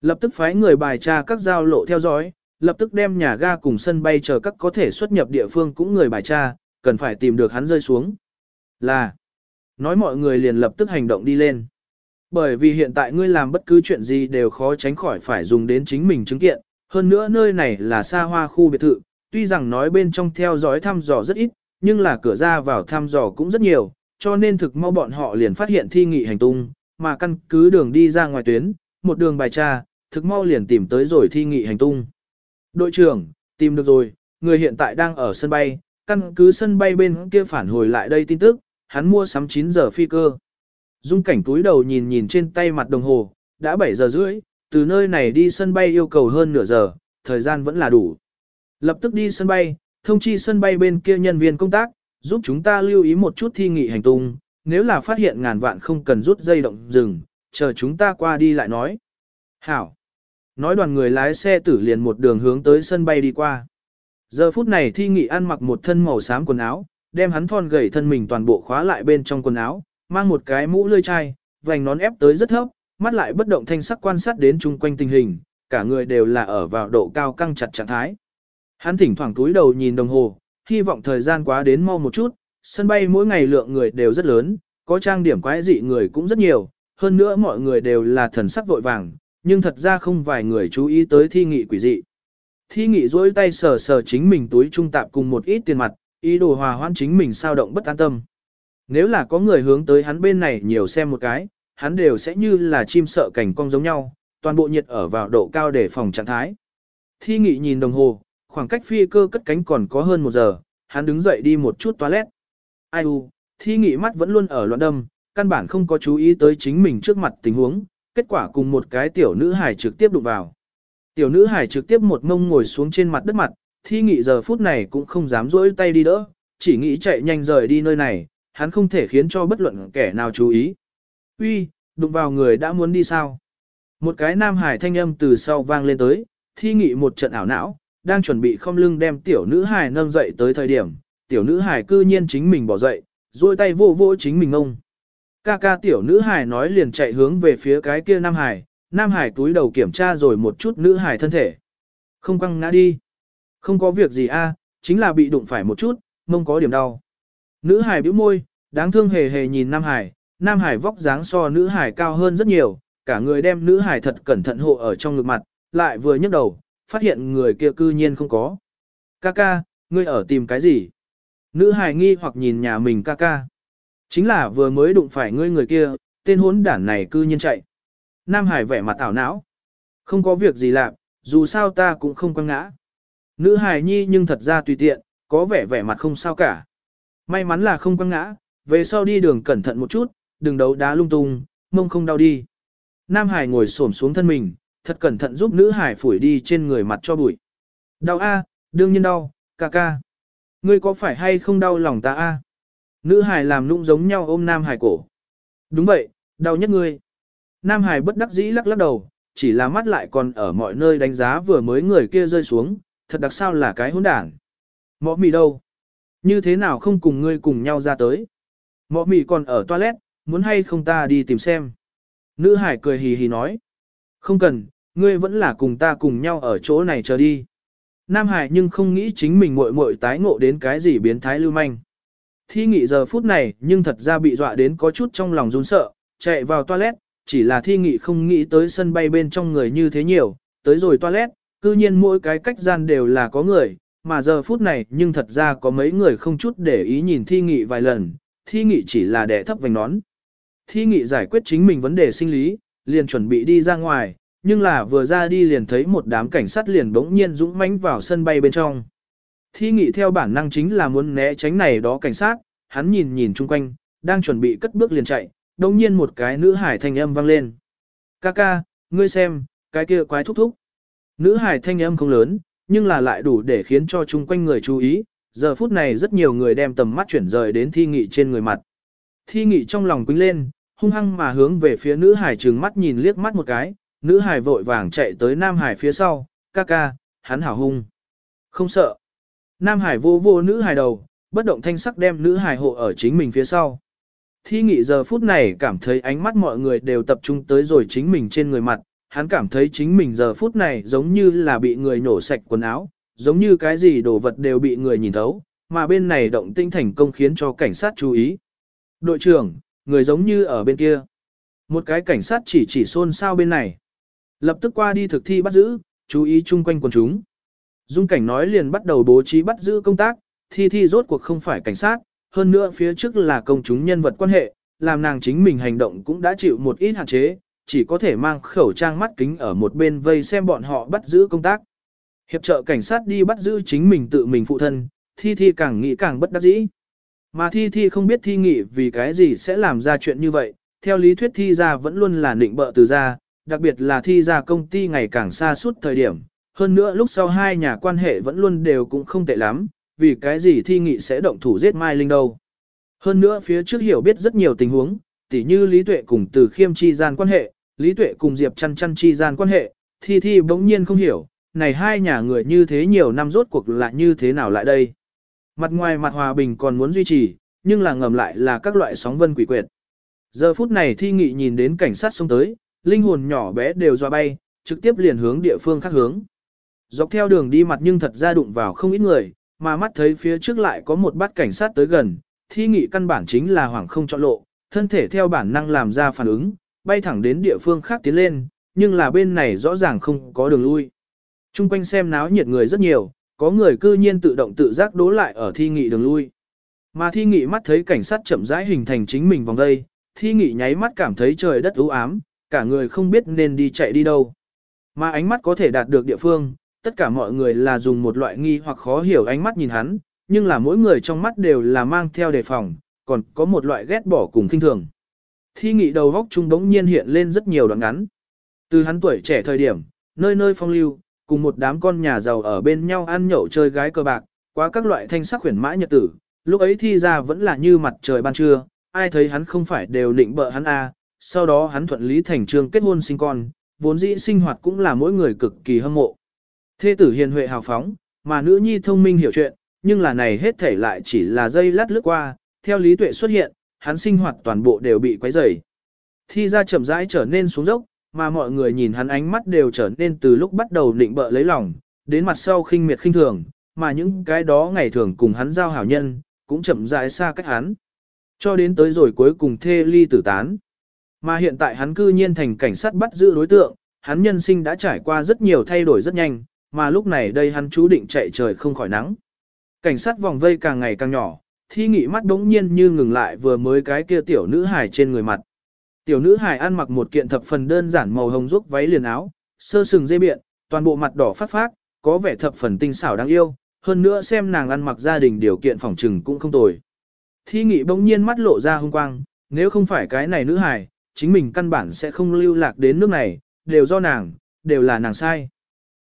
Lập tức phái người bài tra các giao lộ theo dõi, lập tức đem nhà ga cùng sân bay chờ các có thể xuất nhập địa phương cũng người bài tra, cần phải tìm được hắn rơi xuống. Là, nói mọi người liền lập tức hành động đi lên. Bởi vì hiện tại ngươi làm bất cứ chuyện gì đều khó tránh khỏi phải dùng đến chính mình chứng kiện, hơn nữa nơi này là xa hoa khu biệt thự, tuy rằng nói bên trong theo dõi thăm dò rất ít, nhưng là cửa ra vào thăm dò cũng rất nhiều, cho nên thực mau bọn họ liền phát hiện thi nghị hành tung, mà căn cứ đường đi ra ngoài tuyến, một đường bài tra, thực mau liền tìm tới rồi thi nghị hành tung. Đội trưởng, tìm được rồi, người hiện tại đang ở sân bay, căn cứ sân bay bên kia phản hồi lại đây tin tức, hắn mua sắm 9 giờ phi cơ. Dung cảnh túi đầu nhìn nhìn trên tay mặt đồng hồ, đã 7 giờ rưỡi, từ nơi này đi sân bay yêu cầu hơn nửa giờ, thời gian vẫn là đủ. Lập tức đi sân bay, thông chi sân bay bên kia nhân viên công tác, giúp chúng ta lưu ý một chút thi nghị hành tung, nếu là phát hiện ngàn vạn không cần rút dây động dừng, chờ chúng ta qua đi lại nói. Hảo. Nói đoàn người lái xe tử liền một đường hướng tới sân bay đi qua. Giờ phút này thi nghị ăn mặc một thân màu xám quần áo, đem hắn thon gầy thân mình toàn bộ khóa lại bên trong quần áo, mang một cái mũ lươi chai, vành nón ép tới rất thấp, mắt lại bất động thanh sắc quan sát đến chung quanh tình hình, cả người đều là ở vào độ cao căng chặt trạng thái. Hắn thỉnh thoảng túi đầu nhìn đồng hồ, hy vọng thời gian quá đến mau một chút, sân bay mỗi ngày lượng người đều rất lớn, có trang điểm quái dị người cũng rất nhiều, hơn nữa mọi người đều là thần sắc vội vàng, nhưng thật ra không vài người chú ý tới thi nghị quỷ dị. Thi nghị duỗi tay sờ sờ chính mình túi trung tạp cùng một ít tiền mặt, ý đồ hòa hoãn chính mình sao động bất an tâm. Nếu là có người hướng tới hắn bên này nhiều xem một cái, hắn đều sẽ như là chim sợ cảnh cong giống nhau, toàn bộ nhiệt ở vào độ cao để phòng trạng thái. Thi nghị nhìn đồng hồ, khoảng cách phi cơ cất cánh còn có hơn một giờ, hắn đứng dậy đi một chút toilet. Ai u, thi nghị mắt vẫn luôn ở loạn đâm, căn bản không có chú ý tới chính mình trước mặt tình huống, kết quả cùng một cái tiểu nữ hải trực tiếp đụng vào. Tiểu nữ hải trực tiếp một ngông ngồi xuống trên mặt đất mặt, thi nghị giờ phút này cũng không dám rỗi tay đi đỡ, chỉ nghĩ chạy nhanh rời đi nơi này, hắn không thể khiến cho bất luận kẻ nào chú ý. Uy, đụng vào người đã muốn đi sao? Một cái nam hải thanh âm từ sau vang lên tới, thi nghị một trận ảo não, đang chuẩn bị không lưng đem tiểu nữ hải nâng dậy tới thời điểm, tiểu nữ hải cư nhiên chính mình bỏ dậy, duỗi tay vô vô chính mình ngông. Ca ca tiểu nữ hải nói liền chạy hướng về phía cái kia Nam Hải, Nam Hải túi đầu kiểm tra rồi một chút nữ hải thân thể. Không quăng ngã đi. Không có việc gì a, chính là bị đụng phải một chút, mông có điểm đau. Nữ hải bĩu môi, đáng thương hề hề nhìn Nam Hải, Nam Hải vóc dáng so nữ hải cao hơn rất nhiều, cả người đem nữ hải thật cẩn thận hộ ở trong ngực mặt, lại vừa nhấc đầu, phát hiện người kia cư nhiên không có. Ca ca, ngươi ở tìm cái gì? Nữ hải nghi hoặc nhìn nhà mình ca ca. Chính là vừa mới đụng phải ngươi người kia, tên hốn đản này cư nhiên chạy. Nam Hải vẻ mặt ảo não. Không có việc gì làm, dù sao ta cũng không quăng ngã. Nữ Hải nhi nhưng thật ra tùy tiện, có vẻ vẻ mặt không sao cả. May mắn là không quăng ngã, về sau đi đường cẩn thận một chút, đừng đấu đá lung tung, mông không đau đi. Nam Hải ngồi xổm xuống thân mình, thật cẩn thận giúp nữ Hải phủi đi trên người mặt cho bụi. Đau a, đương nhiên đau, ca ca. Ngươi có phải hay không đau lòng ta a? Nữ Hải làm nũng giống nhau ôm Nam Hải cổ. Đúng vậy, đau nhất ngươi. Nam Hải bất đắc dĩ lắc lắc đầu, chỉ là mắt lại còn ở mọi nơi đánh giá vừa mới người kia rơi xuống, thật đặc sao là cái hỗn đản. Mọ mì đâu? Như thế nào không cùng ngươi cùng nhau ra tới? Mọ mì còn ở toilet, muốn hay không ta đi tìm xem. Nữ hải cười hì hì nói. Không cần, ngươi vẫn là cùng ta cùng nhau ở chỗ này chờ đi. Nam hải nhưng không nghĩ chính mình muội muội tái ngộ đến cái gì biến thái lưu manh. Thi nghị giờ phút này nhưng thật ra bị dọa đến có chút trong lòng run sợ, chạy vào toilet, chỉ là thi nghị không nghĩ tới sân bay bên trong người như thế nhiều, tới rồi toilet, cư nhiên mỗi cái cách gian đều là có người, mà giờ phút này nhưng thật ra có mấy người không chút để ý nhìn thi nghị vài lần, thi nghị chỉ là đẻ thấp vành nón. Thi nghị giải quyết chính mình vấn đề sinh lý, liền chuẩn bị đi ra ngoài, nhưng là vừa ra đi liền thấy một đám cảnh sát liền bỗng nhiên dũng mãnh vào sân bay bên trong. Thi nghị theo bản năng chính là muốn né tránh này đó cảnh sát, hắn nhìn nhìn chung quanh, đang chuẩn bị cất bước liền chạy, đồng nhiên một cái nữ hải thanh âm vang lên. Ca ca, ngươi xem, cái kia quái thúc thúc. Nữ hải thanh âm không lớn, nhưng là lại đủ để khiến cho chung quanh người chú ý, giờ phút này rất nhiều người đem tầm mắt chuyển rời đến thi nghị trên người mặt. Thi nghị trong lòng quính lên, hung hăng mà hướng về phía nữ hải trừng mắt nhìn liếc mắt một cái, nữ hải vội vàng chạy tới nam hải phía sau, ca ca, hắn hảo hung. Không sợ. Nam hải vô vô nữ hải đầu, bất động thanh sắc đem nữ hải hộ ở chính mình phía sau. Thi nghị giờ phút này cảm thấy ánh mắt mọi người đều tập trung tới rồi chính mình trên người mặt, hắn cảm thấy chính mình giờ phút này giống như là bị người nổ sạch quần áo, giống như cái gì đồ vật đều bị người nhìn thấu, mà bên này động tinh thành công khiến cho cảnh sát chú ý. Đội trưởng, người giống như ở bên kia. Một cái cảnh sát chỉ chỉ xôn xao bên này. Lập tức qua đi thực thi bắt giữ, chú ý chung quanh quần chúng. Dung cảnh nói liền bắt đầu bố trí bắt giữ công tác, thi thi rốt cuộc không phải cảnh sát, hơn nữa phía trước là công chúng nhân vật quan hệ, làm nàng chính mình hành động cũng đã chịu một ít hạn chế, chỉ có thể mang khẩu trang mắt kính ở một bên vây xem bọn họ bắt giữ công tác. Hiệp trợ cảnh sát đi bắt giữ chính mình tự mình phụ thân, thi thi càng nghĩ càng bất đắc dĩ. Mà thi thi không biết thi nghị vì cái gì sẽ làm ra chuyện như vậy, theo lý thuyết thi ra vẫn luôn là nịnh bợ từ ra, đặc biệt là thi ra công ty ngày càng xa suốt thời điểm. Hơn nữa lúc sau hai nhà quan hệ vẫn luôn đều cũng không tệ lắm, vì cái gì thi nghị sẽ động thủ giết Mai Linh đâu. Hơn nữa phía trước hiểu biết rất nhiều tình huống, tỉ như Lý Tuệ cùng Từ Khiêm chi gian quan hệ, Lý Tuệ cùng Diệp chăn chăn chi gian quan hệ, thi thi bỗng nhiên không hiểu, này hai nhà người như thế nhiều năm rốt cuộc là như thế nào lại đây. Mặt ngoài mặt hòa bình còn muốn duy trì, nhưng là ngầm lại là các loại sóng vân quỷ quyệt. Giờ phút này thi nghị nhìn đến cảnh sát xông tới, linh hồn nhỏ bé đều dọa bay, trực tiếp liền hướng địa phương khác hướng. Dọc theo đường đi mặt nhưng thật ra đụng vào không ít người, mà mắt thấy phía trước lại có một bát cảnh sát tới gần, thi nghị căn bản chính là hoảng không chọn lộ, thân thể theo bản năng làm ra phản ứng, bay thẳng đến địa phương khác tiến lên, nhưng là bên này rõ ràng không có đường lui. Trung quanh xem náo nhiệt người rất nhiều, có người cư nhiên tự động tự giác đố lại ở thi nghị đường lui. Mà thi nghị mắt thấy cảnh sát chậm rãi hình thành chính mình vòng đây, thi nghị nháy mắt cảm thấy trời đất u ám, cả người không biết nên đi chạy đi đâu. Mà ánh mắt có thể đạt được địa phương, tất cả mọi người là dùng một loại nghi hoặc khó hiểu ánh mắt nhìn hắn, nhưng là mỗi người trong mắt đều là mang theo đề phòng, còn có một loại ghét bỏ cùng kinh thường. Thi nghị đầu góc trung đống nhiên hiện lên rất nhiều đoạn ngắn. Từ hắn tuổi trẻ thời điểm, nơi nơi phong lưu, cùng một đám con nhà giàu ở bên nhau ăn nhậu chơi gái cờ bạc, qua các loại thanh sắc khuyển mã nhật tử, lúc ấy thi ra vẫn là như mặt trời ban trưa, ai thấy hắn không phải đều định bợ hắn a, sau đó hắn thuận lý thành trương kết hôn sinh con, vốn dĩ sinh hoạt cũng là mỗi người cực kỳ hâm mộ. Thê tử hiền huệ hào phóng, mà nữ nhi thông minh hiểu chuyện, nhưng là này hết thể lại chỉ là dây lát lướt qua, theo lý tuệ xuất hiện, hắn sinh hoạt toàn bộ đều bị quấy rầy. Thi ra chậm rãi trở nên xuống dốc, mà mọi người nhìn hắn ánh mắt đều trở nên từ lúc bắt đầu định bợ lấy lòng, đến mặt sau khinh miệt khinh thường, mà những cái đó ngày thường cùng hắn giao hảo nhân, cũng chậm rãi xa cách hắn. Cho đến tới rồi cuối cùng thê ly tử tán. Mà hiện tại hắn cư nhiên thành cảnh sát bắt giữ đối tượng, hắn nhân sinh đã trải qua rất nhiều thay đổi rất nhanh, mà lúc này đây hắn chú định chạy trời không khỏi nắng. Cảnh sát vòng vây càng ngày càng nhỏ, thi nghị mắt đống nhiên như ngừng lại vừa mới cái kia tiểu nữ hài trên người mặt. Tiểu nữ hài ăn mặc một kiện thập phần đơn giản màu hồng rúc váy liền áo, sơ sừng dây biện, toàn bộ mặt đỏ phát phát, có vẻ thập phần tinh xảo đáng yêu, hơn nữa xem nàng ăn mặc gia đình điều kiện phòng trừng cũng không tồi. Thi nghị bỗng nhiên mắt lộ ra hung quang, nếu không phải cái này nữ hài, chính mình căn bản sẽ không lưu lạc đến nước này, đều do nàng, đều là nàng sai.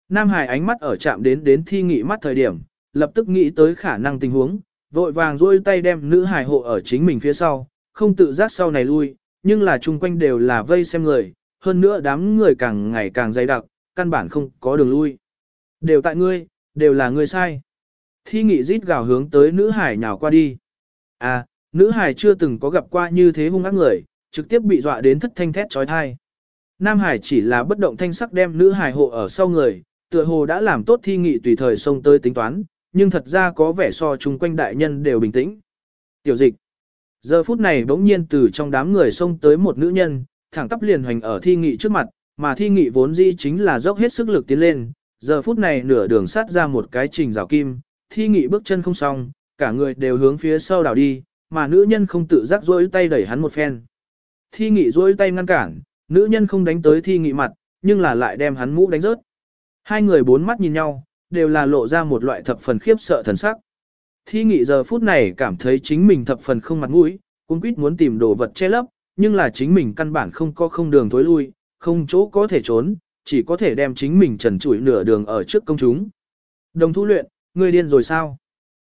Nam Hải ánh mắt ở chạm đến đến thi nghị mắt thời điểm, lập tức nghĩ tới khả năng tình huống, vội vàng duỗi tay đem nữ hải hộ ở chính mình phía sau, không tự giác sau này lui, nhưng là chung quanh đều là vây xem người, hơn nữa đám người càng ngày càng dày đặc, căn bản không có đường lui. Đều tại ngươi, đều là ngươi sai. Thi nghị rít gào hướng tới nữ hải nhào qua đi. À, nữ hải chưa từng có gặp qua như thế hung ác người, trực tiếp bị dọa đến thất thanh thét trói thai. Nam Hải chỉ là bất động thanh sắc đem nữ hải hộ ở sau người, tựa hồ đã làm tốt thi nghị tùy thời xông tới tính toán, nhưng thật ra có vẻ so chung quanh đại nhân đều bình tĩnh. Tiểu dịch. Giờ phút này bỗng nhiên từ trong đám người xông tới một nữ nhân, thẳng tắp liền hoành ở thi nghị trước mặt, mà thi nghị vốn dĩ chính là dốc hết sức lực tiến lên. Giờ phút này nửa đường sát ra một cái trình rào kim, thi nghị bước chân không xong, cả người đều hướng phía sau đảo đi, mà nữ nhân không tự giác rỗi tay đẩy hắn một phen. Thi nghị rỗi tay ngăn cản, nữ nhân không đánh tới thi nghị mặt, nhưng là lại đem hắn mũ đánh rớt. Hai người bốn mắt nhìn nhau, đều là lộ ra một loại thập phần khiếp sợ thần sắc. Thi nghị giờ phút này cảm thấy chính mình thập phần không mặt mũi, cũng quýt muốn tìm đồ vật che lấp, nhưng là chính mình căn bản không có không đường thối lui, không chỗ có thể trốn, chỉ có thể đem chính mình trần trụi nửa đường ở trước công chúng. Đồng thu luyện, ngươi điên rồi sao?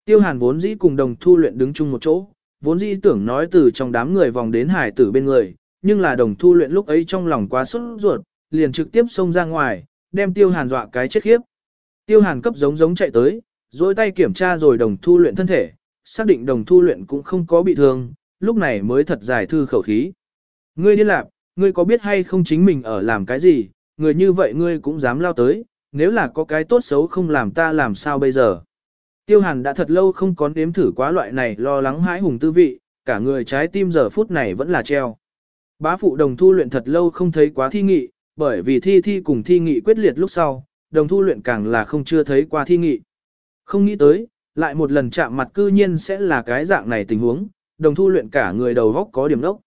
Tiêu hàn vốn dĩ cùng đồng thu luyện đứng chung một chỗ, vốn dĩ tưởng nói từ trong đám người vòng đến hải tử bên người, nhưng là đồng thu luyện lúc ấy trong lòng quá sốt ruột, liền trực tiếp xông ra ngoài, đem tiêu hàn dọa cái chết khiếp. Tiêu hàn cấp giống giống chạy tới, dối tay kiểm tra rồi đồng thu luyện thân thể, xác định đồng thu luyện cũng không có bị thương, lúc này mới thật dài thư khẩu khí. Ngươi điên lạc, ngươi có biết hay không chính mình ở làm cái gì, người như vậy ngươi cũng dám lao tới, nếu là có cái tốt xấu không làm ta làm sao bây giờ. Tiêu hàn đã thật lâu không có nếm thử quá loại này lo lắng hãi hùng tư vị, cả người trái tim giờ phút này vẫn là treo. Bá phụ đồng thu luyện thật lâu không thấy quá thi nghị, bởi vì thi thi cùng thi nghị quyết liệt lúc sau, đồng thu luyện càng là không chưa thấy qua thi nghị. Không nghĩ tới, lại một lần chạm mặt cư nhiên sẽ là cái dạng này tình huống, đồng thu luyện cả người đầu góc có điểm đốc.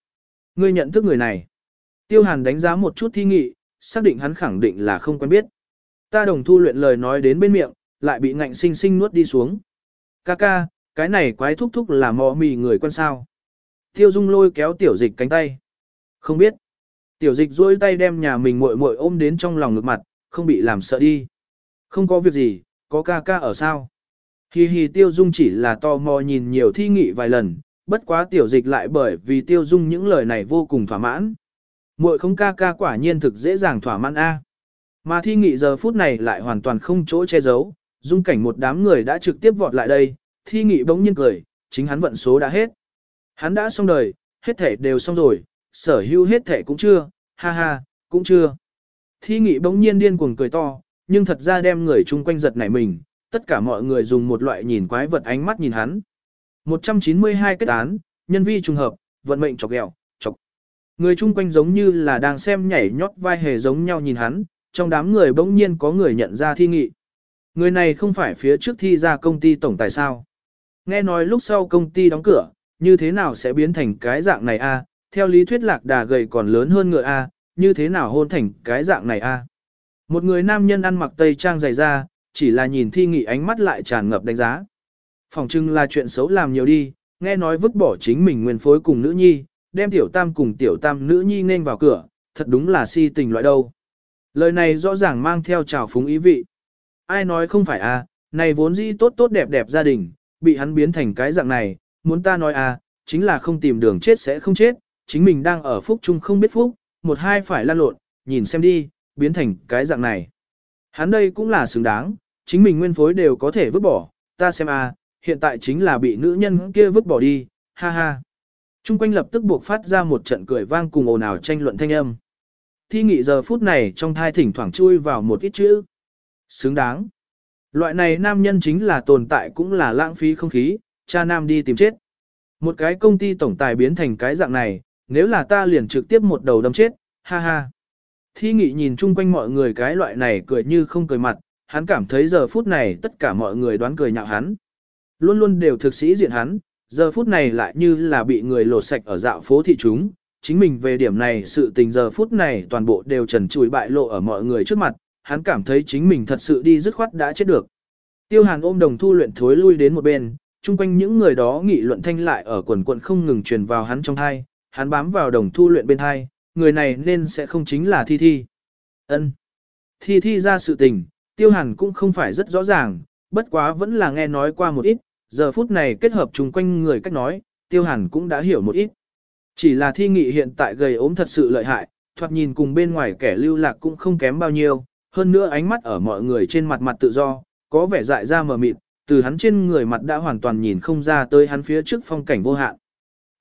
Ngươi nhận thức người này. Tiêu hàn đánh giá một chút thi nghị, xác định hắn khẳng định là không quen biết. Ta đồng thu luyện lời nói đến bên miệng, lại bị ngạnh sinh sinh nuốt đi xuống. Ca ca, cái này quái thúc thúc là mò mì người quen sao. Tiêu dung lôi kéo tiểu dịch cánh tay. Không biết. Tiểu dịch duỗi tay đem nhà mình muội muội ôm đến trong lòng ngực mặt, không bị làm sợ đi. Không có việc gì, có ca ca ở sao. Hi hi tiêu dung chỉ là tò mò nhìn nhiều thi nghị vài lần, bất quá tiểu dịch lại bởi vì tiêu dung những lời này vô cùng thỏa mãn. Muội không ca ca quả nhiên thực dễ dàng thỏa mãn A. Mà thi nghị giờ phút này lại hoàn toàn không chỗ che giấu, dung cảnh một đám người đã trực tiếp vọt lại đây, thi nghị bỗng nhiên cười, chính hắn vận số đã hết. Hắn đã xong đời, hết thể đều xong rồi, sở hữu hết thể cũng chưa, ha ha, cũng chưa. Thi nghị bỗng nhiên điên cuồng cười to, nhưng thật ra đem người chung quanh giật nảy mình, tất cả mọi người dùng một loại nhìn quái vật ánh mắt nhìn hắn. 192 kết án, nhân vi trùng hợp, vận mệnh chọc ghẹo, chọc. Người chung quanh giống như là đang xem nhảy nhót vai hề giống nhau nhìn hắn, trong đám người bỗng nhiên có người nhận ra thi nghị. Người này không phải phía trước thi ra công ty tổng tài sao. Nghe nói lúc sau công ty đóng cửa, như thế nào sẽ biến thành cái dạng này a? Theo lý thuyết lạc đà gầy còn lớn hơn ngựa a, như thế nào hôn thành cái dạng này a? Một người nam nhân ăn mặc tây trang dày da, chỉ là nhìn thi nghị ánh mắt lại tràn ngập đánh giá. Phòng trưng là chuyện xấu làm nhiều đi, nghe nói vứt bỏ chính mình nguyên phối cùng nữ nhi, đem tiểu tam cùng tiểu tam nữ nhi nên vào cửa, thật đúng là si tình loại đâu. Lời này rõ ràng mang theo trào phúng ý vị. Ai nói không phải a, này vốn dĩ tốt tốt đẹp đẹp gia đình, bị hắn biến thành cái dạng này, muốn ta nói a, chính là không tìm đường chết sẽ không chết, chính mình đang ở phúc chung không biết phúc, một hai phải lan lộn, nhìn xem đi, biến thành cái dạng này. Hắn đây cũng là xứng đáng, chính mình nguyên phối đều có thể vứt bỏ, ta xem a, hiện tại chính là bị nữ nhân kia vứt bỏ đi, ha ha. Trung quanh lập tức buộc phát ra một trận cười vang cùng ồn ào tranh luận thanh âm. Thi nghị giờ phút này trong thai thỉnh thoảng chui vào một ít chữ. Xứng đáng. Loại này nam nhân chính là tồn tại cũng là lãng phí không khí, cha nam đi tìm chết. Một cái công ty tổng tài biến thành cái dạng này, nếu là ta liền trực tiếp một đầu đâm chết, ha ha. Thi nghị nhìn chung quanh mọi người cái loại này cười như không cười mặt, hắn cảm thấy giờ phút này tất cả mọi người đoán cười nhạo hắn. Luôn luôn đều thực sĩ diện hắn, giờ phút này lại như là bị người lột sạch ở dạo phố thị chúng. Chính mình về điểm này sự tình giờ phút này toàn bộ đều trần trùi bại lộ ở mọi người trước mặt, hắn cảm thấy chính mình thật sự đi dứt khoát đã chết được. Tiêu hàn ôm đồng thu luyện thối lui đến một bên, chung quanh những người đó nghị luận thanh lại ở quần quận không ngừng truyền vào hắn trong thai, hắn bám vào đồng thu luyện bên hai người này nên sẽ không chính là thi thi. ân Thi thi ra sự tình, tiêu hàn cũng không phải rất rõ ràng, bất quá vẫn là nghe nói qua một ít, giờ phút này kết hợp chung quanh người cách nói, tiêu hàn cũng đã hiểu một ít. Chỉ là thi nghị hiện tại gầy ốm thật sự lợi hại, thoạt nhìn cùng bên ngoài kẻ lưu lạc cũng không kém bao nhiêu, hơn nữa ánh mắt ở mọi người trên mặt mặt tự do, có vẻ dại ra mờ mịt, từ hắn trên người mặt đã hoàn toàn nhìn không ra tới hắn phía trước phong cảnh vô hạn.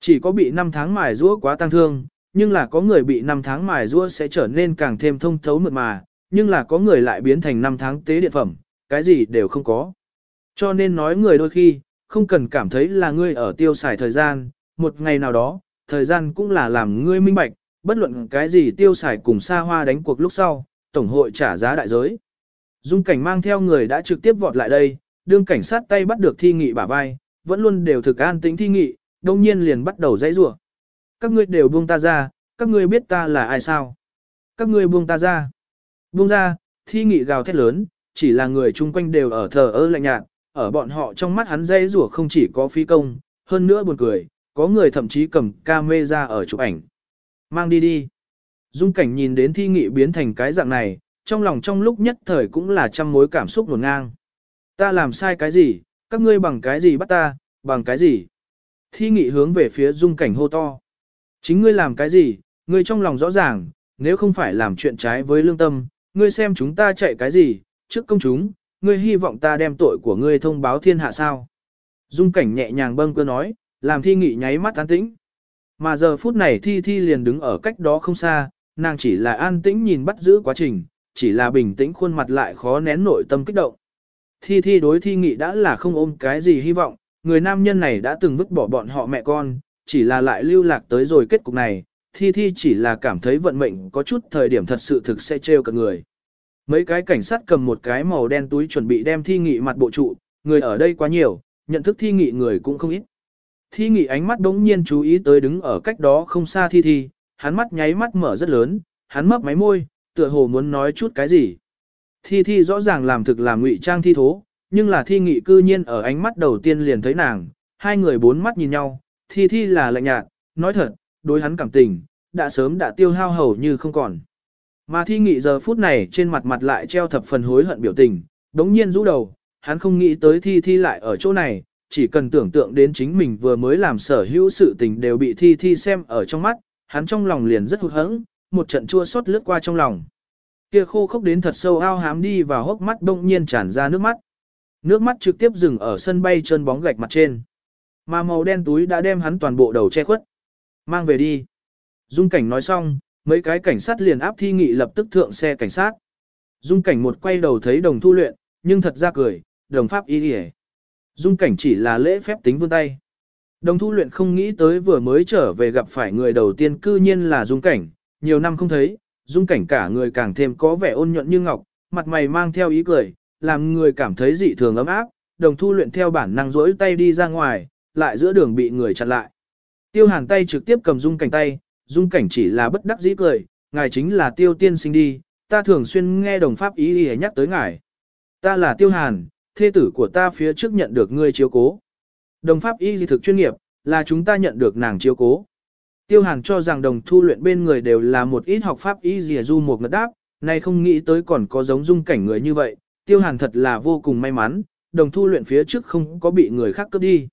Chỉ có bị năm tháng mài rũa quá tăng thương, nhưng là có người bị năm tháng mài rũa sẽ trở nên càng thêm thông thấu mượt mà, nhưng là có người lại biến thành năm tháng tế điện phẩm, cái gì đều không có. Cho nên nói người đôi khi, không cần cảm thấy là ngươi ở tiêu xài thời gian, một ngày nào đó, thời gian cũng là làm ngươi minh bạch, bất luận cái gì tiêu xài cùng xa hoa đánh cuộc lúc sau, tổng hội trả giá đại giới. Dung cảnh mang theo người đã trực tiếp vọt lại đây, đương cảnh sát tay bắt được thi nghị bả vai, vẫn luôn đều thực an tính thi nghị, đông nhiên liền bắt đầu dãy rủa. Các ngươi đều buông ta ra, các ngươi biết ta là ai sao? Các ngươi buông ta ra. Buông ra, thi nghị gào thét lớn, chỉ là người chung quanh đều ở thờ ơ lạnh nhạt, ở bọn họ trong mắt hắn dãy rủa không chỉ có phí công, hơn nữa buồn cười, có người thậm chí cầm camera ở chụp ảnh. Mang đi đi. Dung cảnh nhìn đến thi nghị biến thành cái dạng này, trong lòng trong lúc nhất thời cũng là trăm mối cảm xúc nổn ngang. Ta làm sai cái gì, các ngươi bằng cái gì bắt ta, bằng cái gì? Thi nghị hướng về phía dung cảnh hô to. Chính ngươi làm cái gì, ngươi trong lòng rõ ràng, nếu không phải làm chuyện trái với lương tâm, ngươi xem chúng ta chạy cái gì, trước công chúng, ngươi hy vọng ta đem tội của ngươi thông báo thiên hạ sao. Dung cảnh nhẹ nhàng bâng cơ nói, làm thi nghị nháy mắt an tĩnh. Mà giờ phút này thi thi liền đứng ở cách đó không xa, nàng chỉ là an tĩnh nhìn bắt giữ quá trình, chỉ là bình tĩnh khuôn mặt lại khó nén nội tâm kích động. Thi thi đối thi nghị đã là không ôm cái gì hy vọng, người nam nhân này đã từng vứt bỏ bọn họ mẹ con, chỉ là lại lưu lạc tới rồi kết cục này, thi thi chỉ là cảm thấy vận mệnh có chút thời điểm thật sự thực sẽ trêu cả người. Mấy cái cảnh sát cầm một cái màu đen túi chuẩn bị đem thi nghị mặt bộ trụ, người ở đây quá nhiều, nhận thức thi nghị người cũng không ít. Thi nghị ánh mắt đống nhiên chú ý tới đứng ở cách đó không xa thi thi, hắn mắt nháy mắt mở rất lớn, hắn mấp máy môi, tựa hồ muốn nói chút cái gì. Thi thi rõ ràng làm thực làm ngụy trang thi thố, nhưng là thi nghị cư nhiên ở ánh mắt đầu tiên liền thấy nàng, hai người bốn mắt nhìn nhau, thi thi là lạnh nhạt, nói thật, đối hắn cảm tình, đã sớm đã tiêu hao hầu như không còn. Mà thi nghị giờ phút này trên mặt mặt lại treo thập phần hối hận biểu tình, đống nhiên rũ đầu, hắn không nghĩ tới thi thi lại ở chỗ này, chỉ cần tưởng tượng đến chính mình vừa mới làm sở hữu sự tình đều bị thi thi xem ở trong mắt, hắn trong lòng liền rất hụt hẫng, một trận chua xót lướt qua trong lòng. Kia khô khốc đến thật sâu ao hám đi và hốc mắt đông nhiên tràn ra nước mắt. Nước mắt trực tiếp dừng ở sân bay chân bóng gạch mặt trên. Mà màu đen túi đã đem hắn toàn bộ đầu che khuất. Mang về đi. Dung cảnh nói xong, mấy cái cảnh sát liền áp thi nghị lập tức thượng xe cảnh sát. Dung cảnh một quay đầu thấy đồng thu luyện, nhưng thật ra cười, đồng pháp y đi Dung cảnh chỉ là lễ phép tính vươn tay. Đồng thu luyện không nghĩ tới vừa mới trở về gặp phải người đầu tiên cư nhiên là dung cảnh, nhiều năm không thấy, dung cảnh cả người càng thêm có vẻ ôn nhuận như ngọc, mặt mày mang theo ý cười, làm người cảm thấy dị thường ấm áp, đồng thu luyện theo bản năng rỗi tay đi ra ngoài, lại giữa đường bị người chặn lại. Tiêu hàn tay trực tiếp cầm dung cảnh tay, dung cảnh chỉ là bất đắc dĩ cười, ngài chính là tiêu tiên sinh đi, ta thường xuyên nghe đồng pháp ý ý nhắc tới ngài. Ta là tiêu hàn, thê tử của ta phía trước nhận được ngươi chiếu cố. Đồng pháp y thực chuyên nghiệp, là chúng ta nhận được nàng chiếu cố. Tiêu hàn cho rằng đồng thu luyện bên người đều là một ít học pháp y dìa du một ngật đáp, nay không nghĩ tới còn có giống dung cảnh người như vậy, tiêu hàn thật là vô cùng may mắn, đồng thu luyện phía trước không có bị người khác cướp đi.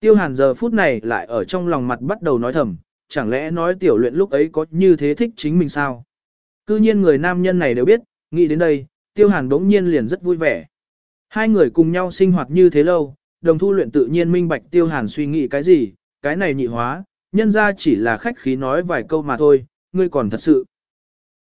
Tiêu hàn giờ phút này lại ở trong lòng mặt bắt đầu nói thầm, chẳng lẽ nói tiểu luyện lúc ấy có như thế thích chính mình sao? Cư nhiên người nam nhân này đều biết, nghĩ đến đây, tiêu hàn đống nhiên liền rất vui vẻ. Hai người cùng nhau sinh hoạt như thế lâu, đồng thu luyện tự nhiên minh bạch tiêu hàn suy nghĩ cái gì, cái này nhị hóa, nhân ra chỉ là khách khí nói vài câu mà thôi, ngươi còn thật sự.